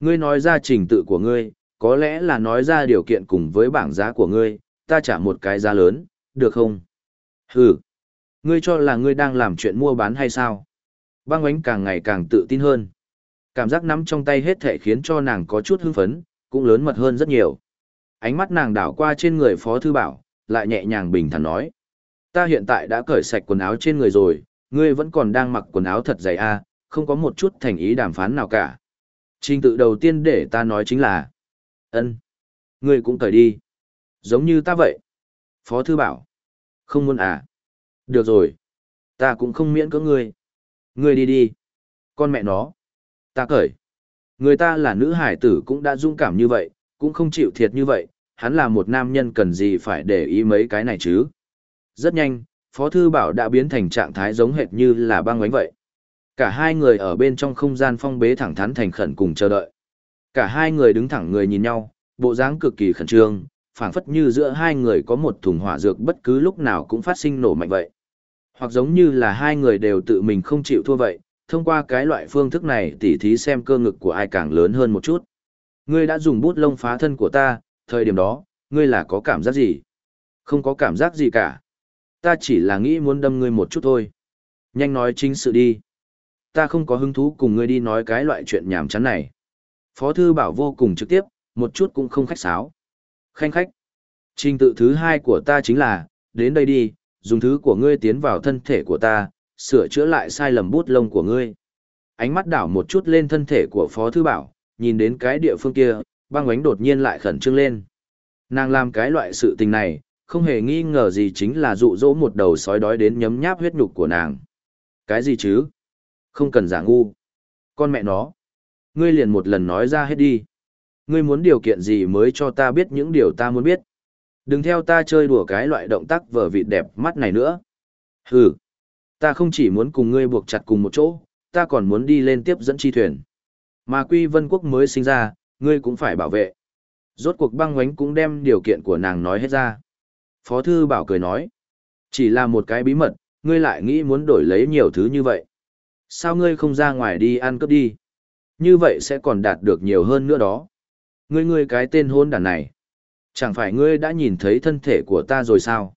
Ngươi nói ra trình tự của ngươi, có lẽ là nói ra điều kiện cùng với bảng giá của ngươi, ta trả một cái giá lớn, được không? Hừ. Ngươi cho là ngươi đang làm chuyện mua bán hay sao? Băng ánh càng ngày càng tự tin hơn. Cảm giác nắm trong tay hết thể khiến cho nàng có chút hưng phấn, cũng lớn mật hơn rất nhiều. Ánh mắt nàng đảo qua trên người Phó Thư Bảo, lại nhẹ nhàng bình thản nói. Ta hiện tại đã cởi sạch quần áo trên người rồi, ngươi vẫn còn đang mặc quần áo thật dày à, không có một chút thành ý đàm phán nào cả. Trình tự đầu tiên để ta nói chính là ân Ngươi cũng cởi đi. Giống như ta vậy. Phó Thư Bảo. Không muốn à? Được rồi. Ta cũng không miễn cưỡng ngươi. Ngươi đi đi. Con mẹ nó. Ta cởi. Người ta là nữ hải tử cũng đã dũng cảm như vậy, cũng không chịu thiệt như vậy, hắn là một nam nhân cần gì phải để ý mấy cái này chứ. Rất nhanh, Phó Thư Bảo đã biến thành trạng thái giống hệt như là băng ánh vậy. Cả hai người ở bên trong không gian phong bế thẳng thắn thành khẩn cùng chờ đợi. Cả hai người đứng thẳng người nhìn nhau, bộ dáng cực kỳ khẩn trương, phảng phất như giữa hai người có một thùng hỏa dược bất cứ lúc nào cũng phát sinh nổ mạnh vậy. Hoặc giống như là hai người đều tự mình không chịu thua vậy, thông qua cái loại phương thức này tỉ thí xem cơ ngực của ai càng lớn hơn một chút. Ngươi đã dùng bút lông phá thân của ta, thời điểm đó, ngươi là có cảm giác gì? Không có cảm giác gì cả. Ta chỉ là nghĩ muốn đâm ngươi một chút thôi. Nhanh nói chính sự đi. Ta không có hứng thú cùng ngươi đi nói cái loại chuyện nhảm chán này. Phó thư bảo vô cùng trực tiếp, một chút cũng không khách sáo. Khanh khách. Trình tự thứ hai của ta chính là, đến đây đi, dùng thứ của ngươi tiến vào thân thể của ta, sửa chữa lại sai lầm bút lông của ngươi. Ánh mắt đảo một chút lên thân thể của Phó Thư Bảo, nhìn đến cái địa phương kia, băng ánh đột nhiên lại khẩn trương lên. Nàng làm cái loại sự tình này, không hề nghi ngờ gì chính là dụ dỗ một đầu sói đói đến nhấm nháp huyết nhục của nàng. Cái gì chứ? Không cần giả ngu. Con mẹ nó. Ngươi liền một lần nói ra hết đi. Ngươi muốn điều kiện gì mới cho ta biết những điều ta muốn biết. Đừng theo ta chơi đùa cái loại động tác vở vịt đẹp mắt này nữa. Hừ. Ta không chỉ muốn cùng ngươi buộc chặt cùng một chỗ, ta còn muốn đi lên tiếp dẫn chi thuyền. Mà Quy Vân Quốc mới sinh ra, ngươi cũng phải bảo vệ. Rốt cuộc băng ngoánh cũng đem điều kiện của nàng nói hết ra. Phó Thư Bảo cười nói, chỉ là một cái bí mật, ngươi lại nghĩ muốn đổi lấy nhiều thứ như vậy. Sao ngươi không ra ngoài đi ăn cướp đi? Như vậy sẽ còn đạt được nhiều hơn nữa đó. Ngươi ngươi cái tên hôn đàn này. Chẳng phải ngươi đã nhìn thấy thân thể của ta rồi sao?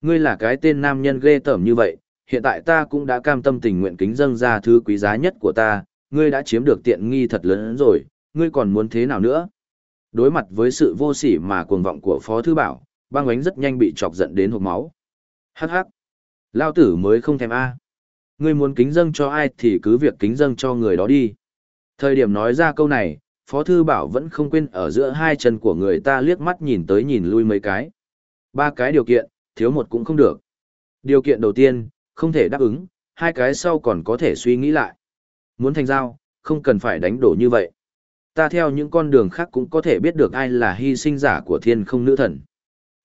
Ngươi là cái tên nam nhân ghê tởm như vậy, hiện tại ta cũng đã cam tâm tình nguyện kính dâng ra thứ quý giá nhất của ta, ngươi đã chiếm được tiện nghi thật lớn rồi, ngươi còn muốn thế nào nữa? Đối mặt với sự vô sỉ mà cuồng vọng của Phó Thư Bảo, băng ánh rất nhanh bị chọc giận đến hộp máu. Hắc hắc! Lao tử mới không thèm A. Ngươi muốn kính dâng cho ai thì cứ việc kính dâng cho người đó đi. Thời điểm nói ra câu này, Phó Thư Bảo vẫn không quên ở giữa hai chân của người ta liếc mắt nhìn tới nhìn lui mấy cái. Ba cái điều kiện, thiếu một cũng không được. Điều kiện đầu tiên, không thể đáp ứng, hai cái sau còn có thể suy nghĩ lại. Muốn thành giao, không cần phải đánh đổ như vậy. Ta theo những con đường khác cũng có thể biết được ai là hy sinh giả của thiên không nữ thần.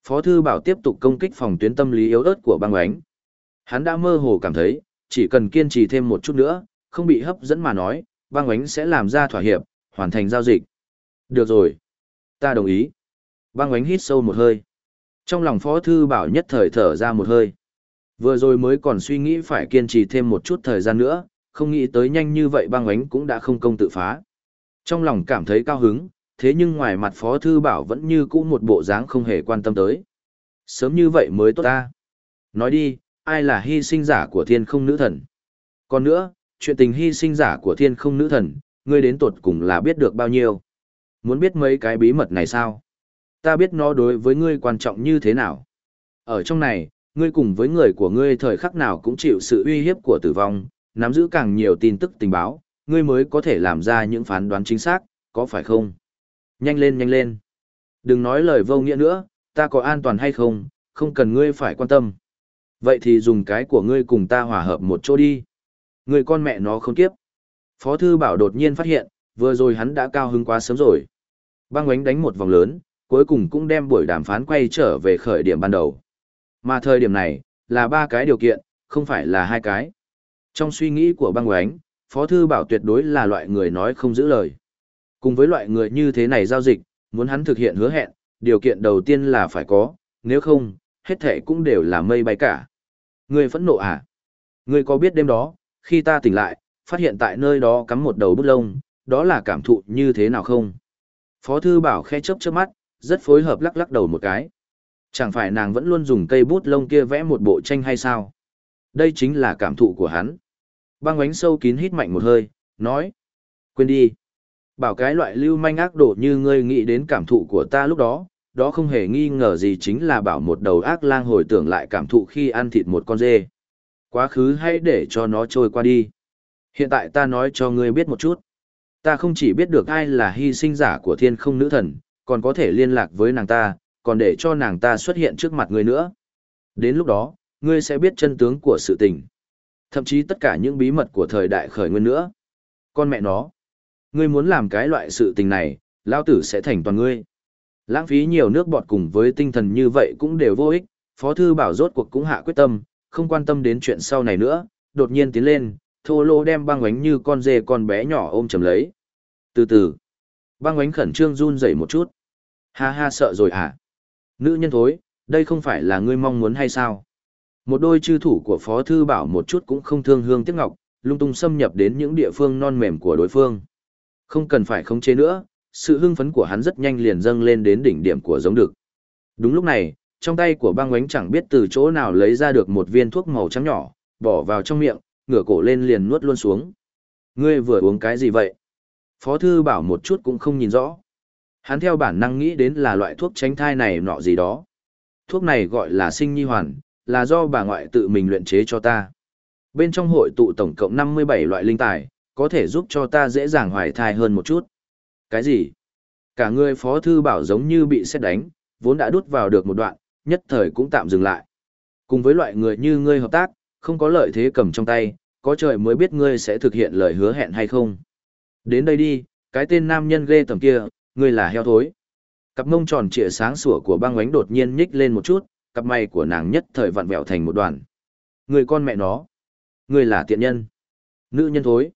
Phó Thư Bảo tiếp tục công kích phòng tuyến tâm lý yếu ớt của băng ánh. Hắn đã mơ hồ cảm thấy, chỉ cần kiên trì thêm một chút nữa, không bị hấp dẫn mà nói, băng ánh sẽ làm ra thỏa hiệp, hoàn thành giao dịch. Được rồi. Ta đồng ý. Băng ánh hít sâu một hơi. Trong lòng Phó Thư Bảo nhất thời thở ra một hơi. Vừa rồi mới còn suy nghĩ phải kiên trì thêm một chút thời gian nữa, không nghĩ tới nhanh như vậy băng ánh cũng đã không công tự phá. Trong lòng cảm thấy cao hứng, thế nhưng ngoài mặt Phó Thư Bảo vẫn như cũ một bộ dáng không hề quan tâm tới. Sớm như vậy mới tốt ta. Nói đi, ai là hy sinh giả của thiên không nữ thần? Còn nữa, chuyện tình hy sinh giả của thiên không nữ thần, ngươi đến tuột cùng là biết được bao nhiêu? Muốn biết mấy cái bí mật này sao? Ta biết nó đối với ngươi quan trọng như thế nào? Ở trong này, ngươi cùng với người của ngươi thời khắc nào cũng chịu sự uy hiếp của tử vong, nắm giữ càng nhiều tin tức tình báo, ngươi mới có thể làm ra những phán đoán chính xác, có phải không? Nhanh lên nhanh lên. Đừng nói lời vô nghĩa nữa, ta có an toàn hay không, không cần ngươi phải quan tâm. Vậy thì dùng cái của ngươi cùng ta hòa hợp một chỗ đi. Người con mẹ nó không kiếp. Phó thư bảo đột nhiên phát hiện, vừa rồi hắn đã cao hứng quá sớm rồi. Băng ánh đánh một vòng lớn, cuối cùng cũng đem buổi đàm phán quay trở về khởi điểm ban đầu. Mà thời điểm này, là ba cái điều kiện, không phải là hai cái. Trong suy nghĩ của băng quánh, Phó Thư Bảo tuyệt đối là loại người nói không giữ lời. Cùng với loại người như thế này giao dịch, muốn hắn thực hiện hứa hẹn, điều kiện đầu tiên là phải có, nếu không, hết thể cũng đều là mây bay cả. Người phẫn nộ à? Người có biết đêm đó, khi ta tỉnh lại, phát hiện tại nơi đó cắm một đầu bút lông, đó là cảm thụ như thế nào không? Phó Thư Bảo khe chớp chớp mắt, rất phối hợp lắc lắc đầu một cái. Chẳng phải nàng vẫn luôn dùng cây bút lông kia vẽ một bộ tranh hay sao? Đây chính là cảm thụ của hắn. Băng ánh sâu kín hít mạnh một hơi, nói. Quên đi. Bảo cái loại lưu manh ác đổ như ngươi nghĩ đến cảm thụ của ta lúc đó, đó không hề nghi ngờ gì chính là bảo một đầu ác lang hồi tưởng lại cảm thụ khi ăn thịt một con dê. Quá khứ hãy để cho nó trôi qua đi. Hiện tại ta nói cho ngươi biết một chút. Ta không chỉ biết được ai là hy sinh giả của thiên không nữ thần, còn có thể liên lạc với nàng ta, còn để cho nàng ta xuất hiện trước mặt ngươi nữa. Đến lúc đó, ngươi sẽ biết chân tướng của sự tình. Thậm chí tất cả những bí mật của thời đại khởi nguyên nữa. Con mẹ nó. Ngươi muốn làm cái loại sự tình này, lao tử sẽ thành toàn ngươi. Lãng phí nhiều nước bọt cùng với tinh thần như vậy cũng đều vô ích, Phó Thư Bảo rốt cuộc cũng hạ quyết tâm, không quan tâm đến chuyện sau này nữa, đột nhiên tiến lên, thô lô đem băng ánh như con dê con bé nhỏ ôm chầm lấy. Từ từ, băng ánh khẩn trương run dậy một chút. Ha ha sợ rồi à? Nữ nhân thối, đây không phải là ngươi mong muốn hay sao? Một đôi chư thủ của Phó Thư Bảo một chút cũng không thương hương tiếc ngọc, lung tung xâm nhập đến những địa phương non mềm của đối phương. Không cần phải khống chế nữa, sự hưng phấn của hắn rất nhanh liền dâng lên đến đỉnh điểm của giống đực. Đúng lúc này, trong tay của băng ánh chẳng biết từ chỗ nào lấy ra được một viên thuốc màu trắng nhỏ, bỏ vào trong miệng, ngửa cổ lên liền nuốt luôn xuống. Ngươi vừa uống cái gì vậy? Phó thư bảo một chút cũng không nhìn rõ. Hắn theo bản năng nghĩ đến là loại thuốc tránh thai này nọ gì đó. Thuốc này gọi là sinh nhi hoàn, là do bà ngoại tự mình luyện chế cho ta. Bên trong hội tụ tổng cộng 57 loại linh tài, có thể giúp cho ta dễ dàng hoài thai hơn một chút. Cái gì? Cả người phó thư bảo giống như bị xét đánh, vốn đã đút vào được một đoạn, nhất thời cũng tạm dừng lại. Cùng với loại người như ngươi hợp tác, không có lợi thế cầm trong tay, có trời mới biết ngươi sẽ thực hiện lời hứa hẹn hay không. Đến đây đi, cái tên nam nhân ghê tầm kia, ngươi là heo thối. Cặp mông tròn trịa sáng sủa của băng ánh đột nhiên nhích lên một chút, cặp mày của nàng nhất thời vặn vẹo thành một đoàn. Người con mẹ nó. người là tiện nhân. Nữ nhân thối.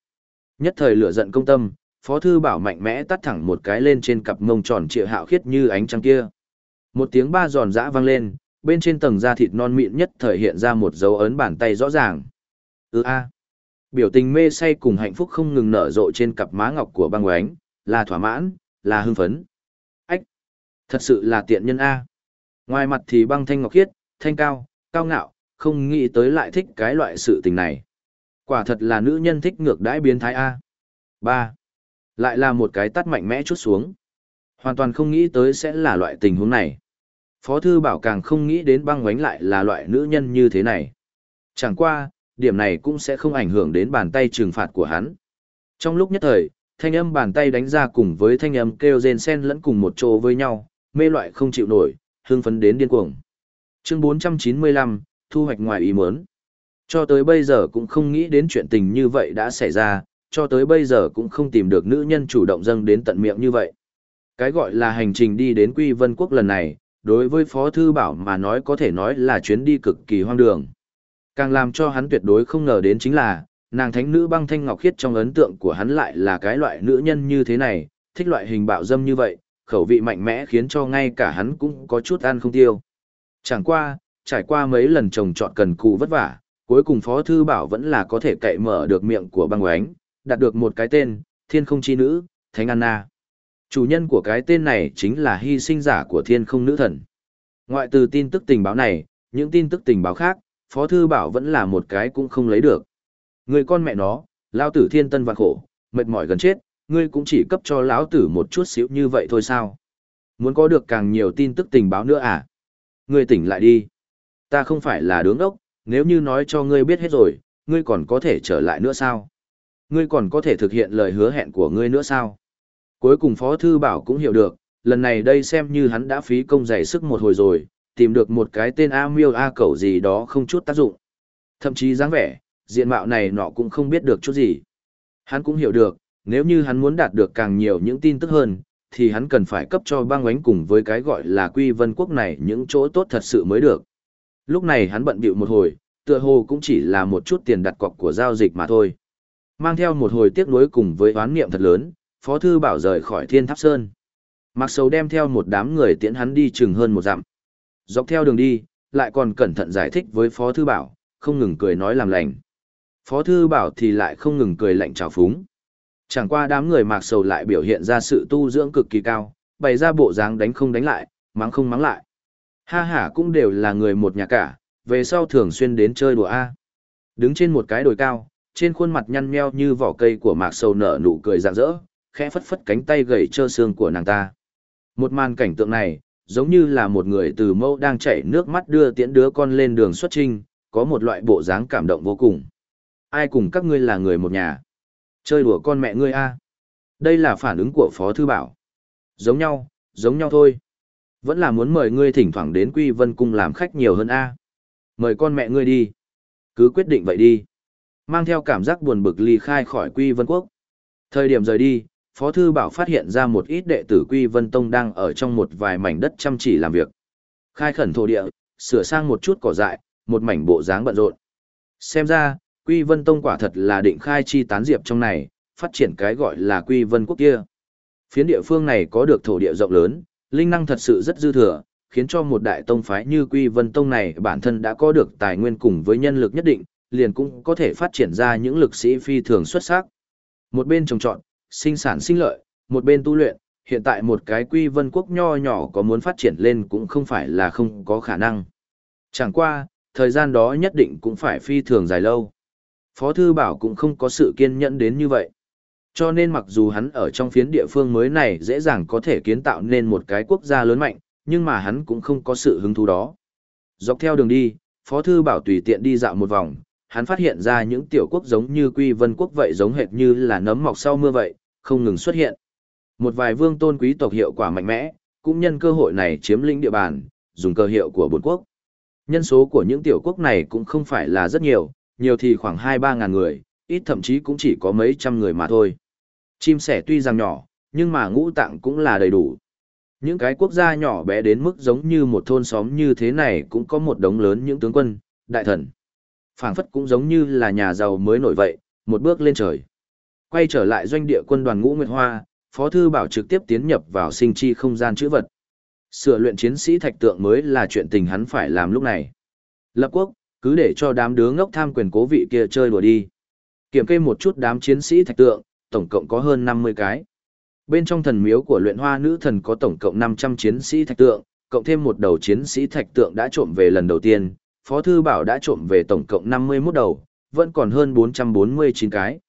Nhất thời lửa giận công tâm, Phó Thư Bảo mạnh mẽ tắt thẳng một cái lên trên cặp mông tròn trịa hạo khiết như ánh trăng kia. Một tiếng ba giòn giã vang lên, bên trên tầng da thịt non mịn nhất thời hiện ra một dấu ấn bàn tay rõ ràng. Ừ a Biểu tình mê say cùng hạnh phúc không ngừng nở rộ trên cặp má ngọc của băng oánh, là thỏa mãn, là hưng phấn. Ách! Thật sự là tiện nhân A. Ngoài mặt thì băng thanh ngọc khiết, thanh cao, cao ngạo, không nghĩ tới lại thích cái loại sự tình này. Quả thật là nữ nhân thích ngược đãi biến thái A. ba Lại là một cái tắt mạnh mẽ chút xuống. Hoàn toàn không nghĩ tới sẽ là loại tình huống này. Phó thư bảo càng không nghĩ đến băng ngoánh lại là loại nữ nhân như thế này. Chẳng qua, điểm này cũng sẽ không ảnh hưởng đến bàn tay trừng phạt của hắn. Trong lúc nhất thời, thanh âm bàn tay đánh ra cùng với thanh âm kêu rên sen lẫn cùng một chỗ với nhau, mê loại không chịu nổi, hương phấn đến điên cuồng. Chương 495, thu hoạch ngoài ý muốn. Cho tới bây giờ cũng không nghĩ đến chuyện tình như vậy đã xảy ra, cho tới bây giờ cũng không tìm được nữ nhân chủ động dâng đến tận miệng như vậy. Cái gọi là hành trình đi đến Quy Vân Quốc lần này, đối với Phó Thư Bảo mà nói có thể nói là chuyến đi cực kỳ hoang đường. Càng làm cho hắn tuyệt đối không ngờ đến chính là, nàng thánh nữ băng thanh ngọc khiết trong ấn tượng của hắn lại là cái loại nữ nhân như thế này, thích loại hình bạo dâm như vậy, khẩu vị mạnh mẽ khiến cho ngay cả hắn cũng có chút ăn không tiêu. Chẳng qua, trải qua mấy lần trồng trọt cần cù vất vả, cuối cùng Phó Thư Bảo vẫn là có thể cậy mở được miệng của băng oánh, đạt được một cái tên, thiên không chi nữ, Thánh Anna. Chủ nhân của cái tên này chính là hy sinh giả của thiên không nữ thần. Ngoại từ tin tức tình báo này, những tin tức tình báo khác, Phó Thư Bảo vẫn là một cái cũng không lấy được. Người con mẹ nó, Lão tử thiên tân vạn khổ, mệt mỏi gần chết, ngươi cũng chỉ cấp cho lão tử một chút xíu như vậy thôi sao? Muốn có được càng nhiều tin tức tình báo nữa à? Ngươi tỉnh lại đi. Ta không phải là đứng đốc, nếu như nói cho ngươi biết hết rồi, ngươi còn có thể trở lại nữa sao? Ngươi còn có thể thực hiện lời hứa hẹn của ngươi nữa sao? Cuối cùng Phó Thư Bảo cũng hiểu được, lần này đây xem như hắn đã phí công dày sức một hồi rồi, tìm được một cái tên A miêu A cẩu gì đó không chút tác dụng. Thậm chí dáng vẻ, diện mạo này nọ cũng không biết được chút gì. Hắn cũng hiểu được, nếu như hắn muốn đạt được càng nhiều những tin tức hơn, thì hắn cần phải cấp cho băng ánh cùng với cái gọi là quy vân quốc này những chỗ tốt thật sự mới được. Lúc này hắn bận bịu một hồi, tựa hồ cũng chỉ là một chút tiền đặt cọc của giao dịch mà thôi. Mang theo một hồi tiếc nuối cùng với oán niệm thật lớn, Phó Thư Bảo rời khỏi Thiên Tháp Sơn. Mặc sầu đem theo một đám người tiễn hắn đi chừng hơn một dặm. Dọc theo đường đi, lại còn cẩn thận giải thích với Phó Thư Bảo, không ngừng cười nói làm lành. Phó Thư Bảo thì lại không ngừng cười lạnh trào phúng. Chẳng qua đám người mạc sầu lại biểu hiện ra sự tu dưỡng cực kỳ cao, bày ra bộ dáng đánh không đánh lại, mắng không mắng lại. Ha ha cũng đều là người một nhà cả, về sau thường xuyên đến chơi đùa A. Đứng trên một cái đồi cao, trên khuôn mặt nhăn meo như vỏ cây của mạc sầu nở nụ cười rạng rỡ, khẽ phất phất cánh tay gầy trơ xương của nàng ta. Một màn cảnh tượng này, giống như là một người từ mâu đang chảy nước mắt đưa tiễn đứa con lên đường xuất trinh, có một loại bộ dáng cảm động vô cùng. Ai cùng các ngươi là người một nhà? Chơi đùa con mẹ ngươi a Đây là phản ứng của Phó Thư Bảo. Giống nhau, giống nhau thôi. Vẫn là muốn mời ngươi thỉnh thoảng đến Quy Vân Cung làm khách nhiều hơn a Mời con mẹ ngươi đi. Cứ quyết định vậy đi. Mang theo cảm giác buồn bực ly khai khỏi Quy Vân Quốc. Thời điểm rời đi, Phó Thư Bảo phát hiện ra một ít đệ tử Quy Vân Tông đang ở trong một vài mảnh đất chăm chỉ làm việc. Khai khẩn thổ địa, sửa sang một chút cỏ dại, một mảnh bộ dáng bận rộn. Xem ra, Quy Vân Tông quả thật là định khai chi tán diệp trong này, phát triển cái gọi là Quy Vân Quốc kia. Phiến địa phương này có được thổ địa rộng lớn, linh năng thật sự rất dư thừa, khiến cho một đại tông phái như Quy Vân Tông này bản thân đã có được tài nguyên cùng với nhân lực nhất định, liền cũng có thể phát triển ra những lực sĩ phi thường xuất sắc. Một bên trồng trọt, sinh sản sinh lợi, một bên tu luyện, hiện tại một cái Quy Vân Quốc nho nhỏ có muốn phát triển lên cũng không phải là không có khả năng. Chẳng qua, thời gian đó nhất định cũng phải phi thường dài lâu. Phó Thư Bảo cũng không có sự kiên nhẫn đến như vậy. Cho nên mặc dù hắn ở trong phiến địa phương mới này dễ dàng có thể kiến tạo nên một cái quốc gia lớn mạnh, nhưng mà hắn cũng không có sự hứng thú đó. Dọc theo đường đi, Phó Thư Bảo tùy tiện đi dạo một vòng, hắn phát hiện ra những tiểu quốc giống như Quy Vân Quốc vậy giống hệt như là nấm mọc sau mưa vậy, không ngừng xuất hiện. Một vài vương tôn quý tộc hiệu quả mạnh mẽ, cũng nhân cơ hội này chiếm lĩnh địa bàn, dùng cơ hiệu của bốn quốc. Nhân số của những tiểu quốc này cũng không phải là rất nhiều, nhiều thì khoảng 2-3 ngàn người, ít thậm chí cũng chỉ có mấy trăm người mà thôi. Chim sẻ tuy rằng nhỏ, nhưng mà ngũ tạng cũng là đầy đủ. Những cái quốc gia nhỏ bé đến mức giống như một thôn xóm như thế này cũng có một đống lớn những tướng quân, đại thần. phảng phất cũng giống như là nhà giàu mới nổi vậy, một bước lên trời. Quay trở lại doanh địa quân đoàn ngũ Nguyệt Hoa, Phó Thư Bảo trực tiếp tiến nhập vào sinh chi không gian chữ vật. Sửa luyện chiến sĩ thạch tượng mới là chuyện tình hắn phải làm lúc này. Lập quốc, cứ để cho đám đứa ngốc tham quyền cố vị kia chơi đùa đi. Kiểm kê một chút đám chiến sĩ thạch tượng, tổng cộng có hơn 50 cái. Bên trong thần miếu của luyện hoa nữ thần có tổng cộng 500 chiến sĩ thạch tượng, cộng thêm một đầu chiến sĩ thạch tượng đã trộm về lần đầu tiên, Phó Thư Bảo đã trộm về tổng cộng 51 đầu, vẫn còn hơn 449 cái.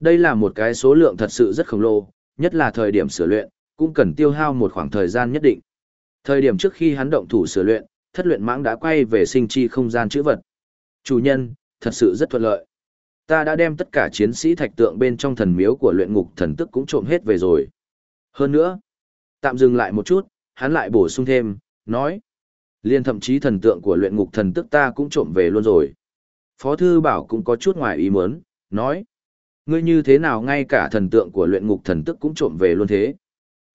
Đây là một cái số lượng thật sự rất khổng lồ, nhất là thời điểm sửa luyện, cũng cần tiêu hao một khoảng thời gian nhất định. Thời điểm trước khi hắn động thủ sửa luyện, thất luyện mãng đã quay về sinh chi không gian chữ vật. Chủ nhân, thật sự rất thuận lợi. Ta đã đem tất cả chiến sĩ thạch tượng bên trong thần miếu của luyện ngục thần tức cũng trộm hết về rồi. Hơn nữa, tạm dừng lại một chút, hắn lại bổ sung thêm, nói. Liên thậm chí thần tượng của luyện ngục thần tức ta cũng trộm về luôn rồi. Phó thư bảo cũng có chút ngoài ý muốn, nói. Ngươi như thế nào ngay cả thần tượng của luyện ngục thần tức cũng trộm về luôn thế?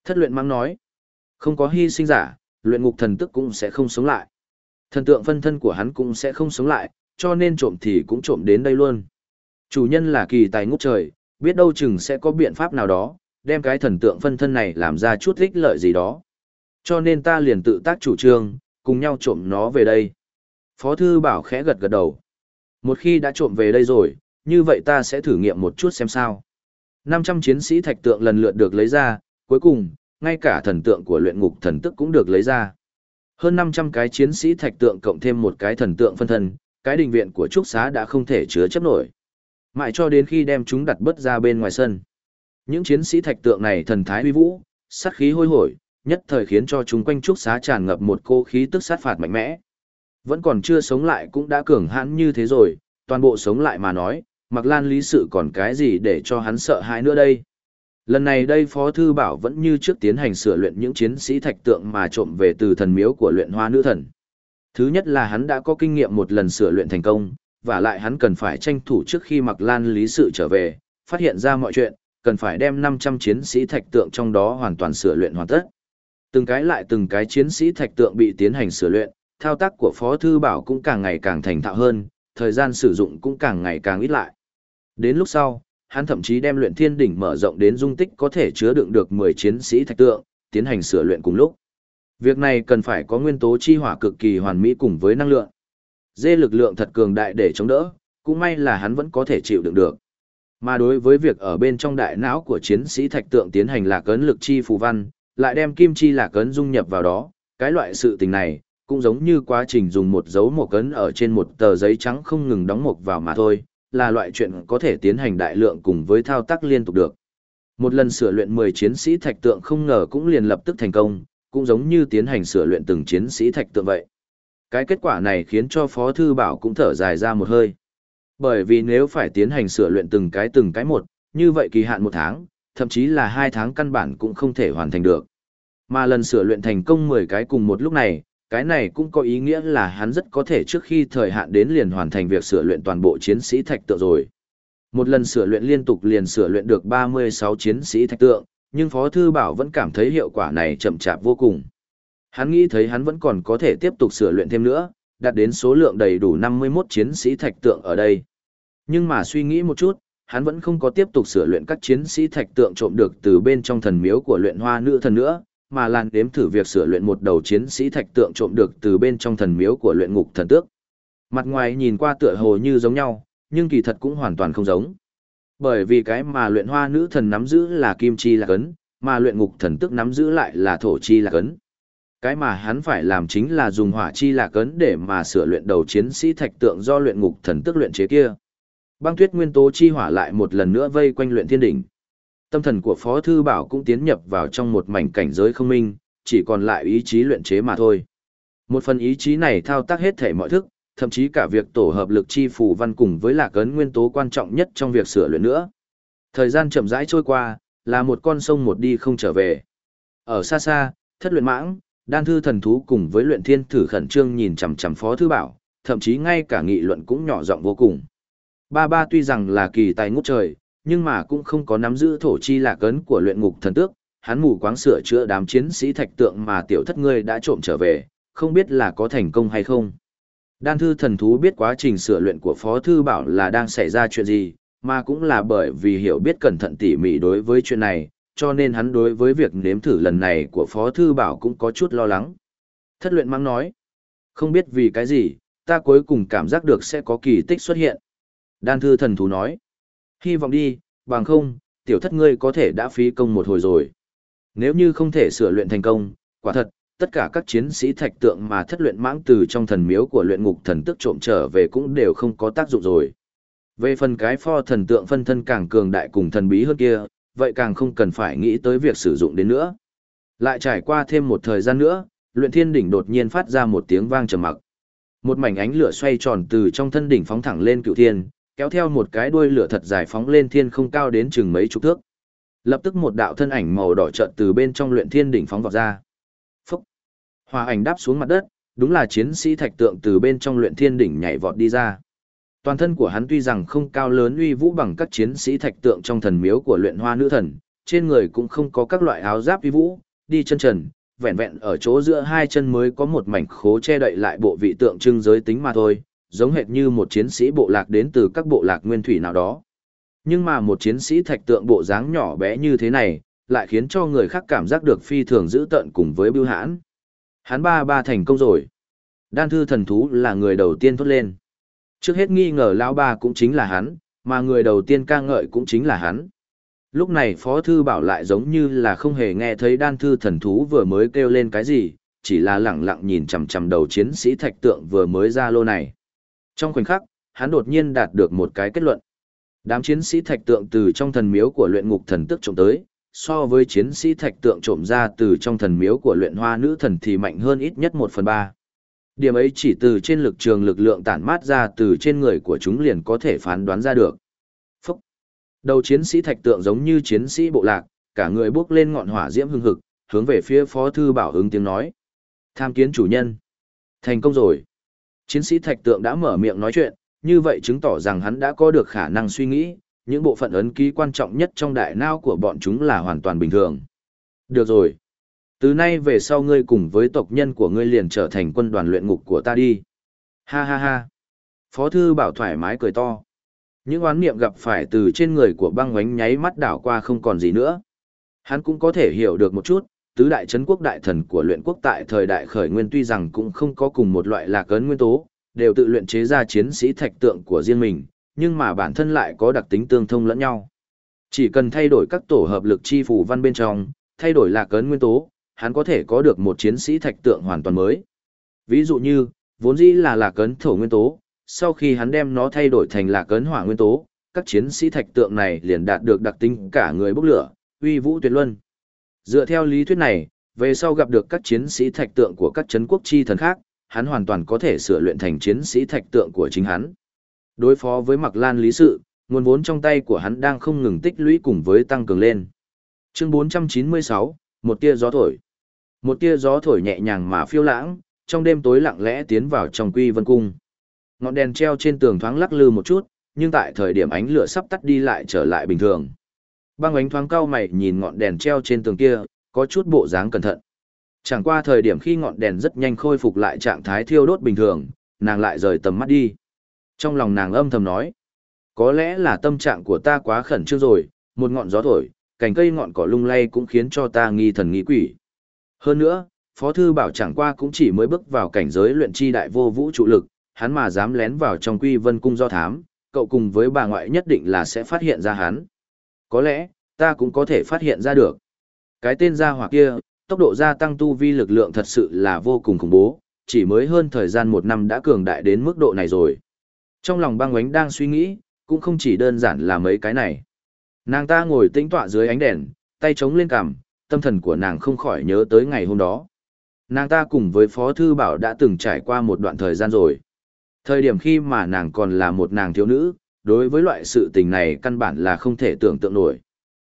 Thất luyện mang nói. Không có hy sinh giả, luyện ngục thần tức cũng sẽ không sống lại. Thần tượng phân thân của hắn cũng sẽ không sống lại, cho nên trộm thì cũng trộm đến đây luôn. Chủ nhân là kỳ tài ngút trời, biết đâu chừng sẽ có biện pháp nào đó, đem cái thần tượng phân thân này làm ra chút ích lợi gì đó. Cho nên ta liền tự tác chủ trương, cùng nhau trộm nó về đây. Phó thư bảo khẽ gật gật đầu. Một khi đã trộm về đây rồi, như vậy ta sẽ thử nghiệm một chút xem sao. 500 chiến sĩ thạch tượng lần lượt được lấy ra, cuối cùng, ngay cả thần tượng của luyện ngục thần tức cũng được lấy ra. Hơn 500 cái chiến sĩ thạch tượng cộng thêm một cái thần tượng phân thân, cái đình viện của trúc xá đã không thể chứa chấp nổi. Mãi cho đến khi đem chúng đặt bớt ra bên ngoài sân. Những chiến sĩ thạch tượng này thần thái uy vũ, sát khí hôi hổi, nhất thời khiến cho chúng quanh trúc xá tràn ngập một cô khí tức sát phạt mạnh mẽ. Vẫn còn chưa sống lại cũng đã cường hãn như thế rồi, toàn bộ sống lại mà nói, mặc lan lý sự còn cái gì để cho hắn sợ hãi nữa đây. Lần này đây Phó Thư Bảo vẫn như trước tiến hành sửa luyện những chiến sĩ thạch tượng mà trộm về từ thần miếu của luyện hoa nữ thần. Thứ nhất là hắn đã có kinh nghiệm một lần sửa luyện thành công, và lại hắn cần phải tranh thủ trước khi mặc lan lý sự trở về, phát hiện ra mọi chuyện, cần phải đem 500 chiến sĩ thạch tượng trong đó hoàn toàn sửa luyện hoàn tất. Từng cái lại từng cái chiến sĩ thạch tượng bị tiến hành sửa luyện, thao tác của Phó Thư Bảo cũng càng ngày càng thành thạo hơn, thời gian sử dụng cũng càng ngày càng ít lại. Đến lúc sau, hắn thậm chí đem luyện thiên đỉnh mở rộng đến dung tích có thể chứa đựng được 10 chiến sĩ thạch tượng, tiến hành sửa luyện cùng lúc. Việc này cần phải có nguyên tố chi hỏa cực kỳ hoàn mỹ cùng với năng lượng. Dê lực lượng thật cường đại để chống đỡ, cũng may là hắn vẫn có thể chịu đựng được. Mà đối với việc ở bên trong đại não của chiến sĩ thạch tượng tiến hành lạc ấn lực chi phù văn, lại đem kim chi lạc ấn dung nhập vào đó, cái loại sự tình này, cũng giống như quá trình dùng một dấu một cấn ở trên một tờ giấy trắng không ngừng đóng mộc vào mà thôi, là loại chuyện có thể tiến hành đại lượng cùng với thao tác liên tục được. Một lần sửa luyện 10 chiến sĩ thạch tượng không ngờ cũng liền lập tức thành công, cũng giống như tiến hành sửa luyện từng chiến sĩ thạch tượng vậy. Cái kết quả này khiến cho Phó Thư Bảo cũng thở dài ra một hơi. Bởi vì nếu phải tiến hành sửa luyện từng cái từng cái một, như vậy kỳ hạn một tháng, thậm chí là hai tháng căn bản cũng không thể hoàn thành được. Mà lần sửa luyện thành công 10 cái cùng một lúc này, cái này cũng có ý nghĩa là hắn rất có thể trước khi thời hạn đến liền hoàn thành việc sửa luyện toàn bộ chiến sĩ thạch tượng rồi. Một lần sửa luyện liên tục liền sửa luyện được 36 chiến sĩ thạch tượng, nhưng Phó Thư Bảo vẫn cảm thấy hiệu quả này chậm chạp vô cùng. Hắn nghĩ thấy hắn vẫn còn có thể tiếp tục sửa luyện thêm nữa, đạt đến số lượng đầy đủ 51 chiến sĩ thạch tượng ở đây. Nhưng mà suy nghĩ một chút, hắn vẫn không có tiếp tục sửa luyện các chiến sĩ thạch tượng trộm được từ bên trong thần miếu của luyện hoa nữ thần nữa, mà làn đếm thử việc sửa luyện một đầu chiến sĩ thạch tượng trộm được từ bên trong thần miếu của luyện ngục thần tước. Mặt ngoài nhìn qua tựa hồ như giống nhau, nhưng kỳ thật cũng hoàn toàn không giống. Bởi vì cái mà luyện hoa nữ thần nắm giữ là kim chi là cấn, mà luyện ngục thần tước nắm giữ lại là thổ chi là cấn. Cái mà hắn phải làm chính là dùng hỏa chi là cấn để mà sửa luyện đầu chiến sĩ thạch tượng do luyện ngục thần tước luyện chế kia. Băng tuyết nguyên tố chi hỏa lại một lần nữa vây quanh luyện thiên đỉnh. Tâm thần của Phó Thư Bảo cũng tiến nhập vào trong một mảnh cảnh giới không minh, chỉ còn lại ý chí luyện chế mà thôi. Một phần ý chí này thao tác hết thể mọi thức, thậm chí cả việc tổ hợp lực chi phù văn cùng với lạc ấn nguyên tố quan trọng nhất trong việc sửa luyện nữa. Thời gian chậm rãi trôi qua, là một con sông một đi không trở về. Ở xa xa, thất luyện mãng, đan thư thần thú cùng với luyện thiên thử khẩn trương nhìn chằm chằm phó thư bảo, thậm chí ngay cả nghị luận cũng nhỏ giọng vô cùng. Ba ba tuy rằng là kỳ tài ngút trời, nhưng mà cũng không có nắm giữ thổ chi lạc ấn của luyện ngục thần tước, hắn mù quáng sửa chữa đám chiến sĩ thạch tượng mà tiểu thất ngươi đã trộm trở về, không biết là có thành công hay không. Đan thư thần thú biết quá trình sửa luyện của Phó Thư Bảo là đang xảy ra chuyện gì, mà cũng là bởi vì hiểu biết cẩn thận tỉ mỉ đối với chuyện này, cho nên hắn đối với việc nếm thử lần này của Phó Thư Bảo cũng có chút lo lắng. Thất luyện mang nói, không biết vì cái gì, ta cuối cùng cảm giác được sẽ có kỳ tích xuất hiện. Đan thư thần thú nói, hy vọng đi, bằng không, tiểu thất ngươi có thể đã phí công một hồi rồi. Nếu như không thể sửa luyện thành công, quả thật, tất cả các chiến sĩ thạch tượng mà thất luyện mãng từ trong thần miếu của luyện ngục thần tức trộm trở về cũng đều không có tác dụng rồi. Về phần cái pho thần tượng phân thân càng cường đại cùng thần bí hơn kia, vậy càng không cần phải nghĩ tới việc sử dụng đến nữa. Lại trải qua thêm một thời gian nữa, luyện thiên đỉnh đột nhiên phát ra một tiếng vang trầm mặc. Một mảnh ánh lửa xoay tròn từ trong thân đỉnh phóng thẳng lên cựu thiên, kéo theo một cái đuôi lửa thật dài phóng lên thiên không cao đến chừng mấy chục thước. Lập tức một đạo thân ảnh màu đỏ chợt từ bên trong luyện thiên đỉnh phóng vọt ra. Hòa ảnh đáp xuống mặt đất, đúng là chiến sĩ thạch tượng từ bên trong luyện thiên đỉnh nhảy vọt đi ra. Toàn thân của hắn tuy rằng không cao lớn uy vũ bằng các chiến sĩ thạch tượng trong thần miếu của luyện hoa nữ thần, trên người cũng không có các loại áo giáp uy vũ, đi chân trần, vẹn vẹn ở chỗ giữa hai chân mới có một mảnh khố che đậy lại bộ vị tượng trưng giới tính mà thôi, giống hệt như một chiến sĩ bộ lạc đến từ các bộ lạc nguyên thủy nào đó. Nhưng mà một chiến sĩ thạch tượng bộ dáng nhỏ bé như thế này, lại khiến cho người khác cảm giác được phi thường dữ tận cùng với bưu hãn. Hắn ba ba thành công rồi. Đan thư thần thú là người đầu tiên thốt lên. Trước hết nghi ngờ lão ba cũng chính là hắn, mà người đầu tiên ca ngợi cũng chính là hắn. Lúc này Phó Thư Bảo lại giống như là không hề nghe thấy đan thư thần thú vừa mới kêu lên cái gì, chỉ là lặng lặng nhìn chằm chằm đầu chiến sĩ thạch tượng vừa mới ra lô này. Trong khoảnh khắc, hắn đột nhiên đạt được một cái kết luận. Đám chiến sĩ thạch tượng từ trong thần miếu của luyện ngục thần tức trộm tới, so với chiến sĩ thạch tượng trộm ra từ trong thần miếu của luyện hoa nữ thần thì mạnh hơn ít nhất một phần ba. Điểm ấy chỉ từ trên lực trường lực lượng tản mát ra từ trên người của chúng liền có thể phán đoán ra được. Phúc! Đầu chiến sĩ thạch tượng giống như chiến sĩ bộ lạc, cả người bước lên ngọn hỏa diễm hưng hực, hướng về phía phó thư bảo ứng tiếng nói. Tham kiến chủ nhân. Thành công rồi. Chiến sĩ thạch tượng đã mở miệng nói chuyện, như vậy chứng tỏ rằng hắn đã có được khả năng suy nghĩ, những bộ phận ấn ký quan trọng nhất trong đại não của bọn chúng là hoàn toàn bình thường. Được rồi. Từ nay về sau ngươi cùng với tộc nhân của ngươi liền trở thành quân đoàn luyện ngục của ta đi. Ha ha ha. Phó thư bảo thoải mái cười to. Những oán niệm gặp phải từ trên người của băng oánh nháy mắt đảo qua không còn gì nữa. Hắn cũng có thể hiểu được một chút, tứ đại chấn quốc đại thần của luyện quốc tại thời đại khởi nguyên tuy rằng cũng không có cùng một loại lạc ấn nguyên tố, đều tự luyện chế ra chiến sĩ thạch tượng của riêng mình, nhưng mà bản thân lại có đặc tính tương thông lẫn nhau. Chỉ cần thay đổi các tổ hợp lực chi phù văn bên trong, thay đổi lạc cấn nguyên tố, hắn có thể có được một chiến sĩ thạch tượng hoàn toàn mới. Ví dụ như, vốn dĩ là lạc cấn thổ nguyên tố, sau khi hắn đem nó thay đổi thành lạc cấn hỏa nguyên tố, các chiến sĩ thạch tượng này liền đạt được đặc tính cả người bốc lửa, uy vũ tuyệt luân. Dựa theo lý thuyết này, về sau gặp được các chiến sĩ thạch tượng của các chấn quốc chi thần khác, hắn hoàn toàn có thể sửa luyện thành chiến sĩ thạch tượng của chính hắn. Đối phó với Mạc Lan lý sự, nguồn vốn trong tay của hắn đang không ngừng tích lũy cùng với tăng cường lên. Chương 496, một tia gió thổi. Một tia gió thổi nhẹ nhàng mà phiêu lãng, trong đêm tối lặng lẽ tiến vào trong quy vân cung. Ngọn đèn treo trên tường thoáng lắc lư một chút, nhưng tại thời điểm ánh lửa sắp tắt đi lại trở lại bình thường. Băng ánh thoáng cao mày nhìn ngọn đèn treo trên tường kia, có chút bộ dáng cẩn thận. Chẳng qua thời điểm khi ngọn đèn rất nhanh khôi phục lại trạng thái thiêu đốt bình thường, nàng lại rời tầm mắt đi. Trong lòng nàng âm thầm nói, có lẽ là tâm trạng của ta quá khẩn trương rồi, một ngọn gió thổi, cành cây ngọn cỏ lung lay cũng khiến cho ta nghi thần nghi quỷ. Hơn nữa, Phó Thư Bảo chẳng qua cũng chỉ mới bước vào cảnh giới luyện chi đại vô vũ trụ lực, hắn mà dám lén vào trong quy vân cung do thám, cậu cùng với bà ngoại nhất định là sẽ phát hiện ra hắn. Có lẽ, ta cũng có thể phát hiện ra được. Cái tên gia hỏa kia, tốc độ gia tăng tu vi lực lượng thật sự là vô cùng khủng bố, chỉ mới hơn thời gian một năm đã cường đại đến mức độ này rồi. Trong lòng băng ánh đang suy nghĩ, cũng không chỉ đơn giản là mấy cái này. Nàng ta ngồi tĩnh tọa dưới ánh đèn, tay chống lên cằm, tâm thần của nàng không khỏi nhớ tới ngày hôm đó. Nàng ta cùng với Phó Thư Bảo đã từng trải qua một đoạn thời gian rồi. Thời điểm khi mà nàng còn là một nàng thiếu nữ, đối với loại sự tình này căn bản là không thể tưởng tượng nổi.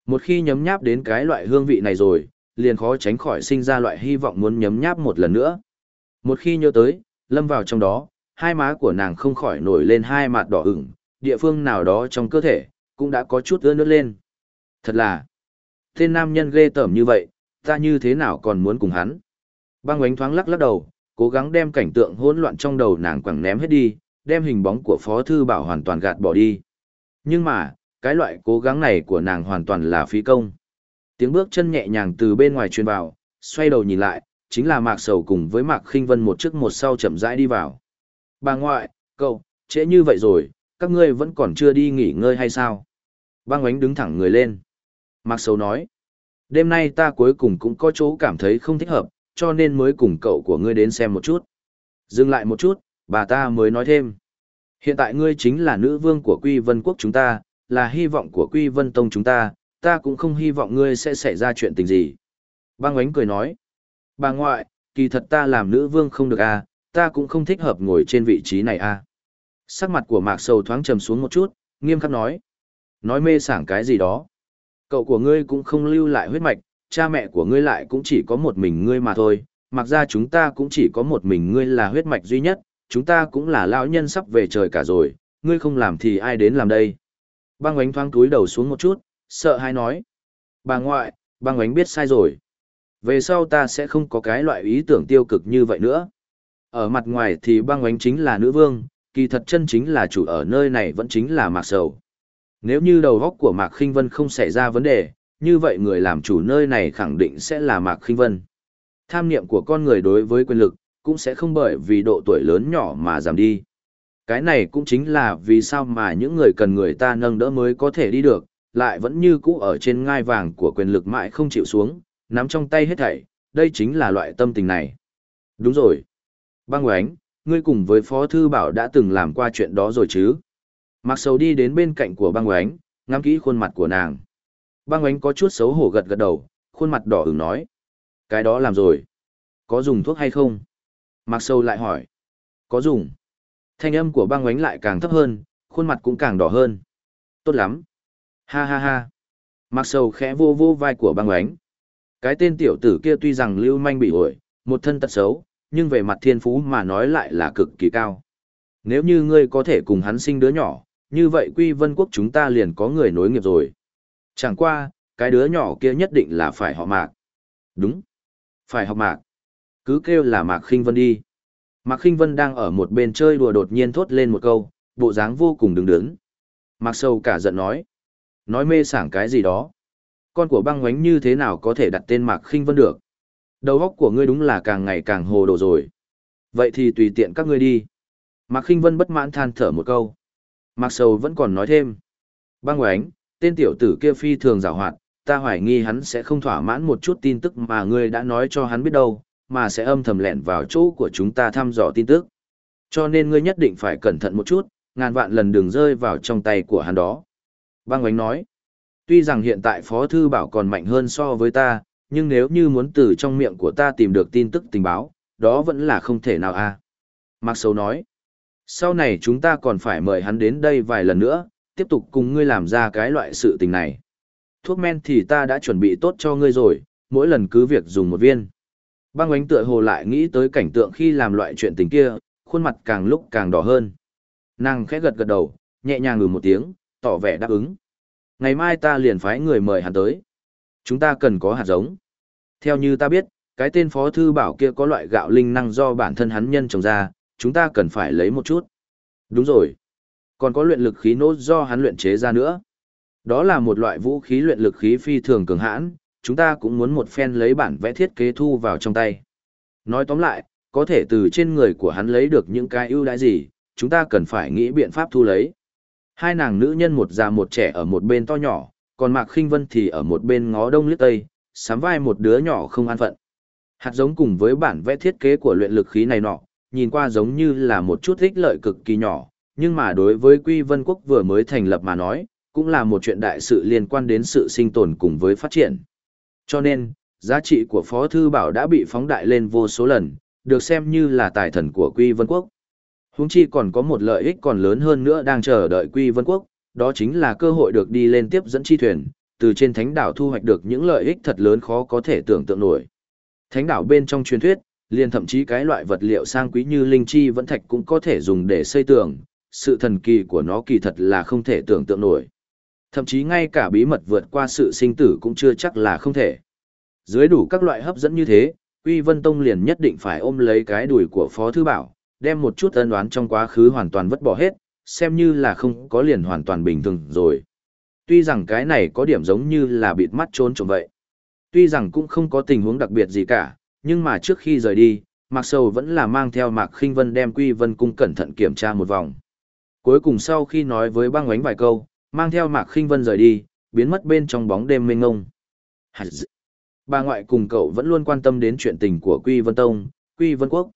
Một khi nhấm nháp đến cái loại hương vị này rồi, liền khó tránh khỏi sinh ra loại hy vọng muốn nhấm nháp một lần nữa. Một khi nhớ tới, lâm vào trong đó, hai má của nàng không khỏi nổi lên hai mặt đỏ ửng, địa phương nào đó trong cơ thể, cũng đã có chút ướt nước lên. Thật là, tên nam nhân ghê tởm như vậy, ta như thế nào còn muốn cùng hắn. Băng ánh thoáng lắc lắc đầu, cố gắng đem cảnh tượng hỗn loạn trong đầu nàng quẳng ném hết đi, đem hình bóng của Phó Thư Bảo hoàn toàn gạt bỏ đi. Nhưng mà, cái loại cố gắng này của nàng hoàn toàn là phí công. Tiếng bước chân nhẹ nhàng từ bên ngoài truyền vào, xoay đầu nhìn lại, chính là Mạc Sầu cùng với Mạc Khinh Vân một trước một sau chậm rãi đi vào. Bà ngoại, cậu, trễ như vậy rồi, các ngươi vẫn còn chưa đi nghỉ ngơi hay sao? Băng ánh đứng thẳng người lên. Mạc Sầu nói, đêm nay ta cuối cùng cũng có chỗ cảm thấy không thích hợp, cho nên mới cùng cậu của ngươi đến xem một chút. Dừng lại một chút, bà ta mới nói thêm. Hiện tại ngươi chính là nữ vương của Quy Vân Quốc chúng ta, là hy vọng của Quy Vân Tông chúng ta, ta cũng không hy vọng ngươi sẽ xảy ra chuyện tình gì. Băng ánh cười nói. Bà ngoại, kỳ thật ta làm nữ vương không được à, ta cũng không thích hợp ngồi trên vị trí này à. Sắc mặt của Mạc Sầu thoáng trầm xuống một chút, nghiêm khắc nói. Nói mê sảng cái gì đó. Cậu của ngươi cũng không lưu lại huyết mạch, cha mẹ của ngươi lại cũng chỉ có một mình ngươi mà thôi, mặc ra chúng ta cũng chỉ có một mình ngươi là huyết mạch duy nhất, chúng ta cũng là lão nhân sắp về trời cả rồi, ngươi không làm thì ai đến làm đây. Băng ánh thoáng túi đầu xuống một chút, sợ hay nói. Bà ngoại, băng ánh biết sai rồi. Về sau ta sẽ không có cái loại ý tưởng tiêu cực như vậy nữa. Ở mặt ngoài thì băng oánh chính là nữ vương, kỳ thật chân chính là chủ ở nơi này vẫn chính là Mạc Sầu. Nếu như đầu góc của Mạc Khinh Vân không xảy ra vấn đề, như vậy người làm chủ nơi này khẳng định sẽ là Mạc Khinh Vân. Tham niệm của con người đối với quyền lực, cũng sẽ không bởi vì độ tuổi lớn nhỏ mà giảm đi. Cái này cũng chính là vì sao mà những người cần người ta nâng đỡ mới có thể đi được, lại vẫn như cũ ở trên ngai vàng của quyền lực mãi không chịu xuống, nắm trong tay hết thảy, đây chính là loại tâm tình này. Đúng rồi. Băng oánh, ngươi cùng với Phó Thư Bảo đã từng làm qua chuyện đó rồi chứ? Mặc sầu đi đến bên cạnh của băng oánh, ngắm kỹ khuôn mặt của nàng. Băng oánh có chút xấu hổ gật gật đầu, khuôn mặt đỏ ửng nói. Cái đó làm rồi. Có dùng thuốc hay không? Mặc Sầu lại hỏi. Có dùng. Thanh âm của băng oánh lại càng thấp hơn, khuôn mặt cũng càng đỏ hơn. Tốt lắm. Ha ha ha. Mặc Sầu khẽ vô vô vai của băng oánh. Cái tên tiểu tử kia tuy rằng lưu manh bị ổi, một thân tật xấu, nhưng về mặt thiên phú mà nói lại là cực kỳ cao. Nếu như ngươi có thể cùng hắn sinh đứa nhỏ, như vậy quy vân quốc chúng ta liền có người nối nghiệp rồi. Chẳng qua, cái đứa nhỏ kia nhất định là phải họ mạc. Đúng. Phải học mạc. Cứ kêu là mạc khinh vân đi. Mạc khinh vân đang ở một bên chơi đùa đột nhiên thốt lên một câu, bộ dáng vô cùng đứng đứng. Mạc sâu cả giận nói. Nói mê sảng cái gì đó. Con của băng ngoánh như thế nào có thể đặt tên mạc khinh vân được. Đầu óc của ngươi đúng là càng ngày càng hồ đồ rồi. Vậy thì tùy tiện các ngươi đi. Mạc khinh vân bất mãn than thở một câu. Mạc sầu vẫn còn nói thêm. Băng ngoánh, tên tiểu tử kia phi thường giảo hoạt, ta hoài nghi hắn sẽ không thỏa mãn một chút tin tức mà ngươi đã nói cho hắn biết đâu, mà sẽ âm thầm lẻn vào chỗ của chúng ta thăm dò tin tức. Cho nên ngươi nhất định phải cẩn thận một chút, ngàn vạn lần đừng rơi vào trong tay của hắn đó. Băng Oánh nói, tuy rằng hiện tại Phó Thư Bảo còn mạnh hơn so với ta, nhưng nếu như muốn từ trong miệng của ta tìm được tin tức tình báo, đó vẫn là không thể nào a à. Mạc Sầu nói, sau này chúng ta còn phải mời hắn đến đây vài lần nữa, tiếp tục cùng ngươi làm ra cái loại sự tình này. Thuốc men thì ta đã chuẩn bị tốt cho ngươi rồi, mỗi lần cứ việc dùng một viên. Băng ánh tựa hồ lại nghĩ tới cảnh tượng khi làm loại chuyện tình kia, khuôn mặt càng lúc càng đỏ hơn. Nàng khẽ gật gật đầu, nhẹ nhàng ngừ một tiếng, tỏ vẻ đáp ứng. Ngày mai ta liền phái người mời hắn tới. Chúng ta cần có hạt giống. Theo như ta biết, cái tên phó thư bảo kia có loại gạo linh năng do bản thân hắn nhân trồng ra, chúng ta cần phải lấy một chút. Đúng rồi. Còn có luyện lực khí nốt do hắn luyện chế ra nữa. Đó là một loại vũ khí luyện lực khí phi thường cường hãn, chúng ta cũng muốn một phen lấy bản vẽ thiết kế thu vào trong tay. Nói tóm lại, có thể từ trên người của hắn lấy được những cái ưu đãi gì, chúng ta cần phải nghĩ biện pháp thu lấy. Hai nàng nữ nhân một già một trẻ ở một bên to nhỏ, còn Mạc Khinh Vân thì ở một bên ngó đông liếc tây, sắm vai một đứa nhỏ không an phận. Hạt giống cùng với bản vẽ thiết kế của luyện lực khí này nọ, nhìn qua giống như là một chút ích lợi cực kỳ nhỏ, nhưng mà đối với Quy Vân Quốc vừa mới thành lập mà nói, cũng là một chuyện đại sự liên quan đến sự sinh tồn cùng với phát triển. Cho nên, giá trị của Phó Thư Bảo đã bị phóng đại lên vô số lần, được xem như là tài thần của Quy Vân Quốc. Húng chi còn có một lợi ích còn lớn hơn nữa đang chờ đợi Quy Vân Quốc, đó chính là cơ hội được đi lên tiếp dẫn chi thuyền, từ trên thánh đảo thu hoạch được những lợi ích thật lớn khó có thể tưởng tượng nổi. Thánh đảo bên trong truyền thuyết, liền thậm chí cái loại vật liệu sang quý như linh chi vẫn thạch cũng có thể dùng để xây tường, sự thần kỳ của nó kỳ thật là không thể tưởng tượng nổi. Thậm chí ngay cả bí mật vượt qua sự sinh tử cũng chưa chắc là không thể. Dưới đủ các loại hấp dẫn như thế, uy Vân Tông liền nhất định phải ôm lấy cái đùi của Phó Thư Bảo, đem một chút ân đoán trong quá khứ hoàn toàn vứt bỏ hết, xem như là không có liền hoàn toàn bình thường rồi. Tuy rằng cái này có điểm giống như là bịt mắt trốn trộm vậy. Tuy rằng cũng không có tình huống đặc biệt gì cả, nhưng mà trước khi rời đi, Mạc Sầu vẫn là mang theo Mạc Khinh Vân đem Quy Vân cung cẩn thận kiểm tra một vòng. Cuối cùng sau khi nói với băng oánh vài câu, mang theo Mạc Khinh Vân rời đi, biến mất bên trong bóng đêm mênh ngông. Bà ngoại cùng cậu vẫn luôn quan tâm đến chuyện tình của Quy Vân Tông, Quy Vân Quốc.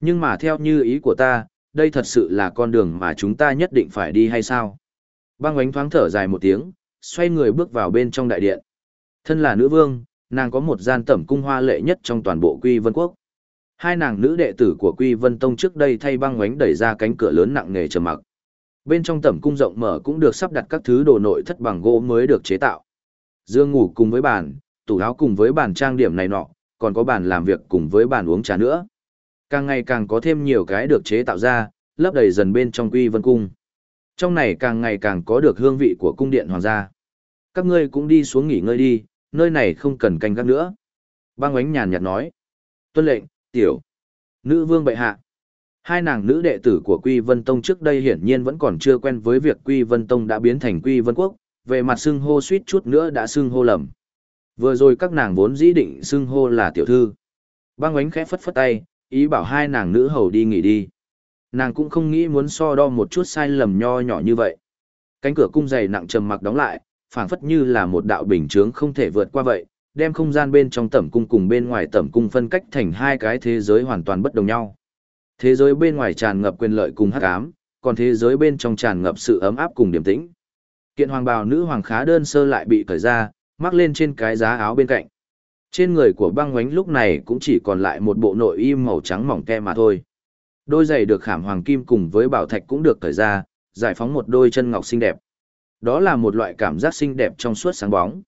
Nhưng mà theo như ý của ta, đây thật sự là con đường mà chúng ta nhất định phải đi hay sao? Băng ánh thoáng thở dài một tiếng, xoay người bước vào bên trong đại điện. Thân là nữ vương, nàng có một gian tẩm cung hoa lệ nhất trong toàn bộ Quy Vân Quốc. Hai nàng nữ đệ tử của Quy Vân Tông trước đây thay băng ánh đẩy ra cánh cửa lớn nặng nề trầm mặc. Bên trong tẩm cung rộng mở cũng được sắp đặt các thứ đồ nội thất bằng gỗ mới được chế tạo. Dương ngủ cùng với bàn, tủ áo cùng với bàn trang điểm này nọ, còn có bàn làm việc cùng với bàn uống trà nữa. Càng ngày càng có thêm nhiều cái được chế tạo ra, lấp đầy dần bên trong Quy Vân Cung. Trong này càng ngày càng có được hương vị của cung điện hoàng gia. Các ngươi cũng đi xuống nghỉ ngơi đi, nơi này không cần canh gác nữa. Băng oánh nhàn nhạt nói. Tuân lệnh, tiểu. Nữ vương bệ hạ. Hai nàng nữ đệ tử của Quy Vân Tông trước đây hiển nhiên vẫn còn chưa quen với việc Quy Vân Tông đã biến thành Quy Vân Quốc, về mặt xưng hô suýt chút nữa đã xưng hô lầm. Vừa rồi các nàng vốn dĩ định xưng hô là tiểu thư. Băng oánh khẽ phất phất tay, ý bảo hai nàng nữ hầu đi nghỉ đi. Nàng cũng không nghĩ muốn so đo một chút sai lầm nho nhỏ như vậy. Cánh cửa cung dày nặng trầm mặc đóng lại, phảng phất như là một đạo bình chướng không thể vượt qua vậy, đem không gian bên trong tẩm cung cùng bên ngoài tẩm cung phân cách thành hai cái thế giới hoàn toàn bất đồng nhau. Thế giới bên ngoài tràn ngập quyền lợi cùng hắc ám, còn thế giới bên trong tràn ngập sự ấm áp cùng điềm tĩnh. Kiện hoàng bào nữ hoàng khá đơn sơ lại bị cởi ra, mắc lên trên cái giá áo bên cạnh. Trên người của băng ngoánh lúc này cũng chỉ còn lại một bộ nội y màu trắng mỏng ke mà thôi. Đôi giày được khảm hoàng kim cùng với bảo thạch cũng được cởi ra, giải phóng một đôi chân ngọc xinh đẹp. Đó là một loại cảm giác xinh đẹp trong suốt sáng bóng.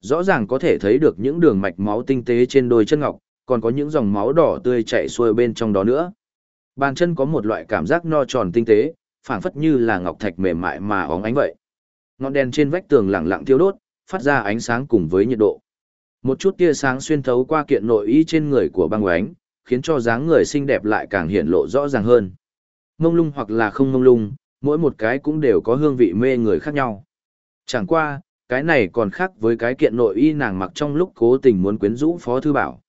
Rõ ràng có thể thấy được những đường mạch máu tinh tế trên đôi chân ngọc, còn có những dòng máu đỏ tươi chảy xuôi bên trong đó nữa. Bàn chân có một loại cảm giác no tròn tinh tế, phảng phất như là ngọc thạch mềm mại mà óng ánh vậy. Ngọn đèn trên vách tường lặng lặng thiêu đốt, phát ra ánh sáng cùng với nhiệt độ. Một chút tia sáng xuyên thấu qua kiện nội y trên người của băng oánh, khiến cho dáng người xinh đẹp lại càng hiện lộ rõ ràng hơn. Mông lung hoặc là không mông lung, mỗi một cái cũng đều có hương vị mê người khác nhau. Chẳng qua, cái này còn khác với cái kiện nội y nàng mặc trong lúc cố tình muốn quyến rũ Phó Thư Bảo.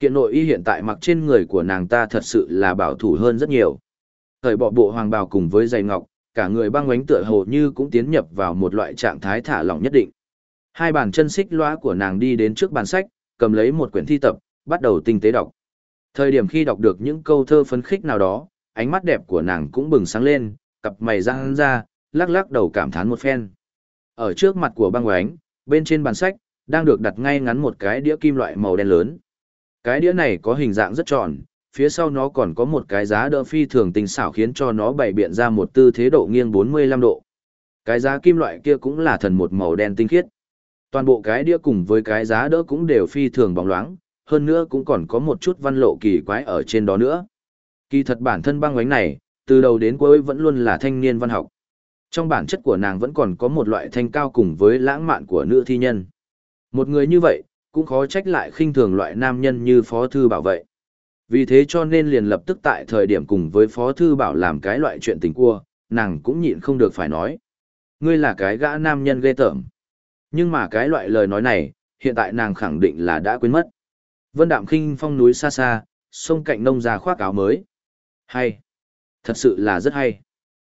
Kiện nội y hiện tại mặc trên người của nàng ta thật sự là bảo thủ hơn rất nhiều. Thời bỏ bộ hoàng bào cùng với giày ngọc, cả người băng ánh tựa hồ như cũng tiến nhập vào một loại trạng thái thả lỏng nhất định. Hai bàn chân xích loa của nàng đi đến trước bàn sách, cầm lấy một quyển thi tập, bắt đầu tinh tế đọc. Thời điểm khi đọc được những câu thơ phấn khích nào đó, ánh mắt đẹp của nàng cũng bừng sáng lên, cặp mày răng ra, lắc lắc đầu cảm thán một phen. Ở trước mặt của băng oánh, bên trên bàn sách, đang được đặt ngay ngắn một cái đĩa kim loại màu đen lớn. Cái đĩa này có hình dạng rất tròn, phía sau nó còn có một cái giá đỡ phi thường tinh xảo khiến cho nó bày biện ra một tư thế độ nghiêng 45 độ. Cái giá kim loại kia cũng là thần một màu đen tinh khiết. Toàn bộ cái đĩa cùng với cái giá đỡ cũng đều phi thường bóng loáng, hơn nữa cũng còn có một chút văn lộ kỳ quái ở trên đó nữa. Kỳ thật bản thân băng bánh này, từ đầu đến cuối vẫn luôn là thanh niên văn học. Trong bản chất của nàng vẫn còn có một loại thanh cao cùng với lãng mạn của nữ thi nhân. Một người như vậy, cũng khó trách lại khinh thường loại nam nhân như Phó Thư Bảo vậy. Vì thế cho nên liền lập tức tại thời điểm cùng với Phó Thư Bảo làm cái loại chuyện tình cua, nàng cũng nhịn không được phải nói. Ngươi là cái gã nam nhân ghê tởm. Nhưng mà cái loại lời nói này, hiện tại nàng khẳng định là đã quên mất. Vân Đạm khinh phong núi xa xa, sông cạnh nông già khoác áo mới. Hay. Thật sự là rất hay.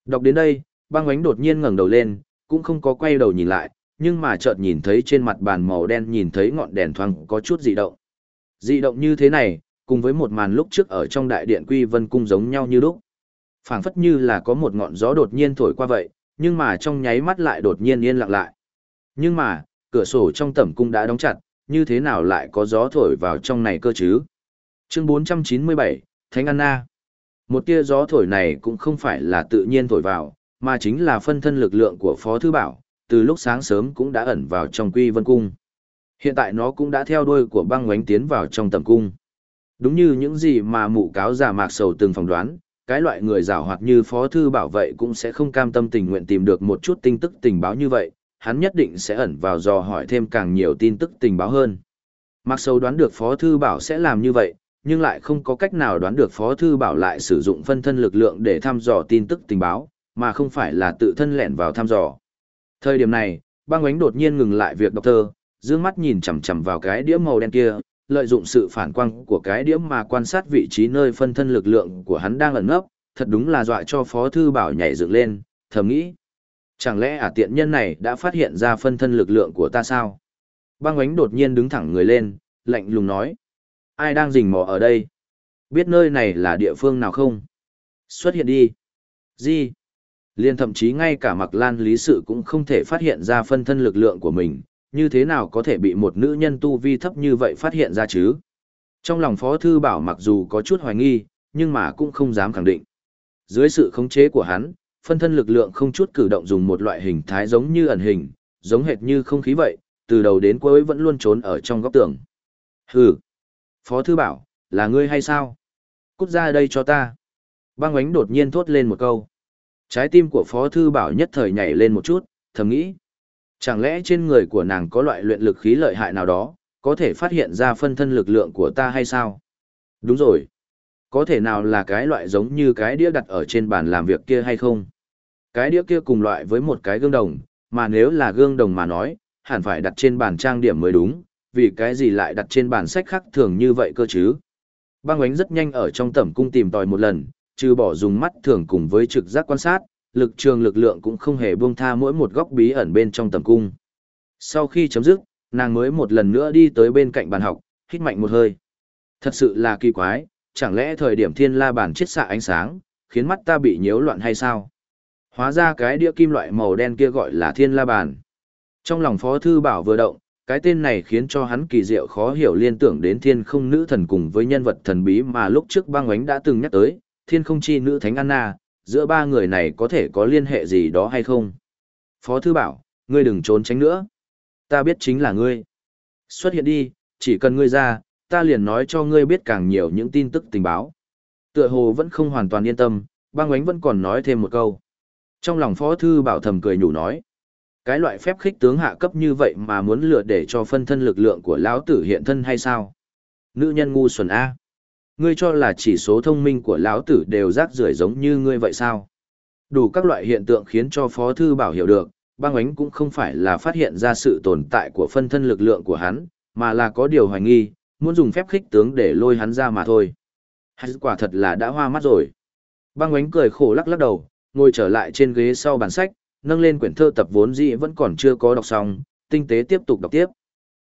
Đọc đến đây, băng ánh đột nhiên ngẩng đầu lên, cũng không có quay đầu nhìn lại, nhưng mà chợt nhìn thấy trên mặt bàn màu đen nhìn thấy ngọn đèn thoáng có chút dị động. Dị động như thế này, cùng với một màn lúc trước ở trong đại điện Quy Vân cung giống nhau như lúc. Phảng phất như là có một ngọn gió đột nhiên thổi qua vậy, nhưng mà trong nháy mắt lại đột nhiên yên lặng lại. Nhưng mà, cửa sổ trong tẩm cung đã đóng chặt, như thế nào lại có gió thổi vào trong này cơ chứ? Chương 497, Thánh Anna. Một tia gió thổi này cũng không phải là tự nhiên thổi vào, mà chính là phân thân lực lượng của Phó Thư Bảo, từ lúc sáng sớm cũng đã ẩn vào trong quy vân cung. Hiện tại nó cũng đã theo đuôi của băng ngoánh tiến vào trong tầm cung. Đúng như những gì mà mụ cáo giả mạc sầu từng phỏng đoán, cái loại người giả hoạt như Phó Thư Bảo vậy cũng sẽ không cam tâm tình nguyện tìm được một chút tin tức tình báo như vậy, hắn nhất định sẽ ẩn vào dò hỏi thêm càng nhiều tin tức tình báo hơn. Mặc sâu đoán được Phó Thư Bảo sẽ làm như vậy, nhưng lại không có cách nào đoán được Phó Thư Bảo lại sử dụng phân thân lực lượng để thăm dò tin tức tình báo, mà không phải là tự thân lẻn vào thăm dò. Thời điểm này, băng ánh đột nhiên ngừng lại việc đọc thơ, dương mắt nhìn chằm chằm vào cái đĩa màu đen kia, lợi dụng sự phản quang của cái đĩa mà quan sát vị trí nơi phân thân lực lượng của hắn đang ẩn nấp, thật đúng là dọa cho Phó Thư Bảo nhảy dựng lên, thầm nghĩ. Chẳng lẽ ả tiện nhân này đã phát hiện ra phân thân lực lượng của ta sao? Băng ánh đột nhiên đứng thẳng người lên, lạnh lùng nói. Ai đang rình mò ở đây? Biết nơi này là địa phương nào không? Xuất hiện đi. Gì? Liên thậm chí ngay cả mặc lan lý sự cũng không thể phát hiện ra phân thân lực lượng của mình, như thế nào có thể bị một nữ nhân tu vi thấp như vậy phát hiện ra chứ? Trong lòng Phó Thư Bảo mặc dù có chút hoài nghi, nhưng mà cũng không dám khẳng định. Dưới sự khống chế của hắn, phân thân lực lượng không chút cử động dùng một loại hình thái giống như ẩn hình, giống hệt như không khí vậy, từ đầu đến cuối vẫn luôn trốn ở trong góc tường. Hừ! Phó Thư Bảo, là ngươi hay sao? Cút ra đây cho ta. Băng ánh đột nhiên thốt lên một câu. Trái tim của Phó Thư Bảo nhất thời nhảy lên một chút, thầm nghĩ. Chẳng lẽ trên người của nàng có loại luyện lực khí lợi hại nào đó, có thể phát hiện ra phân thân lực lượng của ta hay sao? Đúng rồi. Có thể nào là cái loại giống như cái đĩa đặt ở trên bàn làm việc kia hay không? Cái đĩa kia cùng loại với một cái gương đồng, mà nếu là gương đồng mà nói, hẳn phải đặt trên bàn trang điểm mới đúng, vì cái gì lại đặt trên bàn sách khác thường như vậy cơ chứ? Băng ánh rất nhanh ở trong tẩm cung tìm tòi một lần, trừ bỏ dùng mắt thường cùng với trực giác quan sát, lực trường lực lượng cũng không hề buông tha mỗi một góc bí ẩn bên trong tầm cung. Sau khi chấm dứt, nàng mới một lần nữa đi tới bên cạnh bàn học, hít mạnh một hơi. Thật sự là kỳ quái, chẳng lẽ thời điểm thiên la bản chết xạ ánh sáng, khiến mắt ta bị nhiễu loạn hay sao? Hóa ra cái đĩa kim loại màu đen kia gọi là thiên la bàn. Trong lòng phó thư bảo vừa động, cái tên này khiến cho hắn kỳ diệu khó hiểu liên tưởng đến thiên không nữ thần cùng với nhân vật thần bí mà lúc trước băng ánh đã từng nhắc tới, thiên không chi nữ thánh Anna, giữa ba người này có thể có liên hệ gì đó hay không? Phó thư bảo, ngươi đừng trốn tránh nữa. Ta biết chính là ngươi. Xuất hiện đi, chỉ cần ngươi ra, ta liền nói cho ngươi biết càng nhiều những tin tức tình báo. Tựa hồ vẫn không hoàn toàn yên tâm, băng ánh vẫn còn nói thêm một câu. Trong lòng phó thư bảo thầm cười nhủ nói. Cái loại phép khích tướng hạ cấp như vậy mà muốn lừa để cho phân thân lực lượng của lão tử hiện thân hay sao? Nữ nhân ngu xuẩn A. Ngươi cho là chỉ số thông minh của lão tử đều rác rưởi giống như ngươi vậy sao? Đủ các loại hiện tượng khiến cho Phó Thư Bảo hiểu được, băng ánh cũng không phải là phát hiện ra sự tồn tại của phân thân lực lượng của hắn, mà là có điều hoài nghi, muốn dùng phép khích tướng để lôi hắn ra mà thôi. Hay quả thật là đã hoa mắt rồi. Băng ánh cười khổ lắc lắc đầu, ngồi trở lại trên ghế sau bàn sách, nâng lên quyển thơ tập vốn dĩ vẫn còn chưa có đọc xong, tinh tế tiếp tục đọc tiếp.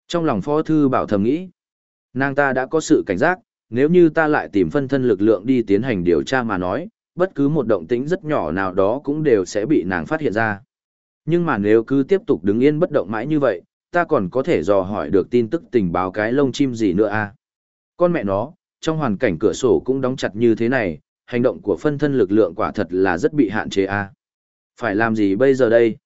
Trong lòng Phó Thư Bảo thầm nghĩ, nàng ta đã có sự cảnh giác, nếu như ta lại tìm phân thân lực lượng đi tiến hành điều tra mà nói, bất cứ một động tĩnh rất nhỏ nào đó cũng đều sẽ bị nàng phát hiện ra. Nhưng mà nếu cứ tiếp tục đứng yên bất động mãi như vậy, ta còn có thể dò hỏi được tin tức tình báo cái lông chim gì nữa à? Con mẹ nó, trong hoàn cảnh cửa sổ cũng đóng chặt như thế này, hành động của phân thân lực lượng quả thật là rất bị hạn chế à? Phải làm gì bây giờ đây?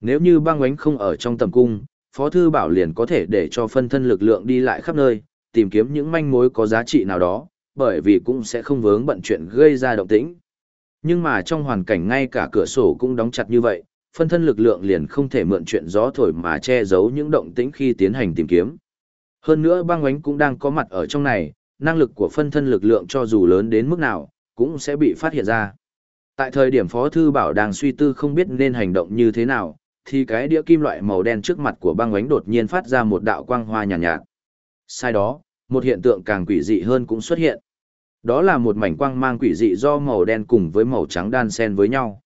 Nếu như băng ánh không ở trong tầm cung, Phó Thư Bảo liền có thể để cho phân thân lực lượng đi lại khắp nơi, tìm kiếm những manh mối có giá trị nào đó, bởi vì cũng sẽ không vướng bận chuyện gây ra động tĩnh. Nhưng mà trong hoàn cảnh ngay cả cửa sổ cũng đóng chặt như vậy, phân thân lực lượng liền không thể mượn chuyện gió thổi mà che giấu những động tĩnh khi tiến hành tìm kiếm. Hơn nữa băng ánh cũng đang có mặt ở trong này, năng lực của phân thân lực lượng cho dù lớn đến mức nào, cũng sẽ bị phát hiện ra. Tại thời điểm Phó Thư Bảo đang suy tư không biết nên hành động như thế nào, thì cái đĩa kim loại màu đen trước mặt của băng ánh đột nhiên phát ra một đạo quang hoa nhàn nhạt, nhạt. Sai đó, một hiện tượng càng quỷ dị hơn cũng xuất hiện. Đó là một mảnh quang mang quỷ dị do màu đen cùng với màu trắng đan xen với nhau.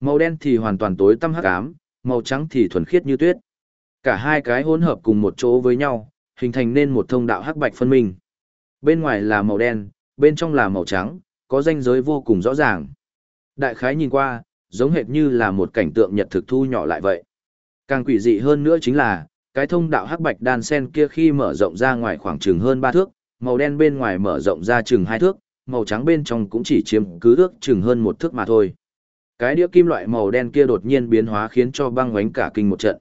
Màu đen thì hoàn toàn tối tăm hắc ám, màu trắng thì thuần khiết như tuyết. Cả hai cái hỗn hợp cùng một chỗ với nhau, hình thành nên một thông đạo hắc bạch phân minh. Bên ngoài là màu đen, bên trong là màu trắng, có danh giới vô cùng rõ ràng. Đại khái nhìn qua, giống hệt như là một cảnh tượng nhật thực thu nhỏ lại vậy. Càng quỷ dị hơn nữa chính là, cái thông đạo hắc bạch đan sen kia khi mở rộng ra ngoài khoảng chừng hơn 3 thước, màu đen bên ngoài mở rộng ra chừng 2 thước, màu trắng bên trong cũng chỉ chiếm cứ ước chừng hơn một thước mà thôi. Cái đĩa kim loại màu đen kia đột nhiên biến hóa khiến cho băng ngoánh cả kinh một trận.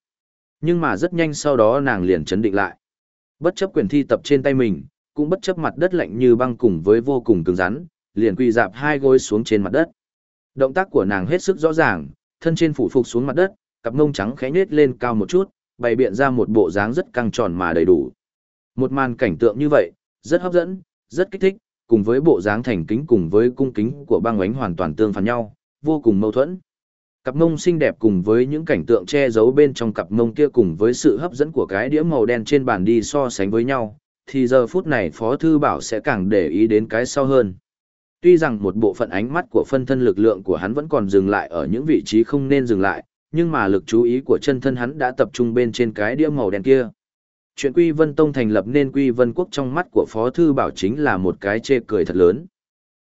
Nhưng mà rất nhanh sau đó nàng liền chấn định lại. Bất chấp quyền thi tập trên tay mình, cũng bất chấp mặt đất lạnh như băng cùng với vô cùng cứng rắn, liền quỳ dạp hai gối xuống trên mặt đất. Động tác của nàng hết sức rõ ràng, thân trên phủ phục xuống mặt đất, cặp mông trắng khẽ nhếch lên cao một chút, bày biện ra một bộ dáng rất căng tròn mà đầy đủ. Một màn cảnh tượng như vậy, rất hấp dẫn, rất kích thích, cùng với bộ dáng thành kính cùng với cung kính của băng ánh hoàn toàn tương phản nhau, vô cùng mâu thuẫn. Cặp mông xinh đẹp cùng với những cảnh tượng che giấu bên trong cặp mông kia cùng với sự hấp dẫn của cái đĩa màu đen trên bàn đi so sánh với nhau, thì giờ phút này Phó Thư Bảo sẽ càng để ý đến cái sau hơn. Tuy rằng một bộ phận ánh mắt của phân thân lực lượng của hắn vẫn còn dừng lại ở những vị trí không nên dừng lại, nhưng mà lực chú ý của chân thân hắn đã tập trung bên trên cái đĩa màu đen kia. Chuyện Quy Vân Tông thành lập nên Quy Vân Quốc trong mắt của Phó Thư Bảo chính là một cái chê cười thật lớn.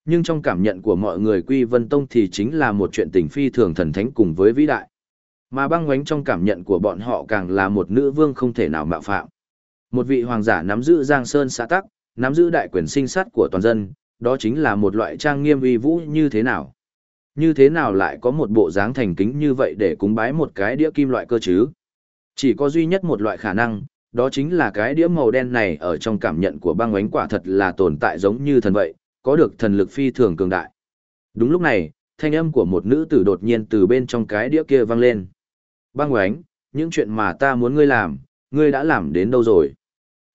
Nhưng trong cảm nhận của mọi người Quy Vân Tông thì chính là một chuyện tình phi thường thần thánh cùng với vĩ đại. Mà băng ngoánh trong cảm nhận của bọn họ càng là một nữ vương không thể nào mạo phạm. Một vị hoàng giả nắm giữ Giang Sơn xã tắc, nắm giữ đại quyền sinh sát của toàn dân, đó chính là một loại trang nghiêm uy vũ như thế nào. Như thế nào lại có một bộ dáng thành kính như vậy để cúng bái một cái đĩa kim loại cơ chứ? Chỉ có duy nhất một loại khả năng, đó chính là cái đĩa màu đen này ở trong cảm nhận của băng ánh quả thật là tồn tại giống như thần vậy, có được thần lực phi thường cường đại. Đúng lúc này, thanh âm của một nữ tử đột nhiên từ bên trong cái đĩa kia vang lên. Băng ánh, những chuyện mà ta muốn ngươi làm, ngươi đã làm đến đâu rồi?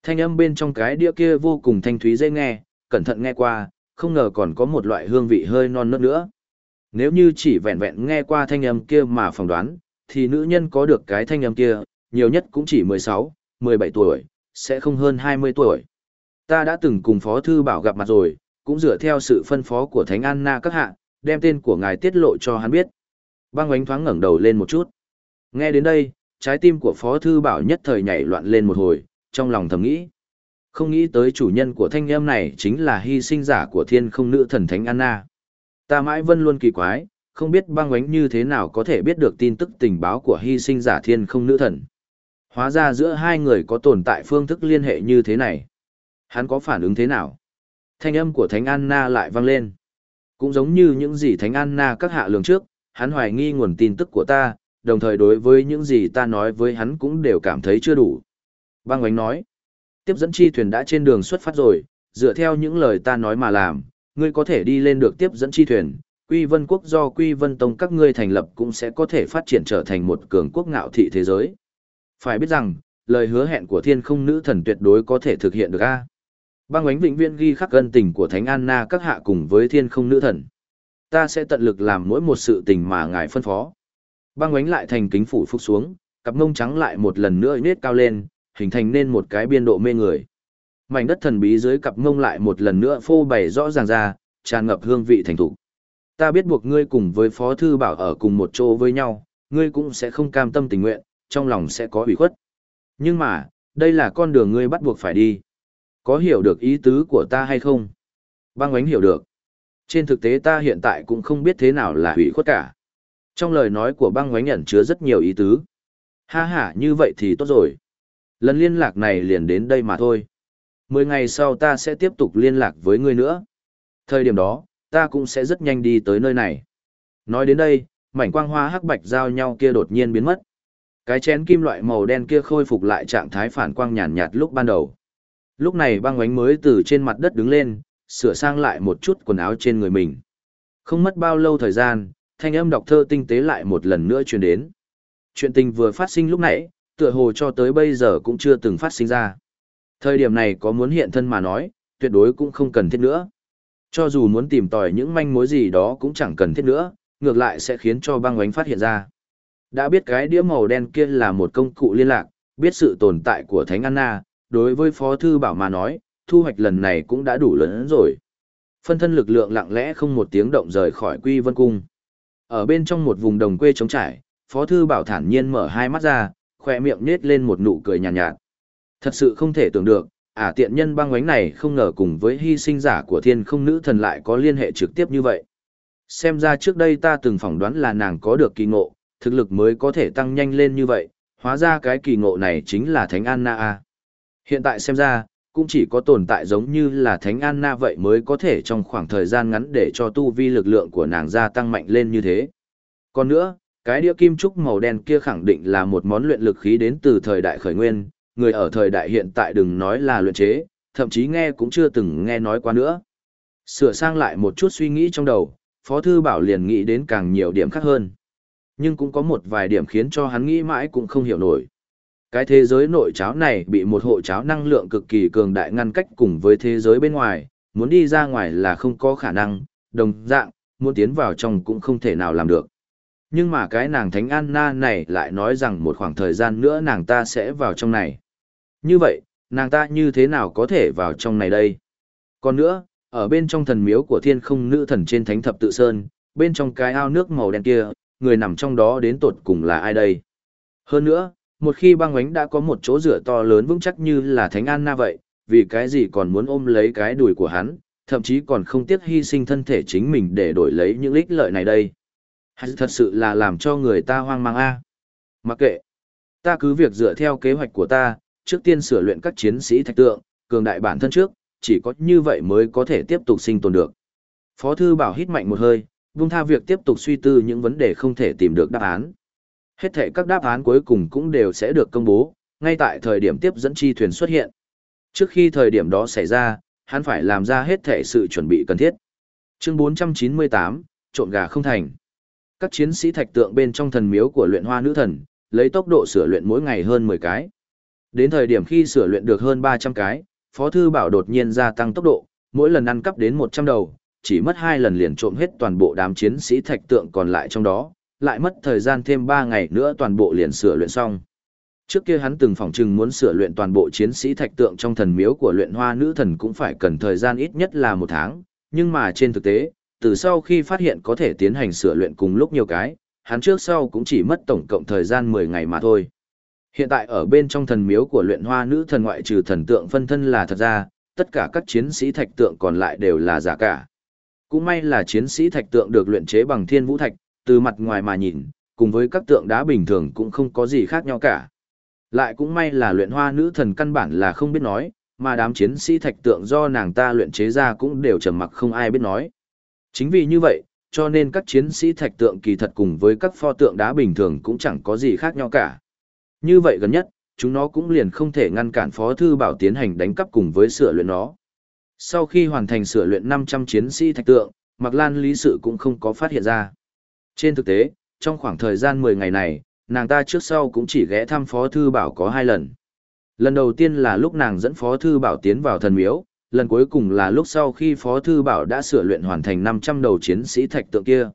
Thanh âm bên trong cái đĩa kia vô cùng thanh thúy dễ nghe, cẩn thận nghe qua, không ngờ còn có một loại hương vị hơi non nớt nữa. Nếu như chỉ vẹn vẹn nghe qua thanh âm kia mà phỏng đoán, thì nữ nhân có được cái thanh âm kia, nhiều nhất cũng chỉ 16, 17 tuổi, sẽ không hơn 20 tuổi. Ta đã từng cùng Phó Thư Bảo gặp mặt rồi, cũng dựa theo sự phân phó của Thánh Anna các hạ, đem tên của ngài tiết lộ cho hắn biết. Băng ánh thoáng ngẩng đầu lên một chút. Nghe đến đây, trái tim của Phó Thư Bảo nhất thời nhảy loạn lên một hồi, trong lòng thầm nghĩ. Không nghĩ tới chủ nhân của thanh âm này chính là hy sinh giả của thiên không nữ thần Thánh Anna. Ta mãi vân luôn kỳ quái, không biết băng ánh như thế nào có thể biết được tin tức tình báo của hy sinh giả thiên không nữ thần. Hóa ra giữa hai người có tồn tại phương thức liên hệ như thế này. Hắn có phản ứng thế nào? Thanh âm của Thánh Anna lại vang lên. Cũng giống như những gì Thánh Anna các hạ lường trước, hắn hoài nghi nguồn tin tức của ta, đồng thời đối với những gì ta nói với hắn cũng đều cảm thấy chưa đủ. Băng ánh nói, tiếp dẫn chi thuyền đã trên đường xuất phát rồi, dựa theo những lời ta nói mà làm, ngươi có thể đi lên được tiếp dẫn chi thuyền, Quy Vân Quốc do Quy Vân Tông các ngươi thành lập cũng sẽ có thể phát triển trở thành một cường quốc ngạo thị thế giới. Phải biết rằng, lời hứa hẹn của thiên không nữ thần tuyệt đối có thể thực hiện được a. Băng ánh vĩnh viễn ghi khắc gân tình của Thánh Anna các hạ cùng với thiên không nữ thần. Ta sẽ tận lực làm mỗi một sự tình mà ngài phân phó. Băng ánh lại thành kính phủ phúc xuống, cặp mông trắng lại một lần nữa nết cao lên, hình thành nên một cái biên độ mê người. Mảnh đất thần bí dưới cặp mông lại một lần nữa phô bày rõ ràng ra, tràn ngập hương vị thành thủ. Ta biết buộc ngươi cùng với Phó Thư Bảo ở cùng một chỗ với nhau, ngươi cũng sẽ không cam tâm tình nguyện, trong lòng sẽ có ủy khuất. Nhưng mà, đây là con đường ngươi bắt buộc phải đi. Có hiểu được ý tứ của ta hay không? Băng ánh hiểu được. Trên thực tế ta hiện tại cũng không biết thế nào là ủy khuất cả. Trong lời nói của băng ánh ẩn chứa rất nhiều ý tứ. Ha ha như vậy thì tốt rồi. Lần liên lạc này liền đến đây mà thôi. Mười ngày sau ta sẽ tiếp tục liên lạc với ngươi nữa. Thời điểm đó, ta cũng sẽ rất nhanh đi tới nơi này. Nói đến đây, mảnh quang hoa hắc bạch giao nhau kia đột nhiên biến mất. Cái chén kim loại màu đen kia khôi phục lại trạng thái phản quang nhàn nhạt lúc ban đầu. Lúc này băng ánh mới từ trên mặt đất đứng lên, sửa sang lại một chút quần áo trên người mình. Không mất bao lâu thời gian, thanh âm đọc thơ tinh tế lại một lần nữa truyền đến. Chuyện tình vừa phát sinh lúc nãy, tựa hồ cho tới bây giờ cũng chưa từng phát sinh ra. Thời điểm này có muốn hiện thân mà nói, tuyệt đối cũng không cần thiết nữa. Cho dù muốn tìm tòi những manh mối gì đó cũng chẳng cần thiết nữa, ngược lại sẽ khiến cho băng oánh phát hiện ra. Đã biết cái đĩa màu đen kia là một công cụ liên lạc, biết sự tồn tại của Thánh Anna, đối với Phó Thư Bảo mà nói, thu hoạch lần này cũng đã đủ lớn rồi. Phân thân lực lượng lặng lẽ không một tiếng động rời khỏi Quy Vân Cung. Ở bên trong một vùng đồng quê trống trải, Phó Thư Bảo thản nhiên mở hai mắt ra, khoe miệng nết lên một nụ cười nhàn nhạt, nhạt. Thật sự không thể tưởng được, ả à, tiện nhân băng oánh này không ngờ cùng với hy sinh giả của thiên không nữ thần lại có liên hệ trực tiếp như vậy. Xem ra trước đây ta từng phỏng đoán là nàng có được kỳ ngộ, thực lực mới có thể tăng nhanh lên như vậy, hóa ra cái kỳ ngộ này chính là Thánh Anna A. Hiện tại xem ra, cũng chỉ có tồn tại giống như là Thánh Anna vậy mới có thể trong khoảng thời gian ngắn để cho tu vi lực lượng của nàng gia tăng mạnh lên như thế. Còn nữa, cái đĩa kim trúc màu đen kia khẳng định là một món luyện lực khí đến từ thời đại khởi nguyên, người ở thời đại hiện tại đừng nói là luyện chế, thậm chí nghe cũng chưa từng nghe nói qua nữa. Sửa sang lại một chút suy nghĩ trong đầu, Phó Thư Bảo liền nghĩ đến càng nhiều điểm khác hơn. Nhưng cũng có một vài điểm khiến cho hắn nghĩ mãi cũng không hiểu nổi. Cái thế giới nội cháo này bị một hộ cháo năng lượng cực kỳ cường đại ngăn cách cùng với thế giới bên ngoài, muốn đi ra ngoài là không có khả năng, đồng dạng, muốn tiến vào trong cũng không thể nào làm được. Nhưng mà cái nàng Thánh Anna này lại nói rằng một khoảng thời gian nữa nàng ta sẽ vào trong này. Như vậy, nàng ta như thế nào có thể vào trong này đây? Còn nữa, ở bên trong thần miếu của thiên không nữ thần trên thánh thập tự sơn, bên trong cái ao nước màu đen kia, người nằm trong đó đến tột cùng là ai đây? Hơn nữa, một khi băng ánh đã có một chỗ rửa to lớn vững chắc như là thánh Anna vậy, vì cái gì còn muốn ôm lấy cái đùi của hắn, thậm chí còn không tiếc hy sinh thân thể chính mình để đổi lấy những ích lợi này đây. Hay thật sự là làm cho người ta hoang mang a Mặc kệ, ta cứ việc dựa theo kế hoạch của ta, trước tiên sửa luyện các chiến sĩ thạch tượng, cường đại bản thân trước, chỉ có như vậy mới có thể tiếp tục sinh tồn được. Phó thư bảo hít mạnh một hơi, vung tha việc tiếp tục suy tư những vấn đề không thể tìm được đáp án. Hết thể các đáp án cuối cùng cũng đều sẽ được công bố, ngay tại thời điểm tiếp dẫn chi thuyền xuất hiện. Trước khi thời điểm đó xảy ra, hắn phải làm ra hết thể sự chuẩn bị cần thiết. Chương 498, trộn gà không thành. Các chiến sĩ thạch tượng bên trong thần miếu của luyện hoa nữ thần, lấy tốc độ sửa luyện mỗi ngày hơn 10 cái. Đến thời điểm khi sửa luyện được hơn 300 cái, Phó Thư Bảo đột nhiên gia tăng tốc độ, mỗi lần ăn cắp đến 100 đầu, chỉ mất 2 lần liền trộm hết toàn bộ đám chiến sĩ thạch tượng còn lại trong đó, lại mất thời gian thêm 3 ngày nữa toàn bộ liền sửa luyện xong. Trước kia hắn từng phỏng chừng muốn sửa luyện toàn bộ chiến sĩ thạch tượng trong thần miếu của luyện hoa nữ thần cũng phải cần thời gian ít nhất là một tháng, nhưng mà trên thực tế, từ sau khi phát hiện có thể tiến hành sửa luyện cùng lúc nhiều cái, hắn trước sau cũng chỉ mất tổng cộng thời gian 10 ngày mà thôi. Hiện tại ở bên trong thần miếu của luyện hoa nữ thần ngoại trừ thần tượng phân thân là thật ra, tất cả các chiến sĩ thạch tượng còn lại đều là giả cả. Cũng may là chiến sĩ thạch tượng được luyện chế bằng thiên vũ thạch, từ mặt ngoài mà nhìn, cùng với các tượng đá bình thường cũng không có gì khác nhau cả. Lại cũng may là luyện hoa nữ thần căn bản là không biết nói, mà đám chiến sĩ thạch tượng do nàng ta luyện chế ra cũng đều trầm mặc không ai biết nói. Chính vì như vậy, cho nên các chiến sĩ thạch tượng kỳ thật cùng với các pho tượng đá bình thường cũng chẳng có gì khác nhau cả. Như vậy gần nhất, chúng nó cũng liền không thể ngăn cản Phó Thư Bảo tiến hành đánh cắp cùng với sửa luyện nó. Sau khi hoàn thành sửa luyện 500 chiến sĩ thạch tượng, Mạc Lan lý sự cũng không có phát hiện ra. Trên thực tế, trong khoảng thời gian 10 ngày này, nàng ta trước sau cũng chỉ ghé thăm Phó Thư Bảo có hai lần. Lần đầu tiên là lúc nàng dẫn Phó Thư Bảo tiến vào thần miếu, lần cuối cùng là lúc sau khi Phó Thư Bảo đã sửa luyện hoàn thành 500 đầu chiến sĩ thạch tượng kia.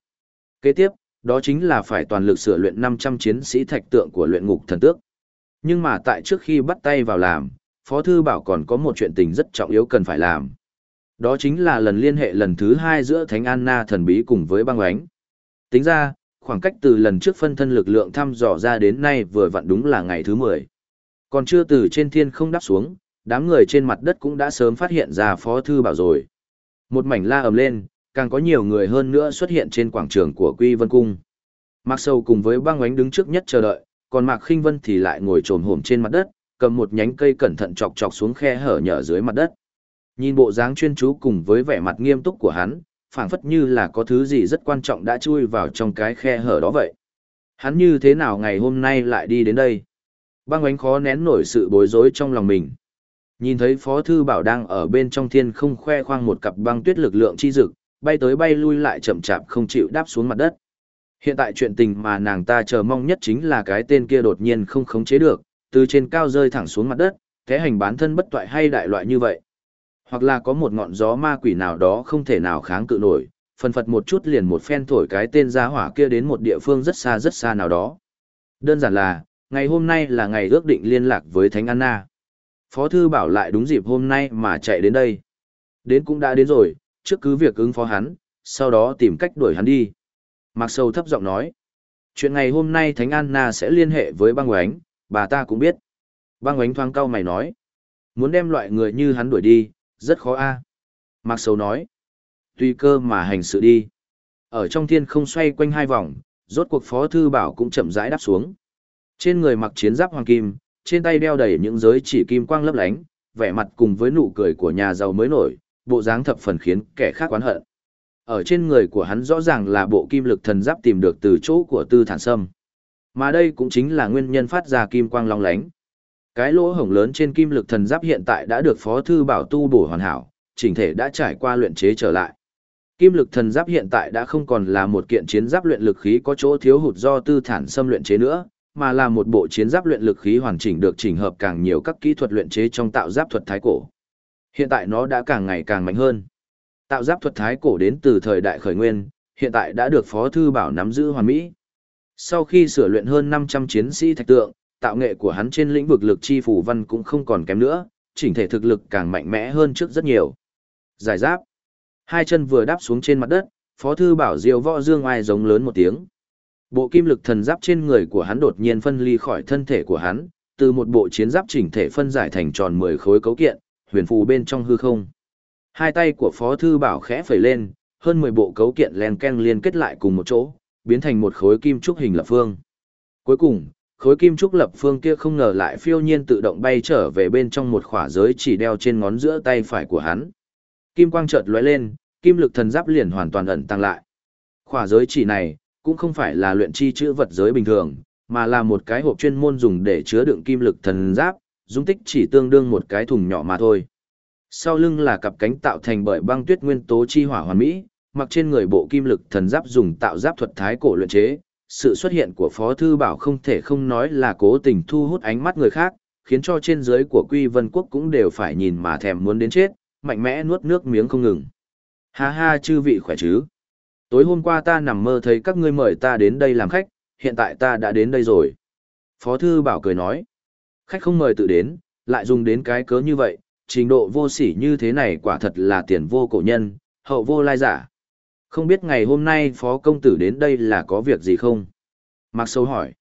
Kế tiếp, đó chính là phải toàn lực sửa luyện 500 chiến sĩ thạch tượng của luyện ngục thần tước. Nhưng mà tại trước khi bắt tay vào làm, Phó Thư Bảo còn có một chuyện tình rất trọng yếu cần phải làm. Đó chính là lần liên hệ lần thứ hai giữa Thánh Anna thần bí cùng với băng ánh. Tính ra, khoảng cách từ lần trước phân thân lực lượng thăm dò ra đến nay vừa vặn đúng là ngày thứ 10. Còn chưa từ trên thiên không đáp xuống, đám người trên mặt đất cũng đã sớm phát hiện ra Phó Thư Bảo rồi. Một mảnh la ầm lên, càng có nhiều người hơn nữa xuất hiện trên quảng trường của Quy Vân Cung. Mạc Sầu cùng với băng ánh đứng trước nhất chờ đợi, còn Mạc Khinh Vân thì lại ngồi trồm hổm trên mặt đất, cầm một nhánh cây cẩn thận chọc chọc xuống khe hở nhở dưới mặt đất. Nhìn bộ dáng chuyên chú cùng với vẻ mặt nghiêm túc của hắn, phảng phất như là có thứ gì rất quan trọng đã chui vào trong cái khe hở đó vậy. Hắn như thế nào ngày hôm nay lại đi đến đây? Băng ánh khó nén nổi sự bối rối trong lòng mình. Nhìn thấy Phó Thư Bảo đang ở bên trong thiên không khoe khoang một cặp băng tuyết lực lượng chi dực, bay tới bay lui lại chậm chạp không chịu đáp xuống mặt đất. Hiện tại chuyện tình mà nàng ta chờ mong nhất chính là cái tên kia đột nhiên không khống chế được, từ trên cao rơi thẳng xuống mặt đất, thế hành bán thân bất toại hay đại loại như vậy. Hoặc là có một ngọn gió ma quỷ nào đó không thể nào kháng cự nổi, phần phật một chút liền một phen thổi cái tên giá hỏa kia đến một địa phương rất xa rất xa nào đó. Đơn giản là, ngày hôm nay là ngày ước định liên lạc với Thánh Anna. Phó thư bảo lại đúng dịp hôm nay mà chạy đến đây. Đến cũng đã đến rồi, trước cứ việc ứng phó hắn, sau đó tìm cách đuổi hắn đi. Mạc Sầu thấp giọng nói. Chuyện ngày hôm nay Thánh Anna sẽ liên hệ với băng oánh, bà ta cũng biết. Băng oánh thoáng cau mày nói. Muốn đem loại người như hắn đuổi đi, rất khó a Mạc Sầu nói. Tùy cơ mà hành sự đi. Ở trong thiên không xoay quanh hai vòng, rốt cuộc Phó Thư Bảo cũng chậm rãi đáp xuống. Trên người mặc chiến giáp hoàng kim, trên tay đeo đầy những giới chỉ kim quang lấp lánh, vẻ mặt cùng với nụ cười của nhà giàu mới nổi, bộ dáng thập phần khiến kẻ khác oán hận. Ở trên người của hắn rõ ràng là bộ kim lực thần giáp tìm được từ chỗ của Tư Thản Sâm. Mà đây cũng chính là nguyên nhân phát ra kim quang long lánh. Cái lỗ hổng lớn trên kim lực thần giáp hiện tại đã được Phó thư bảo tu bổ hoàn hảo, chỉnh thể đã trải qua luyện chế trở lại. Kim lực thần giáp hiện tại đã không còn là một kiện chiến giáp luyện lực khí có chỗ thiếu hụt do Tư Thản Sâm luyện chế nữa, mà là một bộ chiến giáp luyện lực khí hoàn chỉnh được chỉnh hợp càng nhiều các kỹ thuật luyện chế trong tạo giáp thuật thái cổ. Hiện tại nó đã càng ngày càng mạnh hơn. Tạo giáp thuật thái cổ đến từ thời đại khởi nguyên, hiện tại đã được Phó Thư Bảo nắm giữ hoàn mỹ. Sau khi sửa luyện hơn 500 chiến sĩ thạch tượng, tạo nghệ của hắn trên lĩnh vực lực chi phủ văn cũng không còn kém nữa, chỉnh thể thực lực càng mạnh mẽ hơn trước rất nhiều. Giải giáp. Hai chân vừa đáp xuống trên mặt đất, Phó Thư Bảo diều võ dương ai giống lớn một tiếng. Bộ kim lực thần giáp trên người của hắn đột nhiên phân ly khỏi thân thể của hắn, từ một bộ chiến giáp chỉnh thể phân giải thành tròn 10 khối cấu kiện, huyền phù bên trong hư không. Hai tay của Phó Thư Bảo khẽ phẩy lên, hơn 10 bộ cấu kiện len ken liên kết lại cùng một chỗ, biến thành một khối kim trúc hình lập phương. Cuối cùng, khối kim trúc lập phương kia không ngờ lại phiêu nhiên tự động bay trở về bên trong một khỏa giới chỉ đeo trên ngón giữa tay phải của hắn. Kim quang chợt lóe lên, kim lực thần giáp liền hoàn toàn ẩn tăng lại. Khỏa giới chỉ này, cũng không phải là luyện chi chữ vật giới bình thường, mà là một cái hộp chuyên môn dùng để chứa đựng kim lực thần giáp, dung tích chỉ tương đương một cái thùng nhỏ mà thôi. Sau lưng là cặp cánh tạo thành bởi băng tuyết nguyên tố chi hỏa hoàn mỹ, mặc trên người bộ kim lực thần giáp dùng tạo giáp thuật thái cổ luyện chế, sự xuất hiện của Phó Thư Bảo không thể không nói là cố tình thu hút ánh mắt người khác, khiến cho trên dưới của Quy Vân Quốc cũng đều phải nhìn mà thèm muốn đến chết, mạnh mẽ nuốt nước miếng không ngừng. Ha ha chư vị khỏe chứ. Tối hôm qua ta nằm mơ thấy các ngươi mời ta đến đây làm khách, hiện tại ta đã đến đây rồi. Phó Thư Bảo cười nói. Khách không mời tự đến, lại dùng đến cái cớ như vậy, trình độ vô sỉ như thế này quả thật là tiền vô cổ nhân, hậu vô lai giả. Không biết ngày hôm nay phó công tử đến đây là có việc gì không? Mạc Sâu hỏi.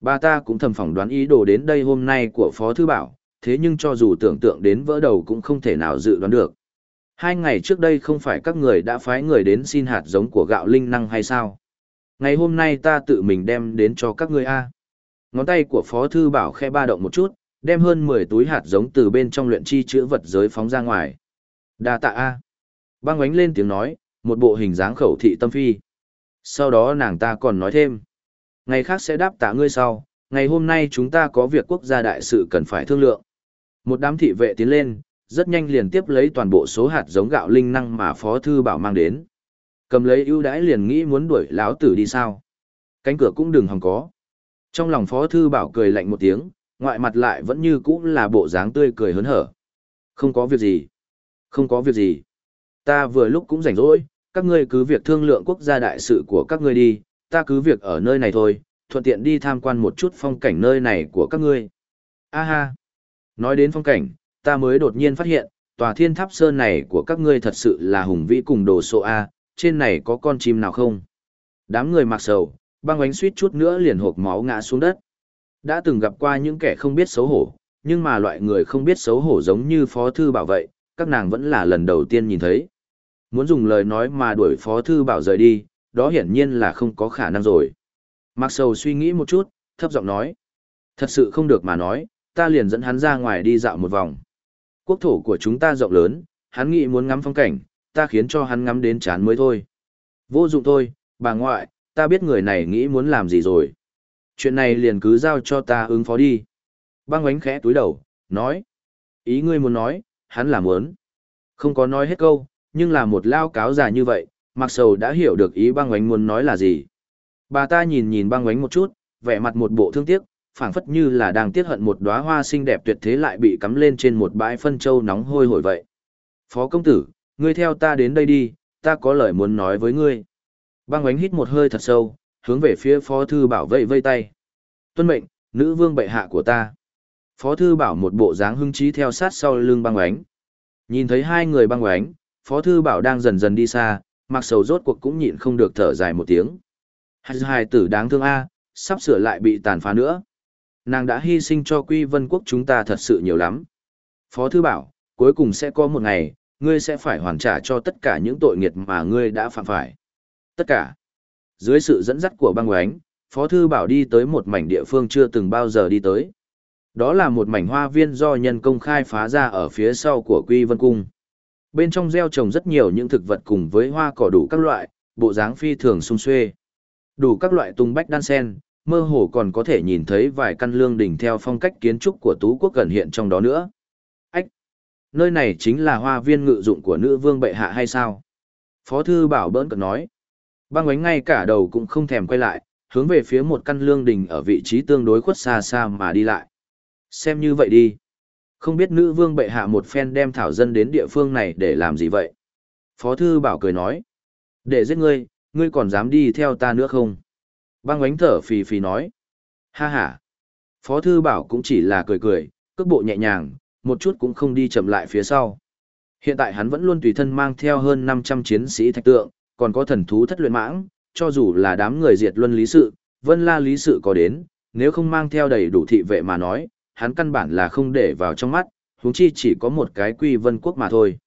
Bà ta cũng thầm phỏng đoán ý đồ đến đây hôm nay của phó thư bảo, thế nhưng cho dù tưởng tượng đến vỡ đầu cũng không thể nào dự đoán được. Hai ngày trước đây không phải các người đã phái người đến xin hạt giống của gạo linh năng hay sao? Ngày hôm nay ta tự mình đem đến cho các ngươi A. Ngón tay của phó thư bảo khe ba động một chút, đem hơn 10 túi hạt giống từ bên trong luyện chi chữa vật giới phóng ra ngoài. Đa tạ A. Băng ánh lên tiếng nói, một bộ hình dáng khẩu thị tâm phi. Sau đó nàng ta còn nói thêm. Ngày khác sẽ đáp tạ ngươi sau, ngày hôm nay chúng ta có việc quốc gia đại sự cần phải thương lượng. Một đám thị vệ tiến lên, rất nhanh liền tiếp lấy toàn bộ số hạt giống gạo linh năng mà Phó Thư Bảo mang đến. Cầm lấy ưu đãi liền nghĩ muốn đuổi lão tử đi sao. Cánh cửa cũng đừng hòng có. Trong lòng Phó Thư Bảo cười lạnh một tiếng, ngoại mặt lại vẫn như cũ là bộ dáng tươi cười hớn hở. Không có việc gì. Không có việc gì. Ta vừa lúc cũng rảnh rỗi, các ngươi cứ việc thương lượng quốc gia đại sự của các ngươi đi, ta cứ việc ở nơi này thôi, thuận tiện đi tham quan một chút phong cảnh nơi này của các ngươi. A ha! Nói đến phong cảnh, ta mới đột nhiên phát hiện, tòa thiên tháp sơn này của các ngươi thật sự là hùng vĩ cùng đồ sộ A, trên này có con chim nào không? Đám người mặc sầu, băng ánh suýt chút nữa liền hộp máu ngã xuống đất. Đã từng gặp qua những kẻ không biết xấu hổ, nhưng mà loại người không biết xấu hổ giống như phó thư bảo vậy, các nàng vẫn là lần đầu tiên nhìn thấy. Muốn dùng lời nói mà đuổi phó thư bảo rời đi, đó hiển nhiên là không có khả năng rồi. Mặc sầu suy nghĩ một chút, thấp giọng nói. Thật sự không được mà nói, ta liền dẫn hắn ra ngoài đi dạo một vòng. Quốc thổ của chúng ta rộng lớn, hắn nghĩ muốn ngắm phong cảnh, ta khiến cho hắn ngắm đến chán mới thôi. Vô dụng thôi, bà ngoại, ta biết người này nghĩ muốn làm gì rồi. Chuyện này liền cứ giao cho ta ứng phó đi. Băng ánh khẽ túi đầu, nói. Ý ngươi muốn nói, hắn là muốn. Không có nói hết câu, nhưng là một lao cáo già như vậy, Mặc sầu đã hiểu được ý băng ánh muốn nói là gì. Bà ta nhìn nhìn băng ánh một chút, vẻ mặt một bộ thương tiếc, phảng phất như là đang tiếc hận một đóa hoa xinh đẹp tuyệt thế lại bị cắm lên trên một bãi phân châu nóng hôi hổi vậy. Phó công tử, ngươi theo ta đến đây đi, ta có lời muốn nói với ngươi. Băng ánh hít một hơi thật sâu, hướng về phía phó thư bảo vệ vây tay. Tuân mệnh, nữ vương bệ hạ của ta. Phó thư bảo một bộ dáng hưng trí theo sát sau lưng băng ánh. Nhìn thấy hai người băng ánh, phó thư bảo đang dần dần đi xa, mặc sầu rốt cuộc cũng nhịn không được thở dài một tiếng. Hai hài tử đáng thương A, sắp sửa lại bị tàn phá nữa. Nàng đã hy sinh cho quy vân quốc chúng ta thật sự nhiều lắm. Phó thư bảo, cuối cùng sẽ có một ngày, ngươi sẽ phải hoàn trả cho tất cả những tội nghiệt mà ngươi đã phạm phải. Tất cả. Dưới sự dẫn dắt của băng oánh, Phó Thư Bảo đi tới một mảnh địa phương chưa từng bao giờ đi tới. Đó là một mảnh hoa viên do nhân công khai phá ra ở phía sau của Quy Vân Cung. Bên trong gieo trồng rất nhiều những thực vật cùng với hoa cỏ đủ các loại, bộ dáng phi thường sung xuê. Đủ các loại tung bách đan sen, mơ hồ còn có thể nhìn thấy vài căn lương đỉnh theo phong cách kiến trúc của Tú Quốc gần hiện trong đó nữa. Ách! Nơi này chính là hoa viên ngự dụng của nữ vương bệ hạ hay sao? Phó thư bảo bỡn cận nói. Băng ánh ngay cả đầu cũng không thèm quay lại, hướng về phía một căn lương đình ở vị trí tương đối khuất xa xa mà đi lại. Xem như vậy đi. Không biết nữ vương bệ hạ một phen đem thảo dân đến địa phương này để làm gì vậy? Phó thư bảo cười nói. Để giết ngươi, ngươi còn dám đi theo ta nữa không? Băng ánh thở phì phì nói. Ha ha. Phó thư bảo cũng chỉ là cười cười, cước bộ nhẹ nhàng, một chút cũng không đi chậm lại phía sau. Hiện tại hắn vẫn luôn tùy thân mang theo hơn 500 chiến sĩ thạch tượng, còn có thần thú thất luyện mãng, cho dù là đám người diệt luân lý sự, vân la lý sự có đến, nếu không mang theo đầy đủ thị vệ mà nói, hắn căn bản là không để vào trong mắt, huống chi chỉ có một cái quy vân quốc mà thôi.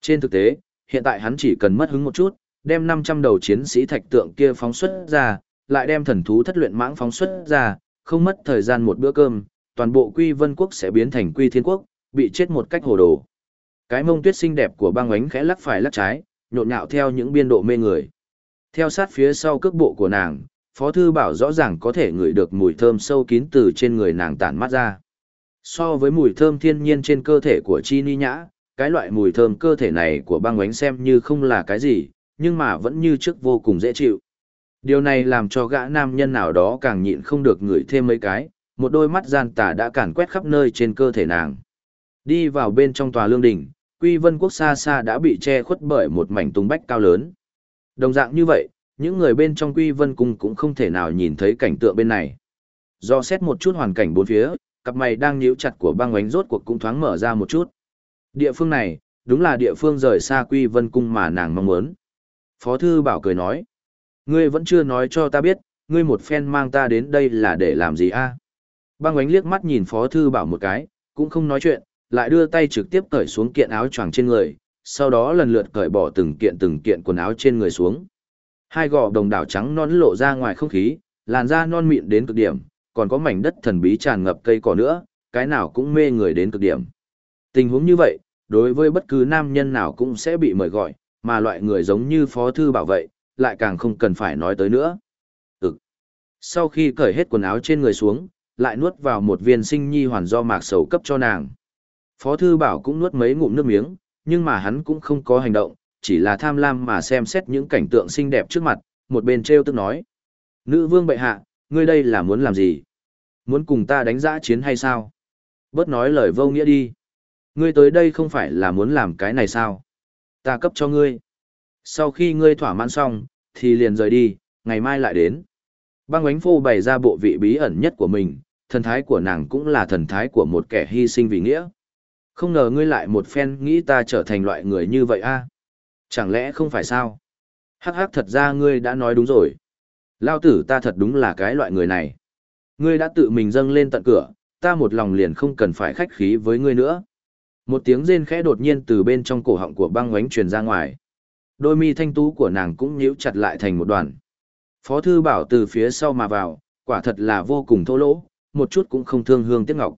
Trên thực tế, hiện tại hắn chỉ cần mất hứng một chút, đem 500 đầu chiến sĩ thạch tượng kia phóng xuất ra, lại đem thần thú thất luyện mãng phóng xuất ra, không mất thời gian một bữa cơm, toàn bộ quy vân quốc sẽ biến thành quy thiên quốc, bị chết một cách hồ đồ. Cái mông tuyết xinh đẹp của băng ánh khẽ lắc phải lắc trái, nhộn nhạo theo những biên độ mê người. Theo sát phía sau cước bộ của nàng, Phó Thư Bảo rõ ràng có thể ngửi được mùi thơm sâu kín từ trên người nàng tản mát ra. So với mùi thơm thiên nhiên trên cơ thể của Chi Ni Nhã, cái loại mùi thơm cơ thể này của băng ánh xem như không là cái gì, nhưng mà vẫn như trước vô cùng dễ chịu. Điều này làm cho gã nam nhân nào đó càng nhịn không được ngửi thêm mấy cái, một đôi mắt gian tà đã càn quét khắp nơi trên cơ thể nàng. Đi vào bên trong tòa lương đình Quy Vân Quốc xa xa đã bị che khuất bởi một mảnh tung bách cao lớn. Đồng dạng như vậy, những người bên trong Quy Vân Cung cũng không thể nào nhìn thấy cảnh tượng bên này. Do xét một chút hoàn cảnh bốn phía, cặp mày đang nhíu chặt của băng ánh rốt cuộc cũng thoáng mở ra một chút. Địa phương này, đúng là địa phương rời xa Quy Vân Cung mà nàng mong muốn. Phó Thư Bảo cười nói, ngươi vẫn chưa nói cho ta biết, ngươi một phen mang ta đến đây là để làm gì a Băng ánh liếc mắt nhìn Phó Thư Bảo một cái, cũng không nói chuyện, lại đưa tay trực tiếp cởi xuống kiện áo choàng trên người, sau đó lần lượt cởi bỏ từng kiện từng kiện quần áo trên người xuống. Hai gò đồng đảo trắng non lộ ra ngoài không khí, làn da non mịn đến cực điểm, còn có mảnh đất thần bí tràn ngập cây cỏ nữa, cái nào cũng mê người đến cực điểm. Tình huống như vậy, đối với bất cứ nam nhân nào cũng sẽ bị mời gọi, mà loại người giống như phó thư bảo vậy lại càng không cần phải nói tới nữa. Ừ. Sau khi cởi hết quần áo trên người xuống, lại nuốt vào một viên sinh nhi hoàn do mạc sầu cấp cho nàng. Phó Thư Bảo cũng nuốt mấy ngụm nước miếng, nhưng mà hắn cũng không có hành động, chỉ là tham lam mà xem xét những cảnh tượng xinh đẹp trước mặt, một bên treo tức nói. Nữ vương bệ hạ, ngươi đây là muốn làm gì? Muốn cùng ta đánh giã chiến hay sao? Bớt nói lời vô nghĩa đi. Ngươi tới đây không phải là muốn làm cái này sao? Ta cấp cho ngươi. Sau khi ngươi thỏa mãn xong, thì liền rời đi, ngày mai lại đến. Băng ánh phô bày ra bộ vị bí ẩn nhất của mình, thần thái của nàng cũng là thần thái của một kẻ hy sinh vì nghĩa. Không ngờ ngươi lại một phen nghĩ ta trở thành loại người như vậy a Chẳng lẽ không phải sao? Hắc hắc thật ra ngươi đã nói đúng rồi. Lao tử ta thật đúng là cái loại người này. Ngươi đã tự mình dâng lên tận cửa, ta một lòng liền không cần phải khách khí với ngươi nữa. Một tiếng rên khẽ đột nhiên từ bên trong cổ họng của băng oánh truyền ra ngoài. Đôi mi thanh tú của nàng cũng nhíu chặt lại thành một đoàn. Phó thư bảo từ phía sau mà vào, quả thật là vô cùng thô lỗ, một chút cũng không thương hương tiếc ngọc.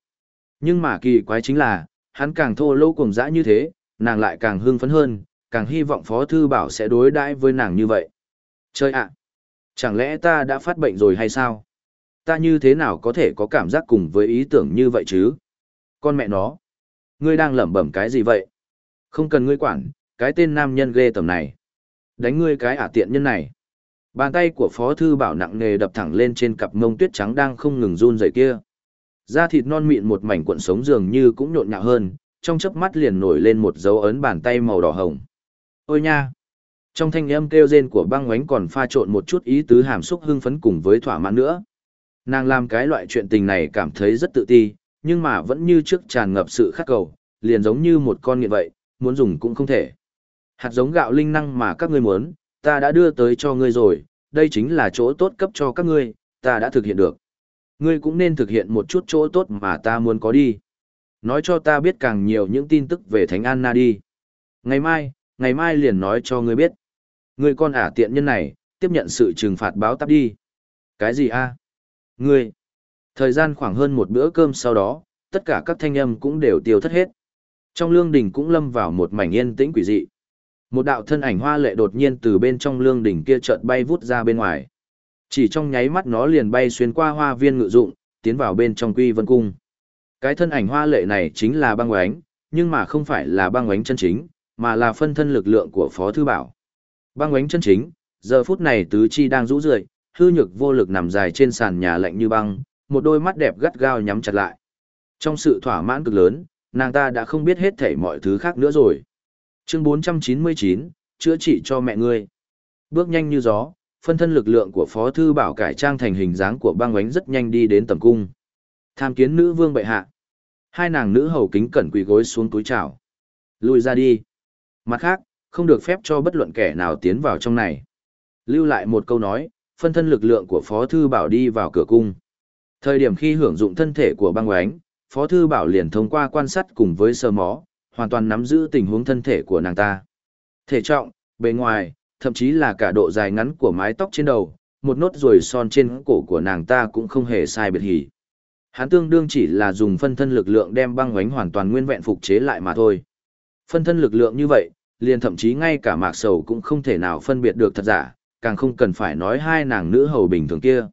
Nhưng mà kỳ quái chính là, hắn càng thô lỗ cùng dã như thế, nàng lại càng hưng phấn hơn, càng hy vọng Phó Thư Bảo sẽ đối đãi với nàng như vậy. Chơi ạ! chẳng lẽ ta đã phát bệnh rồi hay sao? Ta như thế nào có thể có cảm giác cùng với ý tưởng như vậy chứ? Con mẹ nó! Ngươi đang lẩm bẩm cái gì vậy? Không cần ngươi quản, cái tên nam nhân ghê tầm này. Đánh ngươi cái ả tiện nhân này. Bàn tay của Phó Thư Bảo nặng nề đập thẳng lên trên cặp mông tuyết trắng đang không ngừng run rẩy kia. Da thịt non mịn một mảnh cuộn sống dường như cũng nhộn nhạo hơn, trong chớp mắt liền nổi lên một dấu ấn bàn tay màu đỏ hồng. Ôi nha! Trong thanh âm kêu rên của băng ngoánh còn pha trộn một chút ý tứ hàm xúc hưng phấn cùng với thỏa mãn nữa. Nàng làm cái loại chuyện tình này cảm thấy rất tự ti, nhưng mà vẫn như trước tràn ngập sự khát cầu, liền giống như một con nghiện vậy, muốn dùng cũng không thể. Hạt giống gạo linh năng mà các ngươi muốn, ta đã đưa tới cho ngươi rồi, đây chính là chỗ tốt cấp cho các ngươi, ta đã thực hiện được. Ngươi cũng nên thực hiện một chút chỗ tốt mà ta muốn có đi. Nói cho ta biết càng nhiều những tin tức về Thánh Anna đi. Ngày mai, ngày mai liền nói cho ngươi biết. Ngươi con ả tiện nhân này, tiếp nhận sự trừng phạt báo tắp đi. Cái gì a? Ngươi. Thời gian khoảng hơn một bữa cơm sau đó, tất cả các thanh âm cũng đều tiêu thất hết. Trong lương đình cũng lâm vào một mảnh yên tĩnh quỷ dị. Một đạo thân ảnh hoa lệ đột nhiên từ bên trong lương đỉnh kia chợt bay vút ra bên ngoài. Chỉ trong nháy mắt nó liền bay xuyên qua hoa viên ngự dụng, tiến vào bên trong quy vân cung. Cái thân ảnh hoa lệ này chính là băng oánh, nhưng mà không phải là băng oánh chân chính, mà là phân thân lực lượng của Phó Thư Bảo. Băng oánh chân chính, giờ phút này tứ chi đang rũ rượi, hư nhược vô lực nằm dài trên sàn nhà lạnh như băng, một đôi mắt đẹp gắt gao nhắm chặt lại. Trong sự thỏa mãn cực lớn, nàng ta đã không biết hết thảy mọi thứ khác nữa rồi. Chương 499, chữa trị cho mẹ ngươi. Bước nhanh như gió, phân thân lực lượng của Phó Thư Bảo cải trang thành hình dáng của băng oánh rất nhanh đi đến tầm cung. Tham kiến nữ vương bệ hạ. Hai nàng nữ hầu kính cẩn quỳ gối xuống túi chào. Lùi ra đi. Mặt khác, không được phép cho bất luận kẻ nào tiến vào trong này. Lưu lại một câu nói, phân thân lực lượng của Phó Thư Bảo đi vào cửa cung. Thời điểm khi hưởng dụng thân thể của băng oánh, Phó Thư Bảo liền thông qua quan sát cùng với sơ mó, hoàn toàn nắm giữ tình huống thân thể của nàng ta. Thể trọng, bề ngoài, thậm chí là cả độ dài ngắn của mái tóc trên đầu, một nốt ruồi son trên cổ của nàng ta cũng không hề sai biệt hỉ. Hắn tương đương chỉ là dùng phân thân lực lượng đem băng oánh hoàn toàn nguyên vẹn phục chế lại mà thôi. Phân thân lực lượng như vậy, liền thậm chí ngay cả mạc sầu cũng không thể nào phân biệt được thật giả, càng không cần phải nói hai nàng nữ hầu bình thường kia.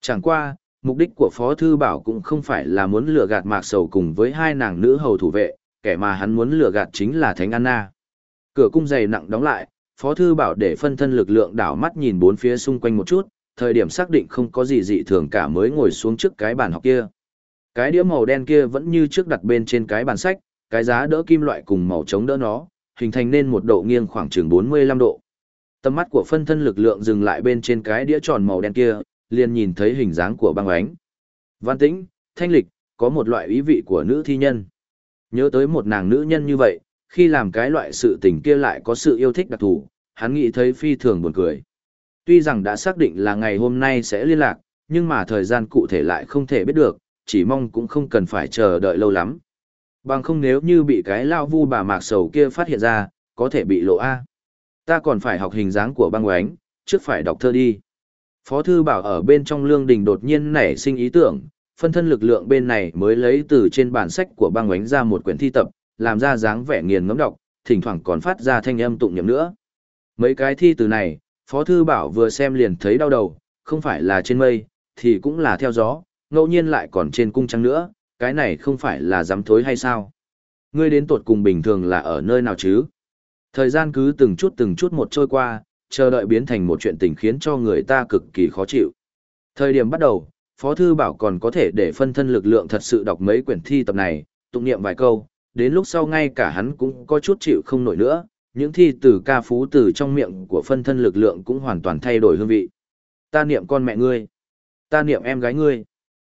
Chẳng qua, mục đích của Phó Thư Bảo cũng không phải là muốn lừa gạt mạc sầu cùng với hai nàng nữ hầu thủ vệ, kẻ mà hắn muốn lừa gạt chính là Thánh Anna. Cửa cung dày nặng đóng lại, Phó Thư Bảo để phân thân lực lượng đảo mắt nhìn bốn phía xung quanh một chút, thời điểm xác định không có gì dị thường cả mới ngồi xuống trước cái bàn học kia. Cái đĩa màu đen kia vẫn như trước đặt bên trên cái bàn sách, cái giá đỡ kim loại cùng màu chống đỡ nó, hình thành nên một độ nghiêng khoảng chừng 45 độ. Tầm mắt của phân thân lực lượng dừng lại bên trên cái đĩa tròn màu đen kia, liền nhìn thấy hình dáng của băng ánh. Văn tĩnh, thanh lịch, có một loại ý vị của nữ thi nhân. Nhớ tới một nàng nữ nhân như vậy, khi làm cái loại sự tình kia lại có sự yêu thích đặc thù, hắn nghĩ thấy phi thường buồn cười. Tuy rằng đã xác định là ngày hôm nay sẽ liên lạc, nhưng mà thời gian cụ thể lại không thể biết được, chỉ mong cũng không cần phải chờ đợi lâu lắm. Bằng không nếu như bị cái lao vu bà mạc sầu kia phát hiện ra, có thể bị lộ A. Ta còn phải học hình dáng của băng oánh, trước phải đọc thơ đi. Phó thư bảo ở bên trong lương đình đột nhiên nảy sinh ý tưởng, phân thân lực lượng bên này mới lấy từ trên bản sách của băng ánh ra một quyển thi tập, làm ra dáng vẻ nghiền ngẫm đọc, thỉnh thoảng còn phát ra thanh âm tụng niệm nữa. Mấy cái thi từ này, Phó Thư Bảo vừa xem liền thấy đau đầu, không phải là trên mây, thì cũng là theo gió, ngẫu nhiên lại còn trên cung trăng nữa, cái này không phải là dám thối hay sao? Ngươi đến tuột cùng bình thường là ở nơi nào chứ? Thời gian cứ từng chút từng chút một trôi qua, chờ đợi biến thành một chuyện tình khiến cho người ta cực kỳ khó chịu. Thời điểm bắt đầu, Phó Thư Bảo còn có thể để phân thân lực lượng thật sự đọc mấy quyển thi tập này, tụng niệm vài câu, đến lúc sau ngay cả hắn cũng có chút chịu không nổi nữa, những thi từ ca phú từ trong miệng của phân thân lực lượng cũng hoàn toàn thay đổi hương vị. Ta niệm con mẹ ngươi, ta niệm em gái ngươi,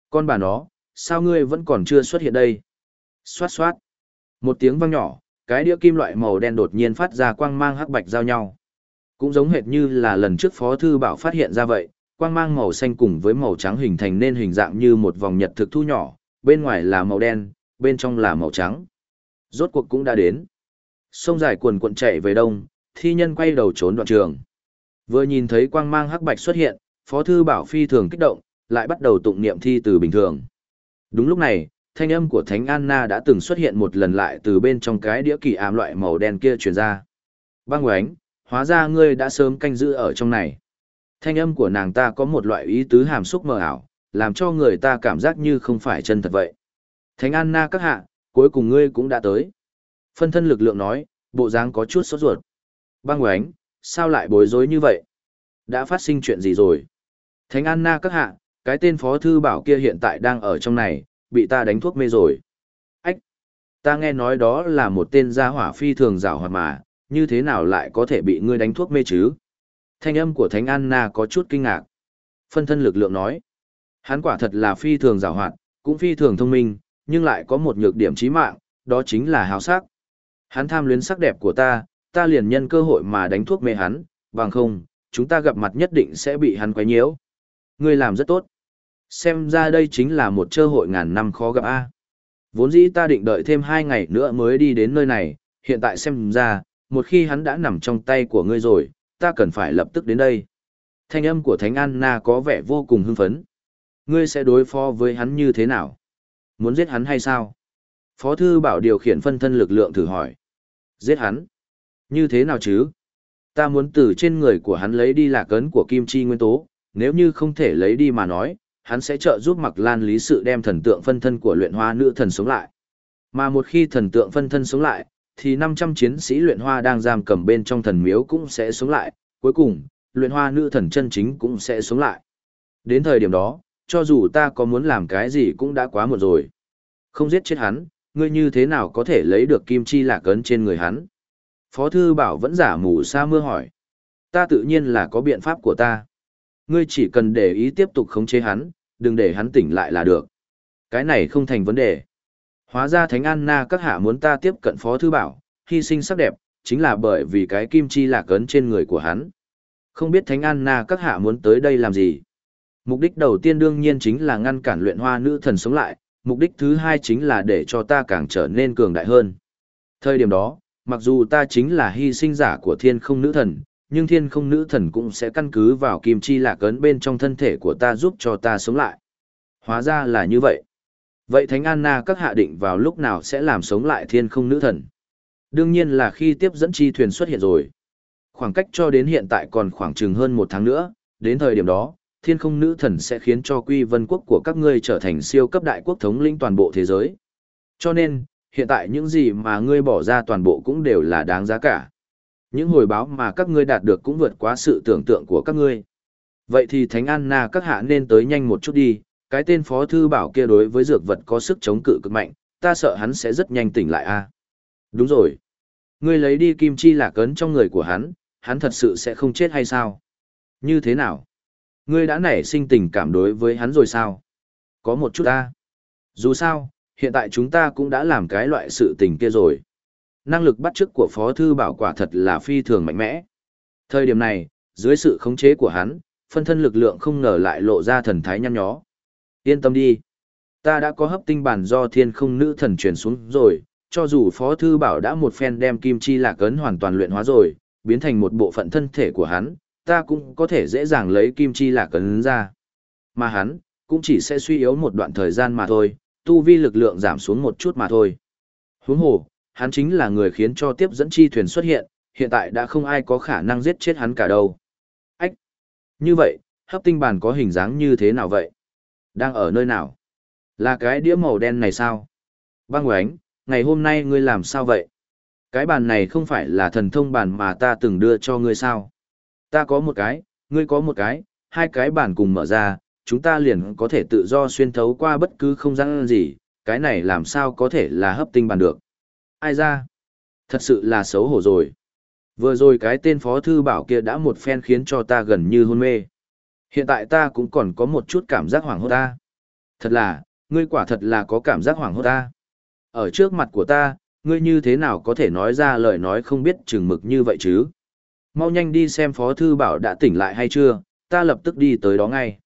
con bà nó, sao ngươi vẫn còn chưa xuất hiện đây? Xoát xoát. Một tiếng vang nhỏ, cái đĩa kim loại màu đen đột nhiên phát ra quang mang hắc bạch giao nhau. Cũng giống hệt như là lần trước Phó Thư Bảo phát hiện ra vậy, quang mang màu xanh cùng với màu trắng hình thành nên hình dạng như một vòng nhật thực thu nhỏ, bên ngoài là màu đen, bên trong là màu trắng. Rốt cuộc cũng đã đến. Sông dài cuồn cuộn chạy về đông, thi nhân quay đầu trốn đoạn trường. Vừa nhìn thấy quang mang hắc bạch xuất hiện, Phó Thư Bảo phi thường kích động, lại bắt đầu tụng niệm thi từ bình thường. Đúng lúc này, thanh âm của Thánh Anna đã từng xuất hiện một lần lại từ bên trong cái đĩa kỳ ám loại màu đen kia truyền ra. Băng oánh, hóa ra ngươi đã sớm canh giữ ở trong này. Thanh âm của nàng ta có một loại ý tứ hàm xúc mờ ảo, làm cho người ta cảm giác như không phải chân thật vậy. Thánh Anna các hạ, cuối cùng ngươi cũng đã tới. Phân thân lực lượng nói, bộ dáng có chút sốt ruột. Băng oánh, sao lại bối rối như vậy? Đã phát sinh chuyện gì rồi? Thánh Anna các hạ, cái tên phó thư bảo kia hiện tại đang ở trong này, bị ta đánh thuốc mê rồi. Ách! Ta nghe nói đó là một tên gia hỏa phi thường rào hoạt mà, như thế nào lại có thể bị ngươi đánh thuốc mê chứ? Thanh âm của Thánh Anna có chút kinh ngạc. Phân thân lực lượng nói. Hắn quả thật là phi thường rào hoạt, cũng phi thường thông minh, nhưng lại có một nhược điểm chí mạng, đó chính là hào sắc. Hắn tham luyến sắc đẹp của ta, ta liền nhân cơ hội mà đánh thuốc mê hắn, bằng không, chúng ta gặp mặt nhất định sẽ bị hắn quấy nhiễu. Ngươi làm rất tốt. Xem ra đây chính là một cơ hội ngàn năm khó gặp a. Vốn dĩ ta định đợi thêm hai ngày nữa mới đi đến nơi này, hiện tại xem ra, một khi hắn đã nằm trong tay của ngươi rồi, ta cần phải lập tức đến đây. Thanh âm của Thánh Anna có vẻ vô cùng hưng phấn. Ngươi sẽ đối phó với hắn như thế nào? Muốn giết hắn hay sao? Phó thư bảo điều khiển phân thân lực lượng thử hỏi. Giết hắn? Như thế nào chứ? Ta muốn từ trên người của hắn lấy đi lạc ấn của kim chi nguyên tố, nếu như không thể lấy đi mà nói, hắn sẽ trợ giúp mặc lan lý sự đem thần tượng phân thân của luyện hoa nữ thần sống lại. Mà một khi thần tượng phân thân sống lại, thì 500 chiến sĩ luyện hoa đang giam cầm bên trong thần miếu cũng sẽ sống lại, cuối cùng, luyện hoa nữ thần chân chính cũng sẽ sống lại. Đến thời điểm đó, cho dù ta có muốn làm cái gì cũng đã quá muộn rồi. Không giết chết hắn, ngươi như thế nào có thể lấy được kim chi lạc ấn trên người hắn? Phó thư bảo vẫn giả mù sa mưa hỏi. Ta tự nhiên là có biện pháp của ta. Ngươi chỉ cần để ý tiếp tục khống chế hắn, đừng để hắn tỉnh lại là được. Cái này không thành vấn đề. Hóa ra Thánh Anna các hạ muốn ta tiếp cận Phó Thư Bảo, hy sinh sắc đẹp, chính là bởi vì cái kim chi lạc ấn trên người của hắn. Không biết Thánh Anna các hạ muốn tới đây làm gì? Mục đích đầu tiên đương nhiên chính là ngăn cản luyện hoa nữ thần sống lại, mục đích thứ hai chính là để cho ta càng trở nên cường đại hơn. Thời điểm đó, mặc dù ta chính là hy sinh giả của thiên không nữ thần, nhưng thiên không nữ thần cũng sẽ căn cứ vào kim chi lạc ấn bên trong thân thể của ta giúp cho ta sống lại. Hóa ra là như vậy. Vậy Thánh Anna các hạ định vào lúc nào sẽ làm sống lại thiên không nữ thần? Đương nhiên là khi tiếp dẫn chi thuyền xuất hiện rồi. Khoảng cách cho đến hiện tại còn khoảng chừng hơn một tháng nữa, đến thời điểm đó, thiên không nữ thần sẽ khiến cho quy vân quốc của các ngươi trở thành siêu cấp đại quốc thống lĩnh toàn bộ thế giới. Cho nên, hiện tại những gì mà ngươi bỏ ra toàn bộ cũng đều là đáng giá cả. Những hồi báo mà các ngươi đạt được cũng vượt quá sự tưởng tượng của các ngươi. Vậy thì Thánh Anna các hạ nên tới nhanh một chút đi, cái tên phó thư bảo kia đối với dược vật có sức chống cự cực mạnh, ta sợ hắn sẽ rất nhanh tỉnh lại a. À? Đúng rồi. Ngươi lấy đi kim chi lạc cấn trong người của hắn, hắn thật sự sẽ không chết hay sao? Như thế nào? Ngươi đã nảy sinh tình cảm đối với hắn rồi sao? Có một chút ta. Dù sao, hiện tại chúng ta cũng đã làm cái loại sự tình kia rồi. Năng lực bắt chước của Phó Thư Bảo quả thật là phi thường mạnh mẽ. Thời điểm này, dưới sự khống chế của hắn, phân thân lực lượng không ngờ lại lộ ra thần thái nhăn nhó. Yên tâm đi. Ta đã có hấp tinh bản do thiên không nữ thần truyền xuống rồi, cho dù Phó Thư Bảo đã một phen đem kim chi lạc ấn hoàn toàn luyện hóa rồi, biến thành một bộ phận thân thể của hắn, ta cũng có thể dễ dàng lấy kim chi lạc ấn ra. Mà hắn, cũng chỉ sẽ suy yếu một đoạn thời gian mà thôi, tu vi lực lượng giảm xuống một chút mà thôi. Huống hồ, hắn chính là người khiến cho tiếp dẫn chi thuyền xuất hiện, hiện tại đã không ai có khả năng giết chết hắn cả đâu. Ách! Như vậy, hấp tinh bản có hình dáng như thế nào vậy? Đang ở nơi nào? Là cái đĩa màu đen này sao? Băng oánh, ngày hôm nay ngươi làm sao vậy? Cái bàn này không phải là thần thông bàn mà ta từng đưa cho ngươi sao? Ta có một cái, ngươi có một cái, hai cái bàn cùng mở ra, chúng ta liền có thể tự do xuyên thấu qua bất cứ không gian gì, cái này làm sao có thể là hấp tinh bàn được. Ai ra? Thật sự là xấu hổ rồi. Vừa rồi cái tên phó thư bảo kia đã một phen khiến cho ta gần như hôn mê. Hiện tại ta cũng còn có một chút cảm giác hoảng hốt ta. Thật là, ngươi quả thật là có cảm giác hoảng hốt ta. Ở trước mặt của ta, ngươi như thế nào có thể nói ra lời nói không biết chừng mực như vậy chứ? Mau nhanh đi xem phó thư bảo đã tỉnh lại hay chưa, ta lập tức đi tới đó ngay.